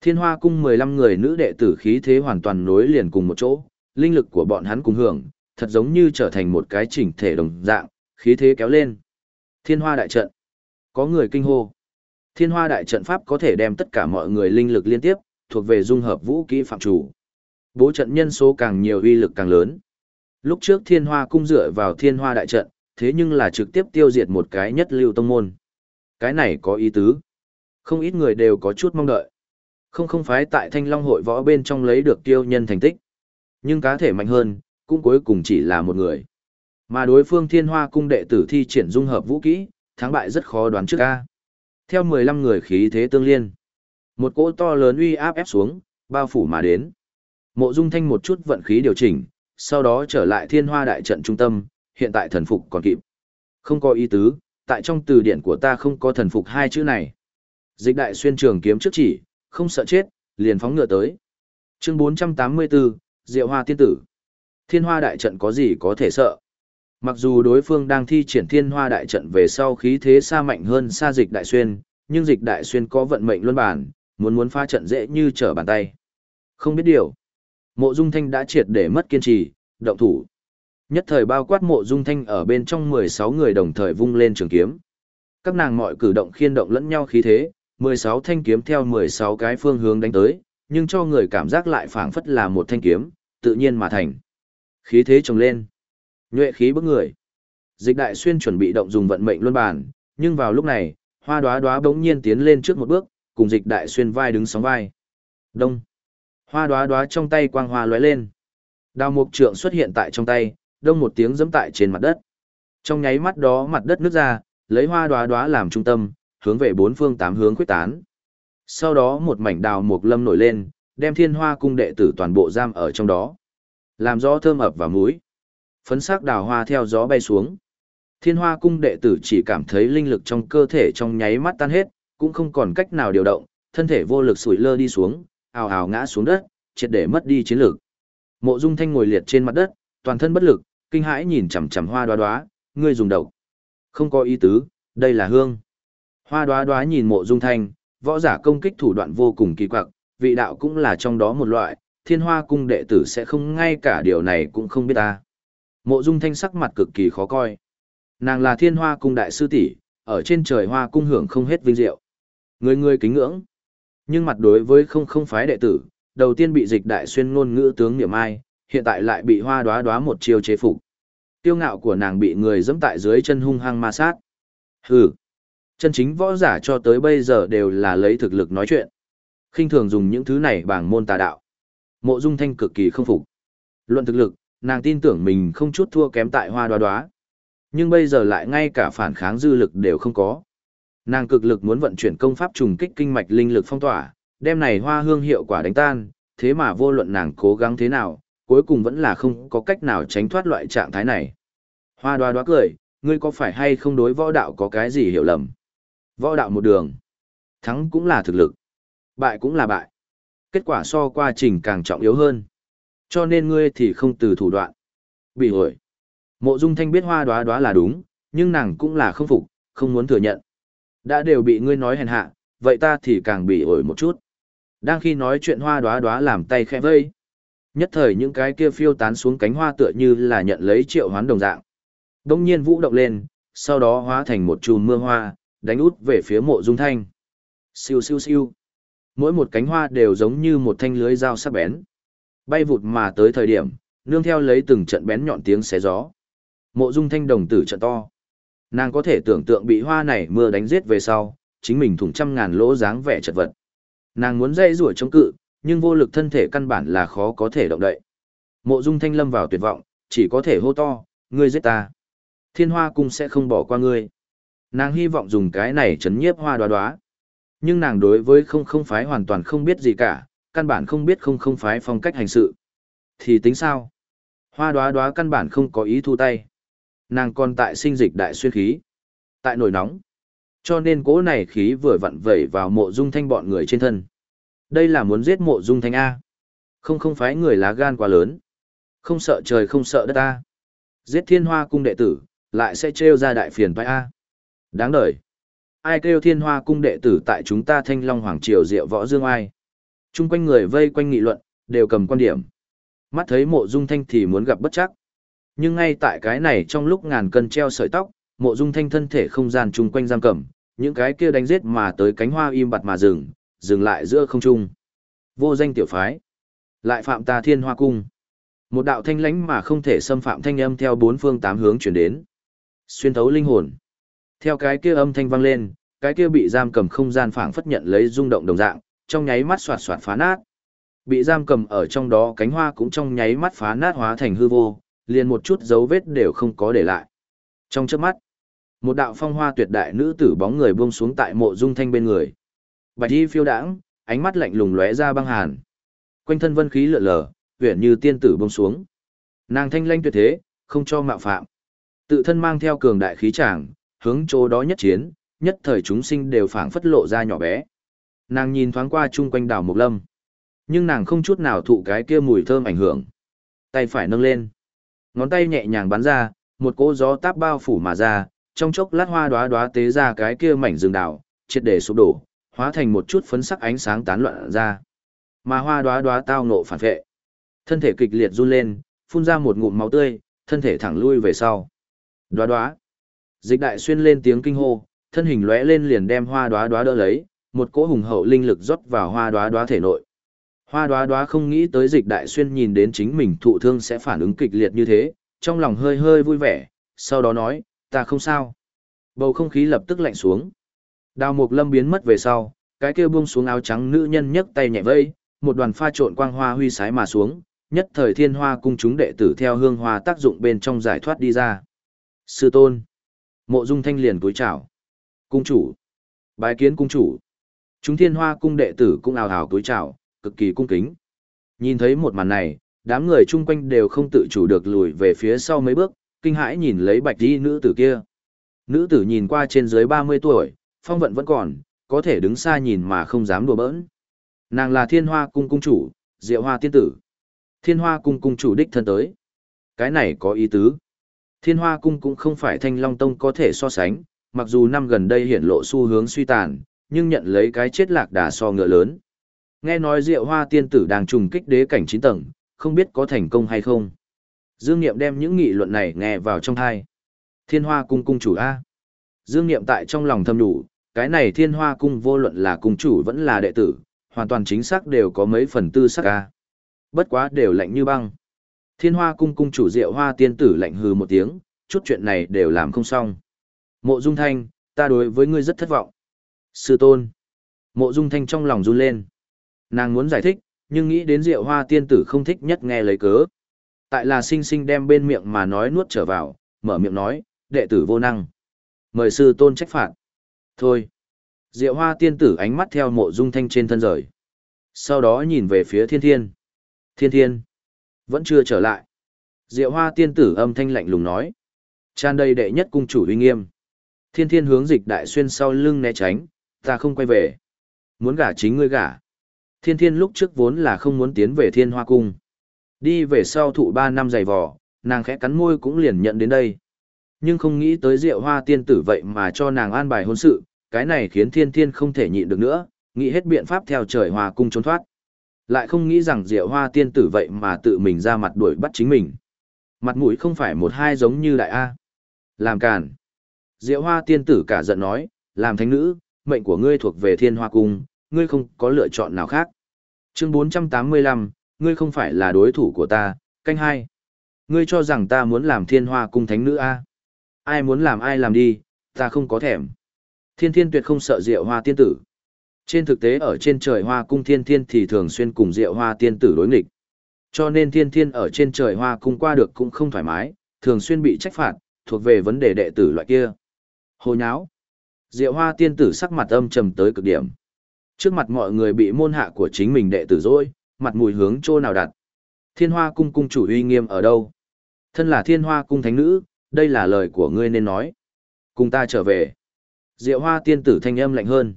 Thiên hoa cung 15 người nữ đệ tử khí thế hoàn toàn nối liền cùng một chỗ, linh lực của bọn hắn cùng hưởng, thật giống như trở thành một cái chỉnh thể đồng dạng, khí thế kéo lên. Thiên hoa đại trận. Có người kinh hô. Thiên hoa đại trận pháp có thể đem tất cả mọi người linh lực liên tiếp, thuộc về dung hợp vũ kỹ phạm chủ. Bố trận nhân số càng nhiều uy lực càng lớn. Lúc trước thiên hoa cung dựa vào thiên hoa đại trận, thế nhưng là trực tiếp tiêu diệt một cái nhất lưu tông môn. Cái này có ý tứ. Không ít người đều có chút mong đợi. Không không phái tại thanh long hội võ bên trong lấy được tiêu nhân thành tích. Nhưng cá thể mạnh hơn, cũng cuối cùng chỉ là một người. Mà đối phương thiên hoa cung đệ tử thi triển dung hợp vũ kỹ, thắng bại rất khó đoán trước ca. Theo 15 người khí thế tương liên. Một cỗ to lớn uy áp ép xuống, bao phủ mà đến. Mộ Dung Thanh một chút vận khí điều chỉnh, sau đó trở lại thiên hoa đại trận trung tâm, hiện tại thần phục còn kịp. Không có ý tứ, tại trong từ điển của ta không có thần phục hai chữ này. Dịch đại xuyên trường kiếm trước chỉ, không sợ chết, liền phóng ngựa tới. Chương 484, Diệu Hoa Tiên Tử. Thiên hoa đại trận có gì có thể sợ? Mặc dù đối phương đang thi triển thiên hoa đại trận về sau khí thế xa mạnh hơn xa dịch đại xuyên, nhưng dịch đại xuyên có vận mệnh luân bản, muốn muốn phá trận dễ như trở bàn tay. Không biết điều. Mộ Dung Thanh đã triệt để mất kiên trì, động thủ. Nhất thời bao quát mộ Dung Thanh ở bên trong 16 người đồng thời vung lên trường kiếm. Các nàng mọi cử động khiên động lẫn nhau khí thế, 16 thanh kiếm theo 16 cái phương hướng đánh tới, nhưng cho người cảm giác lại phảng phất là một thanh kiếm, tự nhiên mà thành. Khí thế trồng lên. Nhuệ khí bức người. Dịch đại xuyên chuẩn bị động dùng vận mệnh luân bàn, nhưng vào lúc này, hoa đoá đoá bỗng nhiên tiến lên trước một bước, cùng dịch đại xuyên vai đứng sóng vai. Đông. Hoa đoá đoá trong tay quang hoa lóe lên. Đào mục trượng xuất hiện tại trong tay, đông một tiếng giẫm tại trên mặt đất. Trong nháy mắt đó mặt đất nứt ra, lấy hoa đoá đoá làm trung tâm, hướng về bốn phương tám hướng quyết tán. Sau đó một mảnh đào mục lâm nổi lên, đem thiên hoa cung đệ tử toàn bộ giam ở trong đó. Làm gió thơm ập vào mũi. Phấn sắc đào hoa theo gió bay xuống. Thiên hoa cung đệ tử chỉ cảm thấy linh lực trong cơ thể trong nháy mắt tan hết, cũng không còn cách nào điều động, thân thể vô lực sủi lơ đi xuống, ào ào ngã xuống đất, triệt để mất đi chiến lực. Mộ Dung Thanh ngồi liệt trên mặt đất, toàn thân bất lực, kinh hãi nhìn chằm chằm Hoa Đoá Đoá, ngươi dùng độc. Không có ý tứ, đây là hương. Hoa Đoá Đoá nhìn Mộ Dung Thanh, võ giả công kích thủ đoạn vô cùng kỳ quặc, vị đạo cũng là trong đó một loại, Thiên Hoa cung đệ tử sẽ không ngay cả điều này cũng không biết ta. Mộ Dung Thanh sắc mặt cực kỳ khó coi. Nàng là Thiên Hoa cung đại sư tỷ, ở trên trời Hoa cung hưởng không hết vinh diệu. Người người kính ngưỡng. Nhưng mặt đối với không không phái đệ tử, đầu tiên bị dịch đại xuyên ngôn ngữ tướng niệm ai, hiện tại lại bị hoa đoá đoá một chiêu chế phục. Tiêu ngạo của nàng bị người dẫm tại dưới chân hung hăng ma sát. Hừ. Chân chính võ giả cho tới bây giờ đều là lấy thực lực nói chuyện. khinh thường dùng những thứ này bằng môn tà đạo. Mộ Dung Thanh cực kỳ không phục. Luận thực lực, nàng tin tưởng mình không chút thua kém tại hoa đoá đoá. Nhưng bây giờ lại ngay cả phản kháng dư lực đều không có. Nàng cực lực muốn vận chuyển công pháp trùng kích kinh mạch linh lực phong tỏa, đem này hoa hương hiệu quả đánh tan, thế mà vô luận nàng cố gắng thế nào, cuối cùng vẫn là không có cách nào tránh thoát loại trạng thái này. Hoa đoá đoá cười, ngươi có phải hay không đối võ đạo có cái gì hiểu lầm? Võ đạo một đường. Thắng cũng là thực lực. Bại cũng là bại. Kết quả so qua trình càng trọng yếu hơn. Cho nên ngươi thì không từ thủ đoạn. Bị ổi. Mộ Dung Thanh biết hoa đoá đoá là đúng, nhưng nàng cũng là không phục, không muốn thừa nhận. Đã đều bị ngươi nói hèn hạ, vậy ta thì càng bị ổi một chút. Đang khi nói chuyện hoa đoá đoá làm tay khẽ vây. Nhất thời những cái kia phiêu tán xuống cánh hoa tựa như là nhận lấy triệu hoán đồng dạng. Đông nhiên vũ động lên, sau đó hóa thành một chùm mưa hoa, đánh út về phía mộ dung thanh. Siêu siêu siêu. Mỗi một cánh hoa đều giống như một thanh lưới dao sắc bén. Bay vụt mà tới thời điểm, nương theo lấy từng trận bén nhọn tiếng xé gió. Mộ dung thanh đồng tử trận to. Nàng có thể tưởng tượng bị hoa này mưa đánh giết về sau, chính mình thủng trăm ngàn lỗ dáng vẻ chật vật. Nàng muốn dây rủa chống cự, nhưng vô lực thân thể căn bản là khó có thể động đậy. Mộ Dung Thanh lâm vào tuyệt vọng, chỉ có thể hô to, ngươi giết ta. Thiên Hoa cung sẽ không bỏ qua ngươi. Nàng hy vọng dùng cái này chấn nhiếp hoa đoá đoá. Nhưng nàng đối với không không phái hoàn toàn không biết gì cả, căn bản không biết không không phái phong cách hành sự. Thì tính sao? Hoa đoá đoá căn bản không có ý thu tay. Nàng còn tại sinh dịch đại xuyên khí. Tại nổi nóng. Cho nên cỗ này khí vừa vặn vẩy vào mộ dung thanh bọn người trên thân. Đây là muốn giết mộ dung thanh A. Không không phái người lá gan quá lớn. Không sợ trời không sợ đất a. Giết thiên hoa cung đệ tử, lại sẽ trêu ra đại phiền phải a. Đáng đời. Ai kêu thiên hoa cung đệ tử tại chúng ta thanh long hoàng triều diệu võ dương ai. Trung quanh người vây quanh nghị luận, đều cầm quan điểm. Mắt thấy mộ dung thanh thì muốn gặp bất chắc. Nhưng ngay tại cái này trong lúc ngàn cân treo sợi tóc, mộ dung thanh thân thể không gian chung quanh giam cầm, những cái kia đánh giết mà tới cánh hoa im bặt mà dừng, dừng lại giữa không trung. Vô danh tiểu phái. Lại phạm ta thiên hoa cung. Một đạo thanh lãnh mà không thể xâm phạm thanh âm theo bốn phương tám hướng chuyển đến. Xuyên thấu linh hồn. Theo cái kia âm thanh vang lên, cái kia bị giam cầm không gian phảng phất nhận lấy rung động đồng dạng, trong nháy mắt xoạt xoạt phá nát. Bị giam cầm ở trong đó cánh hoa cũng trong nháy mắt phá nát hóa thành hư vô, liền một chút dấu vết đều không có để lại. Trong chớp mắt, một đạo phong hoa tuyệt đại nữ tử bóng người buông xuống tại mộ dung thanh bên người. Bạch y phiêu đãng, ánh mắt lạnh lùng lóe ra băng hàn. Quanh thân vân khí lượn lờ, huyền như tiên tử buông xuống. Nàng thanh lanh tuyệt thế, không cho mạo phạm. Tự thân mang theo cường đại khí tràng, hướng chỗ đó nhất chiến, nhất thời chúng sinh đều phảng phất lộ ra nhỏ bé. Nàng nhìn thoáng qua chung quanh đảo Mộc Lâm. Nhưng nàng không chút nào thụ cái kia mùi thơm ảnh hưởng. Tay phải nâng lên. Ngón tay nhẹ nhàng bắn ra, một cỗ gió táp bao phủ mà ra, trong chốc lát hoa đóa đóa tế ra cái kia mảnh rừng đảo, triệt để sụp đổ, hóa thành một chút phấn sắc ánh sáng tán loạn ra. Mà hoa đóa đóa tao nộ phản vệ. Thân thể kịch liệt run lên, phun ra một ngụm máu tươi, thân thể thẳng lui về sau. Đóa đóa. Dịch đại xuyên lên tiếng kinh hô, thân hình lóe lên liền đem hoa đóa đóa đỡ lấy, một cỗ hùng hậu linh lực rót vào hoa đóa đóa thể nội. Hoa đóa đóa không nghĩ tới dịch đại xuyên nhìn đến chính mình thụ thương sẽ phản ứng kịch liệt như thế, trong lòng hơi hơi vui vẻ, sau đó nói, ta không sao. Bầu không khí lập tức lạnh xuống. Đào mục lâm biến mất về sau, cái kia buông xuống áo trắng nữ nhân nhấc tay nhẹ vây, một đoàn pha trộn quang hoa huy sái mà xuống, nhất thời thiên hoa cung chúng đệ tử theo hương hoa tác dụng bên trong giải thoát đi ra. Sư tôn. Mộ dung thanh liền cúi chào. Cung chủ. Bái kiến cung chủ. Chúng thiên hoa cung đệ tử cũng ào ào túi chào, cực kỳ cung kính. Nhìn thấy một màn này, đám người chung quanh đều không tự chủ được lùi về phía sau mấy bước, kinh hãi nhìn lấy bạch đi nữ tử kia. Nữ tử nhìn qua trên dưới 30 tuổi, phong vận vẫn còn, có thể đứng xa nhìn mà không dám đùa bỡn. Nàng là thiên hoa cung cung chủ, diệu hoa tiên tử. Thiên hoa cung cung chủ đích thân tới. Cái này có ý tứ. Thiên hoa cung cũng không phải thanh long tông có thể so sánh, mặc dù năm gần đây hiển lộ xu hướng suy tàn, nhưng nhận lấy cái chết lạc đà so ngựa lớn. Nghe nói Diệu Hoa tiên tử đang trùng kích đế cảnh 9 tầng, không biết có thành công hay không. Dương Niệm đem những nghị luận này nghe vào trong tai. Thiên Hoa cung cung chủ A. Dương Niệm tại trong lòng thầm đủ, cái này Thiên Hoa cung vô luận là cung chủ vẫn là đệ tử, hoàn toàn chính xác đều có mấy phần tư sắc A. Bất quá đều lạnh như băng. Thiên Hoa cung cung chủ Diệu Hoa tiên tử lạnh hừ một tiếng, chút chuyện này đều làm không xong. Mộ Dung Thanh, ta đối với ngươi rất thất vọng. Sư tôn. Mộ Dung Thanh trong lòng run lên. Nàng muốn giải thích, nhưng nghĩ đến Diệu Hoa tiên tử không thích nhất nghe lấy cớ. Tại là sinh sinh đem bên miệng mà nói nuốt trở vào, mở miệng nói, đệ tử vô năng. Mời sư tôn trách phạt. Thôi. Diệu Hoa tiên tử ánh mắt theo Mộ Dung Thanh trên thân rời. Sau đó nhìn về phía Thiên Thiên. Thiên Thiên. Vẫn chưa trở lại. Diệu Hoa tiên tử âm thanh lạnh lùng nói. Tràn đầy đệ nhất cung chủ uy nghiêm. Thiên Thiên hướng dịch đại xuyên sau lưng né tránh, ta không quay về. Muốn gả chính ngươi gả. Thiên thiên lúc trước vốn là không muốn tiến về thiên hoa cung. Đi về sau thụ ba năm dày vò, nàng khẽ cắn môi cũng liền nhận đến đây. Nhưng không nghĩ tới diệu hoa tiên tử vậy mà cho nàng an bài hôn sự, cái này khiến thiên thiên không thể nhịn được nữa, nghĩ hết biện pháp theo trời hoa cung trốn thoát. Lại không nghĩ rằng diệu hoa tiên tử vậy mà tự mình ra mặt đuổi bắt chính mình. Mặt mũi không phải một hai giống như đại A. Làm càn. Diệu hoa tiên tử cả giận nói, làm thánh nữ, mệnh của ngươi thuộc về thiên hoa cung, ngươi không có lựa chọn nào khác. Chương 485, ngươi không phải là đối thủ của ta, canh hai. Ngươi cho rằng ta muốn làm thiên hoa cung thánh nữ a? Ai muốn làm ai làm đi, ta không có thèm. Thiên thiên tuyệt không sợ diệu hoa tiên tử. Trên thực tế ở trên trời hoa cung thiên thiên thì thường xuyên cùng diệu hoa tiên tử đối nghịch. Cho nên thiên thiên ở trên trời hoa cung qua được cũng không thoải mái, thường xuyên bị trách phạt, thuộc về vấn đề đệ tử loại kia. Hồ nháo. Diệu hoa tiên tử sắc mặt âm trầm tới cực điểm. Trước mặt mọi người bị môn hạ của chính mình đệ tử dối, mặt mùi hướng chỗ nào đặt. Thiên hoa cung cung chủ uy nghiêm ở đâu? Thân là thiên hoa cung thánh nữ, đây là lời của ngươi nên nói. Cùng ta trở về. Diệu hoa tiên tử thanh âm lạnh hơn.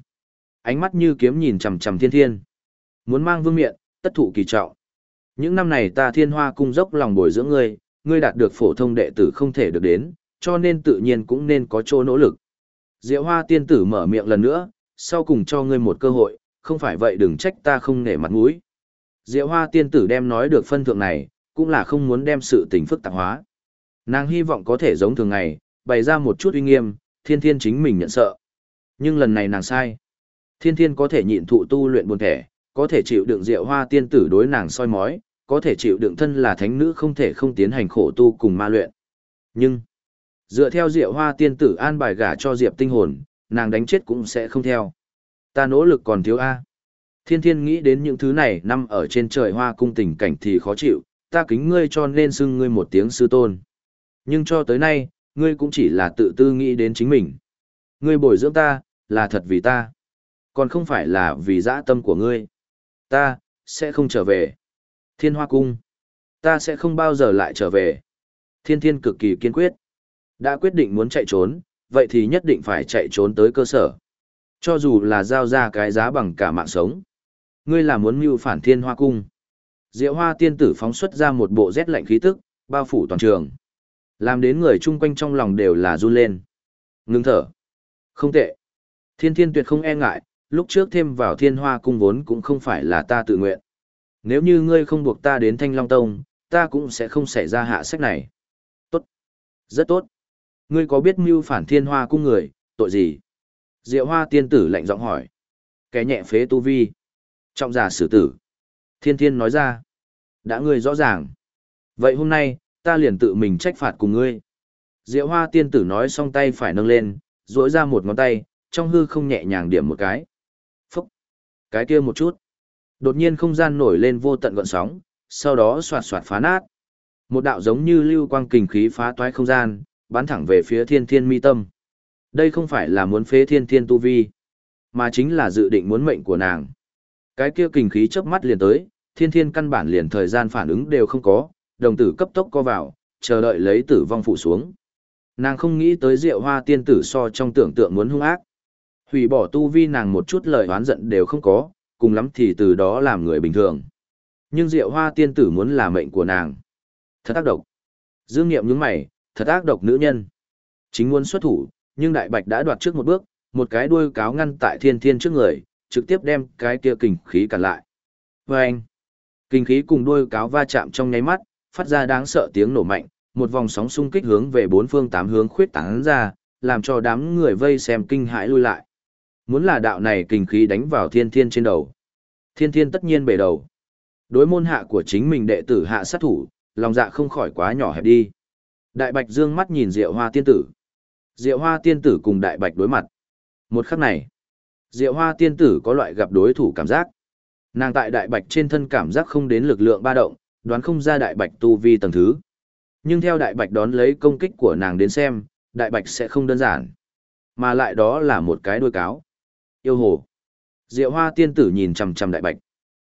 Ánh mắt như kiếm nhìn chằm chằm thiên thiên. Muốn mang vương miện, tất thụ kỳ trọng. Những năm này ta thiên hoa cung dốc lòng bồi dưỡng ngươi, ngươi đạt được phổ thông đệ tử không thể được đến, cho nên tự nhiên cũng nên có chỗ nỗ lực. Diệu hoa tiên tử mở miệng lần nữa, sau cùng cho ngươi một cơ hội, không phải vậy đừng trách ta không nể mặt mũi. Diệu hoa tiên tử đem nói được phân thượng này, cũng là không muốn đem sự tình phức tạp hóa. Nàng hy vọng có thể giống thường ngày, bày ra một chút uy nghiêm, thiên thiên chính mình nhận sợ. Nhưng lần này nàng sai. Thiên thiên có thể nhịn thụ tu luyện buồn thể, có thể chịu đựng diệu hoa tiên tử đối nàng soi mói, có thể chịu đựng thân là thánh nữ không thể không tiến hành khổ tu cùng ma luyện. Nhưng, dựa theo diệu hoa tiên tử an bài gả cho diệp tinh hồn, nàng đánh chết cũng sẽ không theo. Ta nỗ lực còn thiếu A. Thiên thiên nghĩ đến những thứ này nằm ở trên trời hoa cung tình cảnh thì khó chịu, ta kính ngươi cho nên xưng ngươi một tiếng sư tôn. Nhưng cho tới nay, ngươi cũng chỉ là tự tư nghĩ đến chính mình. Ngươi bồi dưỡng ta, là thật vì ta. Còn không phải là vì dã tâm của ngươi. Ta, sẽ không trở về. Thiên Hoa Cung. Ta sẽ không bao giờ lại trở về. Thiên Thiên cực kỳ kiên quyết. Đã quyết định muốn chạy trốn, vậy thì nhất định phải chạy trốn tới cơ sở. Cho dù là giao ra cái giá bằng cả mạng sống. Ngươi là muốn mưu phản Thiên Hoa Cung. Diệu Hoa tiên tử phóng xuất ra một bộ rét lạnh khí tức, bao phủ toàn trường. Làm đến người chung quanh trong lòng đều là run lên. Ngưng thở. Không tệ. Thiên thiên tuyệt không e ngại, lúc trước thêm vào thiên hoa cung vốn cũng không phải là ta tự nguyện. Nếu như ngươi không buộc ta đến Thanh Long Tông, ta cũng sẽ không xảy ra hạ sách này. Tốt. Rất tốt. Ngươi có biết mưu phản thiên hoa cung người, tội gì? Diệu hoa tiên tử lạnh giọng hỏi. Kẻ nhẹ phế tu vi. Trọng giả xử tử. Thiên thiên nói ra. Đã ngươi rõ ràng. Vậy hôm nay, ta liền tự mình trách phạt cùng ngươi. Diệu hoa tiên tử nói xong tay phải nâng lên, duỗi ra một ngón tay, trong hư không nhẹ nhàng điểm một cái. Phúc! Cái kia một chút. Đột nhiên không gian nổi lên vô tận gọn sóng, sau đó soạt soạt phá nát. Một đạo giống như lưu quang kình khí phá toái không gian, bắn thẳng về phía thiên thiên mi tâm. Đây không phải là muốn phế thiên thiên tu vi, mà chính là dự định muốn mệnh của nàng. Cái kia kình khí chớp mắt liền tới, thiên thiên căn bản liền thời gian phản ứng đều không có, đồng tử cấp tốc co vào, chờ đợi lấy tử vong phụ xuống. Nàng không nghĩ tới Diệu Hoa tiên tử so trong tưởng tượng muốn hung ác. Hủy bỏ tu vi nàng một chút lời oán giận đều không có, cùng lắm thì từ đó làm người bình thường. Nhưng Diệu Hoa tiên tử muốn là mệnh của nàng. Thật ác độc. Dương Nghiệm nhướng mày, thật ác độc nữ nhân. Chính muốn xuất thủ, nhưng Đại Bạch đã đoạt trước một bước, một cái đuôi cáo ngăn tại thiên thiên trước người, trực tiếp đem cái kia kình khí cản lại. Và anh, kinh khí cùng đuôi cáo va chạm trong nháy mắt, phát ra đáng sợ tiếng nổ mạnh, một vòng sóng xung kích hướng về bốn phương tám hướng khuyết tán ra, làm cho đám người vây xem kinh hãi lui lại. Muốn là đạo này kinh khí đánh vào thiên thiên trên đầu. Thiên thiên tất nhiên bể đầu. Đối môn hạ của chính mình đệ tử hạ sát thủ, lòng dạ không khỏi quá nhỏ hẹp đi. Đại Bạch dương mắt nhìn Diệu Hoa tiên tử. Diệu Hoa tiên tử cùng Đại Bạch đối mặt. Một khắc này, Diệu Hoa tiên tử có loại gặp đối thủ cảm giác. Nàng tại Đại Bạch trên thân cảm giác không đến lực lượng ba động, đoán không ra Đại Bạch tu vi tầng thứ. Nhưng theo Đại Bạch đón lấy công kích của nàng đến xem, Đại Bạch sẽ không đơn giản. Mà lại đó là một cái đuôi cáo. Yêu hồ. Diệu hoa tiên tử nhìn chằm chằm Đại Bạch.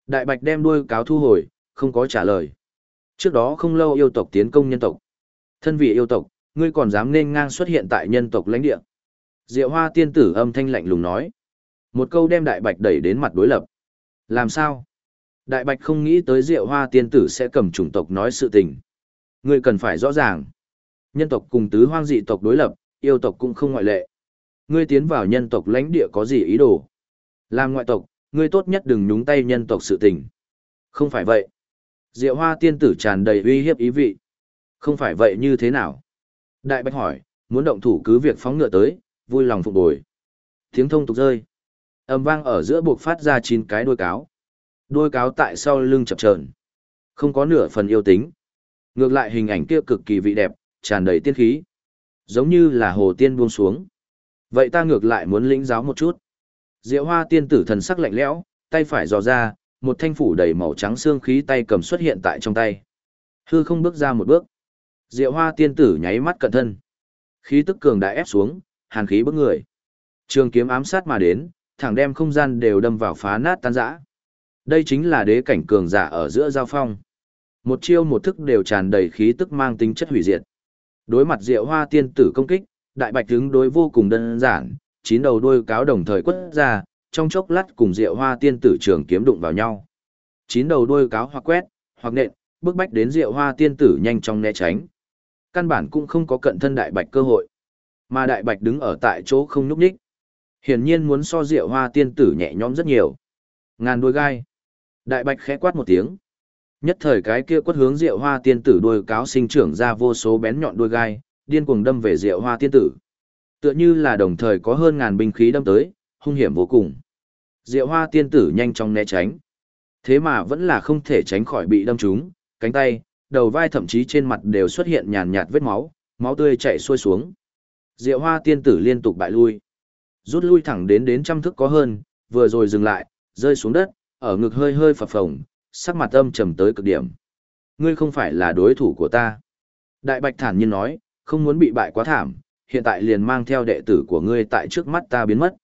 Đại Bạch đem đuôi cáo thu hồi, không có trả lời. Trước đó không lâu yêu tộc tiến công nhân tộc. Thân vị yêu tộc, ngươi còn dám nên ngang xuất hiện tại nhân tộc lãnh địa. Diệu hoa tiên tử âm thanh lạnh lùng nói. Một câu đem Đại Bạch đẩy đến mặt đối lập. Làm sao? Đại Bạch không nghĩ tới Diệu Hoa tiên tử sẽ cầm chủng tộc nói sự tình. Ngươi cần phải rõ ràng. Nhân tộc cùng tứ hoang dị tộc đối lập, yêu tộc cũng không ngoại lệ. Ngươi tiến vào nhân tộc lãnh địa có gì ý đồ? Làm ngoại tộc, ngươi tốt nhất đừng nhúng tay nhân tộc sự tình. Không phải vậy. Diệu Hoa tiên tử tràn đầy uy hiếp ý vị. Không phải vậy như thế nào? Đại Bạch hỏi, muốn động thủ cứ việc phóng ngựa tới, vui lòng phục bồi. Tiếng thông tục rơi. Âm vang ở giữa buộc phát ra chín cái đuôi cáo. Đuôi cáo tại sau lưng chập chờn, Không có nửa phần yêu tính. Ngược lại hình ảnh kia cực kỳ vị đẹp, tràn đầy tiên khí. Giống như là hồ tiên buông xuống. Vậy ta ngược lại muốn lĩnh giáo một chút. Diệu hoa tiên tử thần sắc lạnh lẽo, tay phải dò ra, một thanh phủ đầy màu trắng xương khí tay cầm xuất hiện tại trong tay. Hư không bước ra một bước. Diệu hoa tiên tử nháy mắt cẩn thân. Khí tức cường đã ép xuống, hàn khí bức người. Trường kiếm ám sát mà đến, thẳng đem không gian đều đâm vào phá nát tan rã. Đây chính là đế cảnh cường giả ở giữa giao phong. Một chiêu một thức đều tràn đầy khí tức mang tính chất hủy diệt. Đối mặt Diệu Hoa tiên tử công kích, Đại Bạch đứng đối vô cùng đơn giản, chín đầu đuôi cáo đồng thời quất ra, trong chốc lát cùng Diệu Hoa tiên tử trường kiếm đụng vào nhau. Chín đầu đuôi cáo hoặc quét, hoặc nện, bước bách đến Diệu Hoa tiên tử nhanh chóng né tránh. Căn bản cũng không có cận thân đại bạch cơ hội. Mà đại bạch đứng ở tại chỗ không núp đích. Hiển nhiên muốn so rượu hoa tiên tử nhẹ nhõm rất nhiều. Ngàn đuôi gai. Đại bạch khẽ quát một tiếng. Nhất thời cái kia quất hướng rượu hoa tiên tử đuôi cáo sinh trưởng ra vô số bén nhọn đuôi gai, điên cuồng đâm về rượu hoa tiên tử. Tựa như là đồng thời có hơn ngàn binh khí đâm tới, hung hiểm vô cùng. Diệu hoa tiên tử nhanh chóng né tránh. Thế mà vẫn là không thể tránh khỏi bị đâm trúng, cánh tay, đầu vai thậm chí trên mặt đều xuất hiện nhàn nhạt vết máu, máu tươi chảy xuôi xuống. Diệu hoa tiên tử liên tục bại lui. Rút lui thẳng đến đến trăm thước có hơn, vừa rồi dừng lại, rơi xuống đất, ở ngực hơi hơi phập phồng, sắc mặt âm trầm tới cực điểm. Ngươi không phải là đối thủ của ta. Đại bạch thản nhiên nói, không muốn bị bại quá thảm, hiện tại liền mang theo đệ tử của ngươi tại trước mắt ta biến mất.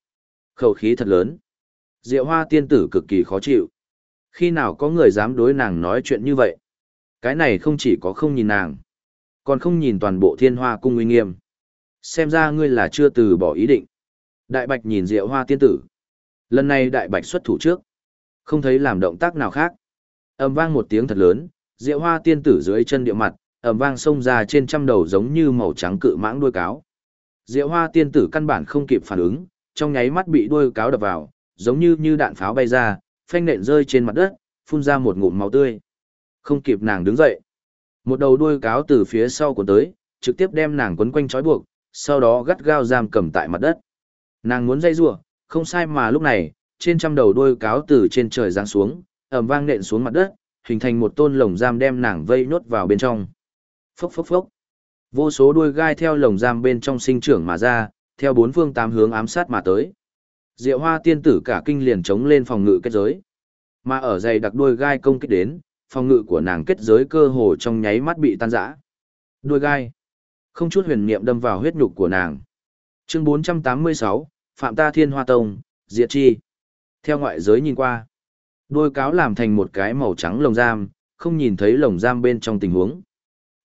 Khẩu khí thật lớn. Diệu hoa tiên tử cực kỳ khó chịu. Khi nào có người dám đối nàng nói chuyện như vậy? Cái này không chỉ có không nhìn nàng, còn không nhìn toàn bộ thiên hoa cung uy nghiêm. Xem ra ngươi là chưa từ bỏ ý định. Đại bạch nhìn diệu hoa tiên tử. Lần này đại bạch xuất thủ trước. Không thấy làm động tác nào khác. ầm vang một tiếng thật lớn, diệu hoa tiên tử dưới chân địa mặt, ầm vang xông ra trên trăm đầu giống như màu trắng cự mãng đuôi cáo. Diệu hoa tiên tử căn bản không kịp phản ứng, trong nháy mắt bị đuôi cáo đập vào, giống như như đạn pháo bay ra, phanh nện rơi trên mặt đất, phun ra một ngụm máu tươi. Không kịp nàng đứng dậy. Một đầu đuôi cáo từ phía sau của tới, trực tiếp đem nàng quấn quanh trói buộc, sau đó gắt gao giam cầm tại mặt đất. Nàng muốn dây rủa, không sai mà lúc này, trên trăm đầu đuôi cáo từ trên trời giáng xuống, ầm vang nện xuống mặt đất, hình thành một tôn lồng giam đem nàng vây nốt vào bên trong. Phốc phốc phốc. Vô số đuôi gai theo lồng giam bên trong sinh trưởng mà ra, theo bốn phương tám hướng ám sát mà tới. Diệu hoa tiên tử cả kinh liền chống lên phòng ngự kết giới. Mà ở dày đặc đuôi gai công kích đến, phòng ngự của nàng kết giới cơ hồ trong nháy mắt bị tan rã. Đuôi gai. Không chút huyền niệm đâm vào huyết nhục của nàng. Chương 486, Phạm ta thiên hoa tông, diệt chi. Theo ngoại giới nhìn qua, đuôi cáo làm thành một cái màu trắng lồng giam, không nhìn thấy lồng giam bên trong tình huống.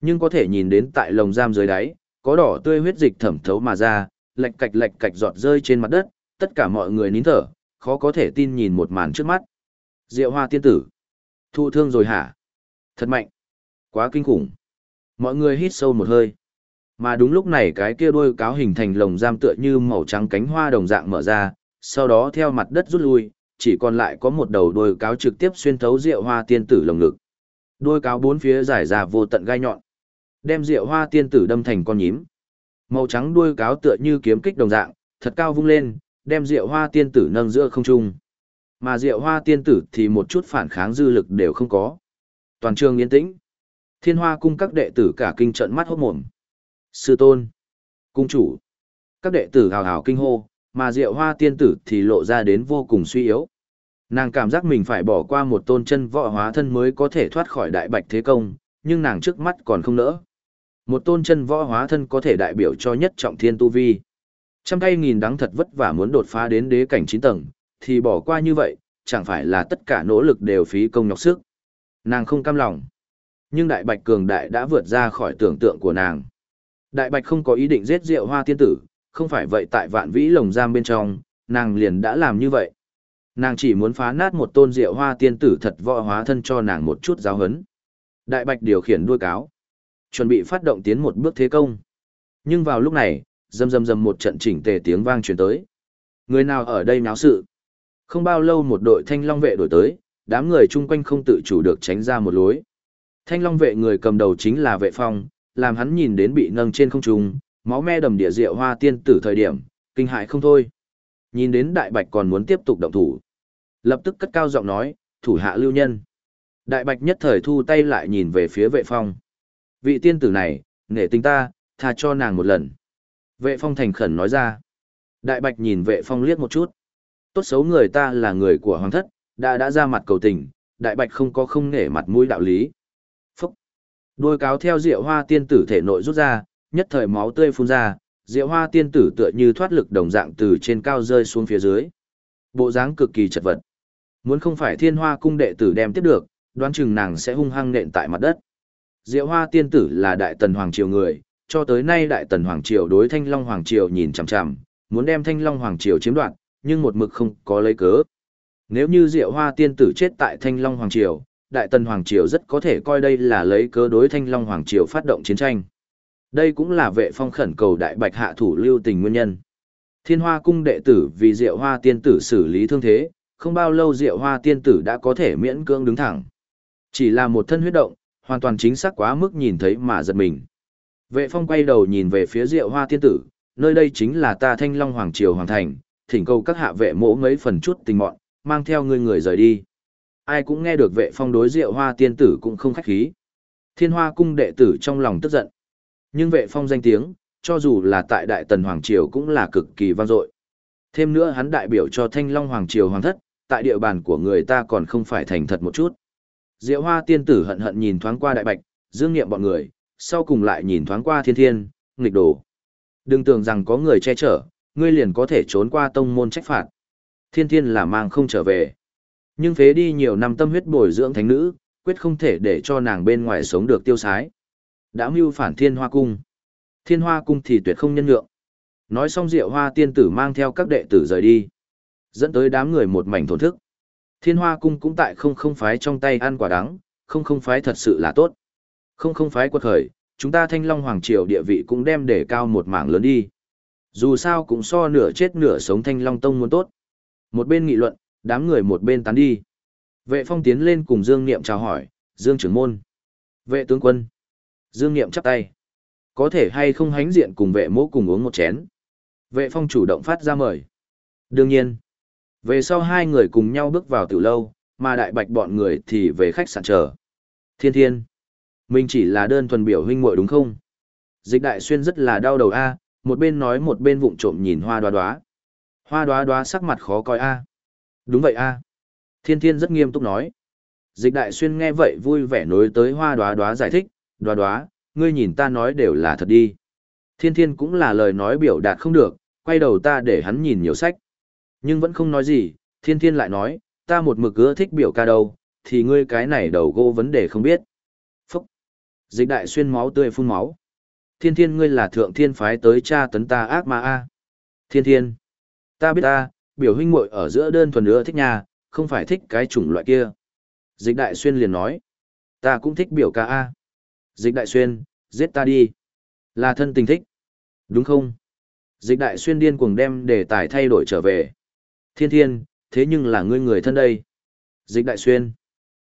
Nhưng có thể nhìn đến tại lồng giam dưới đáy, có đỏ tươi huyết dịch thẩm thấu mà ra, lệch cạch lệch cạch giọt rơi trên mặt đất, tất cả mọi người nín thở, khó có thể tin nhìn một màn trước mắt. Diệu hoa tiên tử. Thụ thương rồi hả? Thật mạnh. Quá kinh khủng. Mọi người hít sâu một hơi. Mà đúng lúc này cái kia đuôi cáo hình thành lồng giam tựa như màu trắng cánh hoa đồng dạng mở ra, sau đó theo mặt đất rút lui, chỉ còn lại có một đầu đuôi cáo trực tiếp xuyên thấu rượu hoa tiên tử lồng ngực. Đuôi cáo bốn phía giải ra vô tận gai nhọn. Đem rượu hoa tiên tử đâm thành con nhím. Màu trắng đuôi cáo tựa như kiếm kích đồng dạng, thật cao vung lên, đem rượu hoa tiên tử nâng giữa không trung. Mà rượu hoa tiên tử thì một chút phản kháng dư lực đều không có. Toàn trường yên tĩnh. Thiên hoa cung các đệ tử cả kinh trận mắt hốt mồm. Sư tôn. Cung chủ. Các đệ tử hào hào kinh hô, mà rượu hoa tiên tử thì lộ ra đến vô cùng suy yếu. Nàng cảm giác mình phải bỏ qua một tôn chân võ hóa thân mới có thể thoát khỏi đại bạch thế công, nhưng nàng trước mắt còn không nỡ. Một tôn chân võ hóa thân có thể đại biểu cho nhất trọng thiên tu vi. Trăm tay nghìn đắng thật vất vả muốn đột phá đến đế cảnh 9 tầng, thì bỏ qua như vậy, chẳng phải là tất cả nỗ lực đều phí công nhọc sức. Nàng không cam lòng. Nhưng đại bạch cường đại đã vượt ra khỏi tưởng tượng của nàng. Đại bạch không có ý định giết rượu hoa tiên tử, không phải vậy tại vạn vĩ lồng giam bên trong, nàng liền đã làm như vậy. Nàng chỉ muốn phá nát một tôn rượu hoa tiên tử thật võ hóa thân cho nàng một chút giáo hấn. Đại bạch điều khiển đuôi cáo. Chuẩn bị phát động tiến một bước thế công. Nhưng vào lúc này, rầm rầm rầm một trận chỉnh tề tiếng vang truyền tới. Người nào ở đây náo sự? Không bao lâu một đội thanh long vệ đổi tới, đám người chung quanh không tự chủ được tránh ra một lối. Thanh long vệ người cầm đầu chính là vệ phong, làm hắn nhìn đến bị nâng trên không trung, máu me đầm địa rượu hoa tiên tử thời điểm, kinh hại không thôi. Nhìn đến đại bạch còn muốn tiếp tục động thủ. Lập tức cất cao giọng nói, thủ hạ lưu nhân. Đại bạch nhất thời thu tay lại nhìn về phía vệ phong. Vị tiên tử này, nể tình ta, tha cho nàng một lần. Vệ phong thành khẩn nói ra. Đại bạch nhìn vệ phong liếc một chút. Tốt xấu người ta là người của hoàng thất, đã đã ra mặt cầu tình, đại bạch không có không nể mặt mũi đạo lý. Phúc! Đôi cáo theo diệu hoa tiên tử thể nội rút ra, nhất thời máu tươi phun ra, diệu hoa tiên tử tựa như thoát lực đồng dạng từ trên cao rơi xuống phía dưới. Bộ dáng cực kỳ chật vật. Muốn không phải thiên hoa cung đệ tử đem tiếp được, đoán chừng nàng sẽ hung hăng nện tại mặt đất. Diệu Hoa tiên tử là đại tần hoàng triều người, cho tới nay đại tần hoàng triều đối Thanh Long hoàng triều nhìn chằm chằm, muốn đem Thanh Long hoàng triều chiếm đoạt, nhưng một mực không có lấy cớ. Nếu như Diệu Hoa tiên tử chết tại Thanh Long hoàng triều, đại tần hoàng triều rất có thể coi đây là lấy cớ đối Thanh Long hoàng triều phát động chiến tranh. Đây cũng là vệ phong khẩn cầu đại bạch hạ thủ lưu tình nguyên nhân. Thiên hoa cung đệ tử vì diệu hoa tiên tử xử lý thương thế, không bao lâu diệu hoa tiên tử đã có thể miễn cưỡng đứng thẳng. Chỉ là một thân huyết động, hoàn toàn chính xác quá mức nhìn thấy mà giật mình. Vệ phong quay đầu nhìn về phía diệu hoa tiên tử, nơi đây chính là ta thanh long hoàng triều hoàng thành, thỉnh cầu các hạ vệ mỗ mấy phần chút tình mọn, mang theo người người rời đi. Ai cũng nghe được vệ phong đối diệu hoa tiên tử cũng không khách khí. Thiên hoa cung đệ tử trong lòng tức giận. Nhưng vệ phong danh tiếng, cho dù là tại đại tần hoàng triều cũng là cực kỳ vang dội. Thêm nữa hắn đại biểu cho thanh long hoàng triều hoàng thất, tại địa bàn của người ta còn không phải thành thật một chút. Diệu hoa tiên tử hận hận nhìn thoáng qua đại bạch, dương nghiệm bọn người, sau cùng lại nhìn thoáng qua thiên thiên, nghịch đồ. Đừng tưởng rằng có người che chở, ngươi liền có thể trốn qua tông môn trách phạt. Thiên thiên là mang không trở về. Nhưng phế đi nhiều năm tâm huyết bồi dưỡng thánh nữ, quyết không thể để cho nàng bên ngoài sống được tiêu sái. Đã mưu phản thiên hoa cung. Thiên hoa cung thì tuyệt không nhân nhượng. Nói xong diệu hoa tiên tử mang theo các đệ tử rời đi. Dẫn tới đám người một mảnh thổn thức. Thiên hoa cung cũng tại không không phái trong tay ăn quả đắng, không không phái thật sự là tốt. Không không phái quật khởi, chúng ta thanh long hoàng triều địa vị cũng đem để cao một mảng lớn đi. Dù sao cũng so nửa chết nửa sống thanh long tông muốn tốt. Một bên nghị luận, đám người một bên tán đi. Vệ phong tiến lên cùng Dương Niệm chào hỏi, Dương trưởng môn. Vệ tướng quân. Dương Niệm chắp tay. Có thể hay không hánh diện cùng vệ mỗ cùng uống một chén. Vệ phong chủ động phát ra mời. Đương nhiên. Về sau hai người cùng nhau bước vào tiểu lâu, mà đại bạch bọn người thì về khách sạn chờ. Thiên thiên. Mình chỉ là đơn thuần biểu huynh muội đúng không? Dịch đại xuyên rất là đau đầu a, một bên nói một bên vụng trộm nhìn hoa đoá đoá. Hoa đoá đoá sắc mặt khó coi a. Đúng vậy a. Thiên thiên rất nghiêm túc nói. Dịch đại xuyên nghe vậy vui vẻ nối tới hoa đoá đoá giải thích, đoá đoá, ngươi nhìn ta nói đều là thật đi. Thiên thiên cũng là lời nói biểu đạt không được, quay đầu ta để hắn nhìn nhiều sách. Nhưng vẫn không nói gì, thiên thiên lại nói, ta một mực ưa thích biểu ca đâu, thì ngươi cái này đầu gỗ vấn đề không biết. Phúc! Dịch đại xuyên máu tươi phun máu. Thiên thiên ngươi là thượng thiên phái tới cha tấn ta ác ma a. Thiên thiên! Ta biết ta, biểu huynh muội ở giữa đơn thuần nữa thích nhà, không phải thích cái chủng loại kia. Dịch đại xuyên liền nói, ta cũng thích biểu ca a. Dịch đại xuyên, giết ta đi. Là thân tình thích. Đúng không? Dịch đại xuyên điên cuồng đem đề tài thay đổi trở về. Thiên thiên, thế nhưng là ngươi người thân đây. Dịch đại xuyên.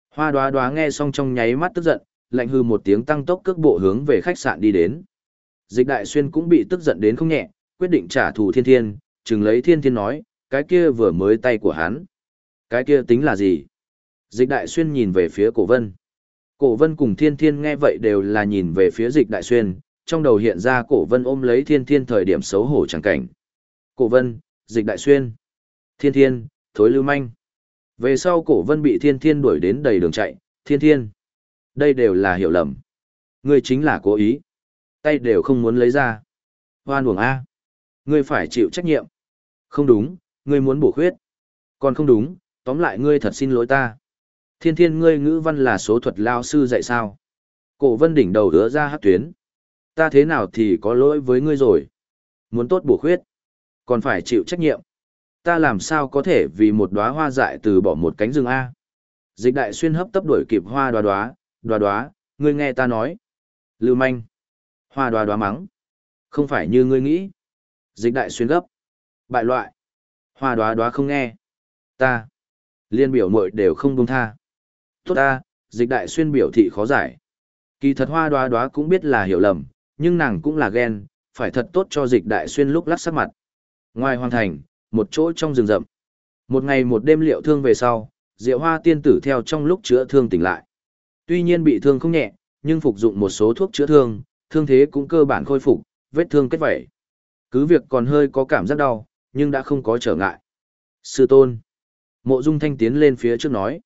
Hoa đoá đoá nghe xong trong nháy mắt tức giận, lạnh hư một tiếng tăng tốc cước bộ hướng về khách sạn đi đến. Dịch đại xuyên cũng bị tức giận đến không nhẹ, quyết định trả thù thiên thiên, chừng lấy thiên thiên nói, cái kia vừa mới tay của hắn. Cái kia tính là gì? Dịch đại xuyên nhìn về phía cổ vân. Cổ vân cùng thiên thiên nghe vậy đều là nhìn về phía dịch đại xuyên, trong đầu hiện ra cổ vân ôm lấy thiên thiên thời điểm xấu hổ chẳng cảnh. Cổ vân, dịch đại xuyên. Thiên thiên, thối lưu manh. Về sau cổ vân bị thiên thiên đuổi đến đầy đường chạy, thiên thiên. Đây đều là hiểu lầm. người chính là cố ý. Tay đều không muốn lấy ra. Hoan uổng A. Ngươi phải chịu trách nhiệm. Không đúng, ngươi muốn bổ khuyết. Còn không đúng, tóm lại ngươi thật xin lỗi ta. Thiên thiên ngươi ngữ văn là số thuật lao sư dạy sao. Cổ vân đỉnh đầu đứa ra hát tuyến. Ta thế nào thì có lỗi với ngươi rồi. Muốn tốt bổ khuyết. Còn phải chịu trách nhiệm. Ta làm sao có thể vì một đóa hoa dại từ bỏ một cánh rừng A. Dịch đại xuyên hấp tấp đuổi kịp hoa đoá đoá, đoá đoá, ngươi nghe ta nói. Lưu manh. Hoa đoá đoá mắng. Không phải như ngươi nghĩ. Dịch đại xuyên gấp. Bại loại. Hoa đoá đoá không nghe. Ta. Liên biểu mội đều không buông tha. Tốt ta, dịch đại xuyên biểu thị khó giải. Kỳ thật hoa đoá đoá cũng biết là hiểu lầm, nhưng nàng cũng là ghen, phải thật tốt cho dịch đại xuyên lúc lắc sắc mặt. Ngoài hoàn thành, một chỗ trong rừng rậm. Một ngày một đêm liệu thương về sau, Diệu Hoa tiên tử theo trong lúc chữa thương tỉnh lại. Tuy nhiên bị thương không nhẹ, nhưng phục dụng một số thuốc chữa thương, thương thế cũng cơ bản khôi phục, vết thương kết vảy. Cứ việc còn hơi có cảm giác đau, nhưng đã không có trở ngại. Sư tôn. Mộ Dung Thanh tiến lên phía trước nói.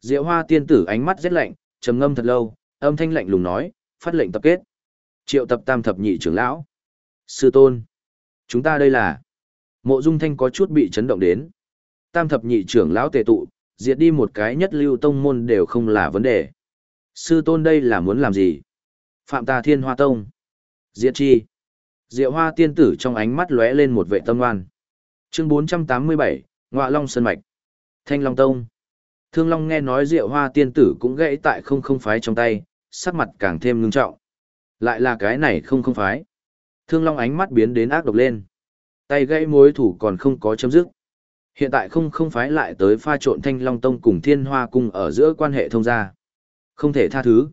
Diệu Hoa tiên tử ánh mắt rất lạnh, trầm ngâm thật lâu, âm thanh lạnh lùng nói, phát lệnh tập kết. Triệu tập tam thập nhị trưởng lão. Sư tôn. Chúng ta đây là. Mộ Dung Thanh có chút bị chấn động đến. Tam thập nhị trưởng lão tề tụ, diệt đi một cái nhất lưu tông môn đều không là vấn đề. Sư tôn đây là muốn làm gì? Phạm ta thiên hoa tông. Diệt chi. Diệu hoa tiên tử trong ánh mắt lóe lên một vệ tâm ngoan. Chương 487, Ngoạ Long Sơn Mạch. Thanh Long Tông. Thương Long nghe nói Diệu hoa tiên tử cũng gãy tại không không phái trong tay, sắc mặt càng thêm ngưng trọng. Lại là cái này không không phái. Thương Long ánh mắt biến đến ác độc lên. Tay gãy mối thủ còn không có chấm dứt. Hiện tại không không phái lại tới pha trộn Thanh Long Tông cùng Thiên Hoa Cung ở giữa quan hệ thông gia. Không thể tha thứ.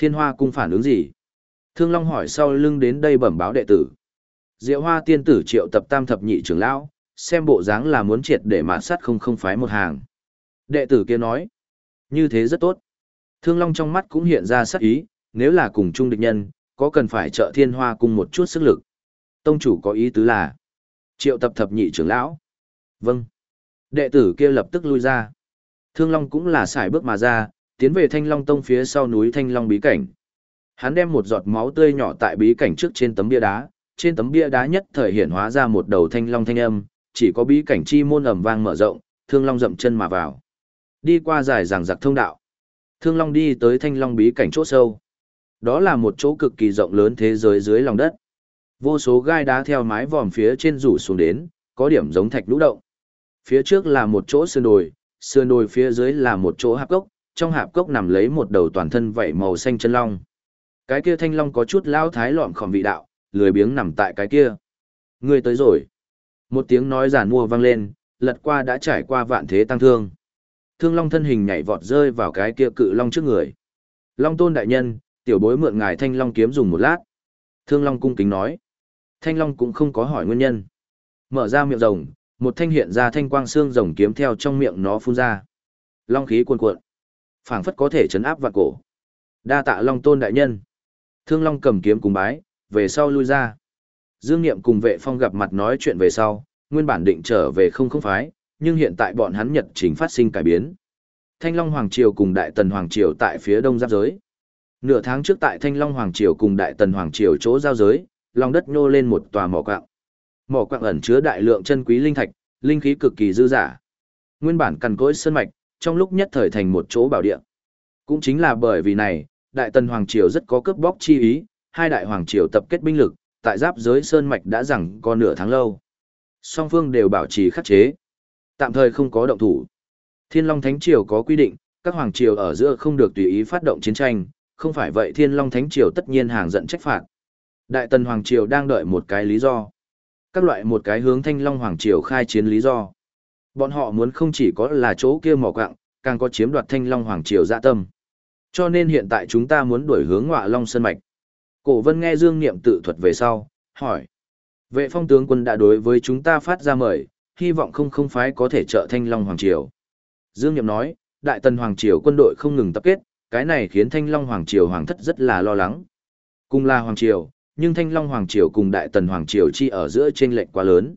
Thiên Hoa Cung phản ứng gì? Thương Long hỏi sau lưng đến đây bẩm báo đệ tử. Diệu Hoa tiên tử triệu tập tam thập nhị trưởng lão, xem bộ dáng là muốn triệt để mạt sát không không phái một hàng. Đệ tử kia nói, như thế rất tốt. Thương Long trong mắt cũng hiện ra sát ý, nếu là cùng chung địch nhân, có cần phải trợ thiên hoa Cung một chút sức lực. Tông chủ có ý tứ là, triệu tập thập nhị trưởng lão. Vâng. Đệ tử kia lập tức lui ra. Thương Long cũng là xài bước mà ra, tiến về Thanh Long Tông phía sau núi Thanh Long bí cảnh. Hắn đem một giọt máu tươi nhỏ tại bí cảnh trước trên tấm bia đá, trên tấm bia đá nhất thời hiện hóa ra một đầu thanh long thanh âm, chỉ có bí cảnh chi môn ầm vang mở rộng, Thương Long dậm chân mà vào. Đi qua dài ràng giặc thông đạo. Thương Long đi tới thanh long bí cảnh chỗ sâu. Đó là một chỗ cực kỳ rộng lớn thế giới dưới lòng đất. Vô số gai đá theo mái vòm phía trên rủ xuống đến, có điểm giống thạch lũ động. Phía trước là một chỗ sườn đồi, sườn đồi phía dưới là một chỗ hạp gốc trong hạp cốc nằm lấy một đầu toàn thân vảy màu xanh chân long. Cái kia thanh long có chút lao thái lọm khỏm vị đạo, lười biếng nằm tại cái kia. người tới rồi. Một tiếng nói giản mua vang lên, lật qua đã trải qua vạn thế tăng thương. Thương long thân hình nhảy vọt rơi vào cái kia cự long trước người. Long tôn đại nhân, tiểu bối mượn ngài thanh long kiếm dùng một lát. Thương long cung kính nói. Thanh long cũng không có hỏi nguyên nhân. Mở ra miệng rồng, một thanh hiện ra thanh quang xương rồng kiếm theo trong miệng nó phun ra. Long khí cuồn cuộn phảng phất có thể chấn áp vạn cổ. Đa tạ long tôn đại nhân. Thương long cầm kiếm cùng bái, về sau lui ra. Dương Niệm cùng vệ phong gặp mặt nói chuyện về sau, nguyên bản định trở về không không phái, nhưng hiện tại bọn hắn nhật chính phát sinh cải biến. Thanh Long Hoàng Triều cùng Đại Tần Hoàng Triều tại phía đông giáp giới. Nửa tháng trước tại Thanh Long Hoàng Triều cùng Đại Tần Hoàng Triều chỗ giao giới, lòng đất nhô lên một tòa mỏ quạng. Mỏ quạng ẩn chứa đại lượng chân quý linh thạch, linh khí cực kỳ dư dả. Nguyên bản cằn cỗi sơn mạch, trong lúc nhất thời thành một chỗ bảo địa. Cũng chính là bởi vì này, Đại Tần Hoàng Triều rất có cướp bóc chi ý, hai đại hoàng triều tập kết binh lực, tại giáp giới sơn mạch đã rằng có nửa tháng lâu. Song phương đều bảo trì khắc chế, tạm thời không có động thủ. Thiên Long Thánh Triều có quy định, các hoàng triều ở giữa không được tùy ý phát động chiến tranh, không phải vậy Thiên Long Thánh Triều tất nhiên hàng giận trách phạt. Đại Tần Hoàng Triều đang đợi một cái lý do. Các loại một cái hướng Thanh Long Hoàng Triều khai chiến lý do. Bọn họ muốn không chỉ có là chỗ kia mỏ quạng, càng có chiếm đoạt Thanh Long Hoàng Triều dạ tâm. Cho nên hiện tại chúng ta muốn đuổi hướng ngọa Long Sơn Mạch. Cổ vân nghe Dương Niệm tự thuật về sau, hỏi. Vệ phong tướng quân đã đối với chúng ta phát ra mời, hy vọng không không phái có thể trợ Thanh Long Hoàng Triều. Dương Niệm nói, Đại Tần Hoàng Triều quân đội không ngừng tập kết, cái này khiến Thanh Long Hoàng Triều Hoàng thất rất là lo lắng. Cùng là Hoàng Triều, nhưng Thanh Long Hoàng Triều cùng Đại Tần Hoàng Triều chi ở giữa chênh lệch quá lớn.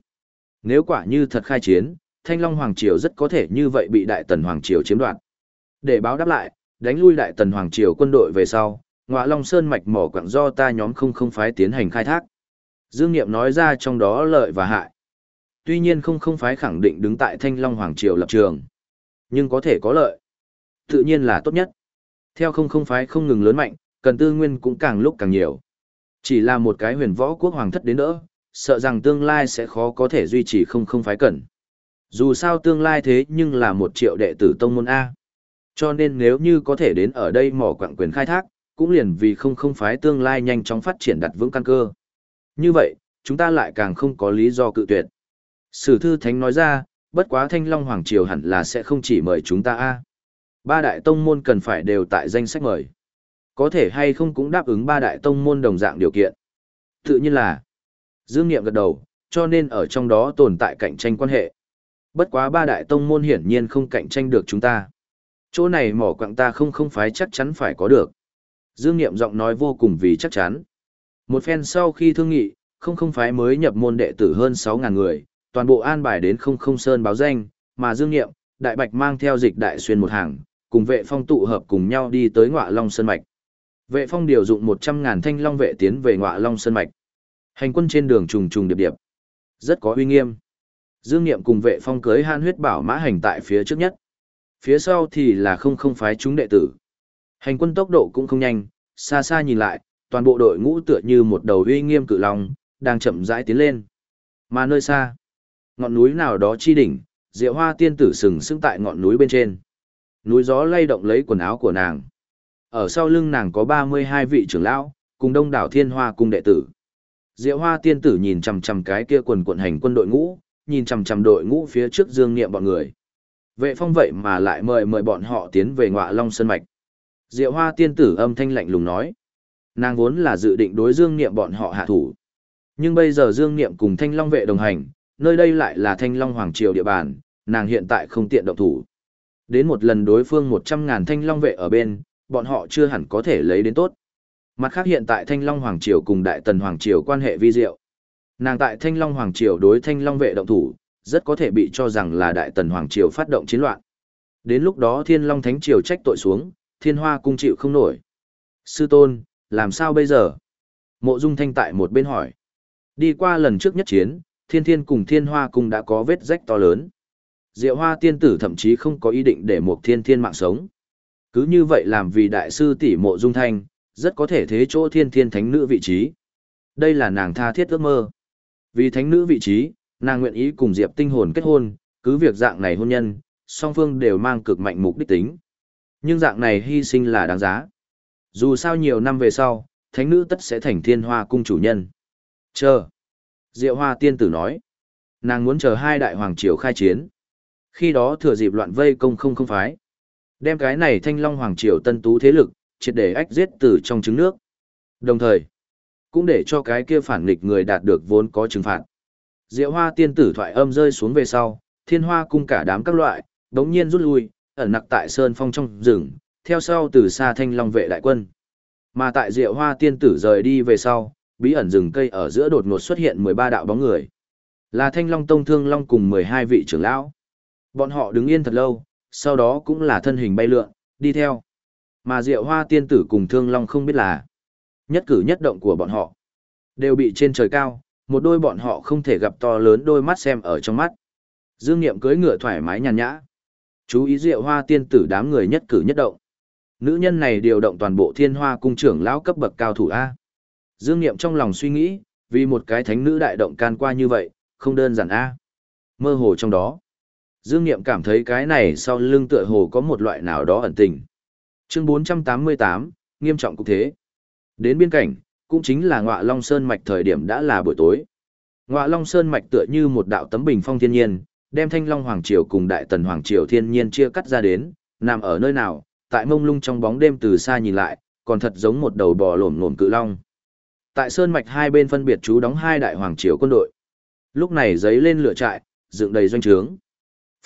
Nếu quả như thật khai chiến, Thanh Long Hoàng Triều rất có thể như vậy bị Đại Tần Hoàng Triều chiếm đoạt. Để báo đáp lại, đánh lui Đại Tần Hoàng Triều quân đội về sau, ngọa long sơn mạch mỏ quặng do ta nhóm không không phái tiến hành khai thác. Dương Niệm nói ra trong đó lợi và hại. Tuy nhiên không không phái khẳng định đứng tại Thanh Long Hoàng Triều lập trường. Nhưng có thể có lợi. Tự nhiên là tốt nhất. Theo không không phái không ngừng lớn mạnh, cần tư nguyên cũng càng lúc càng nhiều. Chỉ là một cái huyền võ quốc hoàng thất đến nữa, sợ rằng tương lai sẽ khó có thể duy trì không không phái cần. Dù sao tương lai thế nhưng là một triệu đệ tử tông môn A. Cho nên nếu như có thể đến ở đây mỏ quặng quyền khai thác, cũng liền vì không không phái tương lai nhanh chóng phát triển đặt vững căn cơ. Như vậy, chúng ta lại càng không có lý do cự tuyệt. Sử thư thánh nói ra, bất quá thanh long hoàng triều hẳn là sẽ không chỉ mời chúng ta a Ba đại tông môn cần phải đều tại danh sách mời. Có thể hay không cũng đáp ứng ba đại tông môn đồng dạng điều kiện. Tự nhiên là, dương nghiệm gật đầu, cho nên ở trong đó tồn tại cạnh tranh quan hệ. Bất quá ba đại tông môn hiển nhiên không cạnh tranh được chúng ta. Chỗ này mỏ quặng ta không không phái chắc chắn phải có được. Dương Niệm giọng nói vô cùng vì chắc chắn. Một phen sau khi thương nghị, không không phái mới nhập môn đệ tử hơn 6.000 người, toàn bộ an bài đến không không sơn báo danh, mà Dương Niệm, Đại Bạch mang theo dịch đại xuyên một hàng, cùng vệ phong tụ hợp cùng nhau đi tới ngọa Long Sơn Mạch. Vệ phong điều dụng 100.000 thanh long vệ tiến về ngọa Long Sơn Mạch. Hành quân trên đường trùng trùng điệp điệp. Rất có uy nghiêm. Dương Niệm cùng vệ phong cưới han huyết bảo mã hành tại phía trước nhất. Phía sau thì là không không phái chúng đệ tử. Hành quân tốc độ cũng không nhanh, xa xa nhìn lại, toàn bộ đội ngũ tựa như một đầu uy nghiêm cự long, đang chậm rãi tiến lên. Mà nơi xa, ngọn núi nào đó chi đỉnh, Diệu Hoa tiên tử sừng sững tại ngọn núi bên trên. Núi gió lay động lấy quần áo của nàng. Ở sau lưng nàng có 32 vị trưởng lão, cùng đông đảo thiên hoa cung đệ tử. Diệu hoa tiên tử nhìn chằm chằm cái kia quần quận hành quân đội ngũ, nhìn chằm chằm đội ngũ phía trước dương nghiệm bọn người. Vệ phong vậy mà lại mời mời bọn họ tiến về ngọa long sơn mạch. Diệu hoa tiên tử âm thanh lạnh lùng nói. Nàng vốn là dự định đối dương nghiệm bọn họ hạ thủ. Nhưng bây giờ dương nghiệm cùng thanh long vệ đồng hành, nơi đây lại là thanh long hoàng triều địa bàn, nàng hiện tại không tiện động thủ. Đến một lần đối phương một trăm ngàn thanh long vệ ở bên, bọn họ chưa hẳn có thể lấy đến tốt. Mặt khác hiện tại thanh long hoàng triều cùng đại tần hoàng triều quan hệ vi diệu. Nàng tại thanh long hoàng triều đối thanh long vệ động thủ, rất có thể bị cho rằng là đại tần hoàng triều phát động chiến loạn. Đến lúc đó thiên long thánh triều trách tội xuống, thiên hoa cung chịu không nổi. Sư tôn, làm sao bây giờ? Mộ dung thanh tại một bên hỏi. Đi qua lần trước nhất chiến, thiên thiên cùng thiên hoa cung đã có vết rách to lớn. Diệu hoa tiên tử thậm chí không có ý định để một thiên thiên mạng sống. Cứ như vậy làm vì đại sư tỷ mộ dung thanh, rất có thể thế chỗ thiên thiên thánh nữ vị trí. Đây là nàng tha thiết ước mơ. Vì thánh nữ vị trí, nàng nguyện ý cùng Diệp tinh hồn kết hôn, cứ việc dạng này hôn nhân, song phương đều mang cực mạnh mục đích tính. Nhưng dạng này hy sinh là đáng giá. Dù sao nhiều năm về sau, thánh nữ tất sẽ thành thiên hoa cung chủ nhân. Chờ. Diệu hoa tiên tử nói. Nàng muốn chờ hai đại hoàng triều khai chiến. Khi đó thừa dịp loạn vây công không không phái. Đem cái này thanh long hoàng triều tân tú thế lực, triệt để ách giết từ trong trứng nước. Đồng thời, cũng để cho cái kia phản nghịch người đạt được vốn có trừng phạt. Diệu hoa tiên tử thoại âm rơi xuống về sau, thiên hoa cung cả đám các loại, đống nhiên rút lui, ẩn nặc tại sơn phong trong rừng, theo sau từ xa thanh long vệ đại quân. Mà tại diệu hoa tiên tử rời đi về sau, bí ẩn rừng cây ở giữa đột ngột xuất hiện 13 đạo bóng người. Là thanh long tông thương long cùng 12 vị trưởng lão. Bọn họ đứng yên thật lâu, sau đó cũng là thân hình bay lượn, đi theo. Mà Diệu Hoa tiên tử cùng Thương Long không biết là nhất cử nhất động của bọn họ đều bị trên trời cao, một đôi bọn họ không thể gặp to lớn đôi mắt xem ở trong mắt. Dương Niệm cưỡi ngựa thoải mái nhàn nhã. Chú ý Diệu Hoa tiên tử đám người nhất cử nhất động. Nữ nhân này điều động toàn bộ Thiên Hoa cung trưởng lão cấp bậc cao thủ a. Dương Niệm trong lòng suy nghĩ, vì một cái thánh nữ đại động can qua như vậy, không đơn giản a. Mơ hồ trong đó, Dương Niệm cảm thấy cái này sau lưng tựa hồ có một loại nào đó ẩn tình. Chương 488, nghiêm trọng cục thế. Đến biên cảnh, cũng chính là Ngọa Long Sơn mạch thời điểm đã là buổi tối. Ngọa Long Sơn mạch tựa như một đạo tấm bình phong thiên nhiên, đem Thanh Long Hoàng Triều cùng Đại Tần Hoàng Triều thiên nhiên chia cắt ra đến, nằm ở nơi nào, tại mông lung trong bóng đêm từ xa nhìn lại, còn thật giống một đầu bò lổm lổm cự long. Tại Sơn mạch hai bên phân biệt chú đóng hai đại hoàng triều quân đội. Lúc này giấy lên lửa trại, dựng đầy doanh trướng.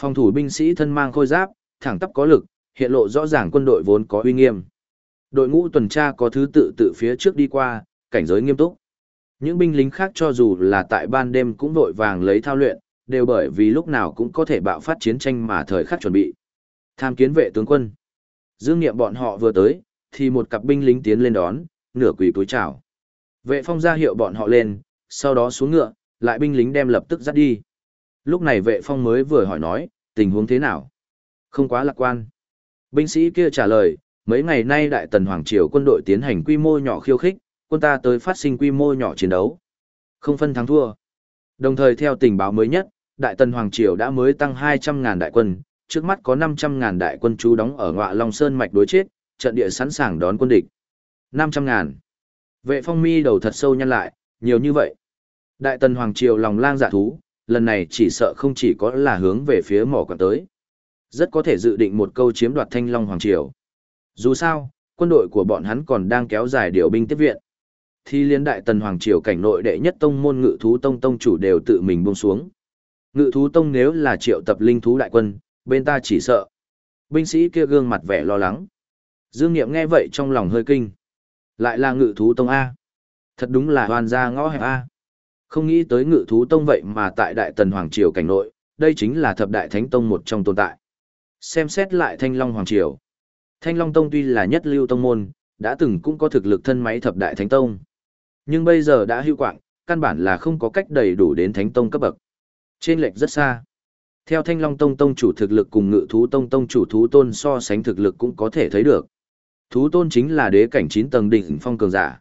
Phòng thủ binh sĩ thân mang khôi giáp, thẳng tắp có lực, hiện lộ rõ ràng quân đội vốn có uy nghiêm. Đội ngũ tuần tra có thứ tự tự phía trước đi qua, cảnh giới nghiêm túc. Những binh lính khác cho dù là tại ban đêm cũng vội vàng lấy thao luyện, đều bởi vì lúc nào cũng có thể bạo phát chiến tranh mà thời khắc chuẩn bị. Tham kiến vệ tướng quân. Dương nghiệm bọn họ vừa tới, thì một cặp binh lính tiến lên đón, nửa quỳ túi chào. Vệ phong ra hiệu bọn họ lên, sau đó xuống ngựa, lại binh lính đem lập tức dắt đi. Lúc này vệ phong mới vừa hỏi nói, tình huống thế nào? Không quá lạc quan. Binh sĩ kia trả lời, mấy ngày nay Đại Tần Hoàng Triều quân đội tiến hành quy mô nhỏ khiêu khích, quân ta tới phát sinh quy mô nhỏ chiến đấu. Không phân thắng thua. Đồng thời theo tình báo mới nhất, Đại Tần Hoàng Triều đã mới tăng 200.000 đại quân, trước mắt có 500.000 đại quân trú đóng ở ngọa Long Sơn mạch đối chết, trận địa sẵn sàng đón quân địch. 500.000. Vệ phong mi đầu thật sâu nhăn lại, nhiều như vậy. Đại Tần Hoàng Triều lòng lang dạ thú, lần này chỉ sợ không chỉ có là hướng về phía mỏ còn tới. Rất có thể dự định một câu chiếm đoạt Thanh Long Hoàng Triều. Dù sao, quân đội của bọn hắn còn đang kéo dài điều binh tiếp viện. Thì liên đại tần Hoàng Triều cảnh nội đệ nhất tông môn ngự thú tông tông chủ đều tự mình buông xuống. Ngự thú tông nếu là triệu tập linh thú đại quân, bên ta chỉ sợ. Binh sĩ kia gương mặt vẻ lo lắng. Dương Niệm nghe vậy trong lòng hơi kinh. Lại là ngự thú tông A. Thật đúng là hoàn gia ngõ hẹp A. Không nghĩ tới ngự thú tông vậy mà tại đại tần Hoàng Triều cảnh nội, đây chính là thập đại thánh tông một trong tồn tại. Xem xét lại Thanh Long Hoàng Triều. Thanh Long Tông tuy là nhất lưu tông môn, đã từng cũng có thực lực thân máy thập đại thánh tông. Nhưng bây giờ đã hưu quạng, căn bản là không có cách đầy đủ đến thánh tông cấp bậc. Trên lệch rất xa. Theo Thanh Long Tông Tông chủ thực lực cùng ngự thú Tông Tông chủ thú tôn so sánh thực lực cũng có thể thấy được. Thú tôn chính là đế cảnh 9 tầng đỉnh phong cường giả.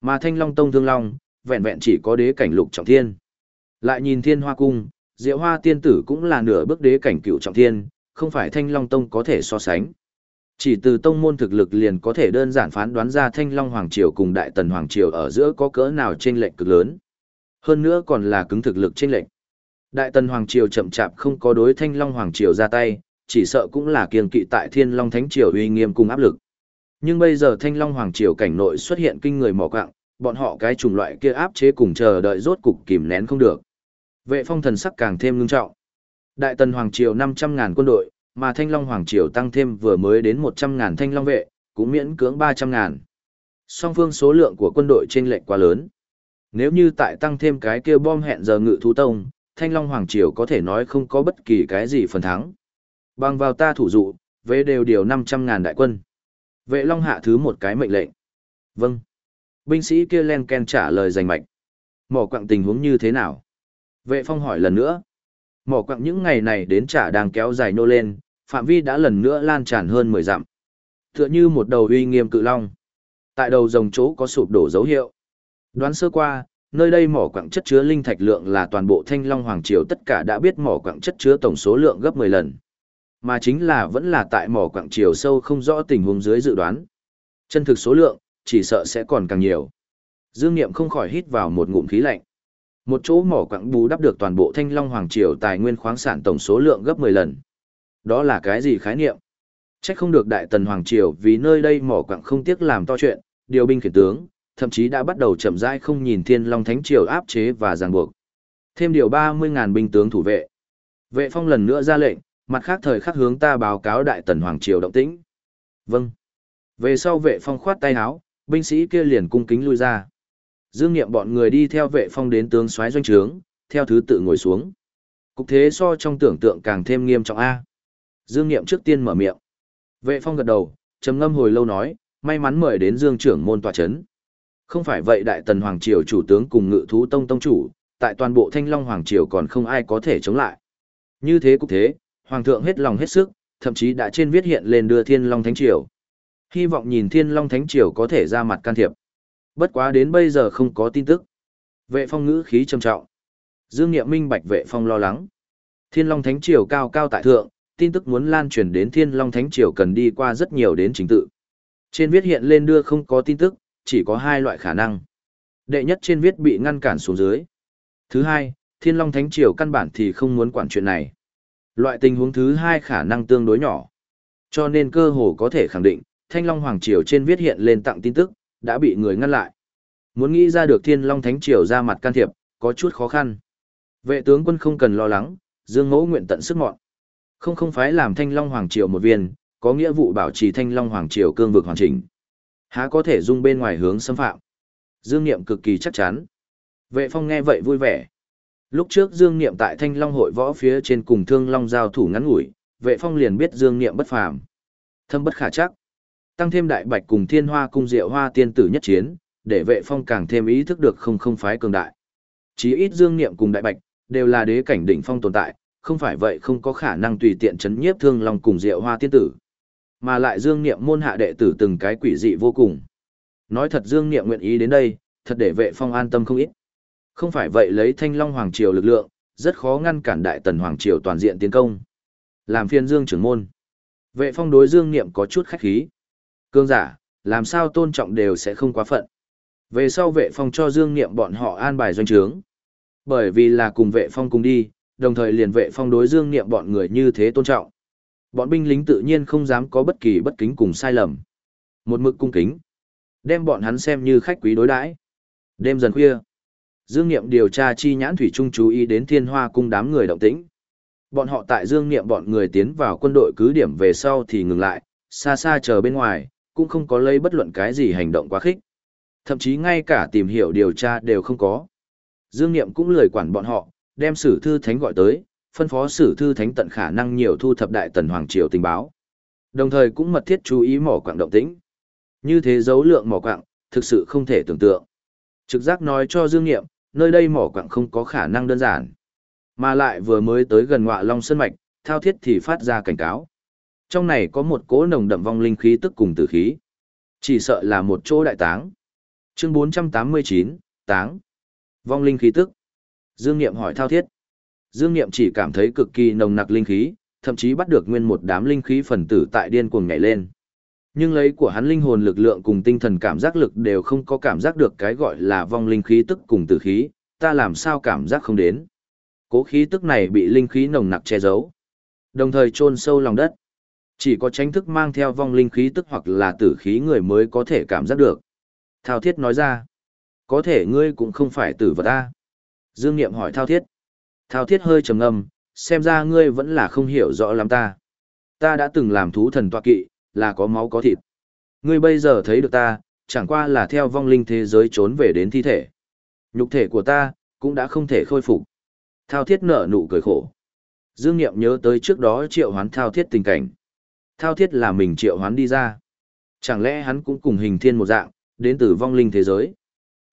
Mà Thanh Long Tông Thương Long, vẹn vẹn chỉ có đế cảnh lục trọng thiên. Lại nhìn Thiên Hoa Cung, Diệu Hoa Tiên Tử cũng là nửa bước đế cảnh cựu trọng thiên, không phải Thanh Long Tông có thể so sánh. Chỉ từ tông môn thực lực liền có thể đơn giản phán đoán ra Thanh Long Hoàng Triều cùng Đại Tần Hoàng Triều ở giữa có cỡ nào chênh lệch cực lớn. Hơn nữa còn là cứng thực lực chênh lệch. Đại Tần Hoàng Triều chậm chạp không có đối Thanh Long Hoàng Triều ra tay, chỉ sợ cũng là kiêng kỵ tại Thiên Long Thánh Triều uy nghiêm cùng áp lực. Nhưng bây giờ Thanh Long Hoàng Triều cảnh nội xuất hiện kinh người mỏ quạng, bọn họ cái chủng loại kia áp chế cùng chờ đợi rốt cục kìm nén không được. Vệ phong thần sắc càng thêm ngưng trọng. Đại Tần Hoàng Triều 500.000 quân đội, mà Thanh Long Hoàng Triều tăng thêm vừa mới đến một trăm ngàn Thanh Long vệ, cũng miễn cưỡng ba trăm ngàn Song phương số lượng của quân đội trên lệch quá lớn. Nếu như tại tăng thêm cái kia bom hẹn giờ ngự thú tông, Thanh Long Hoàng Triều có thể nói không có bất kỳ cái gì phần thắng. Bằng vào ta thủ dụ, về đều điều năm trăm ngàn đại quân. Vệ Long hạ thứ một cái mệnh lệnh. Vâng. Binh sĩ kia len ken trả lời rành mạch. Mỏ quặng tình huống như thế nào? Vệ Phong hỏi lần nữa. Mỏ quặng những ngày này đến trả đang kéo dài nô lên, phạm vi đã lần nữa lan tràn hơn 10 dặm. Tựa như một đầu uy nghiêm cự long. Tại đầu rồng chỗ có sụp đổ dấu hiệu. Đoán sơ qua, nơi đây mỏ quặng chất chứa linh thạch lượng là toàn bộ Thanh Long Hoàng Triều tất cả đã biết mỏ quặng chất chứa tổng số lượng gấp 10 lần. Mà chính là vẫn là tại mỏ quặng triều sâu không rõ tình huống dưới dự đoán. Chân thực số lượng, chỉ sợ sẽ còn càng nhiều. Dương Niệm không khỏi hít vào một ngụm khí lạnh. Một chỗ mỏ quặng bù đắp được toàn bộ Thanh Long Hoàng Triều tài nguyên khoáng sản tổng số lượng gấp 10 lần. Đó là cái gì khái niệm? Chắc không được Đại Tần Hoàng Triều vì nơi đây mỏ quặng không tiếc làm to chuyện, điều binh khiển tướng, thậm chí đã bắt đầu chậm rãi không nhìn Thiên Long Thánh Triều áp chế và ràng buộc. Thêm điều 30.000 binh tướng thủ vệ. Vệ phong lần nữa ra lệnh, mặt khác thời khắc hướng ta báo cáo Đại Tần Hoàng Triều động tĩnh. Vâng. Về sau vệ phong khoát tay áo, binh sĩ kia liền cung kính lui ra. Dương Niệm bọn người đi theo vệ phong đến tướng soái doanh trướng, theo thứ tự ngồi xuống. Cục thế so trong tưởng tượng càng thêm nghiêm trọng A. Dương Niệm trước tiên mở miệng. Vệ phong gật đầu, trầm ngâm hồi lâu nói, may mắn mời đến Dương trưởng môn tòa chấn. Không phải vậy Đại Tần Hoàng Triều chủ tướng cùng ngự thú tông tông chủ, tại toàn bộ Thanh Long Hoàng Triều còn không ai có thể chống lại. Như thế cũng thế, Hoàng thượng hết lòng hết sức, thậm chí đã trên viết hiện lên đưa Thiên Long Thánh Triều. Hy vọng nhìn Thiên Long Thánh Triều có thể ra mặt can thiệp. Bất quá đến bây giờ không có tin tức. Vệ phong ngữ khí trầm trọng. Dương Niệm minh bạch vệ phong lo lắng. Thiên Long Thánh Triều cao cao tại thượng, tin tức muốn lan truyền đến Thiên Long Thánh Triều cần đi qua rất nhiều đến chính tự. Trên viết hiện lên đưa không có tin tức, chỉ có hai loại khả năng. Đệ nhất trên viết bị ngăn cản xuống dưới. Thứ hai, Thiên Long Thánh Triều căn bản thì không muốn quản chuyện này. Loại tình huống thứ hai khả năng tương đối nhỏ. Cho nên cơ hồ có thể khẳng định, Thanh Long Hoàng Triều trên viết hiện lên tặng tin tức, đã bị người ngăn lại. Muốn nghĩ ra được Thiên Long Thánh Triều ra mặt can thiệp, có chút khó khăn. Vệ tướng quân không cần lo lắng, Dương Mẫu nguyện tận sức mọn. Không không phái làm Thanh Long Hoàng Triều một viên, có nghĩa vụ bảo trì Thanh Long Hoàng Triều cương vực hoàn chỉnh. Há có thể dung bên ngoài hướng xâm phạm. Dương Niệm cực kỳ chắc chắn. Vệ Phong nghe vậy vui vẻ. Lúc trước Dương Niệm tại Thanh Long hội võ phía trên cùng Thương Long giao thủ ngắn ngủi, Vệ Phong liền biết Dương Niệm bất phàm. Thâm bất khả chắc. Tăng thêm đại bạch cùng Thiên Hoa cung Diệu Hoa tiên tử nhất chiến, để Vệ Phong càng thêm ý thức được không không phái cường đại. Chí ít Dương Niệm cùng đại bạch đều là đế cảnh đỉnh phong tồn tại, không phải vậy không có khả năng tùy tiện chấn nhiếp Thương Long cùng Diệu Hoa tiên tử. Mà lại Dương Niệm môn hạ đệ tử từng cái quỷ dị vô cùng. Nói thật Dương Niệm nguyện ý đến đây, thật để Vệ Phong an tâm không ít. Không phải vậy lấy Thanh Long Hoàng Triều lực lượng, rất khó ngăn cản Đại Tần Hoàng Triều toàn diện tiến công. Làm phiên Dương trưởng môn. Vệ phong đối Dương Niệm có chút khách khí. Cương giả, làm sao tôn trọng đều sẽ không quá phận. Về sau vệ phong cho Dương Niệm bọn họ an bài doanh trướng. Bởi vì là cùng vệ phong cùng đi, đồng thời liền vệ phong đối Dương Niệm bọn người như thế tôn trọng. Bọn binh lính tự nhiên không dám có bất kỳ bất kính cùng sai lầm. Một mực cung kính. Đem bọn hắn xem như khách quý đối đãi. Đêm dần khuya. Dương Niệm điều tra chi nhãn thủy trung chú ý đến Thiên Hoa cung đám người động tĩnh. Bọn họ tại Dương Niệm bọn người tiến vào quân đội cứ điểm về sau thì ngừng lại, xa xa chờ bên ngoài, cũng không có lấy bất luận cái gì hành động quá khích. Thậm chí ngay cả tìm hiểu điều tra đều không có. Dương Niệm cũng lười quản bọn họ, đem sử thư thánh gọi tới, phân phó sử thư thánh tận khả năng nhiều thu thập đại tần hoàng triều tình báo. Đồng thời cũng mật thiết chú ý mỏ quạng động tĩnh. Như thế dấu lượng mỏ quạng, thực sự không thể tưởng tượng. Trực giác nói cho Dương nghiệm nơi đây mỏ quặng không có khả năng đơn giản. Mà lại vừa mới tới gần ngọa long sơn mạch, thao thiết thì phát ra cảnh cáo. Trong này có một cỗ nồng đậm vong linh khí tức cùng tử khí. Chỉ sợ là một chỗ đại táng. Chương 489, táng. Vong linh khí tức. Dương Niệm hỏi thao thiết. Dương Niệm chỉ cảm thấy cực kỳ nồng nặc linh khí, thậm chí bắt được nguyên một đám linh khí phần tử tại điên cuồng nhảy lên. Nhưng lấy của hắn linh hồn lực lượng cùng tinh thần cảm giác lực đều không có cảm giác được cái gọi là vong linh khí tức cùng tử khí, ta làm sao cảm giác không đến. Cố khí tức này bị linh khí nồng nặc che giấu, đồng thời chôn sâu lòng đất. Chỉ có tránh thức mang theo vong linh khí tức hoặc là tử khí người mới có thể cảm giác được. Thao thiết nói ra, có thể ngươi cũng không phải tử vật ta. Dương Niệm hỏi Thao thiết. Thao thiết hơi trầm ngâm, xem ra ngươi vẫn là không hiểu rõ lắm ta. Ta đã từng làm thú thần tọa kỵ, là có máu có thịt. Ngươi bây giờ thấy được ta, chẳng qua là theo vong linh thế giới trốn về đến thi thể. Nhục thể của ta, cũng đã không thể khôi phục. Thao thiết nở nụ cười khổ. Dương Niệm nhớ tới trước đó triệu hoán thao thiết tình cảnh. Thao thiết là mình triệu hoán đi ra. Chẳng lẽ hắn cũng cùng hình thiên một dạng, đến từ vong linh thế giới.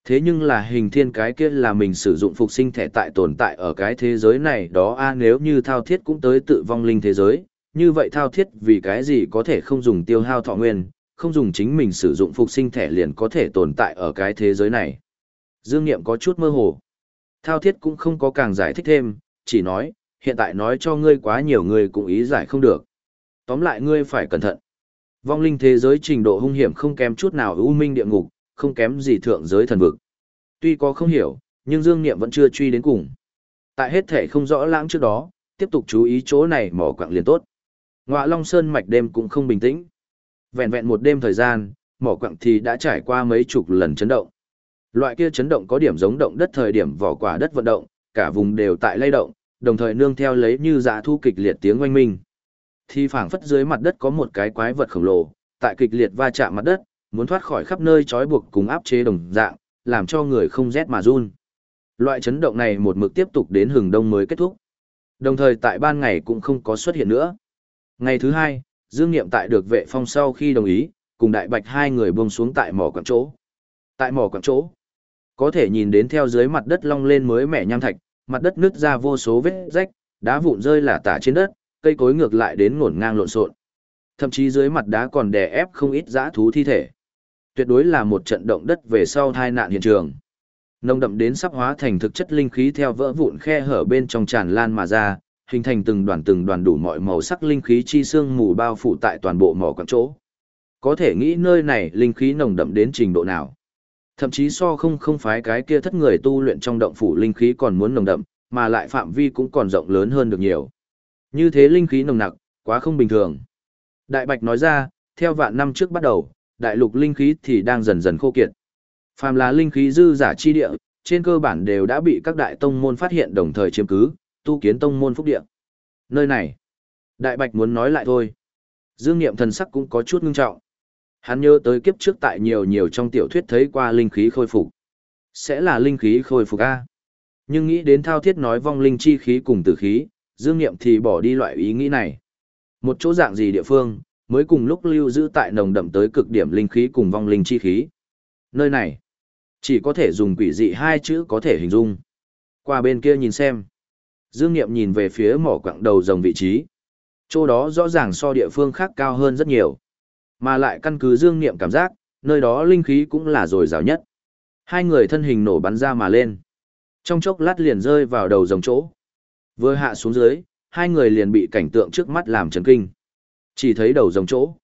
Thế nhưng là hình thiên cái kia là mình sử dụng phục sinh thẻ tại tồn tại ở cái thế giới này đó a nếu như thao thiết cũng tới tự vong linh thế giới, như vậy thao thiết vì cái gì có thể không dùng tiêu hao thọ nguyên, không dùng chính mình sử dụng phục sinh thẻ liền có thể tồn tại ở cái thế giới này. Dương Niệm có chút mơ hồ. Thao thiết cũng không có càng giải thích thêm, chỉ nói, hiện tại nói cho ngươi quá nhiều người cũng ý giải không được. Tóm lại ngươi phải cẩn thận. Vong linh thế giới trình độ hung hiểm không kém chút nào ưu minh địa ngục, không kém gì thượng giới thần vực. Tuy có không hiểu, nhưng Dương Niệm vẫn chưa truy đến cùng. Tại hết thể không rõ lãng trước đó, tiếp tục chú ý chỗ này mỏ quặng liền tốt. Ngọa Long Sơn mạch đêm cũng không bình tĩnh. Vẹn vẹn một đêm thời gian, mỏ quặng thì đã trải qua mấy chục lần chấn động. Loại kia chấn động có điểm giống động đất thời điểm vỏ quả đất vận động, cả vùng đều tại lay động, đồng thời nương theo lấy như dạ thu kịch liệt tiếng oanh minh. Thì phảng phất dưới mặt đất có một cái quái vật khổng lồ, tại kịch liệt va chạm mặt đất, muốn thoát khỏi khắp nơi trói buộc cùng áp chế đồng dạng, làm cho người không rét mà run. Loại chấn động này một mực tiếp tục đến hừng đông mới kết thúc. Đồng thời tại ban ngày cũng không có xuất hiện nữa. Ngày thứ hai, Dương Niệm tại được vệ phong sau khi đồng ý, cùng đại bạch hai người buông xuống tại mỏ quảng chỗ. Tại mỏ quảng chỗ, có thể nhìn đến theo dưới mặt đất long lên mới mẻ nham thạch, mặt đất nứt ra vô số vết rách, đá vụn rơi lả tả trên đất, cây cối ngược lại đến ngổn ngang lộn xộn. Thậm chí dưới mặt đá còn đè ép không ít dã thú thi thể. Tuyệt đối là một trận động đất về sau tai nạn hiện trường. Nông đậm đến sắp hóa thành thực chất linh khí theo vỡ vụn khe hở bên trong tràn lan mà ra, hình thành từng đoàn từng đoàn đủ mọi màu sắc linh khí chi xương mù bao phủ tại toàn bộ mỏ quặng chỗ. Có thể nghĩ nơi này linh khí nồng đậm đến trình độ nào. Thậm chí so không không phái cái kia thất người tu luyện trong động phủ linh khí còn muốn nồng đậm, mà lại phạm vi cũng còn rộng lớn hơn được nhiều. Như thế linh khí nồng nặc, quá không bình thường. Đại Bạch nói ra, theo vạn năm trước bắt đầu, đại lục linh khí thì đang dần dần khô kiệt. Phàm là linh khí dư giả chi địa, trên cơ bản đều đã bị các đại tông môn phát hiện đồng thời chiếm cứ, tu kiến tông môn phúc địa. Nơi này, Đại Bạch muốn nói lại thôi. Dương Niệm thần sắc cũng có chút ngưng trọng. Hắn nhớ tới kiếp trước tại nhiều nhiều trong tiểu thuyết thấy qua linh khí khôi phục. Sẽ là linh khí khôi phục A. Nhưng nghĩ đến thao thiết nói vong linh chi khí cùng tử khí, Dương Niệm thì bỏ đi loại ý nghĩ này. Một chỗ dạng gì địa phương, mới cùng lúc lưu giữ tại nồng đậm tới cực điểm linh khí cùng vong linh chi khí. Nơi này, chỉ có thể dùng quỷ dị hai chữ có thể hình dung. Qua bên kia nhìn xem. Dương Niệm nhìn về phía mỏ quặng đầu rồng vị trí. Chỗ đó rõ ràng so địa phương khác cao hơn rất nhiều. Mà lại căn cứ Dương Niệm cảm giác, nơi đó linh khí cũng là dồi dào nhất. Hai người thân hình nổ bắn ra mà lên. Trong chốc lát liền rơi vào đầu rồng chỗ. Vừa hạ xuống dưới, hai người liền bị cảnh tượng trước mắt làm chấn kinh. Chỉ thấy đầu rồng chỗ.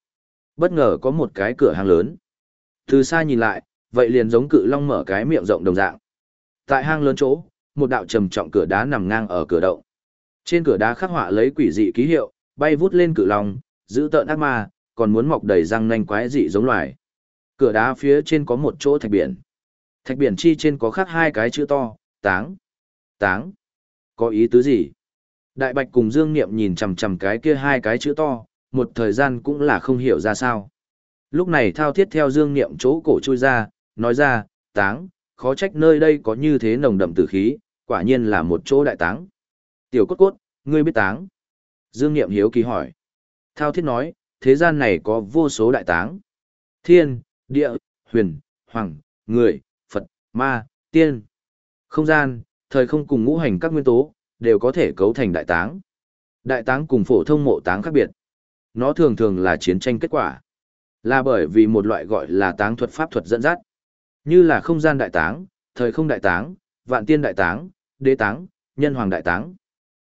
Bất ngờ có một cái cửa hàng lớn. Từ xa nhìn lại, vậy liền giống cự long mở cái miệng rộng đồng dạng. Tại hang lớn chỗ, một đạo trầm trọng cửa đá nằm ngang ở cửa động. Trên cửa đá khắc họa lấy quỷ dị ký hiệu, bay vút lên cự long, giữ tợn ác ma, còn muốn mọc đầy răng nanh quái dị giống loài. Cửa đá phía trên có một chỗ thạch biển. Thạch biển chi trên có khắc hai cái chữ to, táng. Táng. Có ý tứ gì? Đại Bạch cùng Dương Niệm nhìn chằm chằm cái kia hai cái chữ to, một thời gian cũng là không hiểu ra sao. Lúc này thao thiết theo Dương Niệm chỗ cổ chui ra, nói ra, táng, khó trách nơi đây có như thế nồng đậm tử khí, quả nhiên là một chỗ đại táng. Tiểu cốt cốt, ngươi biết táng. Dương Niệm hiếu kỳ hỏi. Thao thiết nói, thế gian này có vô số đại táng. Thiên, địa, huyền, hoàng, người, Phật, ma, tiên. Không gian, thời không cùng ngũ hành các nguyên tố, đều có thể cấu thành đại táng. Đại táng cùng phổ thông mộ táng khác biệt. Nó thường thường là chiến tranh kết quả. Là bởi vì một loại gọi là táng thuật pháp thuật dẫn dắt. Như là không gian đại táng, thời không đại táng, vạn tiên đại táng, đế táng, nhân hoàng đại táng.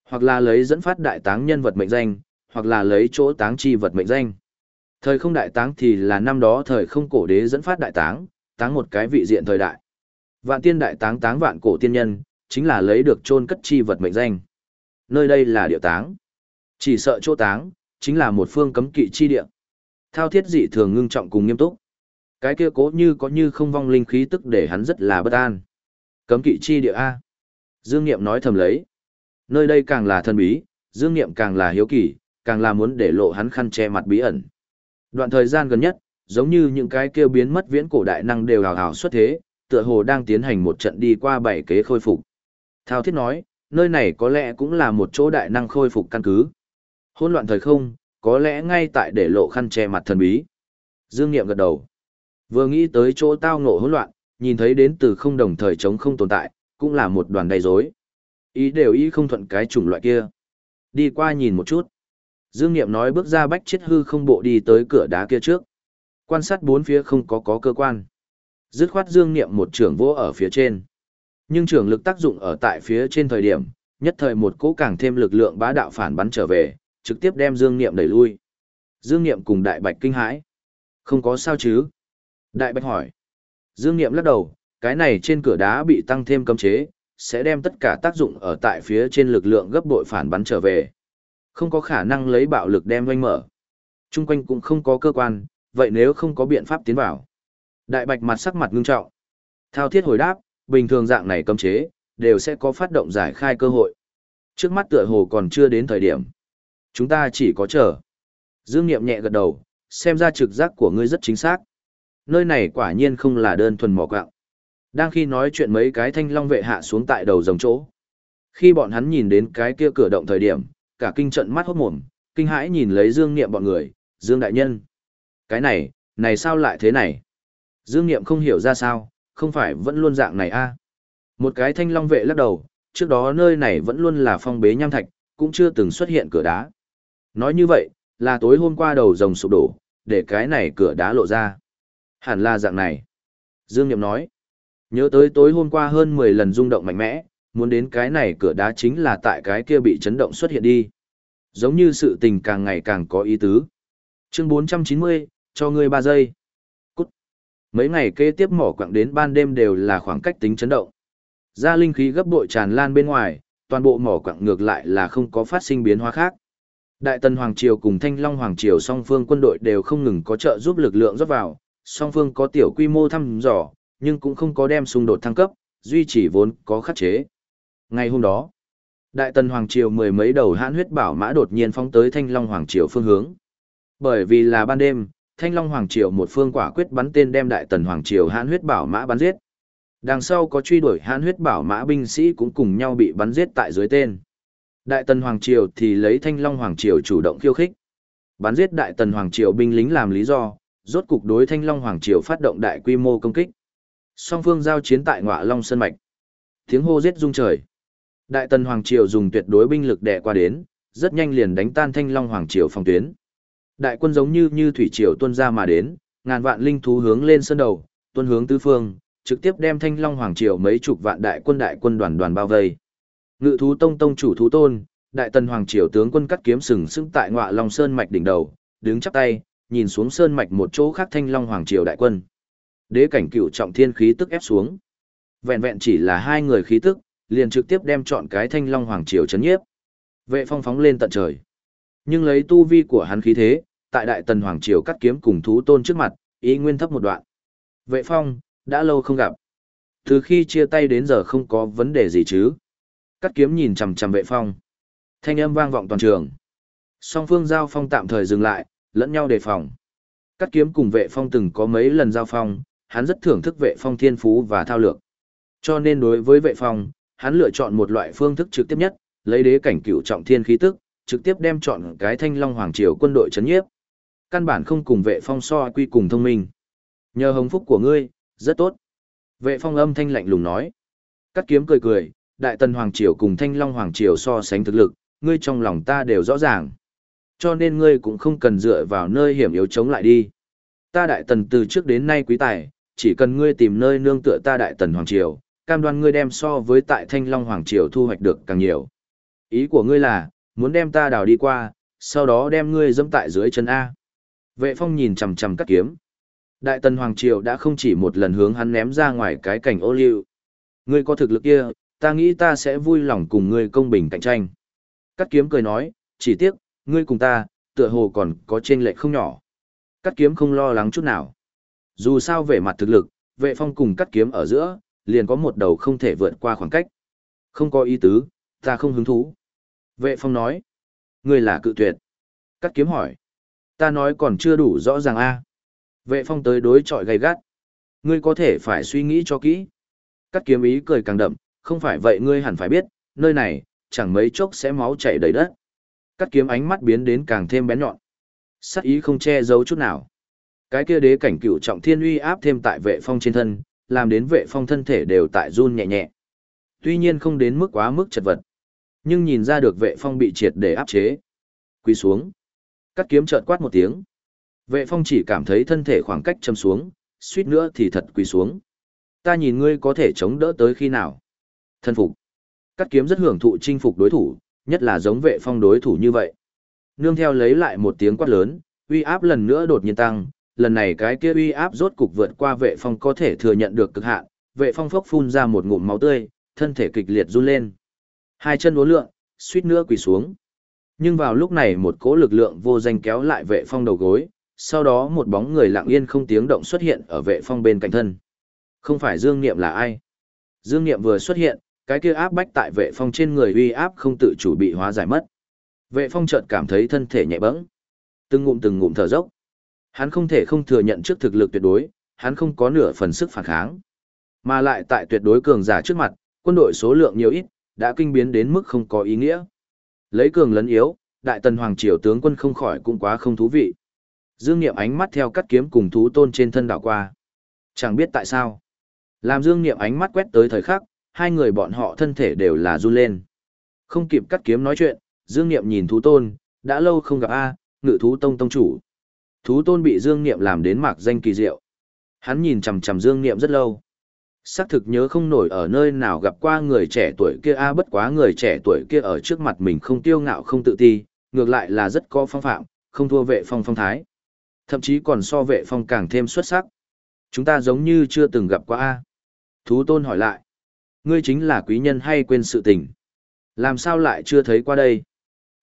Hoặc là lấy dẫn phát đại táng nhân vật mệnh danh, hoặc là lấy chỗ táng chi vật mệnh danh. Thời không đại táng thì là năm đó thời không cổ đế dẫn phát đại táng, táng một cái vị diện thời đại. Vạn tiên đại táng táng vạn cổ tiên nhân, chính là lấy được chôn cất chi vật mệnh danh. Nơi đây là địa táng. Chỉ sợ chỗ táng, chính là một phương cấm kỵ chi địa. Thao thiết dị thường ngưng trọng cùng nghiêm túc. Cái kia cố như có như không vong linh khí tức để hắn rất là bất an. Cấm kỵ chi địa A. Dương Niệm nói thầm lấy. Nơi đây càng là thân bí, Dương Niệm càng là hiếu kỳ, càng là muốn để lộ hắn khăn che mặt bí ẩn. Đoạn thời gian gần nhất, giống như những cái kia biến mất viễn cổ đại năng đều hào hào xuất thế, tựa hồ đang tiến hành một trận đi qua bảy kế khôi phục. Thao thiết nói, nơi này có lẽ cũng là một chỗ đại năng khôi phục căn cứ. Hôn loạn thời không, có lẽ ngay tại để lộ khăn che mặt thần bí. Dương Niệm gật đầu. Vừa nghĩ tới chỗ tao ngộ hỗn loạn, nhìn thấy đến từ không đồng thời chống không tồn tại, cũng là một đoàn đầy rối. Ý đều ý không thuận cái chủng loại kia. Đi qua nhìn một chút. Dương Niệm nói bước ra bách chết hư không bộ đi tới cửa đá kia trước. Quan sát bốn phía không có có cơ quan. Dứt khoát Dương Niệm một trưởng vỗ ở phía trên. Nhưng trưởng lực tác dụng ở tại phía trên thời điểm, nhất thời một cỗ càng thêm lực lượng bá đạo phản bắn trở về, trực tiếp đem Dương Niệm đẩy lui. Dương Niệm cùng Đại Bạch kinh hãi. Không có sao chứ? Đại Bạch hỏi. Dương Niệm lắc đầu, cái này trên cửa đá bị tăng thêm cấm chế, sẽ đem tất cả tác dụng ở tại phía trên lực lượng gấp bội phản bắn trở về. Không có khả năng lấy bạo lực đem doanh mở. Trung quanh cũng không có cơ quan, vậy nếu không có biện pháp tiến vào. Đại Bạch mặt sắc mặt ngưng trọng. Thao thiết hồi đáp, bình thường dạng này cấm chế, đều sẽ có phát động giải khai cơ hội. Trước mắt tựa hồ còn chưa đến thời điểm. Chúng ta chỉ có chờ. Dương Niệm nhẹ gật đầu, xem ra trực giác của ngươi rất chính xác. Nơi này quả nhiên không là đơn thuần mỏ quạng. Đang khi nói chuyện mấy cái thanh long vệ hạ xuống tại đầu dòng chỗ. Khi bọn hắn nhìn đến cái kia cửa động thời điểm, cả kinh trận mắt hốt mồm, kinh hãi nhìn lấy Dương Niệm bọn người, Dương Đại Nhân. Cái này, này sao lại thế này? Dương Niệm không hiểu ra sao, không phải vẫn luôn dạng này a Một cái thanh long vệ lắc đầu, trước đó nơi này vẫn luôn là phong bế nham thạch, cũng chưa từng xuất hiện cửa đá. Nói như vậy, là tối hôm qua đầu rồng sụp đổ, để cái này cửa đá lộ ra. Hẳn là dạng này. Dương Niệm nói, nhớ tới tối hôm qua hơn 10 lần rung động mạnh mẽ, muốn đến cái này cửa đá chính là tại cái kia bị chấn động xuất hiện đi. Giống như sự tình càng ngày càng có ý tứ. Chương 490, cho ngươi 3 giây. Cút. Mấy ngày kế tiếp mỏ quặng đến ban đêm đều là khoảng cách tính chấn động. Ra linh khí gấp bội tràn lan bên ngoài, toàn bộ mỏ quặng ngược lại là không có phát sinh biến hóa khác. Đại Tần Hoàng Triều cùng Thanh Long Hoàng Triều song phương quân đội đều không ngừng có trợ giúp lực lượng rót vào, song phương có tiểu quy mô thăm dò, nhưng cũng không có đem xung đột thăng cấp, duy trì vốn có khắc chế. Ngày hôm đó, Đại Tần Hoàng Triều mười mấy đầu hãn huyết bảo mã đột nhiên phóng tới Thanh Long Hoàng Triều phương hướng. Bởi vì là ban đêm, Thanh Long Hoàng Triều một phương quả quyết bắn tên đem Đại Tần Hoàng Triều hãn huyết bảo mã bắn giết. Đằng sau có truy đuổi hãn huyết bảo mã binh sĩ cũng cùng nhau bị bắn giết tại dưới tên. Đại Tần Hoàng Triều thì lấy Thanh Long Hoàng Triều chủ động khiêu khích. Bắn giết Đại Tần Hoàng Triều binh lính làm lý do, rốt cục đối Thanh Long Hoàng Triều phát động đại quy mô công kích. Song phương giao chiến tại Ngọa Long Sơn Mạch. Tiếng hô giết rung trời. Đại Tần Hoàng Triều dùng tuyệt đối binh lực đè qua đến, rất nhanh liền đánh tan Thanh Long Hoàng Triều phòng tuyến. Đại quân giống như như thủy triều tuôn ra mà đến, ngàn vạn linh thú hướng lên sân đầu, tuôn hướng tứ phương, trực tiếp đem Thanh Long Hoàng Triều mấy chục vạn đại quân đại quân đoàn đoàn bao vây. Ngự thú tông tông chủ thú tôn, đại tần hoàng triều tướng quân cắt kiếm sừng sững tại ngọa long sơn mạch đỉnh đầu, đứng chắp tay, nhìn xuống sơn mạch một chỗ khác thanh long hoàng triều đại quân. Đế cảnh cựu trọng thiên khí tức ép xuống. Vẹn vẹn chỉ là hai người khí tức, liền trực tiếp đem chọn cái thanh long hoàng triều chấn nhiếp. Vệ phong phóng lên tận trời. Nhưng lấy tu vi của hắn khí thế, tại đại tần hoàng triều cắt kiếm cùng thú tôn trước mặt, ý nguyên thấp một đoạn. Vệ phong, đã lâu không gặp. Từ khi chia tay đến giờ không có vấn đề gì chứ. Cắt kiếm nhìn chằm chằm vệ phong. Thanh âm vang vọng toàn trường. Song phương giao phong tạm thời dừng lại, lẫn nhau đề phòng. Cắt kiếm cùng vệ phong từng có mấy lần giao phong, hắn rất thưởng thức vệ phong thiên phú và thao lược. Cho nên đối với vệ phong, hắn lựa chọn một loại phương thức trực tiếp nhất, lấy đế cảnh cửu trọng thiên khí tức, trực tiếp đem chọn cái thanh long hoàng triều quân đội chấn nhiếp. Căn bản không cùng vệ phong so quy cùng thông minh. Nhờ hồng phúc của ngươi, rất tốt. Vệ phong âm thanh lạnh lùng nói. Cắt kiếm cười cười, Đại Tần Hoàng Triều cùng Thanh Long Hoàng Triều so sánh thực lực, ngươi trong lòng ta đều rõ ràng. Cho nên ngươi cũng không cần dựa vào nơi hiểm yếu chống lại đi. Ta Đại Tần từ trước đến nay quý tài, chỉ cần ngươi tìm nơi nương tựa ta Đại Tần Hoàng Triều, cam đoan ngươi đem so với tại Thanh Long Hoàng Triều thu hoạch được càng nhiều. Ý của ngươi là, muốn đem ta đào đi qua, sau đó đem ngươi dẫm tại dưới chân A. Vệ phong nhìn chằm chằm cắt kiếm. Đại tần Hoàng Triều đã không chỉ một lần hướng hắn ném ra ngoài cái cảnh ô liu. Ngươi có thực lực kia, ta nghĩ ta sẽ vui lòng cùng ngươi công bình cạnh tranh. Cắt kiếm cười nói, chỉ tiếc, ngươi cùng ta, tựa hồ còn có trên lệch không nhỏ. Cắt kiếm không lo lắng chút nào. Dù sao về mặt thực lực, vệ phong cùng cắt kiếm ở giữa, liền có một đầu không thể vượt qua khoảng cách. Không có ý tứ, ta không hứng thú. Vệ phong nói, ngươi là cự tuyệt. Cắt kiếm hỏi, ta nói còn chưa đủ rõ ràng a. Vệ phong tới đối chọi gay gắt. Ngươi có thể phải suy nghĩ cho kỹ. Cắt kiếm ý cười càng đậm, không phải vậy ngươi hẳn phải biết, nơi này, chẳng mấy chốc sẽ máu chảy đầy đất. Cắt kiếm ánh mắt biến đến càng thêm bén nhọn. Sắc ý không che giấu chút nào. Cái kia đế cảnh cửu trọng thiên uy áp thêm tại vệ phong trên thân, làm đến vệ phong thân thể đều tại run nhẹ nhẹ. Tuy nhiên không đến mức quá mức chật vật. Nhưng nhìn ra được vệ phong bị triệt để áp chế. Quỳ xuống. Cắt kiếm chợt quát một tiếng. Vệ phong chỉ cảm thấy thân thể khoảng cách châm xuống, suýt nữa thì thật quỳ xuống. Ta nhìn ngươi có thể chống đỡ tới khi nào. Thân phục. Cắt kiếm rất hưởng thụ chinh phục đối thủ, nhất là giống vệ phong đối thủ như vậy. Nương theo lấy lại một tiếng quát lớn, uy áp lần nữa đột nhiên tăng, lần này cái kia uy áp rốt cục vượt qua vệ phong có thể thừa nhận được cực hạn, vệ phong phốc phun ra một ngụm máu tươi, thân thể kịch liệt run lên. Hai chân uốn lượn, suýt nữa quỳ xuống. Nhưng vào lúc này một cỗ lực lượng vô danh kéo lại vệ phong đầu gối, sau đó một bóng người lặng yên không tiếng động xuất hiện ở vệ phong bên cạnh thân. Không phải Dương Niệm là ai? Dương Niệm vừa xuất hiện, cái kia áp bách tại vệ phong trên người uy áp không tự chủ bị hóa giải mất. Vệ phong chợt cảm thấy thân thể nhẹ bẫng, từng ngụm từng ngụm thở dốc. Hắn không thể không thừa nhận trước thực lực tuyệt đối, hắn không có nửa phần sức phản kháng. Mà lại tại tuyệt đối cường giả trước mặt, quân đội số lượng nhiều ít, đã kinh biến đến mức không có ý nghĩa. Lấy cường lấn yếu, đại tần hoàng triều tướng quân không khỏi cũng quá không thú vị. Dương Niệm ánh mắt theo cắt kiếm cùng thú tôn trên thân đảo qua. Chẳng biết tại sao. Làm Dương Niệm ánh mắt quét tới thời khắc, hai người bọn họ thân thể đều là run lên. Không kịp cắt kiếm nói chuyện, Dương Niệm nhìn thú tôn, đã lâu không gặp A, ngự thú tông tông chủ. Thú tôn bị Dương Niệm làm đến mạc danh kỳ diệu. Hắn nhìn chằm chằm Dương Niệm rất lâu. Xác thực nhớ không nổi ở nơi nào gặp qua người trẻ tuổi kia a bất quá người trẻ tuổi kia ở trước mặt mình không tiêu ngạo không tự ti, ngược lại là rất có phong phạm, không thua vệ phong phong thái. Thậm chí còn so vệ phong càng thêm xuất sắc. Chúng ta giống như chưa từng gặp qua a. Thú tôn hỏi lại. Ngươi chính là quý nhân hay quên sự tình? Làm sao lại chưa thấy qua đây?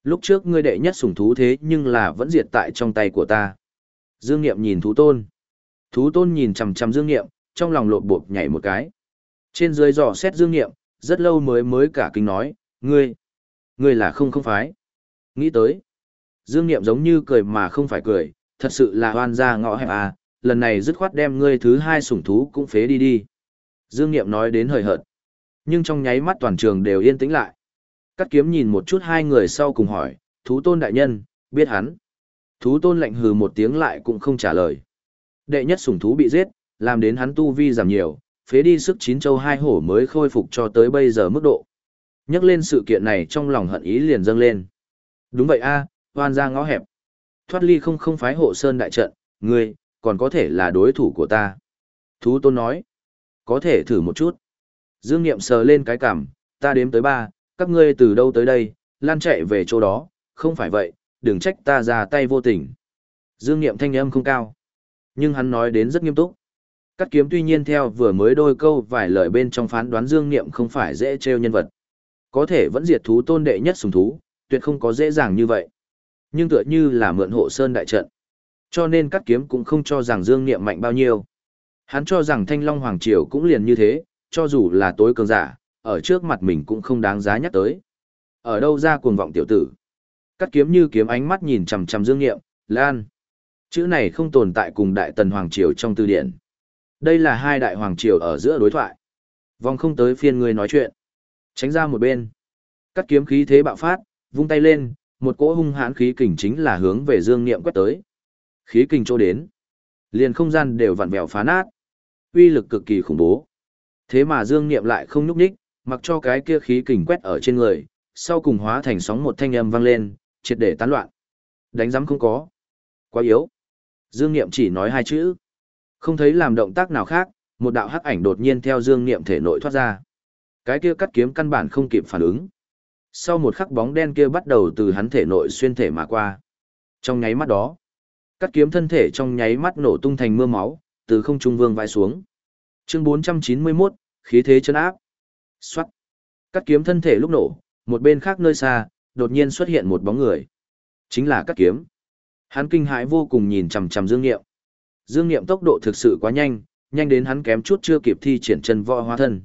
Lúc trước ngươi đệ nhất sủng thú thế nhưng là vẫn diệt tại trong tay của ta. Dương Niệm nhìn thú tôn. Thú tôn nhìn chằm chằm Dương Niệm, trong lòng lột bột nhảy một cái. Trên dưới dò xét Dương Niệm, rất lâu mới mới cả kinh nói, ngươi, ngươi là không không phái. Nghĩ tới. Dương Niệm giống như cười mà không phải cười, thật sự là hoan ra ngõ hẹp à, lần này dứt khoát đem ngươi thứ hai sủng thú cũng phế đi đi. Dương Niệm nói đến hời hợt. Nhưng trong nháy mắt toàn trường đều yên tĩnh lại. Cắt kiếm nhìn một chút hai người sau cùng hỏi, thú tôn đại nhân, biết hắn. Thú tôn lạnh hừ một tiếng lại cũng không trả lời. Đệ nhất sủng thú bị giết, làm đến hắn tu vi giảm nhiều, phế đi sức chín châu hai hổ mới khôi phục cho tới bây giờ mức độ. Nhắc lên sự kiện này trong lòng hận ý liền dâng lên. Đúng vậy a, hoan ra ngõ hẹp. Thoát ly không không phái hộ sơn đại trận, ngươi, còn có thể là đối thủ của ta. Thú tôn nói, có thể thử một chút. Dương Niệm sờ lên cái cằm, ta đếm tới ba, các ngươi từ đâu tới đây, lan chạy về chỗ đó, không phải vậy, đừng trách ta ra tay vô tình. Dương Niệm thanh âm không cao, nhưng hắn nói đến rất nghiêm túc. Cắt kiếm tuy nhiên theo vừa mới đôi câu vài lời bên trong phán đoán Dương Niệm không phải dễ trêu nhân vật. Có thể vẫn diệt thú tôn đệ nhất sùng thú, tuyệt không có dễ dàng như vậy. Nhưng tựa như là mượn hộ sơn đại trận. Cho nên cắt kiếm cũng không cho rằng Dương Niệm mạnh bao nhiêu. Hắn cho rằng Thanh Long Hoàng Triều cũng liền như thế, cho dù là tối cường giả, ở trước mặt mình cũng không đáng giá nhắc tới. Ở đâu ra cuồng vọng tiểu tử? Cắt kiếm như kiếm ánh mắt nhìn chằm chằm Dương Nghiệm, Lan. Chữ này không tồn tại cùng Đại Tần Hoàng Triều trong từ điển. Đây là hai đại hoàng triều ở giữa đối thoại. Vòng không tới phiên người nói chuyện. Tránh ra một bên. Cắt kiếm khí thế bạo phát, vung tay lên, một cỗ hung hãn khí kình chính là hướng về Dương Niệm quét tới. Khí kình chỗ đến, liền không gian đều vặn vẹo phá nát. Uy lực cực kỳ khủng bố. Thế mà Dương Niệm lại không nhúc nhích, mặc cho cái kia khí kình quét ở trên người, sau cùng hóa thành sóng một thanh âm vang lên, triệt để tán loạn. Đánh giám không có. Quá yếu. Dương Niệm chỉ nói hai chữ. Không thấy làm động tác nào khác, một đạo hắc ảnh đột nhiên theo Dương Niệm thể nội thoát ra. Cái kia cắt kiếm căn bản không kịp phản ứng. Sau một khắc bóng đen kia bắt đầu từ hắn thể nội xuyên thể mà qua. Trong nháy mắt đó, Cắt kiếm thân thể trong nháy mắt nổ tung thành mưa máu, từ không trung vương vãi xuống. Chương 491, khí thế chân áp. Xoát. Cắt kiếm thân thể lúc nổ, một bên khác nơi xa, đột nhiên xuất hiện một bóng người. Chính là cắt kiếm. Hắn kinh hãi vô cùng nhìn chằm chằm Dương Nghiệm. Dương Nghiệm tốc độ thực sự quá nhanh, nhanh đến hắn kém chút chưa kịp thi triển chân võ hóa thân.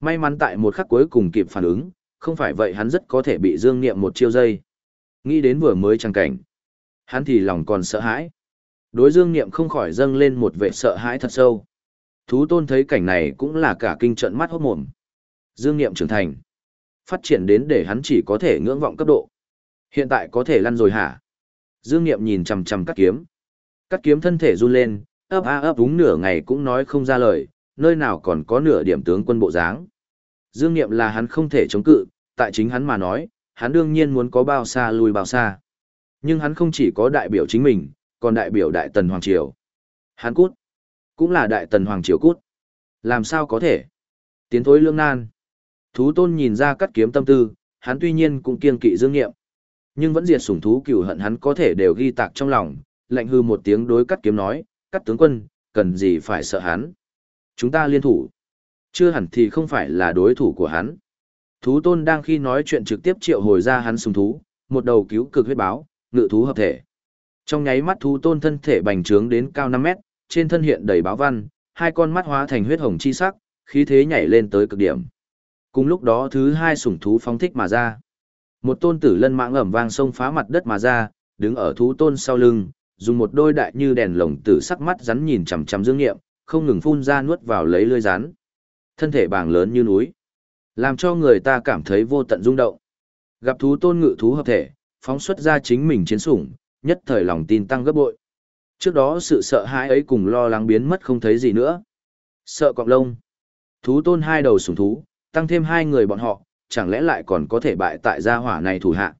May mắn tại một khắc cuối cùng kịp phản ứng, không phải vậy hắn rất có thể bị Dương Nghiệm một chiêu dây. Nghĩ đến vừa mới trang cảnh, hắn thì lòng còn sợ hãi. Đối Dương Nghiệm không khỏi dâng lên một vẻ sợ hãi thật sâu. Thú tôn thấy cảnh này cũng là cả kinh trận mắt hốt mồm. Dương Nghiệm trưởng thành. Phát triển đến để hắn chỉ có thể ngưỡng vọng cấp độ. Hiện tại có thể lăn rồi hả? Dương Nghiệm nhìn chằm chằm cắt kiếm. Cắt kiếm thân thể run lên, ấp a ấp đúng nửa ngày cũng nói không ra lời, nơi nào còn có nửa điểm tướng quân bộ dáng. Dương Nghiệm là hắn không thể chống cự, tại chính hắn mà nói, hắn đương nhiên muốn có bao xa lùi bao xa. Nhưng hắn không chỉ có đại biểu chính mình, còn đại biểu đại tần Hoàng Triều. Hắn cút, cũng là đại tần Hoàng Triều cút. Làm sao có thể? Tiến thối lương nan. Thú tôn nhìn ra cắt kiếm tâm tư, hắn tuy nhiên cũng kiên kỵ dương nghiệm. Nhưng vẫn diệt sủng thú cửu hận hắn có thể đều ghi tạc trong lòng, lạnh hư một tiếng đối cắt kiếm nói, cắt tướng quân, cần gì phải sợ hắn. Chúng ta liên thủ. Chưa hẳn thì không phải là đối thủ của hắn. Thú tôn đang khi nói chuyện trực tiếp triệu hồi ra hắn sùng thú, một đầu cứu cực huyết báo, ngự thú hợp thể. Trong nháy mắt thú tôn thân thể bành trướng đến cao 5 mét, trên thân hiện đầy báo văn, hai con mắt hóa thành huyết hồng chi sắc, khí thế nhảy lên tới cực điểm. Cùng lúc đó thứ hai sủng thú phóng thích mà ra. Một tôn tử lân mạng ẩm vang sông phá mặt đất mà ra, đứng ở thú tôn sau lưng, dùng một đôi đại như đèn lồng tử sắc mắt rắn nhìn chằm chằm dương nghiệm, không ngừng phun ra nuốt vào lấy lưỡi rắn. Thân thể bàng lớn như núi, làm cho người ta cảm thấy vô tận rung động. Gặp thú tôn ngự thú hợp thể, phóng xuất ra chính mình chiến sủng, nhất thời lòng tin tăng gấp bội. Trước đó sự sợ hãi ấy cùng lo lắng biến mất không thấy gì nữa. Sợ cọng lông. Thú tôn hai đầu sủng thú, tăng thêm hai người bọn họ, chẳng lẽ lại còn có thể bại tại gia hỏa này thủ hạ.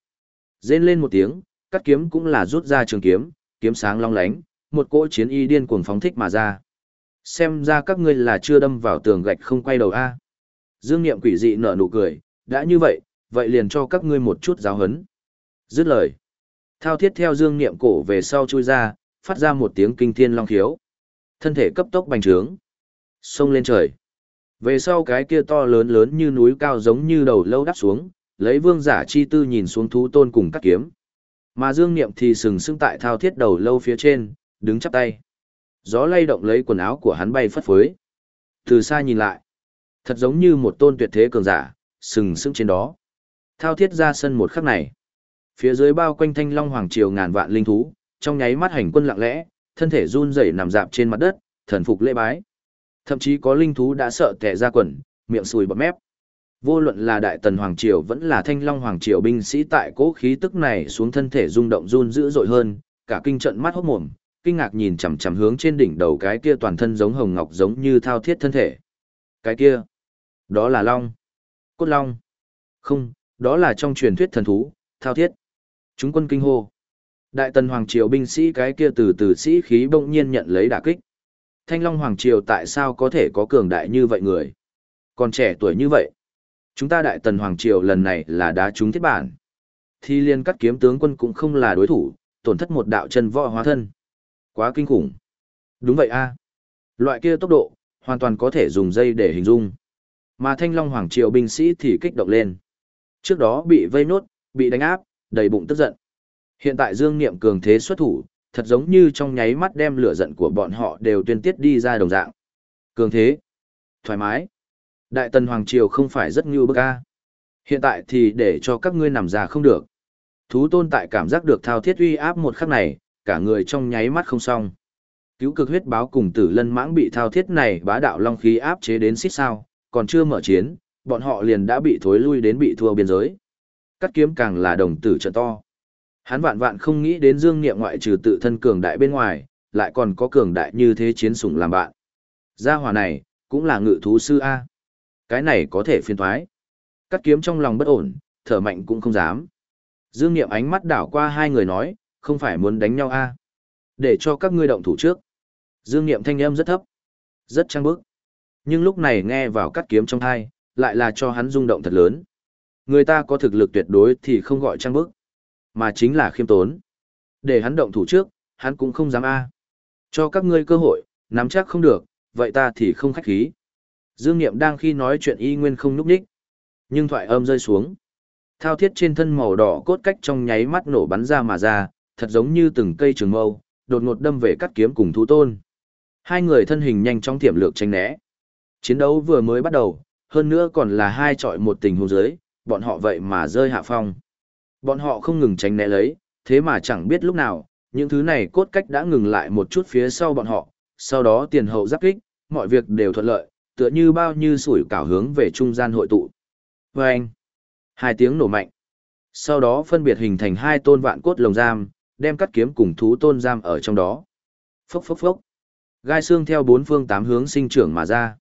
Rên lên một tiếng, cắt kiếm cũng là rút ra trường kiếm, kiếm sáng long lánh, một cỗ chiến y điên cuồng phóng thích mà ra. Xem ra các ngươi là chưa đâm vào tường gạch không quay đầu a. Dương Niệm quỷ dị nở nụ cười, đã như vậy, vậy liền cho các ngươi một chút giáo hấn. Dứt lời. Thao thiết theo Dương Niệm cổ về sau chui ra, phát ra một tiếng kinh thiên long khiếu. Thân thể cấp tốc bành trướng. Xông lên trời. Về sau cái kia to lớn lớn như núi cao giống như đầu lâu đắp xuống, lấy vương giả chi tư nhìn xuống thú tôn cùng cắt kiếm. Mà Dương Niệm thì sừng sững tại thao thiết đầu lâu phía trên, đứng chắp tay. Gió lay động lấy quần áo của hắn bay phất phới. Từ xa nhìn lại, thật giống như một tôn tuyệt thế cường giả, sừng sững trên đó. Thao thiết ra sân một khắc này. Phía dưới bao quanh thanh long hoàng triều ngàn vạn linh thú, trong nháy mắt hành quân lặng lẽ, thân thể run rẩy nằm dạp trên mặt đất, thần phục lễ bái. Thậm chí có linh thú đã sợ tè ra quần, miệng sùi bọt mép. Vô luận là Đại Tần Hoàng Triều vẫn là Thanh Long Hoàng Triều binh sĩ tại cố khí tức này xuống thân thể rung động run dữ dội hơn, cả kinh trận mắt hốt mồm, kinh ngạc nhìn chằm chằm hướng trên đỉnh đầu cái kia toàn thân giống hồng ngọc giống như thao thiết thân thể. Cái kia, đó là Long. Cốt Long. Không, đó là trong truyền thuyết thần thú, thao thiết. Chúng quân kinh hô. Đại Tần Hoàng Triều binh sĩ cái kia từ từ sĩ khí bỗng nhiên nhận lấy đả kích. Thanh Long Hoàng Triều tại sao có thể có cường đại như vậy người? Còn trẻ tuổi như vậy. Chúng ta Đại Tần Hoàng Triều lần này là đá trúng thiết bản. Thi liên cắt kiếm tướng quân cũng không là đối thủ, tổn thất một đạo chân võ hóa thân. Quá kinh khủng. Đúng vậy a Loại kia tốc độ, hoàn toàn có thể dùng dây để hình dung. Mà Thanh Long Hoàng Triều binh sĩ thì kích động lên. Trước đó bị vây nốt, bị đánh áp, đầy bụng tức giận. Hiện tại Dương Niệm cường thế xuất thủ, thật giống như trong nháy mắt đem lửa giận của bọn họ đều tuyên tiết đi ra đồng dạng. Cường thế, thoải mái. Đại tần Hoàng Triều không phải rất như bức a. Hiện tại thì để cho các ngươi nằm ra không được. Thú tôn tại cảm giác được thao thiết uy áp một khắc này, cả người trong nháy mắt không xong. Cứu cực huyết báo cùng tử lân mãng bị thao thiết này bá đạo long khí áp chế đến xích sao, còn chưa mở chiến, bọn họ liền đã bị thối lui đến bị thua biên giới. Cắt kiếm càng là đồng tử trận to. Hắn vạn vạn không nghĩ đến dương niệm ngoại trừ tự thân cường đại bên ngoài, lại còn có cường đại như thế chiến sủng làm bạn. Gia hỏa này, cũng là ngự thú sư A. Cái này có thể phiên thoái. Cắt kiếm trong lòng bất ổn, thở mạnh cũng không dám. Dương niệm ánh mắt đảo qua hai người nói, không phải muốn đánh nhau A. Để cho các ngươi động thủ trước. Dương niệm thanh âm rất thấp, rất trang bức. Nhưng lúc này nghe vào cắt kiếm trong thai, lại là cho hắn rung động thật lớn. Người ta có thực lực tuyệt đối thì không gọi trang bức mà chính là khiêm tốn. Để hắn động thủ trước, hắn cũng không dám a. Cho các ngươi cơ hội, nắm chắc không được, vậy ta thì không khách khí. Dương Niệm đang khi nói chuyện y nguyên không núp đích. Nhưng thoại âm rơi xuống. Thao thiết trên thân màu đỏ cốt cách trong nháy mắt nổ bắn ra mà ra, thật giống như từng cây trường mâu, đột ngột đâm về cắt kiếm cùng thú tôn. Hai người thân hình nhanh chóng tiềm lược tranh né. Chiến đấu vừa mới bắt đầu, hơn nữa còn là hai trọi một tình huống dưới, bọn họ vậy mà rơi hạ phong. Bọn họ không ngừng tránh né lấy, thế mà chẳng biết lúc nào, những thứ này cốt cách đã ngừng lại một chút phía sau bọn họ, sau đó tiền hậu giáp kích, mọi việc đều thuận lợi, tựa như bao như sủi cảo hướng về trung gian hội tụ. Và anh, hai tiếng nổ mạnh. Sau đó phân biệt hình thành hai tôn vạn cốt lồng giam, đem cắt kiếm cùng thú tôn giam ở trong đó. Phốc phốc phốc. Gai xương theo bốn phương tám hướng sinh trưởng mà ra.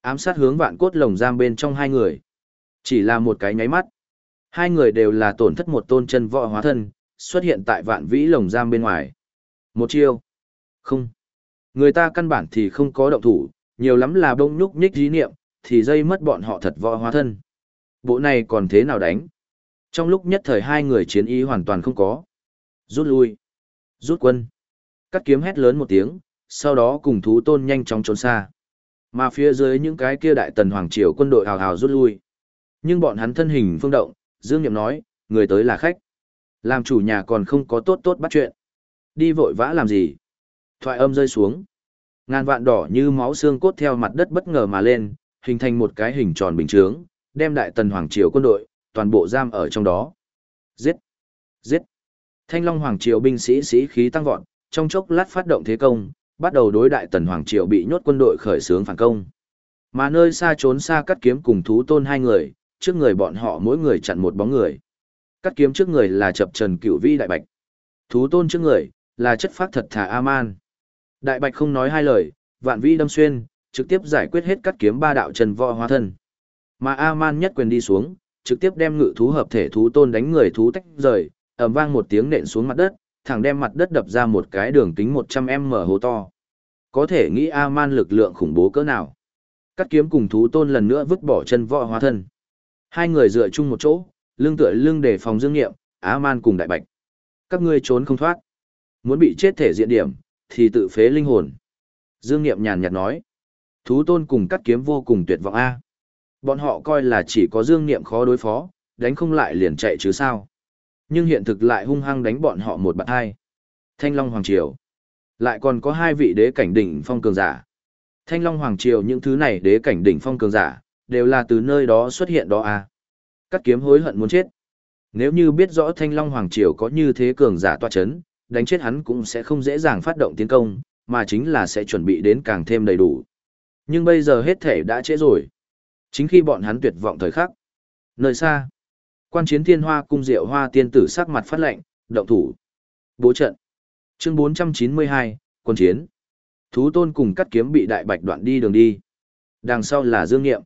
Ám sát hướng vạn cốt lồng giam bên trong hai người. Chỉ là một cái nháy mắt. Hai người đều là tổn thất một tôn chân võ hóa thân, xuất hiện tại vạn vĩ lồng giam bên ngoài. Một chiêu. Không. Người ta căn bản thì không có động thủ, nhiều lắm là bông nhúc nhích dí niệm, thì dây mất bọn họ thật võ hóa thân. Bộ này còn thế nào đánh? Trong lúc nhất thời hai người chiến ý hoàn toàn không có. Rút lui. Rút quân. Cắt kiếm hét lớn một tiếng, sau đó cùng thú tôn nhanh chóng trốn xa. Mà phía dưới những cái kia đại tần hoàng triều quân đội hào hào rút lui. Nhưng bọn hắn thân hình phương động, Dương Niệm nói, người tới là khách. Làm chủ nhà còn không có tốt tốt bắt chuyện. Đi vội vã làm gì? Thoại âm rơi xuống. Ngàn vạn đỏ như máu xương cốt theo mặt đất bất ngờ mà lên, hình thành một cái hình tròn bình trướng, đem đại tần hoàng triều quân đội, toàn bộ giam ở trong đó. Giết! Giết! Thanh Long hoàng triều binh sĩ sĩ khí tăng vọt, trong chốc lát phát động thế công, bắt đầu đối đại tần hoàng triều bị nhốt quân đội khởi xướng phản công. Mà nơi xa trốn xa cắt kiếm cùng thú tôn hai người, trước người bọn họ mỗi người chặn một bóng người. Cắt kiếm trước người là chập trần cửu vi đại bạch. Thú tôn trước người, là chất phát thật thà A-man. Đại bạch không nói hai lời, vạn vi đâm xuyên, trực tiếp giải quyết hết cắt kiếm ba đạo trần võ hóa thân. Mà A-man nhất quyền đi xuống, trực tiếp đem ngự thú hợp thể thú tôn đánh người thú tách rời, ầm vang một tiếng nện xuống mặt đất, thẳng đem mặt đất đập ra một cái đường kính 100m hố to. Có thể nghĩ A-man lực lượng khủng bố cỡ nào. Cắt kiếm cùng thú tôn lần nữa vứt bỏ chân võ hóa thân. Hai người dựa chung một chỗ, lưng tựa lưng để phòng dương nghiệm, Á Man cùng đại bạch. Các ngươi trốn không thoát. Muốn bị chết thể diện điểm, thì tự phế linh hồn. Dương nghiệm nhàn nhạt nói. Thú tôn cùng cắt kiếm vô cùng tuyệt vọng A. Bọn họ coi là chỉ có dương nghiệm khó đối phó, đánh không lại liền chạy chứ sao. Nhưng hiện thực lại hung hăng đánh bọn họ một bạn hai. Thanh Long Hoàng Triều. Lại còn có hai vị đế cảnh đỉnh phong cường giả. Thanh Long Hoàng Triều những thứ này đế cảnh đỉnh phong cường giả, đều là từ nơi đó xuất hiện đó à. Cắt kiếm hối hận muốn chết. Nếu như biết rõ Thanh Long Hoàng Triều có như thế cường giả toa chấn, đánh chết hắn cũng sẽ không dễ dàng phát động tiến công, mà chính là sẽ chuẩn bị đến càng thêm đầy đủ. Nhưng bây giờ hết thể đã trễ rồi. Chính khi bọn hắn tuyệt vọng thời khắc. Nơi xa, quan chiến thiên hoa cung diệu hoa tiên tử sắc mặt phát lệnh, động thủ. Bố trận. Chương 492, quân chiến. Thú tôn cùng cắt kiếm bị đại bạch đoạn đi đường đi. Đằng sau là dương nghiệm.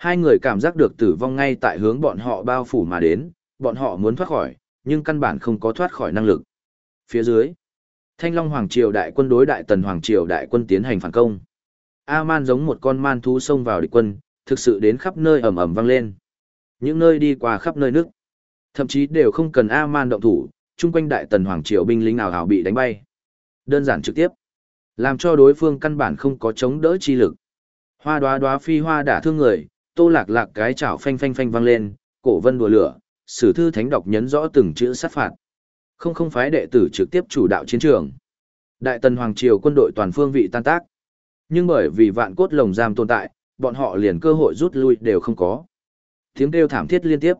Hai người cảm giác được tử vong ngay tại hướng bọn họ bao phủ mà đến, bọn họ muốn thoát khỏi, nhưng căn bản không có thoát khỏi năng lực. Phía dưới, Thanh Long Hoàng Triều đại quân đối đại tần Hoàng Triều đại quân tiến hành phản công. A-man giống một con man thú xông vào địch quân, thực sự đến khắp nơi ầm ầm vang lên. Những nơi đi qua khắp nơi nước. Thậm chí đều không cần A-man động thủ, chung quanh đại tần Hoàng Triều binh lính nào hào bị đánh bay. Đơn giản trực tiếp. Làm cho đối phương căn bản không có chống đỡ chi lực. Hoa đoá đoá phi hoa đả thương người, tô lạc lạc cái chảo phanh phanh phanh vang lên, cổ vân đùa lửa, sử thư thánh đọc nhấn rõ từng chữ sát phạt. Không không phái đệ tử trực tiếp chủ đạo chiến trường. Đại tần Hoàng Triều quân đội toàn phương vị tan tác. Nhưng bởi vì vạn cốt lồng giam tồn tại, bọn họ liền cơ hội rút lui đều không có. Tiếng kêu thảm thiết liên tiếp.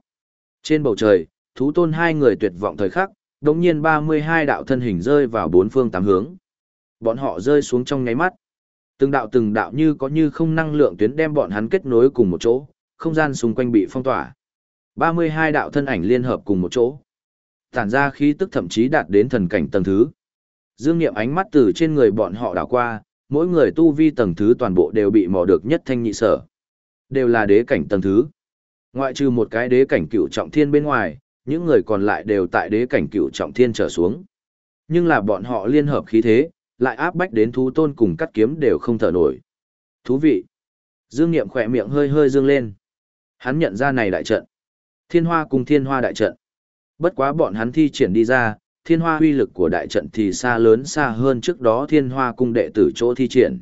Trên bầu trời, thú tôn hai người tuyệt vọng thời khắc, đống nhiên 32 đạo thân hình rơi vào bốn phương tám hướng. Bọn họ rơi xuống trong nháy mắt. Từng đạo từng đạo như có như không năng lượng tuyến đem bọn hắn kết nối cùng một chỗ, không gian xung quanh bị phong tỏa. 32 đạo thân ảnh liên hợp cùng một chỗ. Tản ra khí tức thậm chí đạt đến thần cảnh tầng thứ. Dương Niệm ánh mắt từ trên người bọn họ đảo qua, mỗi người tu vi tầng thứ toàn bộ đều bị mò được nhất thanh nhị sở. Đều là đế cảnh tầng thứ. Ngoại trừ một cái đế cảnh cựu trọng thiên bên ngoài, những người còn lại đều tại đế cảnh cựu trọng thiên trở xuống. Nhưng là bọn họ liên hợp khí thế, lại áp bách đến thú tôn cùng cắt kiếm đều không thở nổi. Thú vị. Dương Niệm khỏe miệng hơi hơi dương lên. Hắn nhận ra này đại trận. Thiên hoa cùng thiên hoa đại trận. Bất quá bọn hắn thi triển đi ra, thiên hoa uy lực của đại trận thì xa lớn xa hơn trước đó thiên hoa cung đệ tử chỗ thi triển.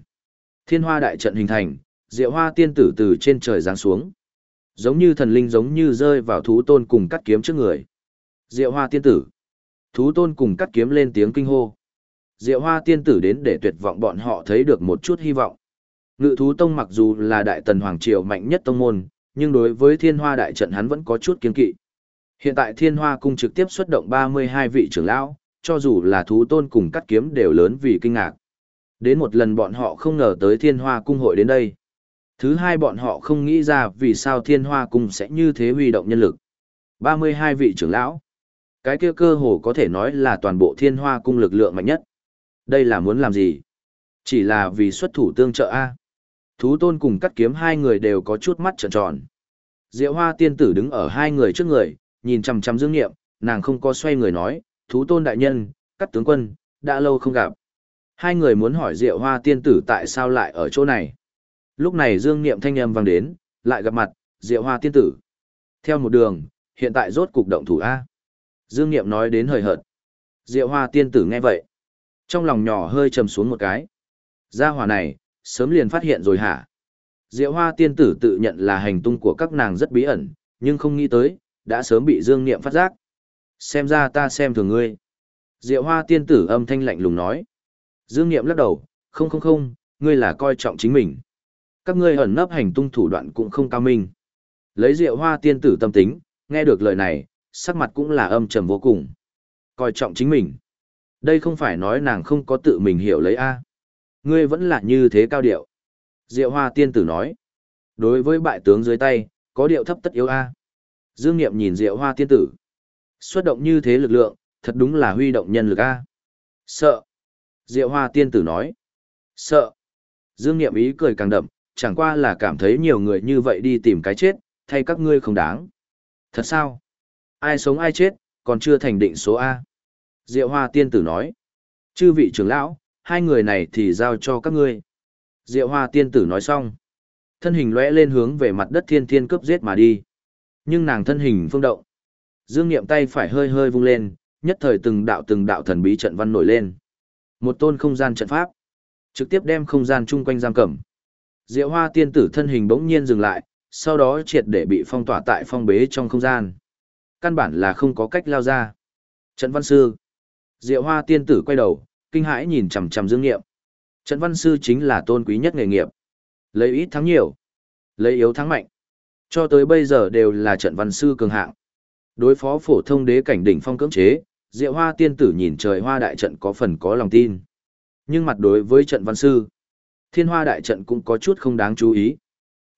Thiên hoa đại trận hình thành, diệu hoa tiên tử từ trên trời giáng xuống. Giống như thần linh giống như rơi vào thú tôn cùng cắt kiếm trước người. Diệu hoa tiên tử. Thú tôn cùng cắt kiếm lên tiếng kinh hô. Diệu hoa tiên tử đến để tuyệt vọng bọn họ thấy được một chút hy vọng. Ngự thú tông mặc dù là đại tần hoàng triều mạnh nhất tông môn, nhưng đối với thiên hoa đại trận hắn vẫn có chút kiên kỵ. Hiện tại thiên hoa cung trực tiếp xuất động 32 vị trưởng lão, cho dù là thú tôn cùng cắt kiếm đều lớn vì kinh ngạc. Đến một lần bọn họ không ngờ tới thiên hoa cung hội đến đây. Thứ hai bọn họ không nghĩ ra vì sao thiên hoa cung sẽ như thế huy động nhân lực. 32 vị trưởng lão. Cái kia cơ hồ có thể nói là toàn bộ thiên hoa cung lực lượng mạnh nhất. Đây là muốn làm gì? Chỉ là vì xuất thủ tương trợ A. Thú tôn cùng cắt kiếm hai người đều có chút mắt trợn tròn. Diệu hoa tiên tử đứng ở hai người trước người, nhìn chằm chằm dương nghiệm, nàng không có xoay người nói, thú tôn đại nhân, cắt tướng quân, đã lâu không gặp. Hai người muốn hỏi Diệu Hoa tiên tử tại sao lại ở chỗ này. Lúc này Dương Niệm thanh âm vang đến, lại gặp mặt, Diệu Hoa tiên tử. Theo một đường, hiện tại rốt cục động thủ A. Dương Niệm nói đến hời hợt. Diệu Hoa tiên tử nghe vậy. Trong lòng nhỏ hơi trầm xuống một cái. Gia hỏa này, sớm liền phát hiện rồi hả? Diệu Hoa tiên tử tự nhận là hành tung của các nàng rất bí ẩn, nhưng không nghĩ tới, đã sớm bị Dương Niệm phát giác. Xem ra ta xem thường ngươi. Diệu Hoa tiên tử âm thanh lạnh lùng nói. Dương Niệm lắc đầu, không không không, ngươi là coi trọng chính mình. Các ngươi ẩn nấp hành tung thủ đoạn cũng không cao minh. Lấy Diệu Hoa tiên tử tâm tính, nghe được lời này, sắc mặt cũng là âm trầm vô cùng. Coi trọng chính mình. Đây không phải nói nàng không có tự mình hiểu lấy A. Ngươi vẫn là như thế cao điệu. Diệu Hoa tiên tử nói. Đối với bại tướng dưới tay, có điệu thấp tất yếu A. Dương Niệm nhìn Diệu Hoa tiên tử. Xuất động như thế lực lượng, thật đúng là huy động nhân lực A. Sợ. Diệu Hoa tiên tử nói. Sợ. Dương Niệm ý cười càng đậm, chẳng qua là cảm thấy nhiều người như vậy đi tìm cái chết, thay các ngươi không đáng. Thật sao? Ai sống ai chết, còn chưa thành định số A. Diệu Hoa tiên tử nói. Chư vị trưởng lão, hai người này thì giao cho các ngươi. Diệu Hoa tiên tử nói xong. Thân hình lóe lên hướng về mặt đất thiên thiên cướp giết mà đi. Nhưng nàng thân hình phương động. Dương Niệm tay phải hơi hơi vung lên, nhất thời từng đạo từng đạo thần bí trận văn nổi lên. Một tôn không gian trận pháp, trực tiếp đem không gian chung quanh giam cầm. Diệu Hoa tiên tử thân hình bỗng nhiên dừng lại, sau đó triệt để bị phong tỏa tại phong bế trong không gian. Căn bản là không có cách lao ra. Trận văn sư. Diệu Hoa tiên tử quay đầu, kinh hãi nhìn chằm chằm Dương Nghiệm. Trận văn sư chính là tôn quý nhất nghề nghiệp. Lấy ít thắng nhiều, lấy yếu thắng mạnh. Cho tới bây giờ đều là trận văn sư cường hạng. Đối phó phổ thông đế cảnh đỉnh phong cưỡng chế, Diệu Hoa tiên tử nhìn trời hoa đại trận có phần có lòng tin. Nhưng mặt đối với trận văn sư, Thiên Hoa đại trận cũng có chút không đáng chú ý.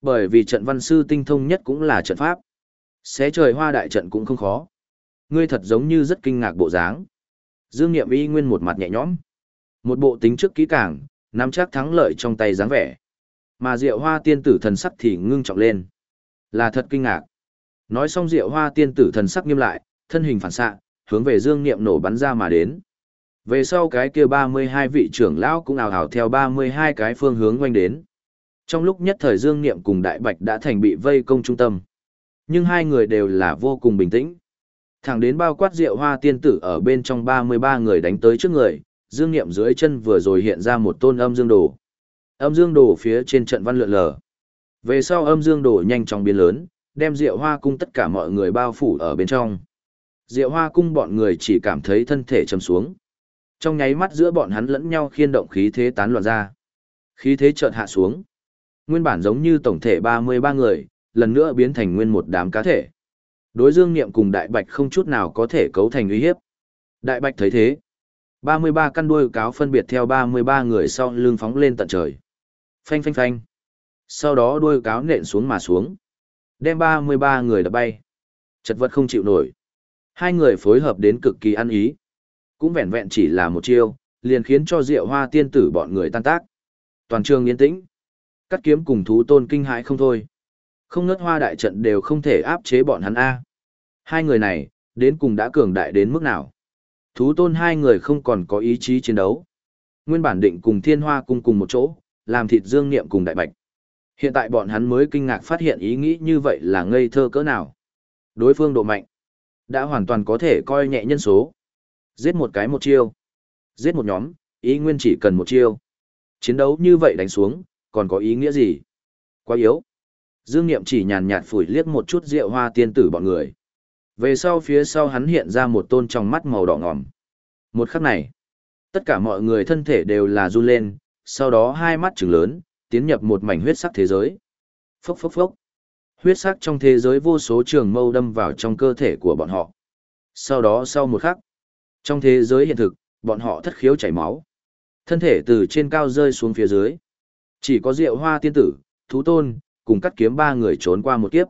Bởi vì trận văn sư tinh thông nhất cũng là trận pháp. Xé trời hoa đại trận cũng không khó. Ngươi thật giống như rất kinh ngạc bộ dáng. Dương Niệm Y nguyên một mặt nhẹ nhõm. Một bộ tính trước kỹ càng, nắm chắc thắng lợi trong tay dáng vẻ. Mà Diệu Hoa tiên tử thần sắc thì ngưng trọng lên. Là thật kinh ngạc. Nói xong Diệu Hoa tiên tử thần sắc nghiêm lại, thân hình phản xạ, hướng về Dương Niệm nổ bắn ra mà đến. Về sau cái kia 32 vị trưởng lão cũng ào ào theo 32 cái phương hướng quanh đến. Trong lúc nhất thời Dương Niệm cùng Đại Bạch đã thành bị vây công trung tâm. Nhưng hai người đều là vô cùng bình tĩnh. Thẳng đến bao quát rượu hoa tiên tử ở bên trong 33 người đánh tới trước người, Dương Niệm dưới chân vừa rồi hiện ra một tôn âm dương đồ. Âm dương đồ phía trên trận văn lượn lờ. Về sau âm dương đồ nhanh chóng biến lớn, đem rượu hoa cung tất cả mọi người bao phủ ở bên trong. Diệu Hoa cung bọn người chỉ cảm thấy thân thể trầm xuống. Trong nháy mắt giữa bọn hắn lẫn nhau khiên động khí thế tán loạn ra. Khí thế chợt hạ xuống. Nguyên bản giống như tổng thể 33 người, lần nữa biến thành nguyên một đám cá thể. Đối Dương Niệm cùng Đại Bạch không chút nào có thể cấu thành uy hiếp. Đại Bạch thấy thế. 33 căn đuôi cáo phân biệt theo 33 người sau lưng phóng lên tận trời. Phanh phanh phanh. Sau đó đuôi cáo nện xuống mà xuống. Đem 33 người đập bay. Chật vật không chịu nổi. Hai người phối hợp đến cực kỳ ăn ý. Cũng vẹn vẹn chỉ là một chiêu, liền khiến cho Diệu Hoa tiên tử bọn người tan tác. Toàn trường yên tĩnh. Cắt kiếm cùng thú tôn kinh hãi không thôi. Không nớt hoa đại trận đều không thể áp chế bọn hắn A. Hai người này, đến cùng đã cường đại đến mức nào. Thú tôn hai người không còn có ý chí chiến đấu. Nguyên bản định cùng thiên hoa cung cùng một chỗ, làm thịt dương niệm cùng đại bạch. Hiện tại bọn hắn mới kinh ngạc phát hiện ý nghĩ như vậy là ngây thơ cỡ nào. Đối phương độ mạnh đã hoàn toàn có thể coi nhẹ nhân số. Giết một cái một chiêu. Giết một nhóm, ý nguyên chỉ cần một chiêu. Chiến đấu như vậy đánh xuống, còn có ý nghĩa gì? Quá yếu. Dương Niệm chỉ nhàn nhạt phủi liếc một chút rượu hoa tiên tử bọn người. Về sau phía sau hắn hiện ra một tôn trong mắt màu đỏ ngòm. Một khắc này, tất cả mọi người thân thể đều là run lên, sau đó hai mắt trừng lớn, tiến nhập một mảnh huyết sắc thế giới. Phốc phốc phốc. Huyết sắc trong thế giới vô số trường mâu đâm vào trong cơ thể của bọn họ. Sau đó sau một khắc, trong thế giới hiện thực, bọn họ thất khiếu chảy máu. Thân thể từ trên cao rơi xuống phía dưới. Chỉ có rượu hoa tiên tử, thú tôn, cùng cắt kiếm ba người trốn qua một kiếp.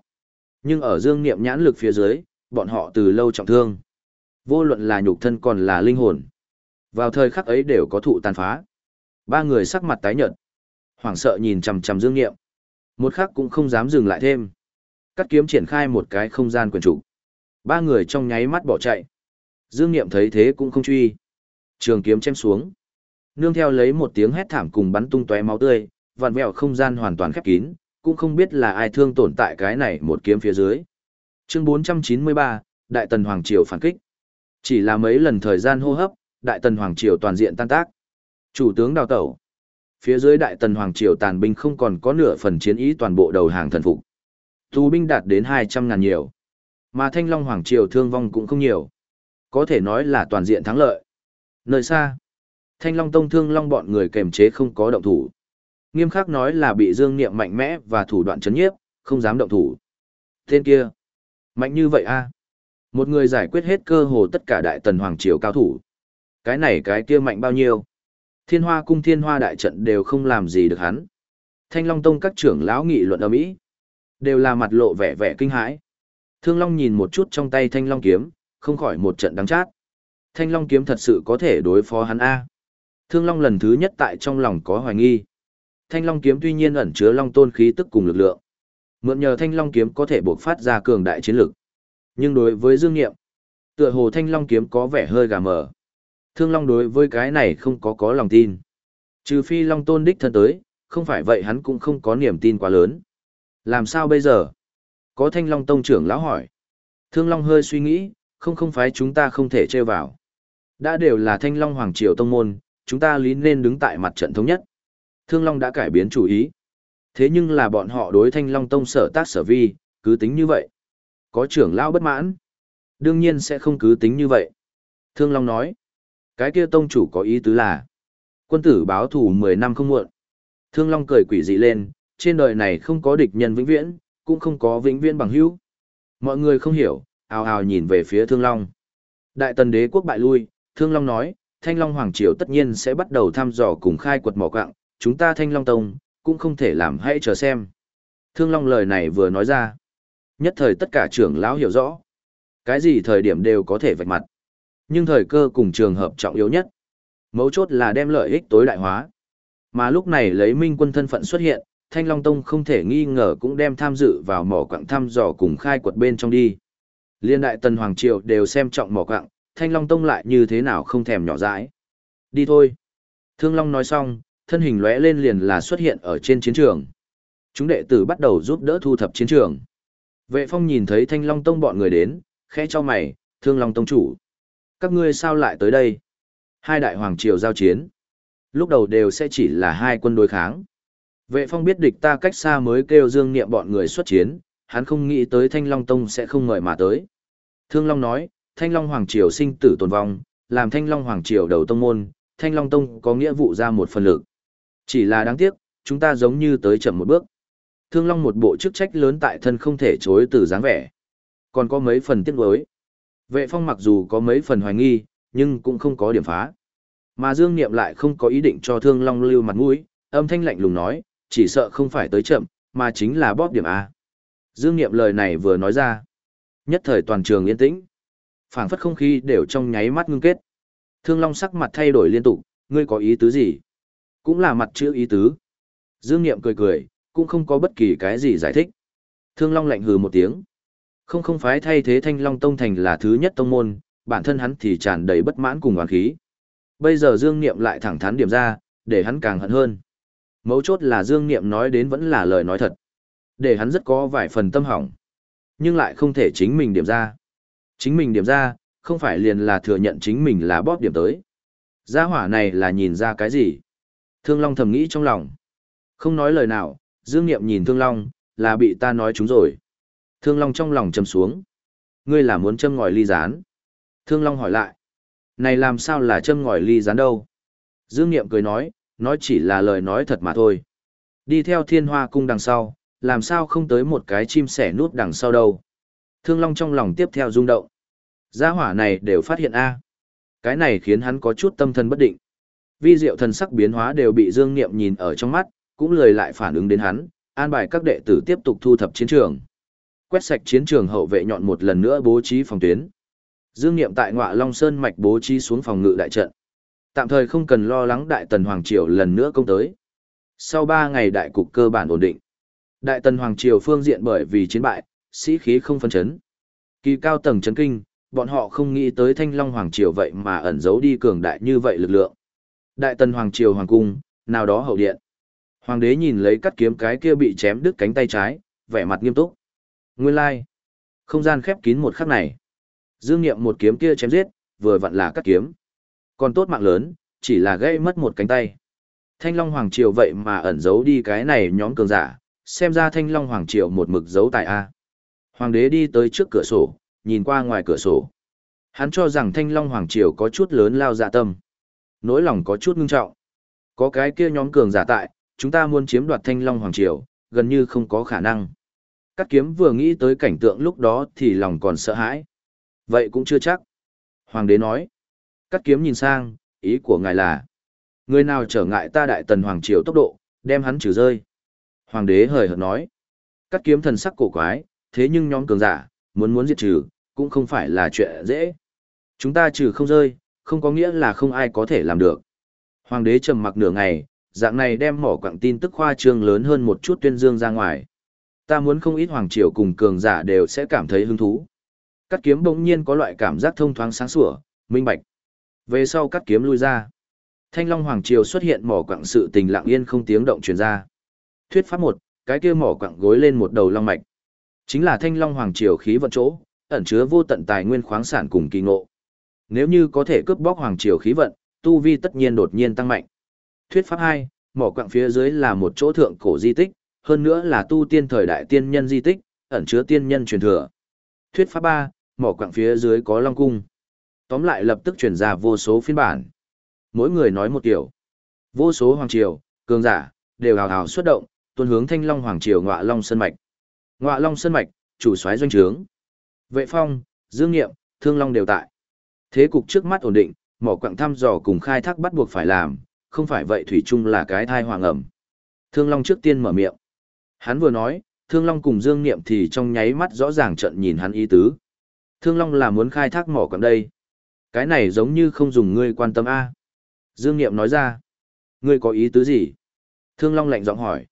Nhưng ở dương niệm nhãn lực phía dưới, bọn họ từ lâu trọng thương. Vô luận là nhục thân còn là linh hồn. Vào thời khắc ấy đều có thụ tàn phá. Ba người sắc mặt tái nhợt. Hoảng sợ nhìn chằm chằm dương niệm. Một khắc cũng không dám dừng lại thêm. Cắt kiếm triển khai một cái không gian quyền trụ. Ba người trong nháy mắt bỏ chạy. Dương niệm thấy thế cũng không truy. Trường kiếm chém xuống. Nương theo lấy một tiếng hét thảm cùng bắn tung tóe máu tươi, vặn vẹo không gian hoàn toàn khép kín, cũng không biết là ai thương tổn tại cái này một kiếm phía dưới. Chương 493, Đại Tần Hoàng Triều phản kích. Chỉ là mấy lần thời gian hô hấp, Đại Tần Hoàng Triều toàn diện tan tác. Chủ tướng đào tẩu. Phía dưới Đại Tần Hoàng Triều tàn binh không còn có nửa phần chiến ý toàn bộ đầu hàng thần phục. Tù binh đạt đến 200 ngàn nhiều. Mà Thanh Long Hoàng Triều thương vong cũng không nhiều. Có thể nói là toàn diện thắng lợi. Nơi xa, Thanh Long Tông thương long bọn người kềm chế không có động thủ. Nghiêm khắc nói là bị Dương Niệm mạnh mẽ và thủ đoạn chấn nhiếp, không dám động thủ. Tên kia, mạnh như vậy a? Một người giải quyết hết cơ hồ tất cả đại tần hoàng triều cao thủ. Cái này cái kia mạnh bao nhiêu? Thiên Hoa cung Thiên Hoa đại trận đều không làm gì được hắn. Thanh Long Tông các trưởng lão nghị luận ở mỹ đều là mặt lộ vẻ vẻ kinh hãi. Thương Long nhìn một chút trong tay Thanh Long kiếm, không khỏi một trận đắng chát. Thanh Long kiếm thật sự có thể đối phó hắn a? Thương Long lần thứ nhất tại trong lòng có hoài nghi. Thanh Long kiếm tuy nhiên ẩn chứa Long tôn khí tức cùng lực lượng. Mượn nhờ Thanh Long kiếm có thể buộc phát ra cường đại chiến lực. Nhưng đối với Dương Nghiệm, tựa hồ Thanh Long kiếm có vẻ hơi gà mờ. Thương Long đối với cái này không có có lòng tin. Trừ phi Long tôn đích thân tới, không phải vậy hắn cũng không có niềm tin quá lớn. Làm sao bây giờ? Có Thanh Long tông trưởng lão hỏi. Thương Long hơi suy nghĩ, không không phải chúng ta không thể trêu vào. Đã đều là Thanh Long Hoàng Triều tông môn, chúng ta lý nên đứng tại mặt trận thống nhất. Thương Long đã cải biến chủ ý. Thế nhưng là bọn họ đối Thanh Long Tông sở tác sở vi, cứ tính như vậy. Có trưởng lão bất mãn. Đương nhiên sẽ không cứ tính như vậy. Thương Long nói. Cái kia tông chủ có ý tứ là. Quân tử báo thủ 10 năm không muộn. Thương Long cười quỷ dị lên, trên đời này không có địch nhân vĩnh viễn, cũng không có vĩnh viễn bằng hữu. Mọi người không hiểu, ào ào nhìn về phía Thương Long. Đại tần đế quốc bại lui, Thương Long nói, Thanh Long Hoàng Triều tất nhiên sẽ bắt đầu thăm dò cùng khai quật mỏ quạng, chúng ta Thanh Long Tông, cũng không thể làm hãy chờ xem. Thương Long lời này vừa nói ra. Nhất thời tất cả trưởng lão hiểu rõ. Cái gì thời điểm đều có thể vạch mặt. Nhưng thời cơ cùng trường hợp trọng yếu nhất. Mấu chốt là đem lợi ích tối đại hóa. Mà lúc này lấy minh quân thân phận xuất hiện, Thanh Long Tông không thể nghi ngờ cũng đem tham dự vào mỏ quặng thăm dò cùng khai quật bên trong đi. Liên đại tần Hoàng Triều đều xem trọng mỏ quặng, Thanh Long Tông lại như thế nào không thèm nhỏ dãi. Đi thôi. Thương Long nói xong, thân hình lóe lên liền là xuất hiện ở trên chiến trường. Chúng đệ tử bắt đầu giúp đỡ thu thập chiến trường. Vệ phong nhìn thấy Thanh Long Tông bọn người đến, khẽ cho mày, Thương Long Tông chủ. Các ngươi sao lại tới đây? Hai đại hoàng triều giao chiến. Lúc đầu đều sẽ chỉ là hai quân đối kháng. Vệ phong biết địch ta cách xa mới kêu dương niệm bọn người xuất chiến, hắn không nghĩ tới Thanh Long Tông sẽ không ngợi mà tới. Thương Long nói, Thanh Long Hoàng Triều sinh tử tồn vong, làm Thanh Long Hoàng Triều đầu tông môn, Thanh Long Tông có nghĩa vụ ra một phần lực. Chỉ là đáng tiếc, chúng ta giống như tới chậm một bước. Thương Long một bộ chức trách lớn tại thân không thể chối từ dáng vẻ. Còn có mấy phần tiếc nuối. Vệ phong mặc dù có mấy phần hoài nghi, nhưng cũng không có điểm phá. Mà Dương Niệm lại không có ý định cho Thương Long lưu mặt mũi, âm thanh lạnh lùng nói, chỉ sợ không phải tới chậm, mà chính là bóp điểm A. Dương Niệm lời này vừa nói ra. Nhất thời toàn trường yên tĩnh phảng phất không khí đều trong nháy mắt ngưng kết. Thương Long sắc mặt thay đổi liên tục, ngươi có ý tứ gì? Cũng là mặt chữ ý tứ. Dương Niệm cười cười, cũng không có bất kỳ cái gì giải thích. Thương Long lạnh hừ một tiếng. Không không phái thay thế Thanh Long Tông thành là thứ nhất tông môn, bản thân hắn thì tràn đầy bất mãn cùng oán khí. Bây giờ Dương Niệm lại thẳng thắn điểm ra, để hắn càng hận hơn. Mấu chốt là Dương Niệm nói đến vẫn là lời nói thật. Để hắn rất có vài phần tâm hỏng. Nhưng lại không thể chính mình điểm ra. Chính mình điểm ra, không phải liền là thừa nhận chính mình là bóp điểm tới. Gia hỏa này là nhìn ra cái gì? Thương Long thầm nghĩ trong lòng. Không nói lời nào, Dương Niệm nhìn Thương Long, là bị ta nói chúng rồi. Thương Long trong lòng trầm xuống. Ngươi là muốn châm ngòi ly rán. Thương Long hỏi lại. Này làm sao là châm ngòi ly rán đâu? Dương Niệm cười nói, nói chỉ là lời nói thật mà thôi. Đi theo thiên hoa cung đằng sau, làm sao không tới một cái chim sẻ nút đằng sau đâu. Thương Long trong lòng tiếp theo rung động. Gia hỏa này đều phát hiện A. Cái này khiến hắn có chút tâm thần bất định. Vi diệu thần sắc biến hóa đều bị Dương Niệm nhìn ở trong mắt, cũng lời lại phản ứng đến hắn, an bài các đệ tử tiếp tục thu thập chiến trường. Quét sạch chiến trường hậu vệ nhọn một lần nữa bố trí phòng tuyến. Dương Niệm tại Ngọa Long Sơn mạch bố trí xuống phòng ngự đại trận. Tạm thời không cần lo lắng Đại Tần Hoàng Triều lần nữa công tới. Sau 3 ngày đại cục cơ bản ổn định. Đại Tần Hoàng Triều phương diện bởi vì chiến bại, sĩ khí không phân chấn. Kỳ cao tầng chấn kinh, bọn họ không nghĩ tới Thanh Long Hoàng Triều vậy mà ẩn giấu đi cường đại như vậy lực lượng. Đại Tần Hoàng Triều Hoàng Cung, nào đó hậu điện. Hoàng đế nhìn lấy cắt kiếm cái kia bị chém đứt cánh tay trái, vẻ mặt nghiêm túc. Nguyên lai, không gian khép kín một khắc này. Dương Nghiệm một kiếm kia chém giết, vừa vặn là cắt kiếm. Còn tốt mạng lớn, chỉ là gây mất một cánh tay. Thanh Long Hoàng Triều vậy mà ẩn giấu đi cái này nhóm cường giả, xem ra Thanh Long Hoàng Triều một mực giấu tại A. Hoàng đế đi tới trước cửa sổ, nhìn qua ngoài cửa sổ. Hắn cho rằng Thanh Long Hoàng Triều có chút lớn lao dạ tâm. Nỗi lòng có chút ngưng trọng. Có cái kia nhóm cường giả tại, chúng ta muốn chiếm đoạt Thanh Long Hoàng Triều, gần như không có khả năng. Cắt kiếm vừa nghĩ tới cảnh tượng lúc đó thì lòng còn sợ hãi. Vậy cũng chưa chắc. Hoàng đế nói. Cắt kiếm nhìn sang, ý của ngài là. Người nào trở ngại ta đại tần Hoàng Triều tốc độ, đem hắn trừ rơi. Hoàng đế hời hợt nói. Cắt kiếm thần sắc cổ quái, thế nhưng nhóm cường giả, muốn muốn diệt trừ, cũng không phải là chuyện dễ. Chúng ta trừ không rơi, không có nghĩa là không ai có thể làm được. Hoàng đế trầm mặc nửa ngày, dạng này đem mỏ quặng tin tức khoa trương lớn hơn một chút tuyên dương ra ngoài. Ta muốn không ít hoàng triều cùng cường giả đều sẽ cảm thấy hứng thú. Cắt kiếm bỗng nhiên có loại cảm giác thông thoáng sáng sủa, minh bạch. Về sau cắt kiếm lui ra. Thanh Long Hoàng Triều xuất hiện mỏ quặng sự tình lặng yên không tiếng động truyền ra. Thuyết pháp một, cái kia mỏ quặng gối lên một đầu long mạch. Chính là Thanh Long Hoàng Triều khí vận chỗ, ẩn chứa vô tận tài nguyên khoáng sản cùng kỳ ngộ. Nếu như có thể cướp bóc Hoàng Triều khí vận, tu vi tất nhiên đột nhiên tăng mạnh. Thuyết pháp 2, mỏ quặng phía dưới là một chỗ thượng cổ di tích, hơn nữa là tu tiên thời đại tiên nhân di tích, ẩn chứa tiên nhân truyền thừa. Thuyết pháp 3, mỏ quặng phía dưới có Long Cung. Tóm lại lập tức truyền ra vô số phiên bản. Mỗi người nói một kiểu. Vô số hoàng triều, cường giả, đều hào hào xuất động, tuôn hướng thanh long hoàng triều ngọa long sơn mạch. Ngọa long sơn mạch, chủ soái doanh trướng. Vệ phong, dương nghiệm, thương long đều tại. Thế cục trước mắt ổn định, mỏ quặng thăm dò cùng khai thác bắt buộc phải làm, không phải vậy thủy chung là cái thai hoàng ẩm. Thương long trước tiên mở miệng. Hắn vừa nói, thương long cùng dương Niệm thì trong nháy mắt rõ ràng trận nhìn hắn ý tứ. Thương long là muốn khai thác mỏ quặng đây. Cái này giống như không dùng ngươi quan tâm a. Dương Niệm nói ra. Ngươi có ý tứ gì? Thương Long lạnh giọng hỏi.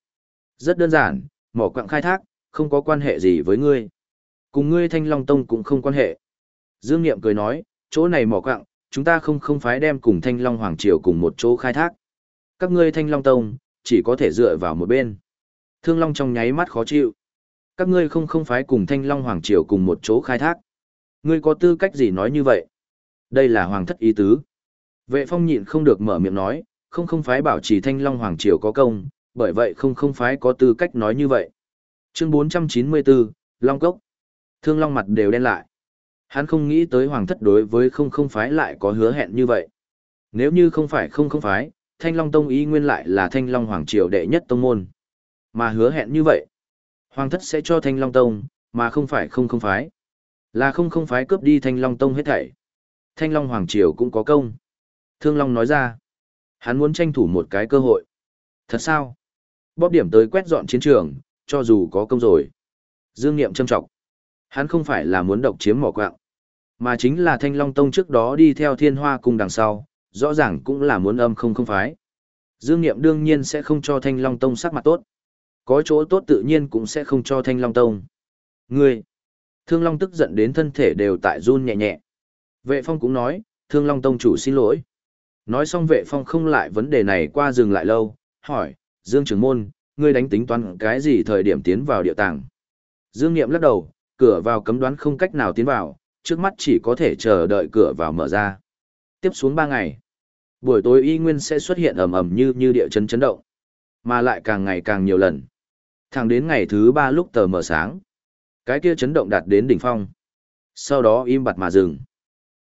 Rất đơn giản, mỏ quặng khai thác, không có quan hệ gì với ngươi. Cùng ngươi Thanh Long Tông cũng không quan hệ. Dương Niệm cười nói, chỗ này mỏ quặng, chúng ta không không phái đem cùng Thanh Long Hoàng Triều cùng một chỗ khai thác. Các ngươi Thanh Long Tông, chỉ có thể dựa vào một bên. Thương Long trong nháy mắt khó chịu. Các ngươi không không phái cùng Thanh Long Hoàng Triều cùng một chỗ khai thác. Ngươi có tư cách gì nói như vậy? Đây là Hoàng thất ý tứ. Vệ phong nhịn không được mở miệng nói, không không phái bảo trì thanh long hoàng triều có công, bởi vậy không không phái có tư cách nói như vậy. Chương 494, Long Cốc. Thương Long mặt đều đen lại. Hắn không nghĩ tới hoàng thất đối với không không phái lại có hứa hẹn như vậy. Nếu như không phải không không phái, thanh long tông ý nguyên lại là thanh long hoàng triều đệ nhất tông môn. Mà hứa hẹn như vậy, hoàng thất sẽ cho thanh long tông, mà không phải không không phái. Là không không phái cướp đi thanh long tông hết thảy. Thanh long hoàng triều cũng có công. Thương Long nói ra, hắn muốn tranh thủ một cái cơ hội. Thật sao? Bóp điểm tới quét dọn chiến trường, cho dù có công rồi. Dương Niệm châm trọng. Hắn không phải là muốn độc chiếm mỏ quạng, mà chính là Thanh Long Tông trước đó đi theo Thiên Hoa cung đằng sau, rõ ràng cũng là muốn âm không không phái. Dương Niệm đương nhiên sẽ không cho Thanh Long Tông sắc mặt tốt. Có chỗ tốt tự nhiên cũng sẽ không cho Thanh Long Tông. Ngươi! Thương Long tức giận đến thân thể đều tại run nhẹ nhẹ. Vệ Phong cũng nói, Thương Long Tông chủ xin lỗi. Nói xong vệ phong không lại vấn đề này qua dừng lại lâu, hỏi, Dương Trường Môn, ngươi đánh tính toán cái gì thời điểm tiến vào địa tàng? Dương Niệm lắc đầu, cửa vào cấm đoán không cách nào tiến vào, trước mắt chỉ có thể chờ đợi cửa vào mở ra. Tiếp xuống 3 ngày, buổi tối y nguyên sẽ xuất hiện ầm ầm như như địa chấn chấn động, mà lại càng ngày càng nhiều lần. Thẳng đến ngày thứ 3 lúc tờ mở sáng, cái kia chấn động đạt đến đỉnh phong. Sau đó im bặt mà dừng.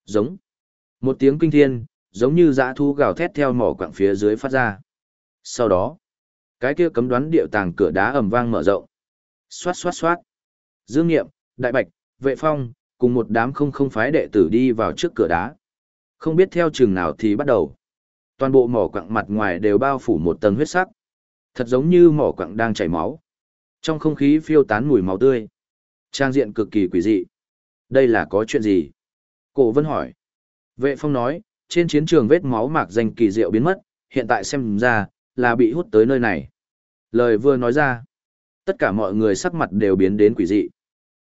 Giống. Một tiếng kinh thiên, giống như dã thu gào thét theo mỏ quặng phía dưới phát ra. Sau đó, cái kia cấm đoán điệu tàng cửa đá ầm vang mở rộng. Xoát xoát xoát. Dương Nghiệm, Đại Bạch, Vệ Phong, cùng một đám không không phái đệ tử đi vào trước cửa đá. Không biết theo trường nào thì bắt đầu. Toàn bộ mỏ quặng mặt ngoài đều bao phủ một tầng huyết sắc. Thật giống như mỏ quặng đang chảy máu. Trong không khí phiêu tán mùi máu tươi. Trang diện cực kỳ quỷ dị. Đây là có chuyện gì? Cổ vân hỏi. Vệ phong nói, trên chiến trường vết máu mạc danh kỳ diệu biến mất, hiện tại xem ra, là bị hút tới nơi này. Lời vừa nói ra, tất cả mọi người sắc mặt đều biến đến quỷ dị.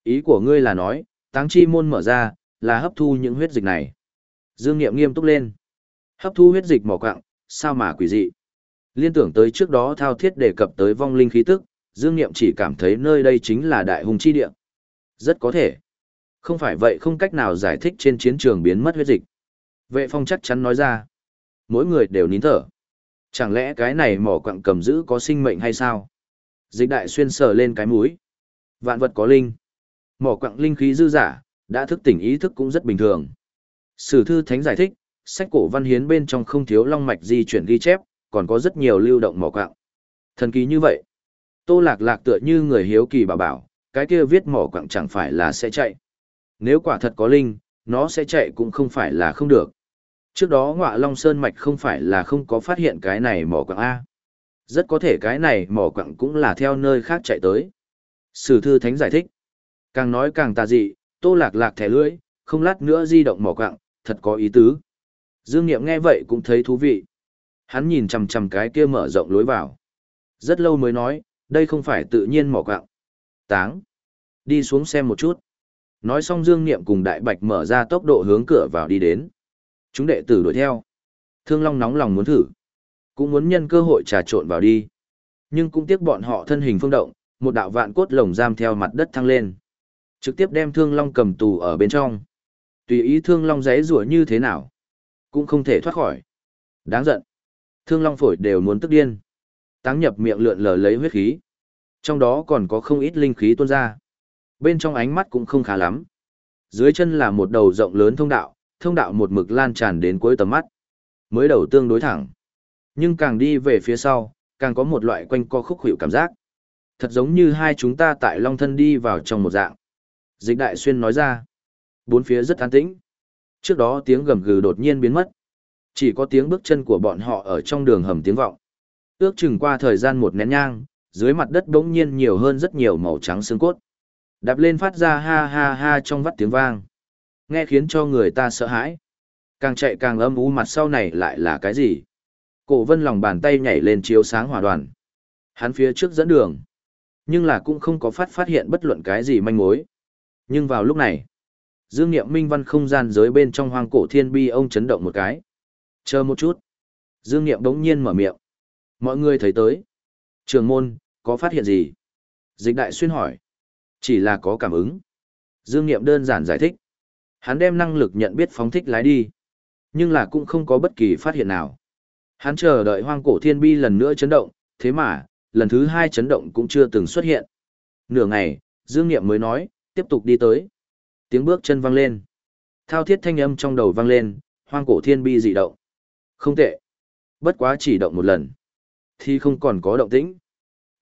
Ý của ngươi là nói, táng chi môn mở ra, là hấp thu những huyết dịch này. Dương Nghiệm nghiêm túc lên. Hấp thu huyết dịch mỏ quặng, sao mà quỷ dị. Liên tưởng tới trước đó thao thiết đề cập tới vong linh khí tức, Dương Nghiệm chỉ cảm thấy nơi đây chính là đại hùng chi địa. Rất có thể. Không phải vậy không cách nào giải thích trên chiến trường biến mất huyết dịch. Vệ phong chắc chắn nói ra. Mỗi người đều nín thở. Chẳng lẽ cái này mỏ quặng cầm giữ có sinh mệnh hay sao? Dịch đại xuyên sờ lên cái mũi. Vạn vật có linh. Mỏ quặng linh khí dư giả, đã thức tỉnh ý thức cũng rất bình thường. Sử thư thánh giải thích, sách cổ văn hiến bên trong không thiếu long mạch di chuyển ghi chép, còn có rất nhiều lưu động mỏ quặng. Thần kỳ như vậy. Tô lạc lạc tựa như người hiếu kỳ bảo bảo, cái kia viết mỏ quặng chẳng phải là sẽ chạy. Nếu quả thật có linh, nó sẽ chạy cũng không phải là không được. Trước đó ngọa Long Sơn Mạch không phải là không có phát hiện cái này mỏ quặng A. Rất có thể cái này mỏ quặng cũng là theo nơi khác chạy tới. Sử thư thánh giải thích. Càng nói càng tà dị, tô lạc lạc thẻ lưỡi, không lát nữa di động mỏ quặng, thật có ý tứ. Dương Niệm nghe vậy cũng thấy thú vị. Hắn nhìn chằm chằm cái kia mở rộng lối vào. Rất lâu mới nói, đây không phải tự nhiên mỏ quặng. Táng. Đi xuống xem một chút. Nói xong Dương Niệm cùng Đại Bạch mở ra tốc độ hướng cửa vào đi đến. Chúng đệ tử đuổi theo. Thương Long nóng lòng muốn thử. Cũng muốn nhân cơ hội trà trộn vào đi. Nhưng cũng tiếc bọn họ thân hình phương động, một đạo vạn cốt lồng giam theo mặt đất thăng lên. Trực tiếp đem Thương Long cầm tù ở bên trong. Tùy ý Thương Long giấy rủa như thế nào. Cũng không thể thoát khỏi. Đáng giận. Thương Long phổi đều muốn tức điên. Táng nhập miệng lượn lờ lấy huyết khí. Trong đó còn có không ít linh khí tuôn ra. Bên trong ánh mắt cũng không khá lắm. Dưới chân là một đầu rộng lớn thông đạo, thông đạo một mực lan tràn đến cuối tầm mắt. Mới đầu tương đối thẳng. Nhưng càng đi về phía sau, càng có một loại quanh co khúc hữu cảm giác. Thật giống như hai chúng ta tại Long Thân đi vào trong một dạng. Dịch đại xuyên nói ra. Bốn phía rất an tĩnh. Trước đó tiếng gầm gừ đột nhiên biến mất. Chỉ có tiếng bước chân của bọn họ ở trong đường hầm tiếng vọng. Ước chừng qua thời gian một nén nhang, dưới mặt đất bỗng nhiên nhiều hơn rất nhiều màu trắng xương cốt. Đạp lên phát ra ha ha ha trong vắt tiếng vang. Nghe khiến cho người ta sợ hãi. Càng chạy càng âm u mặt sau này lại là cái gì? Cổ vân lòng bàn tay nhảy lên chiếu sáng hỏa đoàn. Hắn phía trước dẫn đường. Nhưng là cũng không có phát phát hiện bất luận cái gì manh mối. Nhưng vào lúc này, Dương Niệm Minh Văn không gian giới bên trong hoang cổ thiên bi ông chấn động một cái. Chờ một chút. Dương Niệm đống nhiên mở miệng. Mọi người thấy tới. Trường môn, có phát hiện gì? Dịch đại xuyên hỏi. Chỉ là có cảm ứng. Dương Niệm đơn giản giải thích. Hắn đem năng lực nhận biết phóng thích lái đi. Nhưng là cũng không có bất kỳ phát hiện nào. Hắn chờ đợi hoang cổ thiên bi lần nữa chấn động, thế mà, lần thứ hai chấn động cũng chưa từng xuất hiện. Nửa ngày, Dương Niệm mới nói, tiếp tục đi tới. Tiếng bước chân vang lên. Thao thiết thanh âm trong đầu vang lên, hoang cổ thiên bi dị động. Không tệ. Bất quá chỉ động một lần. Thì không còn có động tĩnh.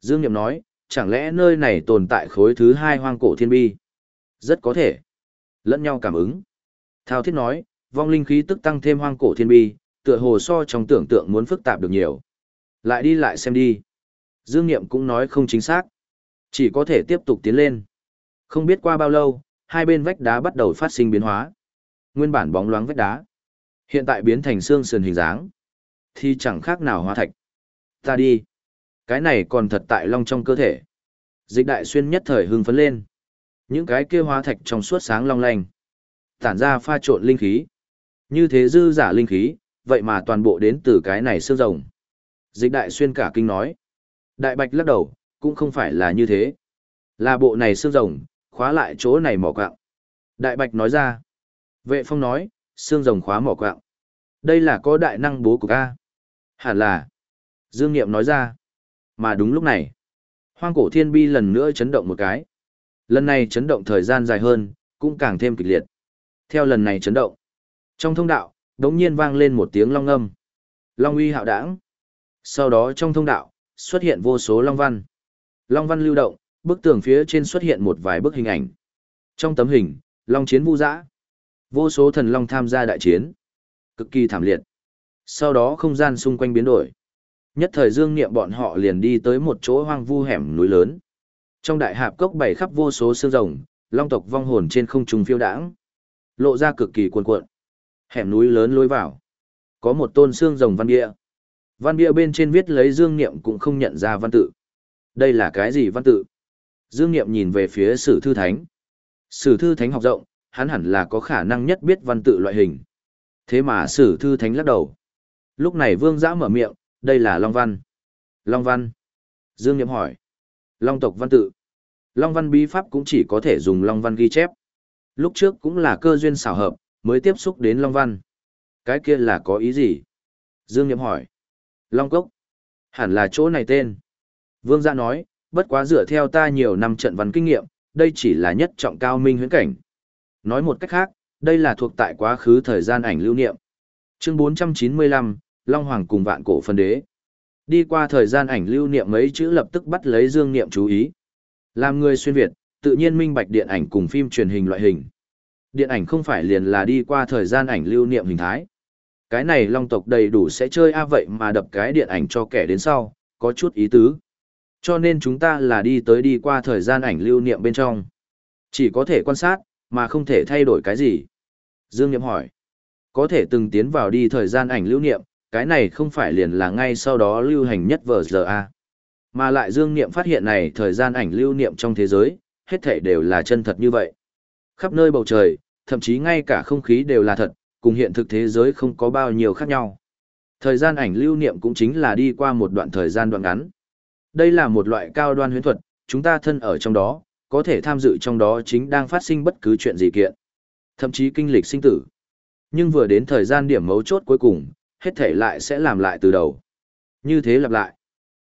Dương Niệm nói, chẳng lẽ nơi này tồn tại khối thứ hai hoang cổ thiên bi? Rất có thể. Lẫn nhau cảm ứng. Thao thiết nói, vong linh khí tức tăng thêm hoang cổ thiên bi, tựa hồ so trong tưởng tượng muốn phức tạp được nhiều. Lại đi lại xem đi. Dương Niệm cũng nói không chính xác. Chỉ có thể tiếp tục tiến lên. Không biết qua bao lâu, hai bên vách đá bắt đầu phát sinh biến hóa. Nguyên bản bóng loáng vách đá. Hiện tại biến thành xương sườn hình dáng. Thì chẳng khác nào hóa thạch. Ta đi. Cái này còn thật tại long trong cơ thể. Dịch đại xuyên nhất thời hưng phấn lên. Những cái kia hóa thạch trong suốt sáng long lanh. Tản ra pha trộn linh khí. Như thế dư giả linh khí, vậy mà toàn bộ đến từ cái này xương rồng. Dịch đại xuyên cả kinh nói. Đại bạch lắc đầu, cũng không phải là như thế. Là bộ này xương rồng, khóa lại chỗ này mỏ quạng. Đại bạch nói ra, Vệ phong nói, xương rồng khóa mỏ quạng. Đây là có đại năng bố của ca. Hẳn là. Dương Niệm nói ra. Mà đúng lúc này, hoang cổ thiên bi lần nữa chấn động một cái. Lần này chấn động thời gian dài hơn, cũng càng thêm kịch liệt. Theo lần này chấn động, trong thông đạo, đống nhiên vang lên một tiếng long âm. Long uy hạo đảng. Sau đó trong thông đạo, xuất hiện vô số long văn. Long văn lưu động, bức tường phía trên xuất hiện một vài bức hình ảnh. Trong tấm hình, long chiến vu dã. Vô số thần long tham gia đại chiến. Cực kỳ thảm liệt. Sau đó không gian xung quanh biến đổi. Nhất thời dương niệm bọn họ liền đi tới một chỗ hoang vu hẻm núi lớn. Trong đại hạp cốc bày khắp vô số xương rồng, long tộc vong hồn trên không trung phiêu đãng. Lộ ra cực kỳ cuồn cuộn. Hẻm núi lớn lối vào. Có một tôn xương rồng văn bia. Văn bia bên trên viết lấy dương niệm cũng không nhận ra văn tự. Đây là cái gì văn tự? Dương niệm nhìn về phía sử thư thánh. Sử thư thánh học rộng, hắn hẳn là có khả năng nhất biết văn tự loại hình. Thế mà sử thư thánh lắc đầu. Lúc này vương giã mở miệng, đây là Long Văn. Long Văn. Dương Niệm hỏi. Long tộc văn tự. Long Văn bí pháp cũng chỉ có thể dùng Long Văn ghi chép. Lúc trước cũng là cơ duyên xảo hợp, mới tiếp xúc đến Long Văn. Cái kia là có ý gì? Dương Niệm hỏi. Long Cốc. Hẳn là chỗ này tên. Vương Giã nói, bất quá dựa theo ta nhiều năm trận văn kinh nghiệm, đây chỉ là nhất trọng cao minh huyễn cảnh. Nói một cách khác, đây là thuộc tại quá khứ thời gian ảnh lưu niệm. Chương 495, Long Hoàng cùng vạn cổ phân đế. Đi qua thời gian ảnh lưu niệm mấy chữ lập tức bắt lấy Dương Niệm chú ý. Làm người xuyên Việt, tự nhiên minh bạch điện ảnh cùng phim truyền hình loại hình. Điện ảnh không phải liền là đi qua thời gian ảnh lưu niệm hình thái. Cái này long tộc đầy đủ sẽ chơi a vậy mà đập cái điện ảnh cho kẻ đến sau, có chút ý tứ. Cho nên chúng ta là đi tới đi qua thời gian ảnh lưu niệm bên trong. Chỉ có thể quan sát, mà không thể thay đổi cái gì. Dương Niệm hỏi. Có thể từng tiến vào đi thời gian ảnh lưu niệm, cái này không phải liền là ngay sau đó lưu hành nhất vở giờ a mà lại dương niệm phát hiện này thời gian ảnh lưu niệm trong thế giới hết thể đều là chân thật như vậy khắp nơi bầu trời thậm chí ngay cả không khí đều là thật cùng hiện thực thế giới không có bao nhiêu khác nhau thời gian ảnh lưu niệm cũng chính là đi qua một đoạn thời gian đoạn ngắn đây là một loại cao đoan huyễn thuật chúng ta thân ở trong đó có thể tham dự trong đó chính đang phát sinh bất cứ chuyện gì kiện thậm chí kinh lịch sinh tử nhưng vừa đến thời gian điểm mấu chốt cuối cùng hết thể lại sẽ làm lại từ đầu. Như thế lặp lại.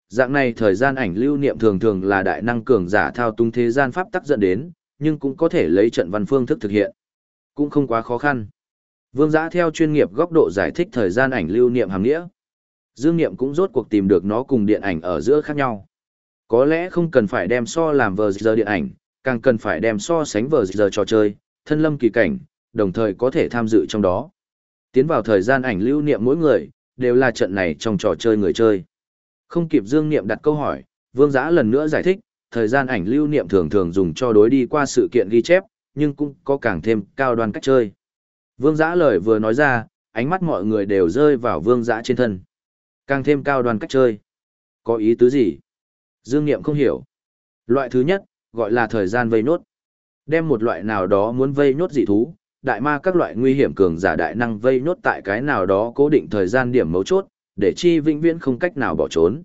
Dạng này thời gian ảnh lưu niệm thường thường là đại năng cường giả thao túng thế gian pháp tắc dẫn đến, nhưng cũng có thể lấy trận văn phương thức thực hiện. Cũng không quá khó khăn. Vương giã theo chuyên nghiệp góc độ giải thích thời gian ảnh lưu niệm hàm nghĩa. Dương niệm cũng rốt cuộc tìm được nó cùng điện ảnh ở giữa khác nhau. Có lẽ không cần phải đem so làm vờ giờ điện ảnh, càng cần phải đem so sánh vờ giờ trò chơi, thân lâm kỳ cảnh, đồng thời có thể tham dự trong đó tiến vào thời gian ảnh lưu niệm mỗi người, đều là trận này trong trò chơi người chơi. Không kịp Dương Niệm đặt câu hỏi, Vương Giã lần nữa giải thích, thời gian ảnh lưu niệm thường thường dùng cho đối đi qua sự kiện ghi chép, nhưng cũng có càng thêm cao đoan cách chơi. Vương Giã lời vừa nói ra, ánh mắt mọi người đều rơi vào Vương Giã trên thân. Càng thêm cao đoàn cách chơi. Có ý tứ gì? Dương Niệm không hiểu. Loại thứ nhất, gọi là thời gian vây nốt. Đem một loại nào đó muốn vây nốt dị thú, đại ma các loại nguy hiểm cường giả đại năng vây nốt tại cái nào đó cố định thời gian điểm mấu chốt, để chi vĩnh viễn không cách nào bỏ trốn.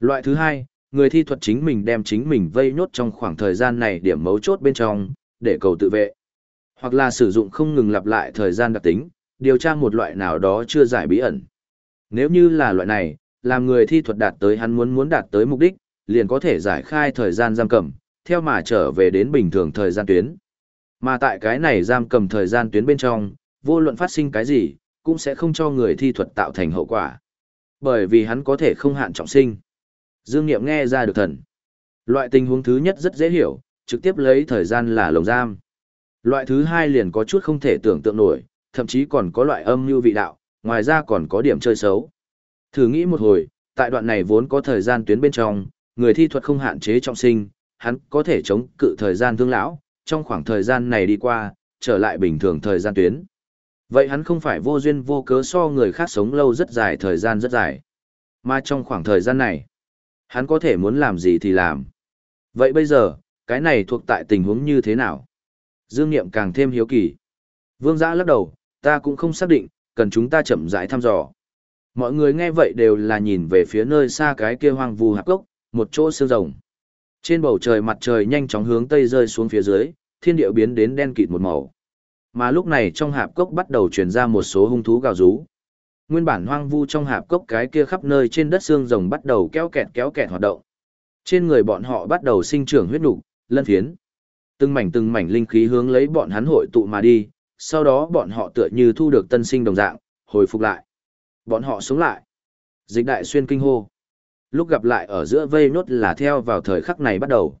Loại thứ hai, người thi thuật chính mình đem chính mình vây nốt trong khoảng thời gian này điểm mấu chốt bên trong, để cầu tự vệ. Hoặc là sử dụng không ngừng lặp lại thời gian đặc tính, điều tra một loại nào đó chưa giải bí ẩn. Nếu như là loại này, làm người thi thuật đạt tới hắn muốn muốn đạt tới mục đích, liền có thể giải khai thời gian giam cầm, theo mà trở về đến bình thường thời gian tuyến. Mà tại cái này giam cầm thời gian tuyến bên trong, vô luận phát sinh cái gì, cũng sẽ không cho người thi thuật tạo thành hậu quả. Bởi vì hắn có thể không hạn trọng sinh. Dương Niệm nghe ra được thần. Loại tình huống thứ nhất rất dễ hiểu, trực tiếp lấy thời gian là lồng giam. Loại thứ hai liền có chút không thể tưởng tượng nổi, thậm chí còn có loại âm như vị đạo, ngoài ra còn có điểm chơi xấu. Thử nghĩ một hồi, tại đoạn này vốn có thời gian tuyến bên trong, người thi thuật không hạn chế trọng sinh, hắn có thể chống cự thời gian thương lão, trong khoảng thời gian này đi qua, trở lại bình thường thời gian tuyến. Vậy hắn không phải vô duyên vô cớ so người khác sống lâu rất dài thời gian rất dài. Mà trong khoảng thời gian này, hắn có thể muốn làm gì thì làm. Vậy bây giờ, cái này thuộc tại tình huống như thế nào? Dương Niệm càng thêm hiếu kỳ. Vương Giã lắc đầu, ta cũng không xác định, cần chúng ta chậm rãi thăm dò. Mọi người nghe vậy đều là nhìn về phía nơi xa cái kia hoang vu hạp gốc, một chỗ xương rồng. Trên bầu trời mặt trời nhanh chóng hướng tây rơi xuống phía dưới, thiên địa biến đến đen kịt một màu. Mà lúc này trong hạp cốc bắt đầu truyền ra một số hung thú gào rú. Nguyên bản hoang vu trong hạp cốc cái kia khắp nơi trên đất xương rồng bắt đầu kéo kẹt kéo kẹt hoạt động. Trên người bọn họ bắt đầu sinh trưởng huyết nục, lân phiến. Từng mảnh từng mảnh linh khí hướng lấy bọn hắn hội tụ mà đi, sau đó bọn họ tựa như thu được tân sinh đồng dạng, hồi phục lại. Bọn họ sống lại. Dịch đại xuyên kinh hô. Lúc gặp lại ở giữa vây nốt là theo vào thời khắc này bắt đầu.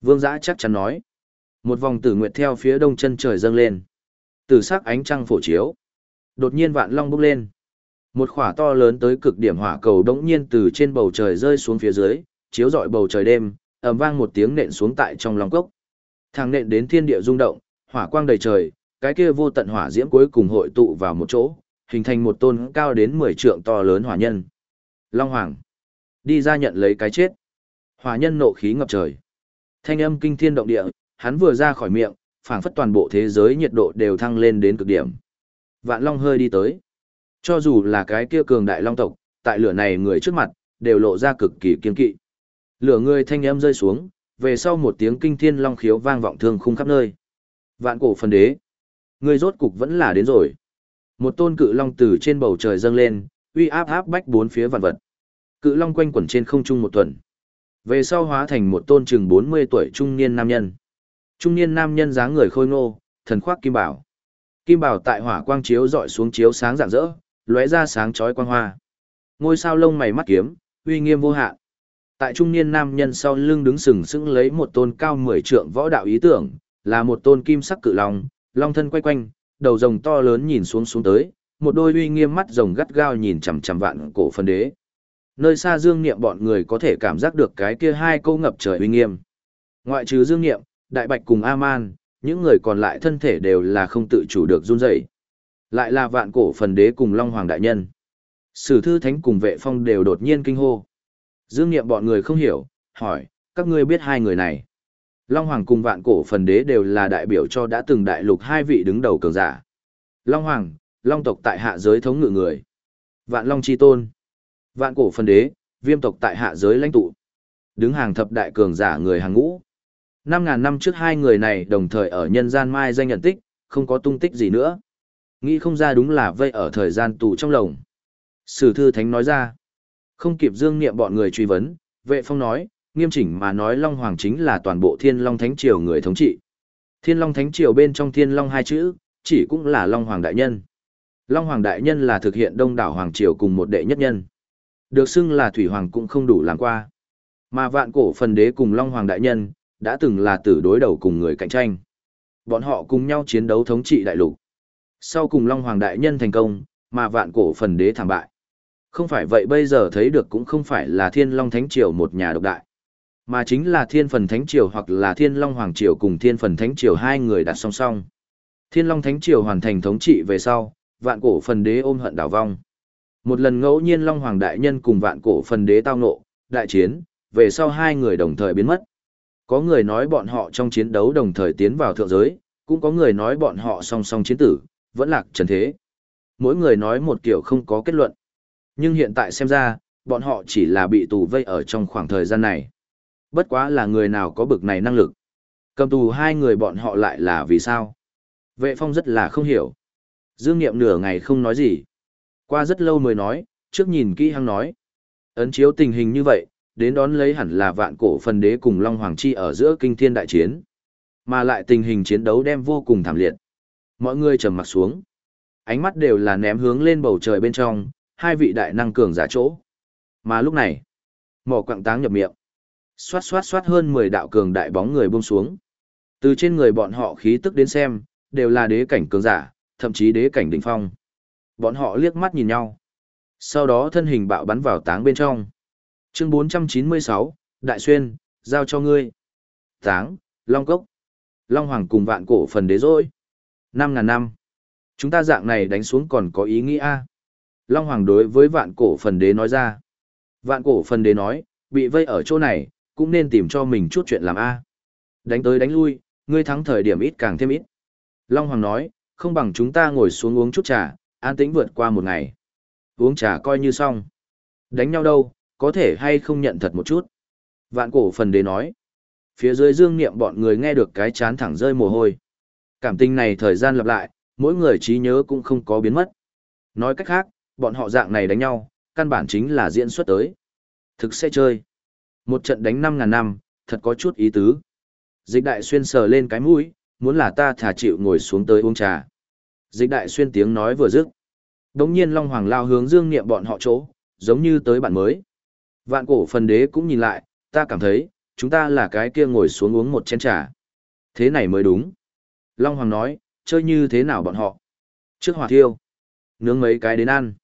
Vương giã chắc chắn nói. Một vòng tử nguyệt theo phía đông chân trời dâng lên. tử sắc ánh trăng phổ chiếu. Đột nhiên vạn long bốc lên. Một khỏa to lớn tới cực điểm hỏa cầu đống nhiên từ trên bầu trời rơi xuống phía dưới, chiếu rọi bầu trời đêm, ầm vang một tiếng nện xuống tại trong lòng cốc. Thằng nện đến thiên địa rung động, hỏa quang đầy trời, cái kia vô tận hỏa diễm cuối cùng hội tụ vào một chỗ, hình thành một tôn cao đến 10 trượng to lớn hỏa nhân. Long Hoàng, đi ra nhận lấy cái chết. Hỏa nhân nộ khí ngập trời. Thanh âm kinh thiên động địa, hắn vừa ra khỏi miệng, phảng phất toàn bộ thế giới nhiệt độ đều thăng lên đến cực điểm. Vạn Long hơi đi tới. Cho dù là cái kia cường đại long tộc, tại lửa này người trước mặt, đều lộ ra cực kỳ kiên kỵ. Lửa người thanh âm rơi xuống, về sau một tiếng kinh thiên long khiếu vang vọng thương khung khắp nơi. Vạn cổ phần đế. Người rốt cục vẫn là đến rồi. Một tôn cự long từ trên bầu trời dâng lên, uy áp áp bách bốn phía vạn vật. Cự long quanh quẩn trên không trung một tuần. Về sau hóa thành một tôn chừng 40 tuổi trung niên nam nhân. Trung niên nam nhân dáng người khôi ngô, thần khoác kim bảo. Kim bảo tại hỏa quang chiếu dọi xuống chiếu sáng rạng rỡ, lóe ra sáng chói quang hoa. Ngôi sao lông mày mắt kiếm, uy nghiêm vô hạn. Tại trung niên nam nhân sau lưng đứng sừng sững lấy một tôn cao mười trượng võ đạo ý tưởng, là một tôn kim sắc cự long, long thân quay quanh, đầu rồng to lớn nhìn xuống xuống tới, một đôi uy nghiêm mắt rồng gắt gao nhìn chằm chằm vạn cổ phân đế. Nơi xa Dương Niệm bọn người có thể cảm giác được cái kia hai câu ngập trời uy nghiêm. Ngoại trừ Dương Niệm, Đại Bạch cùng A-man, những người còn lại thân thể đều là không tự chủ được run rẩy. Lại là vạn cổ phần đế cùng Long Hoàng Đại Nhân. Sử thư thánh cùng vệ phong đều đột nhiên kinh hô. Dương Niệm bọn người không hiểu, hỏi, các ngươi biết hai người này. Long Hoàng cùng vạn cổ phần đế đều là đại biểu cho đã từng đại lục hai vị đứng đầu cường giả. Long Hoàng, Long tộc tại hạ giới thống ngự người. Vạn Long Chi Tôn. Vạn cổ phần đế, viêm tộc tại hạ giới lãnh tụ. Đứng hàng thập đại cường giả người hàng ngũ. Năm ngàn năm trước hai người này đồng thời ở nhân gian mai danh nhận tích, không có tung tích gì nữa. Nghĩ không ra đúng là vây ở thời gian tù trong lồng. Sử thư thánh nói ra. Không kịp dương niệm bọn người truy vấn, vệ phong nói, nghiêm chỉnh mà nói Long Hoàng chính là toàn bộ thiên Long Thánh Triều người thống trị. Thiên Long Thánh Triều bên trong thiên Long hai chữ, chỉ cũng là Long Hoàng Đại Nhân. Long Hoàng Đại Nhân là thực hiện đông đảo Hoàng Triều cùng một đệ nhất nhân. Được xưng là Thủy Hoàng cũng không đủ làm qua. Mà vạn cổ phần đế cùng Long Hoàng Đại Nhân, đã từng là tử đối đầu cùng người cạnh tranh. Bọn họ cùng nhau chiến đấu thống trị đại lục. Sau cùng Long Hoàng Đại Nhân thành công, mà vạn cổ phần đế thảm bại. Không phải vậy bây giờ thấy được cũng không phải là Thiên Long Thánh Triều một nhà độc đại, mà chính là Thiên Phần Thánh Triều hoặc là Thiên Long Hoàng Triều cùng Thiên Phần Thánh Triều hai người đặt song song. Thiên Long Thánh Triều hoàn thành thống trị về sau, vạn cổ phần đế ôm hận đảo vong. Một lần ngẫu nhiên Long Hoàng Đại Nhân cùng vạn cổ phần đế tao nộ, đại chiến, về sau hai người đồng thời biến mất. Có người nói bọn họ trong chiến đấu đồng thời tiến vào thượng giới, cũng có người nói bọn họ song song chiến tử, vẫn lạc trần thế. Mỗi người nói một kiểu không có kết luận. Nhưng hiện tại xem ra, bọn họ chỉ là bị tù vây ở trong khoảng thời gian này. Bất quá là người nào có bực này năng lực. Cầm tù hai người bọn họ lại là vì sao? Vệ phong rất là không hiểu. Dương Niệm nửa ngày không nói gì. Qua rất lâu mới nói, trước nhìn kỹ hăng nói. Ấn chiếu tình hình như vậy, đến đón lấy hẳn là vạn cổ phần đế cùng Long Hoàng Chi ở giữa kinh thiên đại chiến. Mà lại tình hình chiến đấu đem vô cùng thảm liệt. Mọi người trầm mặt xuống. Ánh mắt đều là ném hướng lên bầu trời bên trong, hai vị đại năng cường giả chỗ. Mà lúc này, mỏ quặng táng nhập miệng. Xoát xoát xoát hơn 10 đạo cường đại bóng người buông xuống. Từ trên người bọn họ khí tức đến xem, đều là đế cảnh cường giả, thậm chí đế cảnh đỉnh phong. Bọn họ liếc mắt nhìn nhau. Sau đó thân hình bạo bắn vào táng bên trong. Chương 496, Đại Xuyên, giao cho ngươi. Táng, Long Cốc. Long Hoàng cùng vạn cổ phần đế rồi. 5.000 năm. Chúng ta dạng này đánh xuống còn có ý nghĩa Long Hoàng đối với vạn cổ phần đế nói ra. Vạn cổ phần đế nói, bị vây ở chỗ này, cũng nên tìm cho mình chút chuyện làm A. Đánh tới đánh lui, ngươi thắng thời điểm ít càng thêm ít. Long Hoàng nói, không bằng chúng ta ngồi xuống uống chút trà, an tĩnh vượt qua một ngày. Uống trà coi như xong. Đánh nhau đâu, có thể hay không nhận thật một chút. Vạn cổ phần đế nói. Phía dưới dương niệm bọn người nghe được cái chán thẳng rơi mồ hôi. Cảm tình này thời gian lặp lại, mỗi người trí nhớ cũng không có biến mất. Nói cách khác, bọn họ dạng này đánh nhau, căn bản chính là diễn xuất tới. Thực sẽ chơi. Một trận đánh năm ngàn năm, thật có chút ý tứ. Dịch đại xuyên sờ lên cái mũi, muốn là ta thả chịu ngồi xuống tới uống trà. Dịch đại xuyên tiếng nói vừa dứt. Đống nhiên Long Hoàng lao hướng dương niệm bọn họ chỗ, giống như tới bạn mới. Vạn cổ phần đế cũng nhìn lại, ta cảm thấy, chúng ta là cái kia ngồi xuống uống một chén trà. Thế này mới đúng. Long Hoàng nói, chơi như thế nào bọn họ? Trước hỏa thiêu. Nướng mấy cái đến ăn.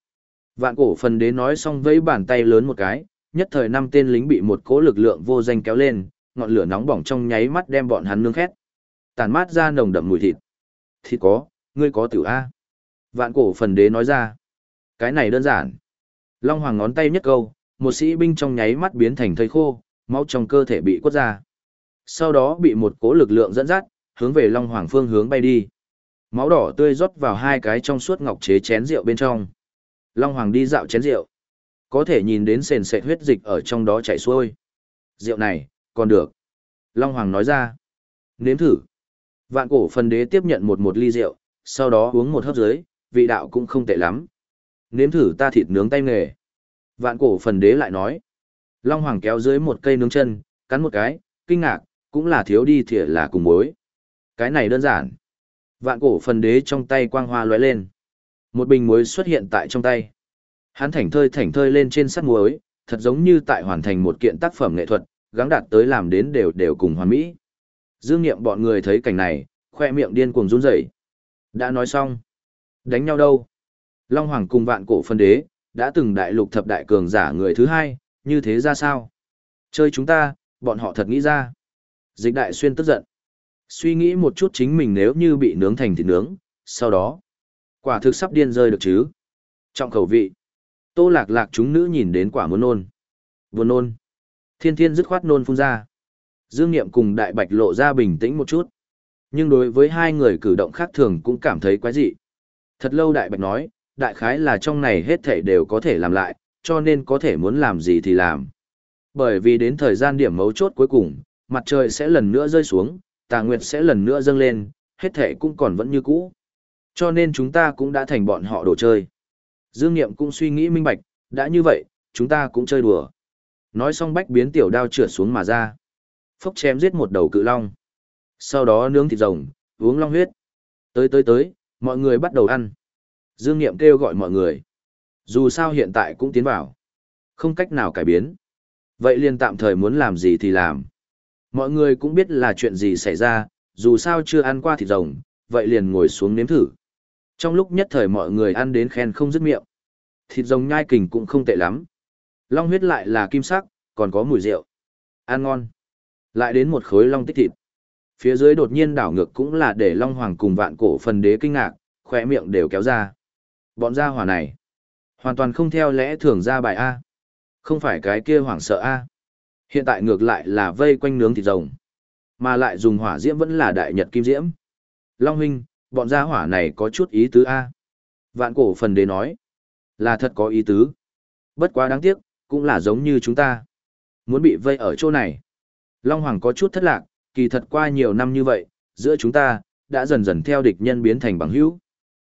Vạn cổ phần đế nói xong vẫy bàn tay lớn một cái, nhất thời năm tên lính bị một cỗ lực lượng vô danh kéo lên, ngọn lửa nóng bỏng trong nháy mắt đem bọn hắn nướng khét. Tàn mát ra nồng đậm mùi thịt. Thịt có, ngươi có tiểu A. Vạn cổ phần đế nói ra. Cái này đơn giản. Long Hoàng ngón tay nhất câu, một sĩ binh trong nháy mắt biến thành thây khô, máu trong cơ thể bị quất ra. Sau đó bị một cỗ lực lượng dẫn dắt, hướng về Long Hoàng phương hướng bay đi. Máu đỏ tươi rót vào hai cái trong suốt ngọc chế chén rượu bên trong. Long Hoàng đi dạo chén rượu. Có thể nhìn đến sền sệt huyết dịch ở trong đó chảy xuôi. Rượu này, còn được. Long Hoàng nói ra. Nếm thử. Vạn cổ phần đế tiếp nhận một một ly rượu, sau đó uống một hớp dưới, vị đạo cũng không tệ lắm. Nếm thử ta thịt nướng tay nghề. Vạn cổ phần đế lại nói. Long Hoàng kéo dưới một cây nướng chân, cắn một cái, kinh ngạc, cũng là thiếu đi thìa là cùng mối. Cái này đơn giản. Vạn cổ phần đế trong tay quang hoa lóe lên. Một bình muối xuất hiện tại trong tay. Hắn thảnh thơi thảnh thơi lên trên sắt muối, thật giống như tại hoàn thành một kiện tác phẩm nghệ thuật, gắng đạt tới làm đến đều đều cùng hoàn mỹ. Dương Niệm bọn người thấy cảnh này, khoe miệng điên cuồng run rẩy. Đã nói xong. Đánh nhau đâu? Long Hoàng cùng vạn cổ phân đế, đã từng đại lục thập đại cường giả người thứ hai, như thế ra sao? Chơi chúng ta, bọn họ thật nghĩ ra. Dịch đại xuyên tức giận. Suy nghĩ một chút chính mình nếu như bị nướng thành thịt nướng, sau đó, quả thực sắp điên rơi được chứ. Trọng khẩu vị. Tô lạc lạc chúng nữ nhìn đến quả muốn nôn. Vừa nôn. Thiên thiên dứt khoát nôn phun ra. Dương Niệm cùng Đại Bạch lộ ra bình tĩnh một chút. Nhưng đối với hai người cử động khác thường cũng cảm thấy quái dị. Thật lâu Đại Bạch nói, đại khái là trong này hết thảy đều có thể làm lại, cho nên có thể muốn làm gì thì làm. Bởi vì đến thời gian điểm mấu chốt cuối cùng, mặt trời sẽ lần nữa rơi xuống, tà nguyệt sẽ lần nữa dâng lên, hết thảy cũng còn vẫn như cũ. Cho nên chúng ta cũng đã thành bọn họ đồ chơi. Dương Niệm cũng suy nghĩ minh bạch, đã như vậy, chúng ta cũng chơi đùa. Nói xong bách biến tiểu đao trượt xuống mà ra. Phốc chém giết một đầu cự long. Sau đó nướng thịt rồng, uống long huyết. Tới tới tới, mọi người bắt đầu ăn. Dương Niệm kêu gọi mọi người. Dù sao hiện tại cũng tiến vào. Không cách nào cải biến. Vậy liền tạm thời muốn làm gì thì làm. Mọi người cũng biết là chuyện gì xảy ra, dù sao chưa ăn qua thịt rồng, vậy liền ngồi xuống nếm thử. Trong lúc nhất thời mọi người ăn đến khen không dứt miệng. Thịt rồng nhai kình cũng không tệ lắm. Long huyết lại là kim sắc, còn có mùi rượu. Ăn ngon. Lại đến một khối long tích thịt. Phía dưới đột nhiên đảo ngược cũng là để Long Hoàng cùng vạn cổ phần đế kinh ngạc, khỏe miệng đều kéo ra. Bọn gia hỏa này, hoàn toàn không theo lẽ thường ra bài A. Không phải cái kia hoảng sợ A. Hiện tại ngược lại là vây quanh nướng thịt rồng. Mà lại dùng hỏa diễm vẫn là đại nhật kim diễm. Long huynh, bọn gia hỏa này có chút ý tứ A. Vạn cổ phần đế nói, là thật có ý tứ. Bất quá đáng tiếc, cũng là giống như chúng ta. Muốn bị vây ở chỗ này. Long Hoàng có chút thất lạc, kỳ thật qua nhiều năm như vậy, giữa chúng ta, đã dần dần theo địch nhân biến thành bằng hữu.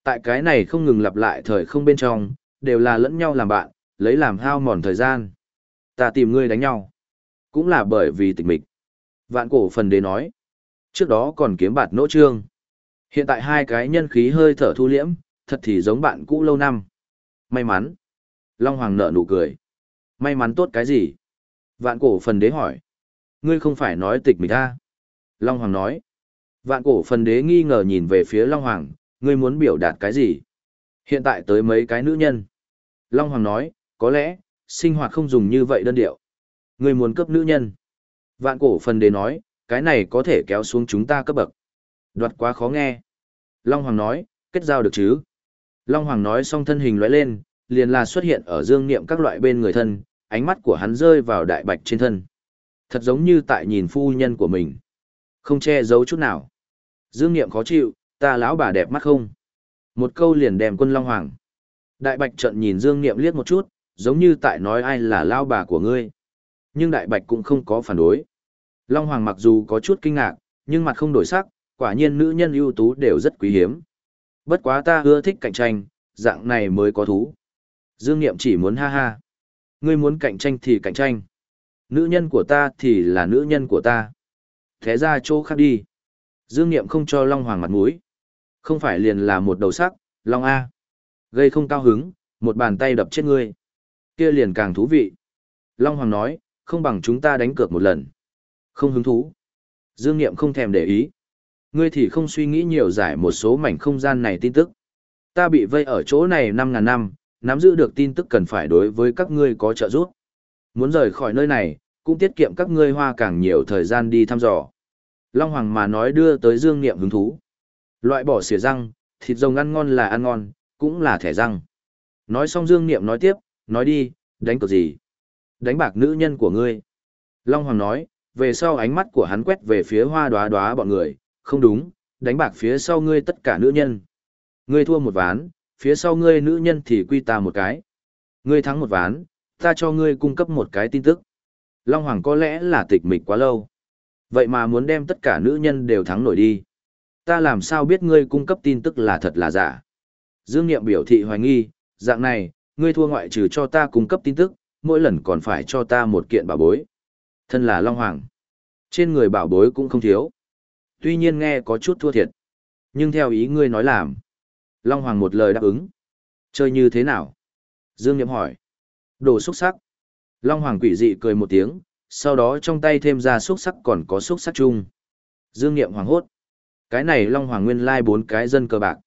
Tại cái này không ngừng lặp lại thời không bên trong, đều là lẫn nhau làm bạn, lấy làm hao mòn thời gian. Ta tìm ngươi đánh nhau. Cũng là bởi vì tịch mịch. Vạn cổ phần đế nói. Trước đó còn kiếm bạt nỗ trương. Hiện tại hai cái nhân khí hơi thở thu liễm, thật thì giống bạn cũ lâu năm. May mắn. Long Hoàng nợ nụ cười. May mắn tốt cái gì? Vạn cổ phần đế hỏi. Ngươi không phải nói tịch mình ta. À? Long Hoàng nói. Vạn cổ phần đế nghi ngờ nhìn về phía Long Hoàng, ngươi muốn biểu đạt cái gì? Hiện tại tới mấy cái nữ nhân. Long Hoàng nói, có lẽ, sinh hoạt không dùng như vậy đơn điệu. Ngươi muốn cấp nữ nhân. Vạn cổ phần đế nói, cái này có thể kéo xuống chúng ta cấp bậc. Đoạt quá khó nghe. Long Hoàng nói, kết giao được chứ? Long Hoàng nói xong thân hình lóe lên, liền là xuất hiện ở dương niệm các loại bên người thân, ánh mắt của hắn rơi vào đại bạch trên thân. Thật giống như tại nhìn phu nhân của mình. Không che giấu chút nào. Dương niệm khó chịu, ta lão bà đẹp mắt không? Một câu liền đem quân Long Hoàng. Đại bạch trận nhìn Dương niệm liếc một chút, giống như tại nói ai là lao bà của ngươi. Nhưng đại bạch cũng không có phản đối. Long Hoàng mặc dù có chút kinh ngạc, nhưng mặt không đổi sắc, quả nhiên nữ nhân ưu tú đều rất quý hiếm. Bất quá ta ưa thích cạnh tranh, dạng này mới có thú. Dương Niệm chỉ muốn ha ha. Ngươi muốn cạnh tranh thì cạnh tranh. Nữ nhân của ta thì là nữ nhân của ta. Thế ra chỗ khác đi. Dương Niệm không cho Long Hoàng mặt mũi. Không phải liền là một đầu sắc, Long A. Gây không cao hứng, một bàn tay đập chết ngươi. Kia liền càng thú vị. Long Hoàng nói, không bằng chúng ta đánh cược một lần. Không hứng thú. Dương Niệm không thèm để ý. Ngươi thì không suy nghĩ nhiều giải một số mảnh không gian này tin tức. Ta bị vây ở chỗ này 5.000 năm, nắm giữ được tin tức cần phải đối với các ngươi có trợ giúp. Muốn rời khỏi nơi này, cũng tiết kiệm các ngươi hoa càng nhiều thời gian đi thăm dò. Long Hoàng mà nói đưa tới Dương Niệm hứng thú. Loại bỏ xỉa răng, thịt rồng ăn ngon là ăn ngon, cũng là thẻ răng. Nói xong Dương Niệm nói tiếp, nói đi, đánh cược gì? Đánh bạc nữ nhân của ngươi. Long Hoàng nói, về sau ánh mắt của hắn quét về phía hoa đoá đoá bọn người, không đúng, đánh bạc phía sau ngươi tất cả nữ nhân. Ngươi thua một ván, phía sau ngươi nữ nhân thì quy ta một cái. Ngươi thắng một ván, ta cho ngươi cung cấp một cái tin tức. Long Hoàng có lẽ là tịch mịch quá lâu. Vậy mà muốn đem tất cả nữ nhân đều thắng nổi đi. Ta làm sao biết ngươi cung cấp tin tức là thật là giả? Dương Niệm biểu thị hoài nghi, dạng này, ngươi thua ngoại trừ cho ta cung cấp tin tức, mỗi lần còn phải cho ta một kiện bảo bối. Thân là Long Hoàng. Trên người bảo bối cũng không thiếu. Tuy nhiên nghe có chút thua thiệt. Nhưng theo ý ngươi nói làm. Long Hoàng một lời đáp ứng. Chơi như thế nào? Dương Niệm hỏi. Đồ xúc sắc. Long Hoàng quỷ dị cười một tiếng, sau đó trong tay thêm ra xúc sắc còn có xúc sắc chung. Dương Niệm hoàng hốt. Cái này Long Hoàng nguyên lai bốn cái dân cờ bạc.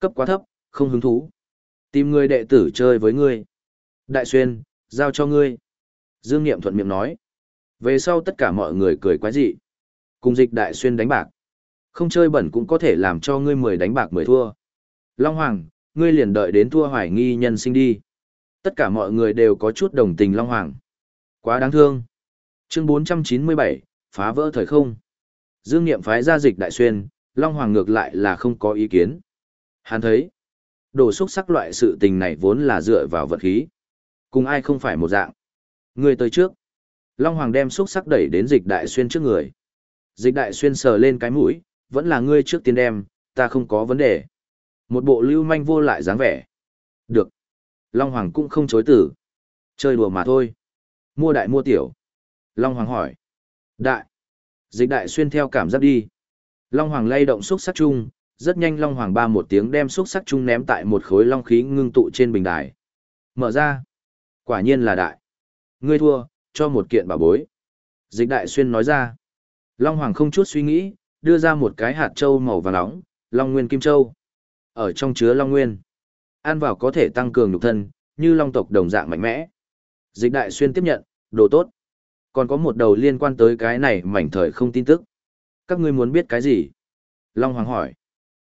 Cấp quá thấp, không hứng thú. Tìm người đệ tử chơi với ngươi. Đại xuyên, giao cho ngươi. Dương Niệm thuận miệng nói. Về sau tất cả mọi người cười quái dị. Cùng dịch đại xuyên đánh bạc. Không chơi bẩn cũng có thể làm cho ngươi mười đánh bạc mười thua. Long Hoàng, ngươi liền đợi đến thua hoài nghi nhân sinh đi. Tất cả mọi người đều có chút đồng tình Long Hoàng. Quá đáng thương. Chương 497, phá vỡ thời không. Dương Niệm phái ra dịch đại xuyên, Long Hoàng ngược lại là không có ý kiến. Hắn thấy, đổ xúc sắc loại sự tình này vốn là dựa vào vật khí. Cùng ai không phải một dạng. Người tới trước. Long Hoàng đem xúc sắc đẩy đến dịch đại xuyên trước người. Dịch đại xuyên sờ lên cái mũi, vẫn là ngươi trước tiên đem, ta không có vấn đề. Một bộ lưu manh vô lại dáng vẻ. Được. Long Hoàng cũng không chối tử. Chơi đùa mà thôi. Mua đại mua tiểu. Long Hoàng hỏi. Đại. Dịch đại xuyên theo cảm giác đi. Long Hoàng lay động xúc sắc chung, rất nhanh Long Hoàng ba một tiếng đem xúc sắc chung ném tại một khối long khí ngưng tụ trên bình đài. Mở ra. Quả nhiên là đại. Ngươi thua, cho một kiện bảo bối. Dịch đại xuyên nói ra. Long Hoàng không chút suy nghĩ, đưa ra một cái hạt châu màu vàng nóng, Long Nguyên Kim Châu. Ở trong chứa Long Nguyên. Ăn vào có thể tăng cường nhục thân, như Long tộc đồng dạng mạnh mẽ. Dịch đại xuyên tiếp nhận, đồ tốt. Còn có một đầu liên quan tới cái này mảnh thời không tin tức. Các ngươi muốn biết cái gì? Long Hoàng hỏi.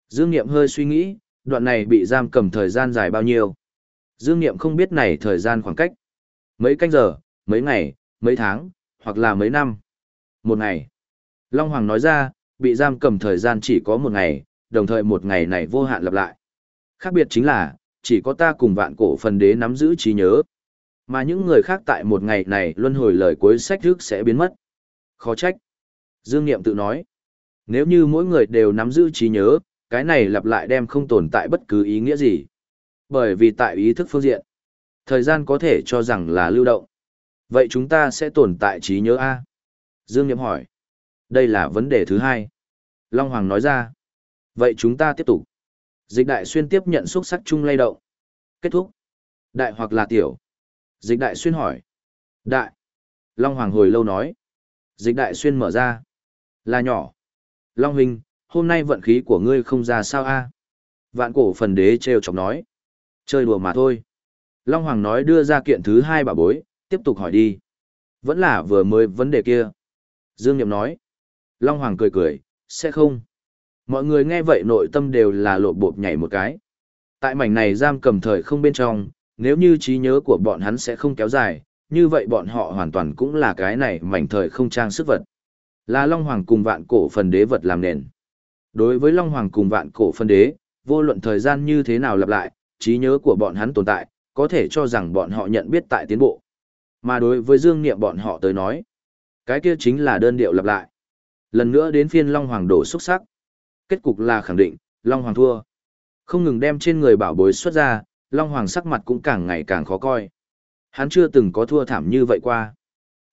Dương Niệm hơi suy nghĩ, đoạn này bị giam cầm thời gian dài bao nhiêu? Dương Niệm không biết này thời gian khoảng cách. Mấy canh giờ, mấy ngày, mấy tháng, hoặc là mấy năm. Một ngày. Long Hoàng nói ra, bị giam cầm thời gian chỉ có một ngày, đồng thời một ngày này vô hạn lặp lại. Khác biệt chính là, chỉ có ta cùng vạn cổ phần đế nắm giữ trí nhớ. Mà những người khác tại một ngày này luân hồi lời cuối sách trước sẽ biến mất. Khó trách. Dương Niệm tự nói. Nếu như mỗi người đều nắm giữ trí nhớ, cái này lặp lại đem không tồn tại bất cứ ý nghĩa gì. Bởi vì tại ý thức phương diện, thời gian có thể cho rằng là lưu động. Vậy chúng ta sẽ tồn tại trí nhớ A? Dương Niệm hỏi. Đây là vấn đề thứ hai. Long Hoàng nói ra. Vậy chúng ta tiếp tục. Dịch đại xuyên tiếp nhận xúc sắc chung lay động. Kết thúc. Đại hoặc là tiểu. Dịch đại xuyên hỏi. Đại. Long Hoàng hồi lâu nói. Dịch đại xuyên mở ra. Là nhỏ. Long Huynh, hôm nay vận khí của ngươi không ra sao a? Vạn cổ phần đế treo chọc nói. Chơi đùa mà thôi. Long Hoàng nói đưa ra kiện thứ hai bà bối, tiếp tục hỏi đi. Vẫn là vừa mới vấn đề kia. Dương Niệm nói. Long Hoàng cười cười, sẽ không. Mọi người nghe vậy nội tâm đều là lộ bộp nhảy một cái. Tại mảnh này giam cầm thời không bên trong, nếu như trí nhớ của bọn hắn sẽ không kéo dài, như vậy bọn họ hoàn toàn cũng là cái này mảnh thời không trang sức vật. Là Long Hoàng cùng vạn cổ phần đế vật làm nền. Đối với Long Hoàng cùng vạn cổ phần đế, vô luận thời gian như thế nào lặp lại, trí nhớ của bọn hắn tồn tại, có thể cho rằng bọn họ nhận biết tại tiến bộ. Mà đối với Dương Niệm bọn họ tới nói, cái kia chính là đơn điệu lặp lại. Lần nữa đến phiên Long Hoàng đổ xuất sắc. Kết cục là khẳng định, Long Hoàng thua. Không ngừng đem trên người bảo bối xuất ra, Long Hoàng sắc mặt cũng càng ngày càng khó coi. Hắn chưa từng có thua thảm như vậy qua.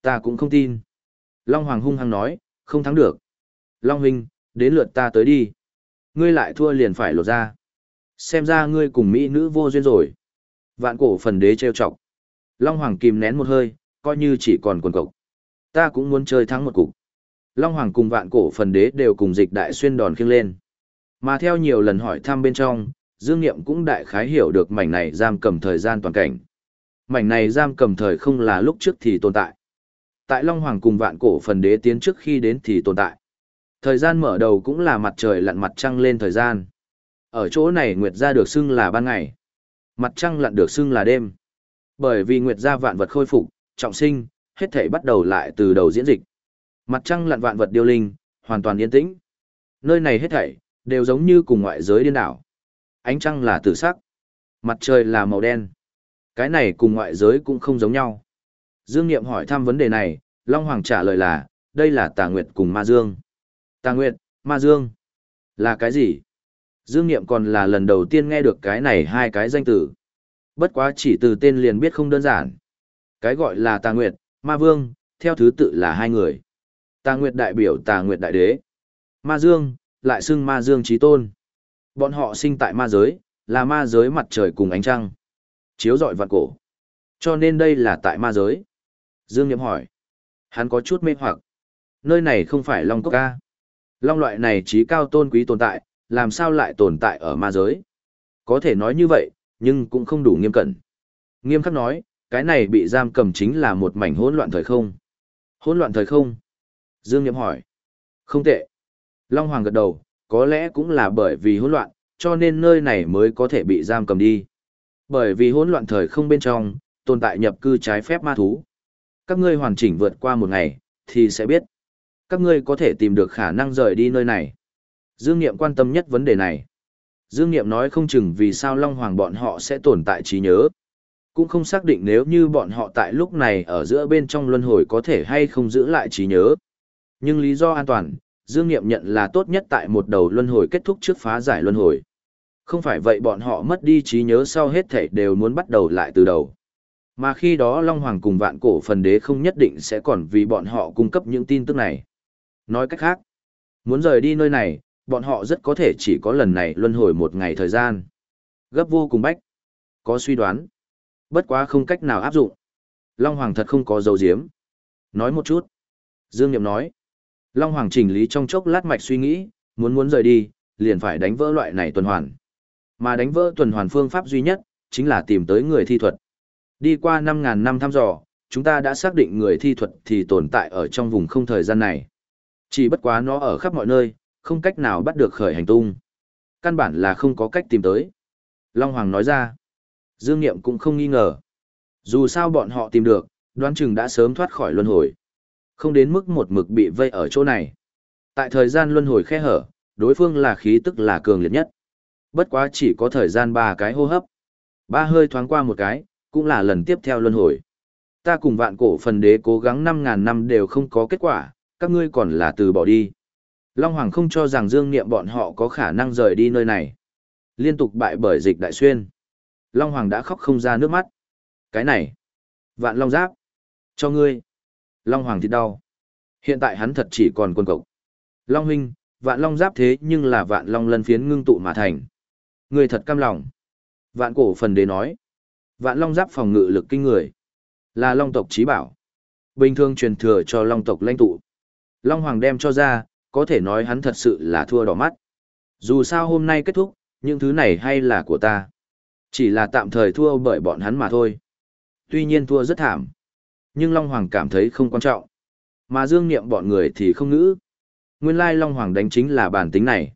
Ta cũng không tin. Long Hoàng hung hăng nói, không thắng được. Long huynh, đến lượt ta tới đi. Ngươi lại thua liền phải lột ra. Xem ra ngươi cùng Mỹ nữ vô duyên rồi. Vạn cổ phần đế trêu chọc. Long Hoàng kìm nén một hơi, coi như chỉ còn quần cục. Ta cũng muốn chơi thắng một cục. Long Hoàng cùng vạn cổ phần đế đều cùng dịch đại xuyên đòn khiêng lên. Mà theo nhiều lần hỏi thăm bên trong, Dương Niệm cũng đại khái hiểu được mảnh này giam cầm thời gian toàn cảnh. Mảnh này giam cầm thời không là lúc trước thì tồn tại. Tại Long Hoàng cùng vạn cổ phần đế tiến trước khi đến thì tồn tại. Thời gian mở đầu cũng là mặt trời lặn mặt trăng lên thời gian. Ở chỗ này Nguyệt gia được xưng là ban ngày. Mặt trăng lặn được xưng là đêm. Bởi vì Nguyệt gia vạn vật khôi phục, trọng sinh, hết thể bắt đầu lại từ đầu diễn dịch. Mặt trăng lặn vạn vật điêu linh, hoàn toàn yên tĩnh. Nơi này hết thảy đều giống như cùng ngoại giới điên đảo. Ánh trăng là tử sắc, mặt trời là màu đen. Cái này cùng ngoại giới cũng không giống nhau. Dương Niệm hỏi thăm vấn đề này, Long Hoàng trả lời là, đây là Tà Nguyệt cùng Ma Dương. Tà Nguyệt, Ma Dương, là cái gì? Dương Niệm còn là lần đầu tiên nghe được cái này hai cái danh từ. Bất quá chỉ từ tên liền biết không đơn giản. Cái gọi là Tà Nguyệt, Ma Vương, theo thứ tự là hai người. Tà Nguyệt đại biểu Tà Nguyệt đại đế. Ma Dương, lại xưng Ma Dương trí tôn. Bọn họ sinh tại ma giới, là ma giới mặt trời cùng ánh trăng. Chiếu rọi vạn cổ. Cho nên đây là tại ma giới. Dương Niệm hỏi. Hắn có chút mê hoặc. Nơi này không phải Long Cốc ca. Long loại này trí cao tôn quý tồn tại, làm sao lại tồn tại ở ma giới? Có thể nói như vậy, nhưng cũng không đủ nghiêm cẩn. Nghiêm khắc nói, cái này bị giam cầm chính là một mảnh hỗn loạn thời không. Hỗn loạn thời không? Dương Niệm hỏi. Không tệ. Long Hoàng gật đầu, có lẽ cũng là bởi vì hỗn loạn, cho nên nơi này mới có thể bị giam cầm đi. Bởi vì hỗn loạn thời không bên trong, tồn tại nhập cư trái phép ma thú. Các ngươi hoàn chỉnh vượt qua một ngày, thì sẽ biết. Các ngươi có thể tìm được khả năng rời đi nơi này. Dương Niệm quan tâm nhất vấn đề này. Dương Niệm nói không chừng vì sao Long Hoàng bọn họ sẽ tồn tại trí nhớ. Cũng không xác định nếu như bọn họ tại lúc này ở giữa bên trong luân hồi có thể hay không giữ lại trí nhớ. Nhưng lý do an toàn, Dương Niệm nhận là tốt nhất tại một đầu luân hồi kết thúc trước phá giải luân hồi. Không phải vậy bọn họ mất đi trí nhớ sau hết thảy đều muốn bắt đầu lại từ đầu. Mà khi đó Long Hoàng cùng vạn cổ phần đế không nhất định sẽ còn vì bọn họ cung cấp những tin tức này. Nói cách khác, muốn rời đi nơi này, bọn họ rất có thể chỉ có lần này luân hồi một ngày thời gian. Gấp vô cùng bách. Có suy đoán. Bất quá không cách nào áp dụng. Long Hoàng thật không có dấu diếm. Nói một chút. Dương Niệm nói. Long Hoàng chỉnh lý trong chốc lát mạch suy nghĩ, muốn muốn rời đi, liền phải đánh vỡ loại này tuần hoàn. Mà đánh vỡ tuần hoàn phương pháp duy nhất, chính là tìm tới người thi thuật. Đi qua 5.000 năm thăm dò, chúng ta đã xác định người thi thuật thì tồn tại ở trong vùng không thời gian này. Chỉ bất quá nó ở khắp mọi nơi, không cách nào bắt được khởi hành tung. Căn bản là không có cách tìm tới. Long Hoàng nói ra. Dương Niệm cũng không nghi ngờ. Dù sao bọn họ tìm được, đoán chừng đã sớm thoát khỏi luân hồi. Không đến mức một mực bị vây ở chỗ này. Tại thời gian luân hồi khe hở, đối phương là khí tức là cường liệt nhất. Bất quá chỉ có thời gian ba cái hô hấp. Ba hơi thoáng qua một cái, cũng là lần tiếp theo luân hồi. Ta cùng vạn cổ phần đế cố gắng 5.000 năm đều không có kết quả, các ngươi còn là từ bỏ đi. Long Hoàng không cho rằng dương niệm bọn họ có khả năng rời đi nơi này. Liên tục bại bởi dịch đại xuyên. Long Hoàng đã khóc không ra nước mắt. Cái này. Vạn Long Giáp. Cho ngươi. Long Hoàng thì đau. Hiện tại hắn thật chỉ còn quân cộc. Long huynh, vạn long giáp thế nhưng là vạn long lân phiến ngưng tụ mà thành. Người thật cam lòng. Vạn cổ phần đế nói. Vạn long giáp phòng ngự lực kinh người. Là long tộc trí bảo. Bình thường truyền thừa cho long tộc lãnh tụ. Long hoàng đem cho ra, có thể nói hắn thật sự là thua đỏ mắt. Dù sao hôm nay kết thúc, những thứ này hay là của ta. Chỉ là tạm thời thua bởi bọn hắn mà thôi. Tuy nhiên thua rất thảm. Nhưng Long Hoàng cảm thấy không quan trọng. Mà Dương Niệm bọn người thì không ngữ. Nguyên lai Long Hoàng đánh chính là bản tính này.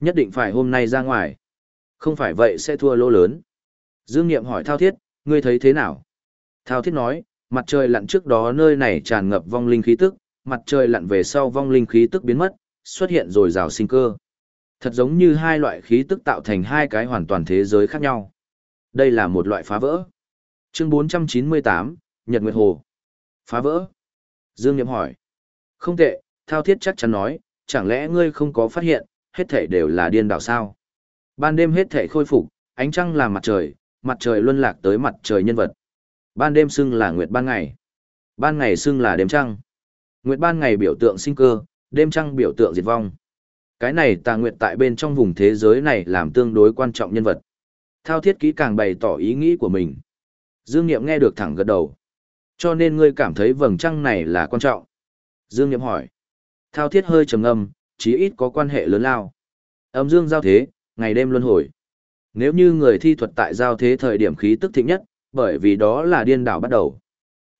Nhất định phải hôm nay ra ngoài. Không phải vậy sẽ thua lỗ lớn. Dương Niệm hỏi Thao Thiết, ngươi thấy thế nào? Thao Thiết nói, mặt trời lặn trước đó nơi này tràn ngập vong linh khí tức, mặt trời lặn về sau vong linh khí tức biến mất, xuất hiện rồi rào sinh cơ. Thật giống như hai loại khí tức tạo thành hai cái hoàn toàn thế giới khác nhau. Đây là một loại phá vỡ. Chương 498, Nhật Nguyệt Hồ. Phá vỡ. Dương Niệm hỏi. Không tệ, Thao Thiết chắc chắn nói, chẳng lẽ ngươi không có phát hiện, hết thể đều là điên đảo sao. Ban đêm hết thể khôi phục, ánh trăng là mặt trời, mặt trời luân lạc tới mặt trời nhân vật. Ban đêm xưng là nguyệt ban ngày. Ban ngày xưng là đêm trăng. Nguyệt ban ngày biểu tượng sinh cơ, đêm trăng biểu tượng diệt vong. Cái này tà nguyệt tại bên trong vùng thế giới này làm tương đối quan trọng nhân vật. Thao thiết kỹ càng bày tỏ ý nghĩ của mình. Dương Niệm nghe được thẳng gật đầu. Cho nên ngươi cảm thấy vầng trăng này là quan trọng. Dương Niệm hỏi. Thao thiết hơi trầm ngâm, chí ít có quan hệ lớn lao. Âm dương giao thế, ngày đêm luân hồi. Nếu như người thi thuật tại giao thế thời điểm khí tức thịnh nhất, bởi vì đó là điên đảo bắt đầu.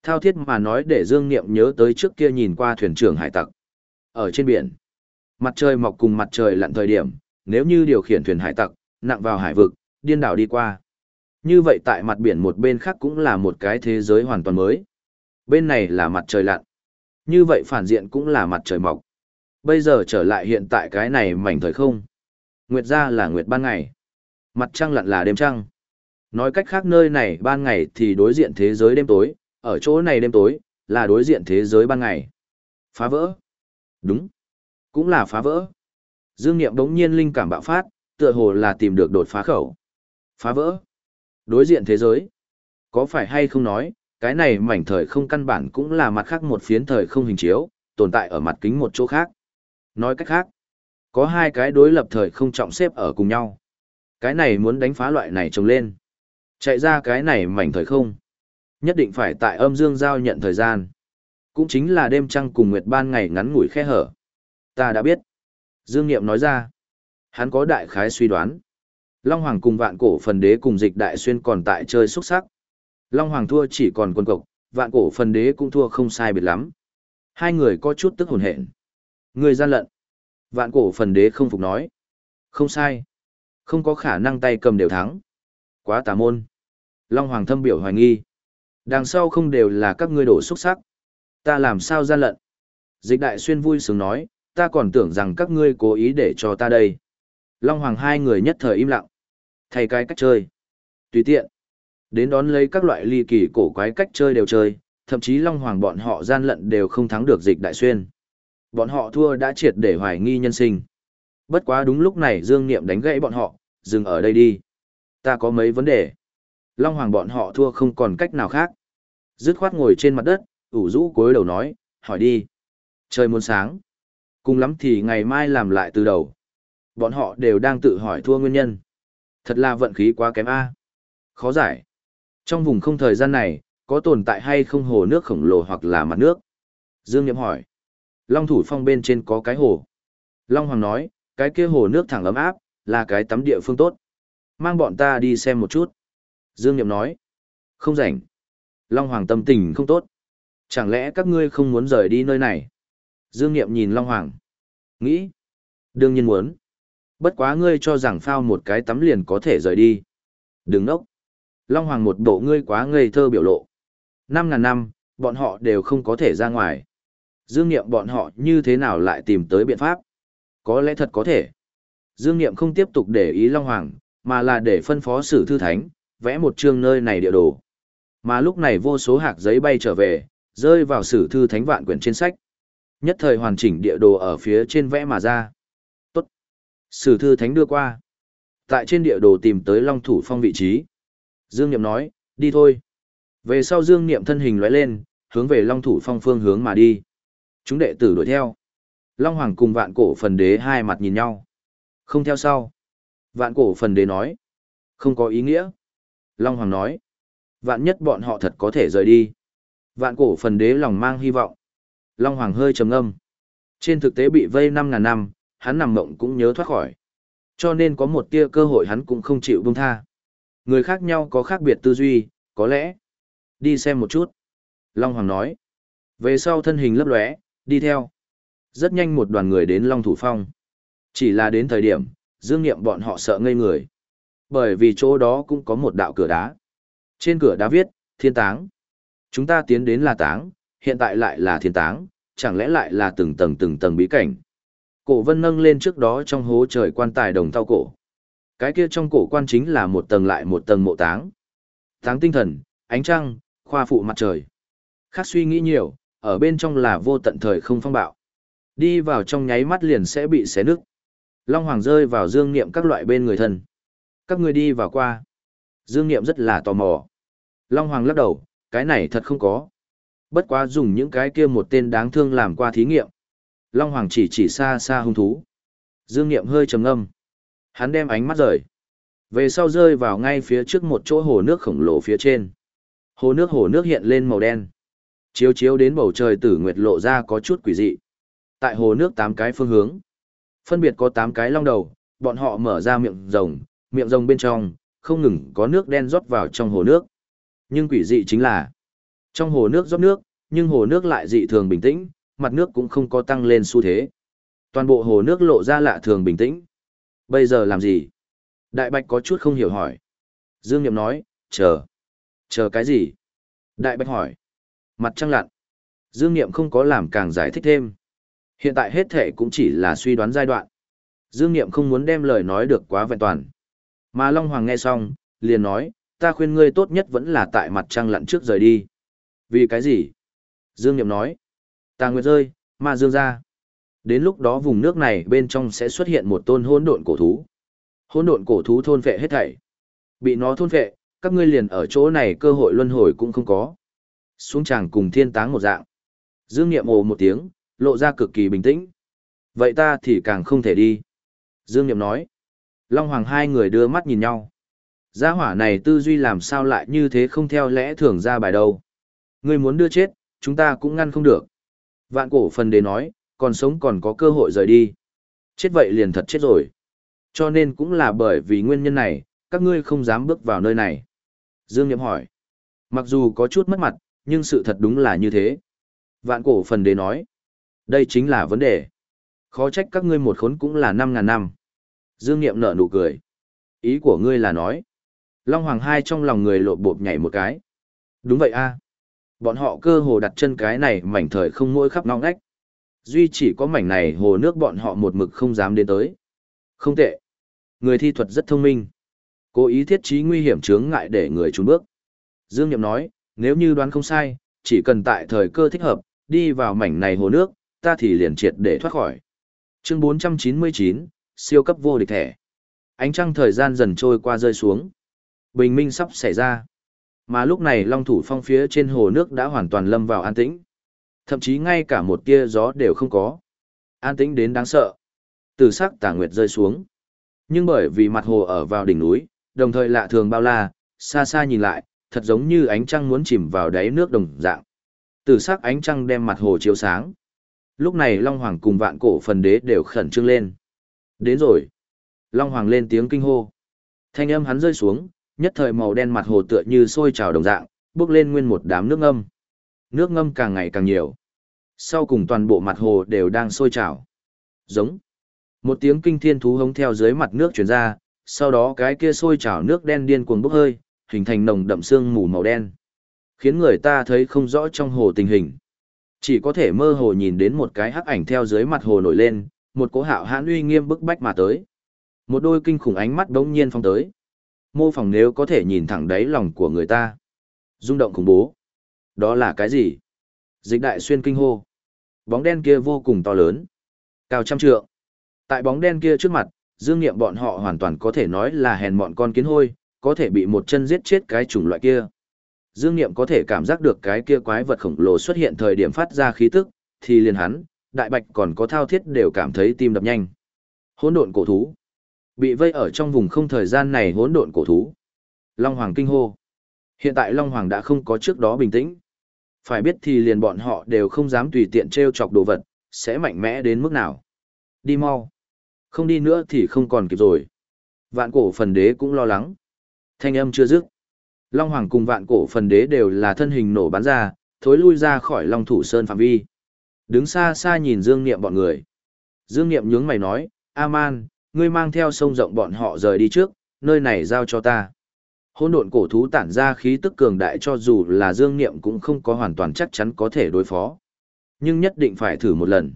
Thao thiết mà nói để Dương Niệm nhớ tới trước kia nhìn qua thuyền trưởng hải tặc. Ở trên biển, mặt trời mọc cùng mặt trời lặn thời điểm, nếu như điều khiển thuyền hải tặc, nặng vào hải vực, điên đảo đi qua. Như vậy tại mặt biển một bên khác cũng là một cái thế giới hoàn toàn mới. Bên này là mặt trời lặn. Như vậy phản diện cũng là mặt trời mọc. Bây giờ trở lại hiện tại cái này mảnh thời không. Nguyệt ra là nguyệt ban ngày. Mặt trăng lặn là đêm trăng. Nói cách khác nơi này ban ngày thì đối diện thế giới đêm tối, ở chỗ này đêm tối, là đối diện thế giới ban ngày. Phá vỡ. Đúng. Cũng là phá vỡ. Dương Niệm đống nhiên linh cảm bạo phát, tựa hồ là tìm được đột phá khẩu. Phá vỡ. Đối diện thế giới. Có phải hay không nói, cái này mảnh thời không căn bản cũng là mặt khác một phiến thời không hình chiếu, tồn tại ở mặt kính một chỗ khác. Nói cách khác, có hai cái đối lập thời không trọng xếp ở cùng nhau. Cái này muốn đánh phá loại này trồng lên. Chạy ra cái này mảnh thời không. Nhất định phải tại âm dương giao nhận thời gian. Cũng chính là đêm trăng cùng nguyệt ban ngày ngắn ngủi khe hở. Ta đã biết. Dương Niệm nói ra. Hắn có đại khái suy đoán. Long Hoàng cùng vạn cổ phần đế cùng dịch đại xuyên còn tại chơi xuất sắc. Long Hoàng thua chỉ còn quân cộc, vạn cổ phần đế cũng thua không sai biệt lắm. Hai người có chút tức hồn hện. Người gian lận. Vạn cổ phần đế không phục nói. Không sai. Không có khả năng tay cầm đều thắng. Quá tà môn. Long Hoàng thâm biểu hoài nghi. Đằng sau không đều là các ngươi đổ xuất sắc. Ta làm sao gian lận. Dịch đại xuyên vui sướng nói, ta còn tưởng rằng các ngươi cố ý để cho ta đây. Long Hoàng hai người nhất thời im lặng. Thay cái cách chơi. Tùy tiện. Đến đón lấy các loại ly kỳ cổ quái cách chơi đều chơi, thậm chí Long Hoàng bọn họ gian lận đều không thắng được dịch đại xuyên. Bọn họ thua đã triệt để hoài nghi nhân sinh. Bất quá đúng lúc này Dương Niệm đánh gãy bọn họ, dừng ở đây đi. Ta có mấy vấn đề. Long Hoàng bọn họ thua không còn cách nào khác. Dứt khoát ngồi trên mặt đất, ủ rũ cối đầu nói, hỏi đi. Trời muốn sáng. Cùng lắm thì ngày mai làm lại từ đầu. Bọn họ đều đang tự hỏi thua nguyên nhân. Thật là vận khí quá kém a. À. Khó giải. Trong vùng không thời gian này, có tồn tại hay không hồ nước khổng lồ hoặc là mặt nước? Dương Niệm hỏi. Long thủ phong bên trên có cái hồ. Long Hoàng nói, cái kia hồ nước thẳng ấm áp, là cái tắm địa phương tốt. Mang bọn ta đi xem một chút. Dương Niệm nói. Không rảnh. Long Hoàng tâm tình không tốt. Chẳng lẽ các ngươi không muốn rời đi nơi này? Dương Niệm nhìn Long Hoàng. Nghĩ. Đương nhiên muốn. Bất quá ngươi cho rằng phao một cái tắm liền có thể rời đi. Đừng ốc. Long Hoàng một bộ ngươi quá ngây thơ biểu lộ. Năm ngàn năm, bọn họ đều không có thể ra ngoài. Dương Niệm bọn họ như thế nào lại tìm tới biện pháp? Có lẽ thật có thể. Dương Niệm không tiếp tục để ý Long Hoàng, mà là để phân phó sử thư thánh, vẽ một chương nơi này địa đồ. Mà lúc này vô số hạt giấy bay trở về, rơi vào sử thư thánh vạn quyển trên sách. Nhất thời hoàn chỉnh địa đồ ở phía trên vẽ mà ra. Sử thư thánh đưa qua. Tại trên địa đồ tìm tới Long Thủ Phong vị trí. Dương Niệm nói, đi thôi. Về sau Dương Niệm thân hình lóe lên, hướng về Long Thủ Phong phương hướng mà đi. Chúng đệ tử đuổi theo. Long Hoàng cùng vạn cổ phần đế hai mặt nhìn nhau. Không theo sau. Vạn cổ phần đế nói. Không có ý nghĩa. Long Hoàng nói. Vạn nhất bọn họ thật có thể rời đi. Vạn cổ phần đế lòng mang hy vọng. Long Hoàng hơi trầm ngâm. Trên thực tế bị vây năm ngàn năm, hắn nằm mộng cũng nhớ thoát khỏi. Cho nên có một tia cơ hội hắn cũng không chịu buông tha. Người khác nhau có khác biệt tư duy, có lẽ. Đi xem một chút. Long Hoàng nói. Về sau thân hình lấp lóe, đi theo. Rất nhanh một đoàn người đến Long Thủ Phong. Chỉ là đến thời điểm, dương nghiệm bọn họ sợ ngây người. Bởi vì chỗ đó cũng có một đạo cửa đá. Trên cửa đá viết, thiên táng. Chúng ta tiến đến là táng, hiện tại lại là thiên táng, chẳng lẽ lại là từng tầng từng tầng bí cảnh. Cổ vân nâng lên trước đó trong hố trời quan tài đồng thao cổ. Cái kia trong cổ quan chính là một tầng lại một tầng mộ táng. Táng tinh thần, ánh trăng, khoa phụ mặt trời. Khác suy nghĩ nhiều, ở bên trong là vô tận thời không phong bạo. Đi vào trong nháy mắt liền sẽ bị xé nứt. Long Hoàng rơi vào dương niệm các loại bên người thân. Các ngươi đi vào qua. Dương niệm rất là tò mò. Long Hoàng lắc đầu, cái này thật không có. Bất quá dùng những cái kia một tên đáng thương làm qua thí nghiệm. Long Hoàng chỉ chỉ xa xa hung thú. Dương niệm hơi trầm ngâm. Hắn đem ánh mắt rời. Về sau rơi vào ngay phía trước một chỗ hồ nước khổng lồ phía trên. Hồ nước hồ nước hiện lên màu đen. Chiếu chiếu đến bầu trời tử nguyệt lộ ra có chút quỷ dị. Tại hồ nước tám cái phương hướng. Phân biệt có tám cái long đầu, bọn họ mở ra miệng rồng, miệng rồng bên trong, không ngừng có nước đen rót vào trong hồ nước. Nhưng quỷ dị chính là, trong hồ nước rót nước, nhưng hồ nước lại dị thường bình tĩnh, mặt nước cũng không có tăng lên xu thế. Toàn bộ hồ nước lộ ra lạ thường bình tĩnh. Bây giờ làm gì? Đại Bạch có chút không hiểu hỏi. Dương Niệm nói, chờ. Chờ cái gì? Đại Bạch hỏi. Mặt trăng lặn. Dương Niệm không có làm càng giải thích thêm. Hiện tại hết thể cũng chỉ là suy đoán giai đoạn. Dương Niệm không muốn đem lời nói được quá vẹn toàn. Mà Long Hoàng nghe xong, liền nói, ta khuyên ngươi tốt nhất vẫn là tại mặt trăng lặn trước rời đi. Vì cái gì? Dương Niệm nói, ta nguyệt rơi, ma dương ra. Đến lúc đó vùng nước này bên trong sẽ xuất hiện một tôn hỗn độn cổ thú. Hỗn độn cổ thú thôn phệ hết thảy. Bị nó thôn phệ, các ngươi liền ở chỗ này cơ hội luân hồi cũng không có. Xuống chàng cùng thiên táng một dạng. Dương Niệm ồ một tiếng, lộ ra cực kỳ bình tĩnh. Vậy ta thì càng không thể đi. Dương Niệm nói. Long Hoàng hai người đưa mắt nhìn nhau. Gia hỏa này tư duy làm sao lại như thế không theo lẽ thường ra bài đâu. Ngươi muốn đưa chết, chúng ta cũng ngăn không được. Vạn cổ phần đế nói, còn sống còn có cơ hội rời đi. Chết vậy liền thật chết rồi. Cho nên cũng là bởi vì nguyên nhân này, các ngươi không dám bước vào nơi này. Dương Niệm hỏi. Mặc dù có chút mất mặt, nhưng sự thật đúng là như thế. Vạn cổ phần đế nói. Đây chính là vấn đề. Khó trách các ngươi một khốn cũng là năm ngàn năm. Dương Niệm nở nụ cười. Ý của ngươi là nói. Long Hoàng hai trong lòng người lộ bộp nhảy một cái. Đúng vậy a. Bọn họ cơ hồ đặt chân cái này mảnh thời không mỗi khắp ngóc ngách. Duy chỉ có mảnh này hồ nước bọn họ một mực không dám đến tới. Không tệ. Người thi thuật rất thông minh. Cố ý thiết trí nguy hiểm chướng ngại để người trốn bước. Dương Niệm nói, nếu như đoán không sai, chỉ cần tại thời cơ thích hợp, đi vào mảnh này hồ nước, ta thì liền triệt để thoát khỏi. Chương 499, siêu cấp vô địch thẻ. Ánh trăng thời gian dần trôi qua rơi xuống. Bình minh sắp xảy ra. Mà lúc này long thủ phong phía trên hồ nước đã hoàn toàn lâm vào an tĩnh. Thậm chí ngay cả một tia gió đều không có. An tĩnh đến đáng sợ. Từ sắc tả nguyệt rơi xuống. Nhưng bởi vì mặt hồ ở vào đỉnh núi, đồng thời lạ thường bao la, xa xa nhìn lại, thật giống như ánh trăng muốn chìm vào đáy nước đồng dạng. Từ sắc ánh trăng đem mặt hồ chiếu sáng. Lúc này Long Hoàng cùng vạn cổ phần đế đều khẩn trương lên. Đến rồi. Long Hoàng lên tiếng kinh hô. Thanh âm hắn rơi xuống, nhất thời màu đen mặt hồ tựa như sôi trào đồng dạng, bước lên nguyên một đám nước ngâm. Nước ngâm càng ngày càng nhiều. Sau cùng toàn bộ mặt hồ đều đang sôi trào. Giống. Một tiếng kinh thiên thú hống theo dưới mặt nước chuyển ra, sau đó cái kia sôi trào nước đen điên cuồng bốc hơi, hình thành nồng đậm sương mù màu đen. Khiến người ta thấy không rõ trong hồ tình hình. Chỉ có thể mơ hồ nhìn đến một cái hắc ảnh theo dưới mặt hồ nổi lên, một cố hạo hãn uy nghiêm bức bách mà tới. Một đôi kinh khủng ánh mắt đống nhiên phong tới. Mô phỏng nếu có thể nhìn thẳng đáy lòng của người ta. rung động khủng bố. Đó là cái gì? Dịch đại xuyên kinh hô. Bóng đen kia vô cùng to lớn. Cao trăm trượng. Tại bóng đen kia trước mặt, dương nghiệm bọn họ hoàn toàn có thể nói là hèn mọn con kiến hôi, có thể bị một chân giết chết cái chủng loại kia. Dương Niệm có thể cảm giác được cái kia quái vật khổng lồ xuất hiện thời điểm phát ra khí tức, thì liền hắn, đại bạch còn có thao thiết đều cảm thấy tim đập nhanh. Hỗn độn cổ thú. Bị vây ở trong vùng không thời gian này hỗn độn cổ thú. Long Hoàng kinh hô. Hiện tại Long Hoàng đã không có trước đó bình tĩnh. Phải biết thì liền bọn họ đều không dám tùy tiện treo chọc đồ vật, sẽ mạnh mẽ đến mức nào. Đi mau. Không đi nữa thì không còn kịp rồi. Vạn cổ phần đế cũng lo lắng. Thanh âm chưa dứt. Long Hoàng cùng vạn cổ phần đế đều là thân hình nổ bắn ra, thối lui ra khỏi Long Thủ Sơn phạm vi. Đứng xa xa nhìn Dương Niệm bọn người. Dương Niệm nhướng mày nói, A-man, ngươi mang theo sông rộng bọn họ rời đi trước, nơi này giao cho ta. Hôn độn cổ thú tản ra khí tức cường đại cho dù là Dương Niệm cũng không có hoàn toàn chắc chắn có thể đối phó. Nhưng nhất định phải thử một lần.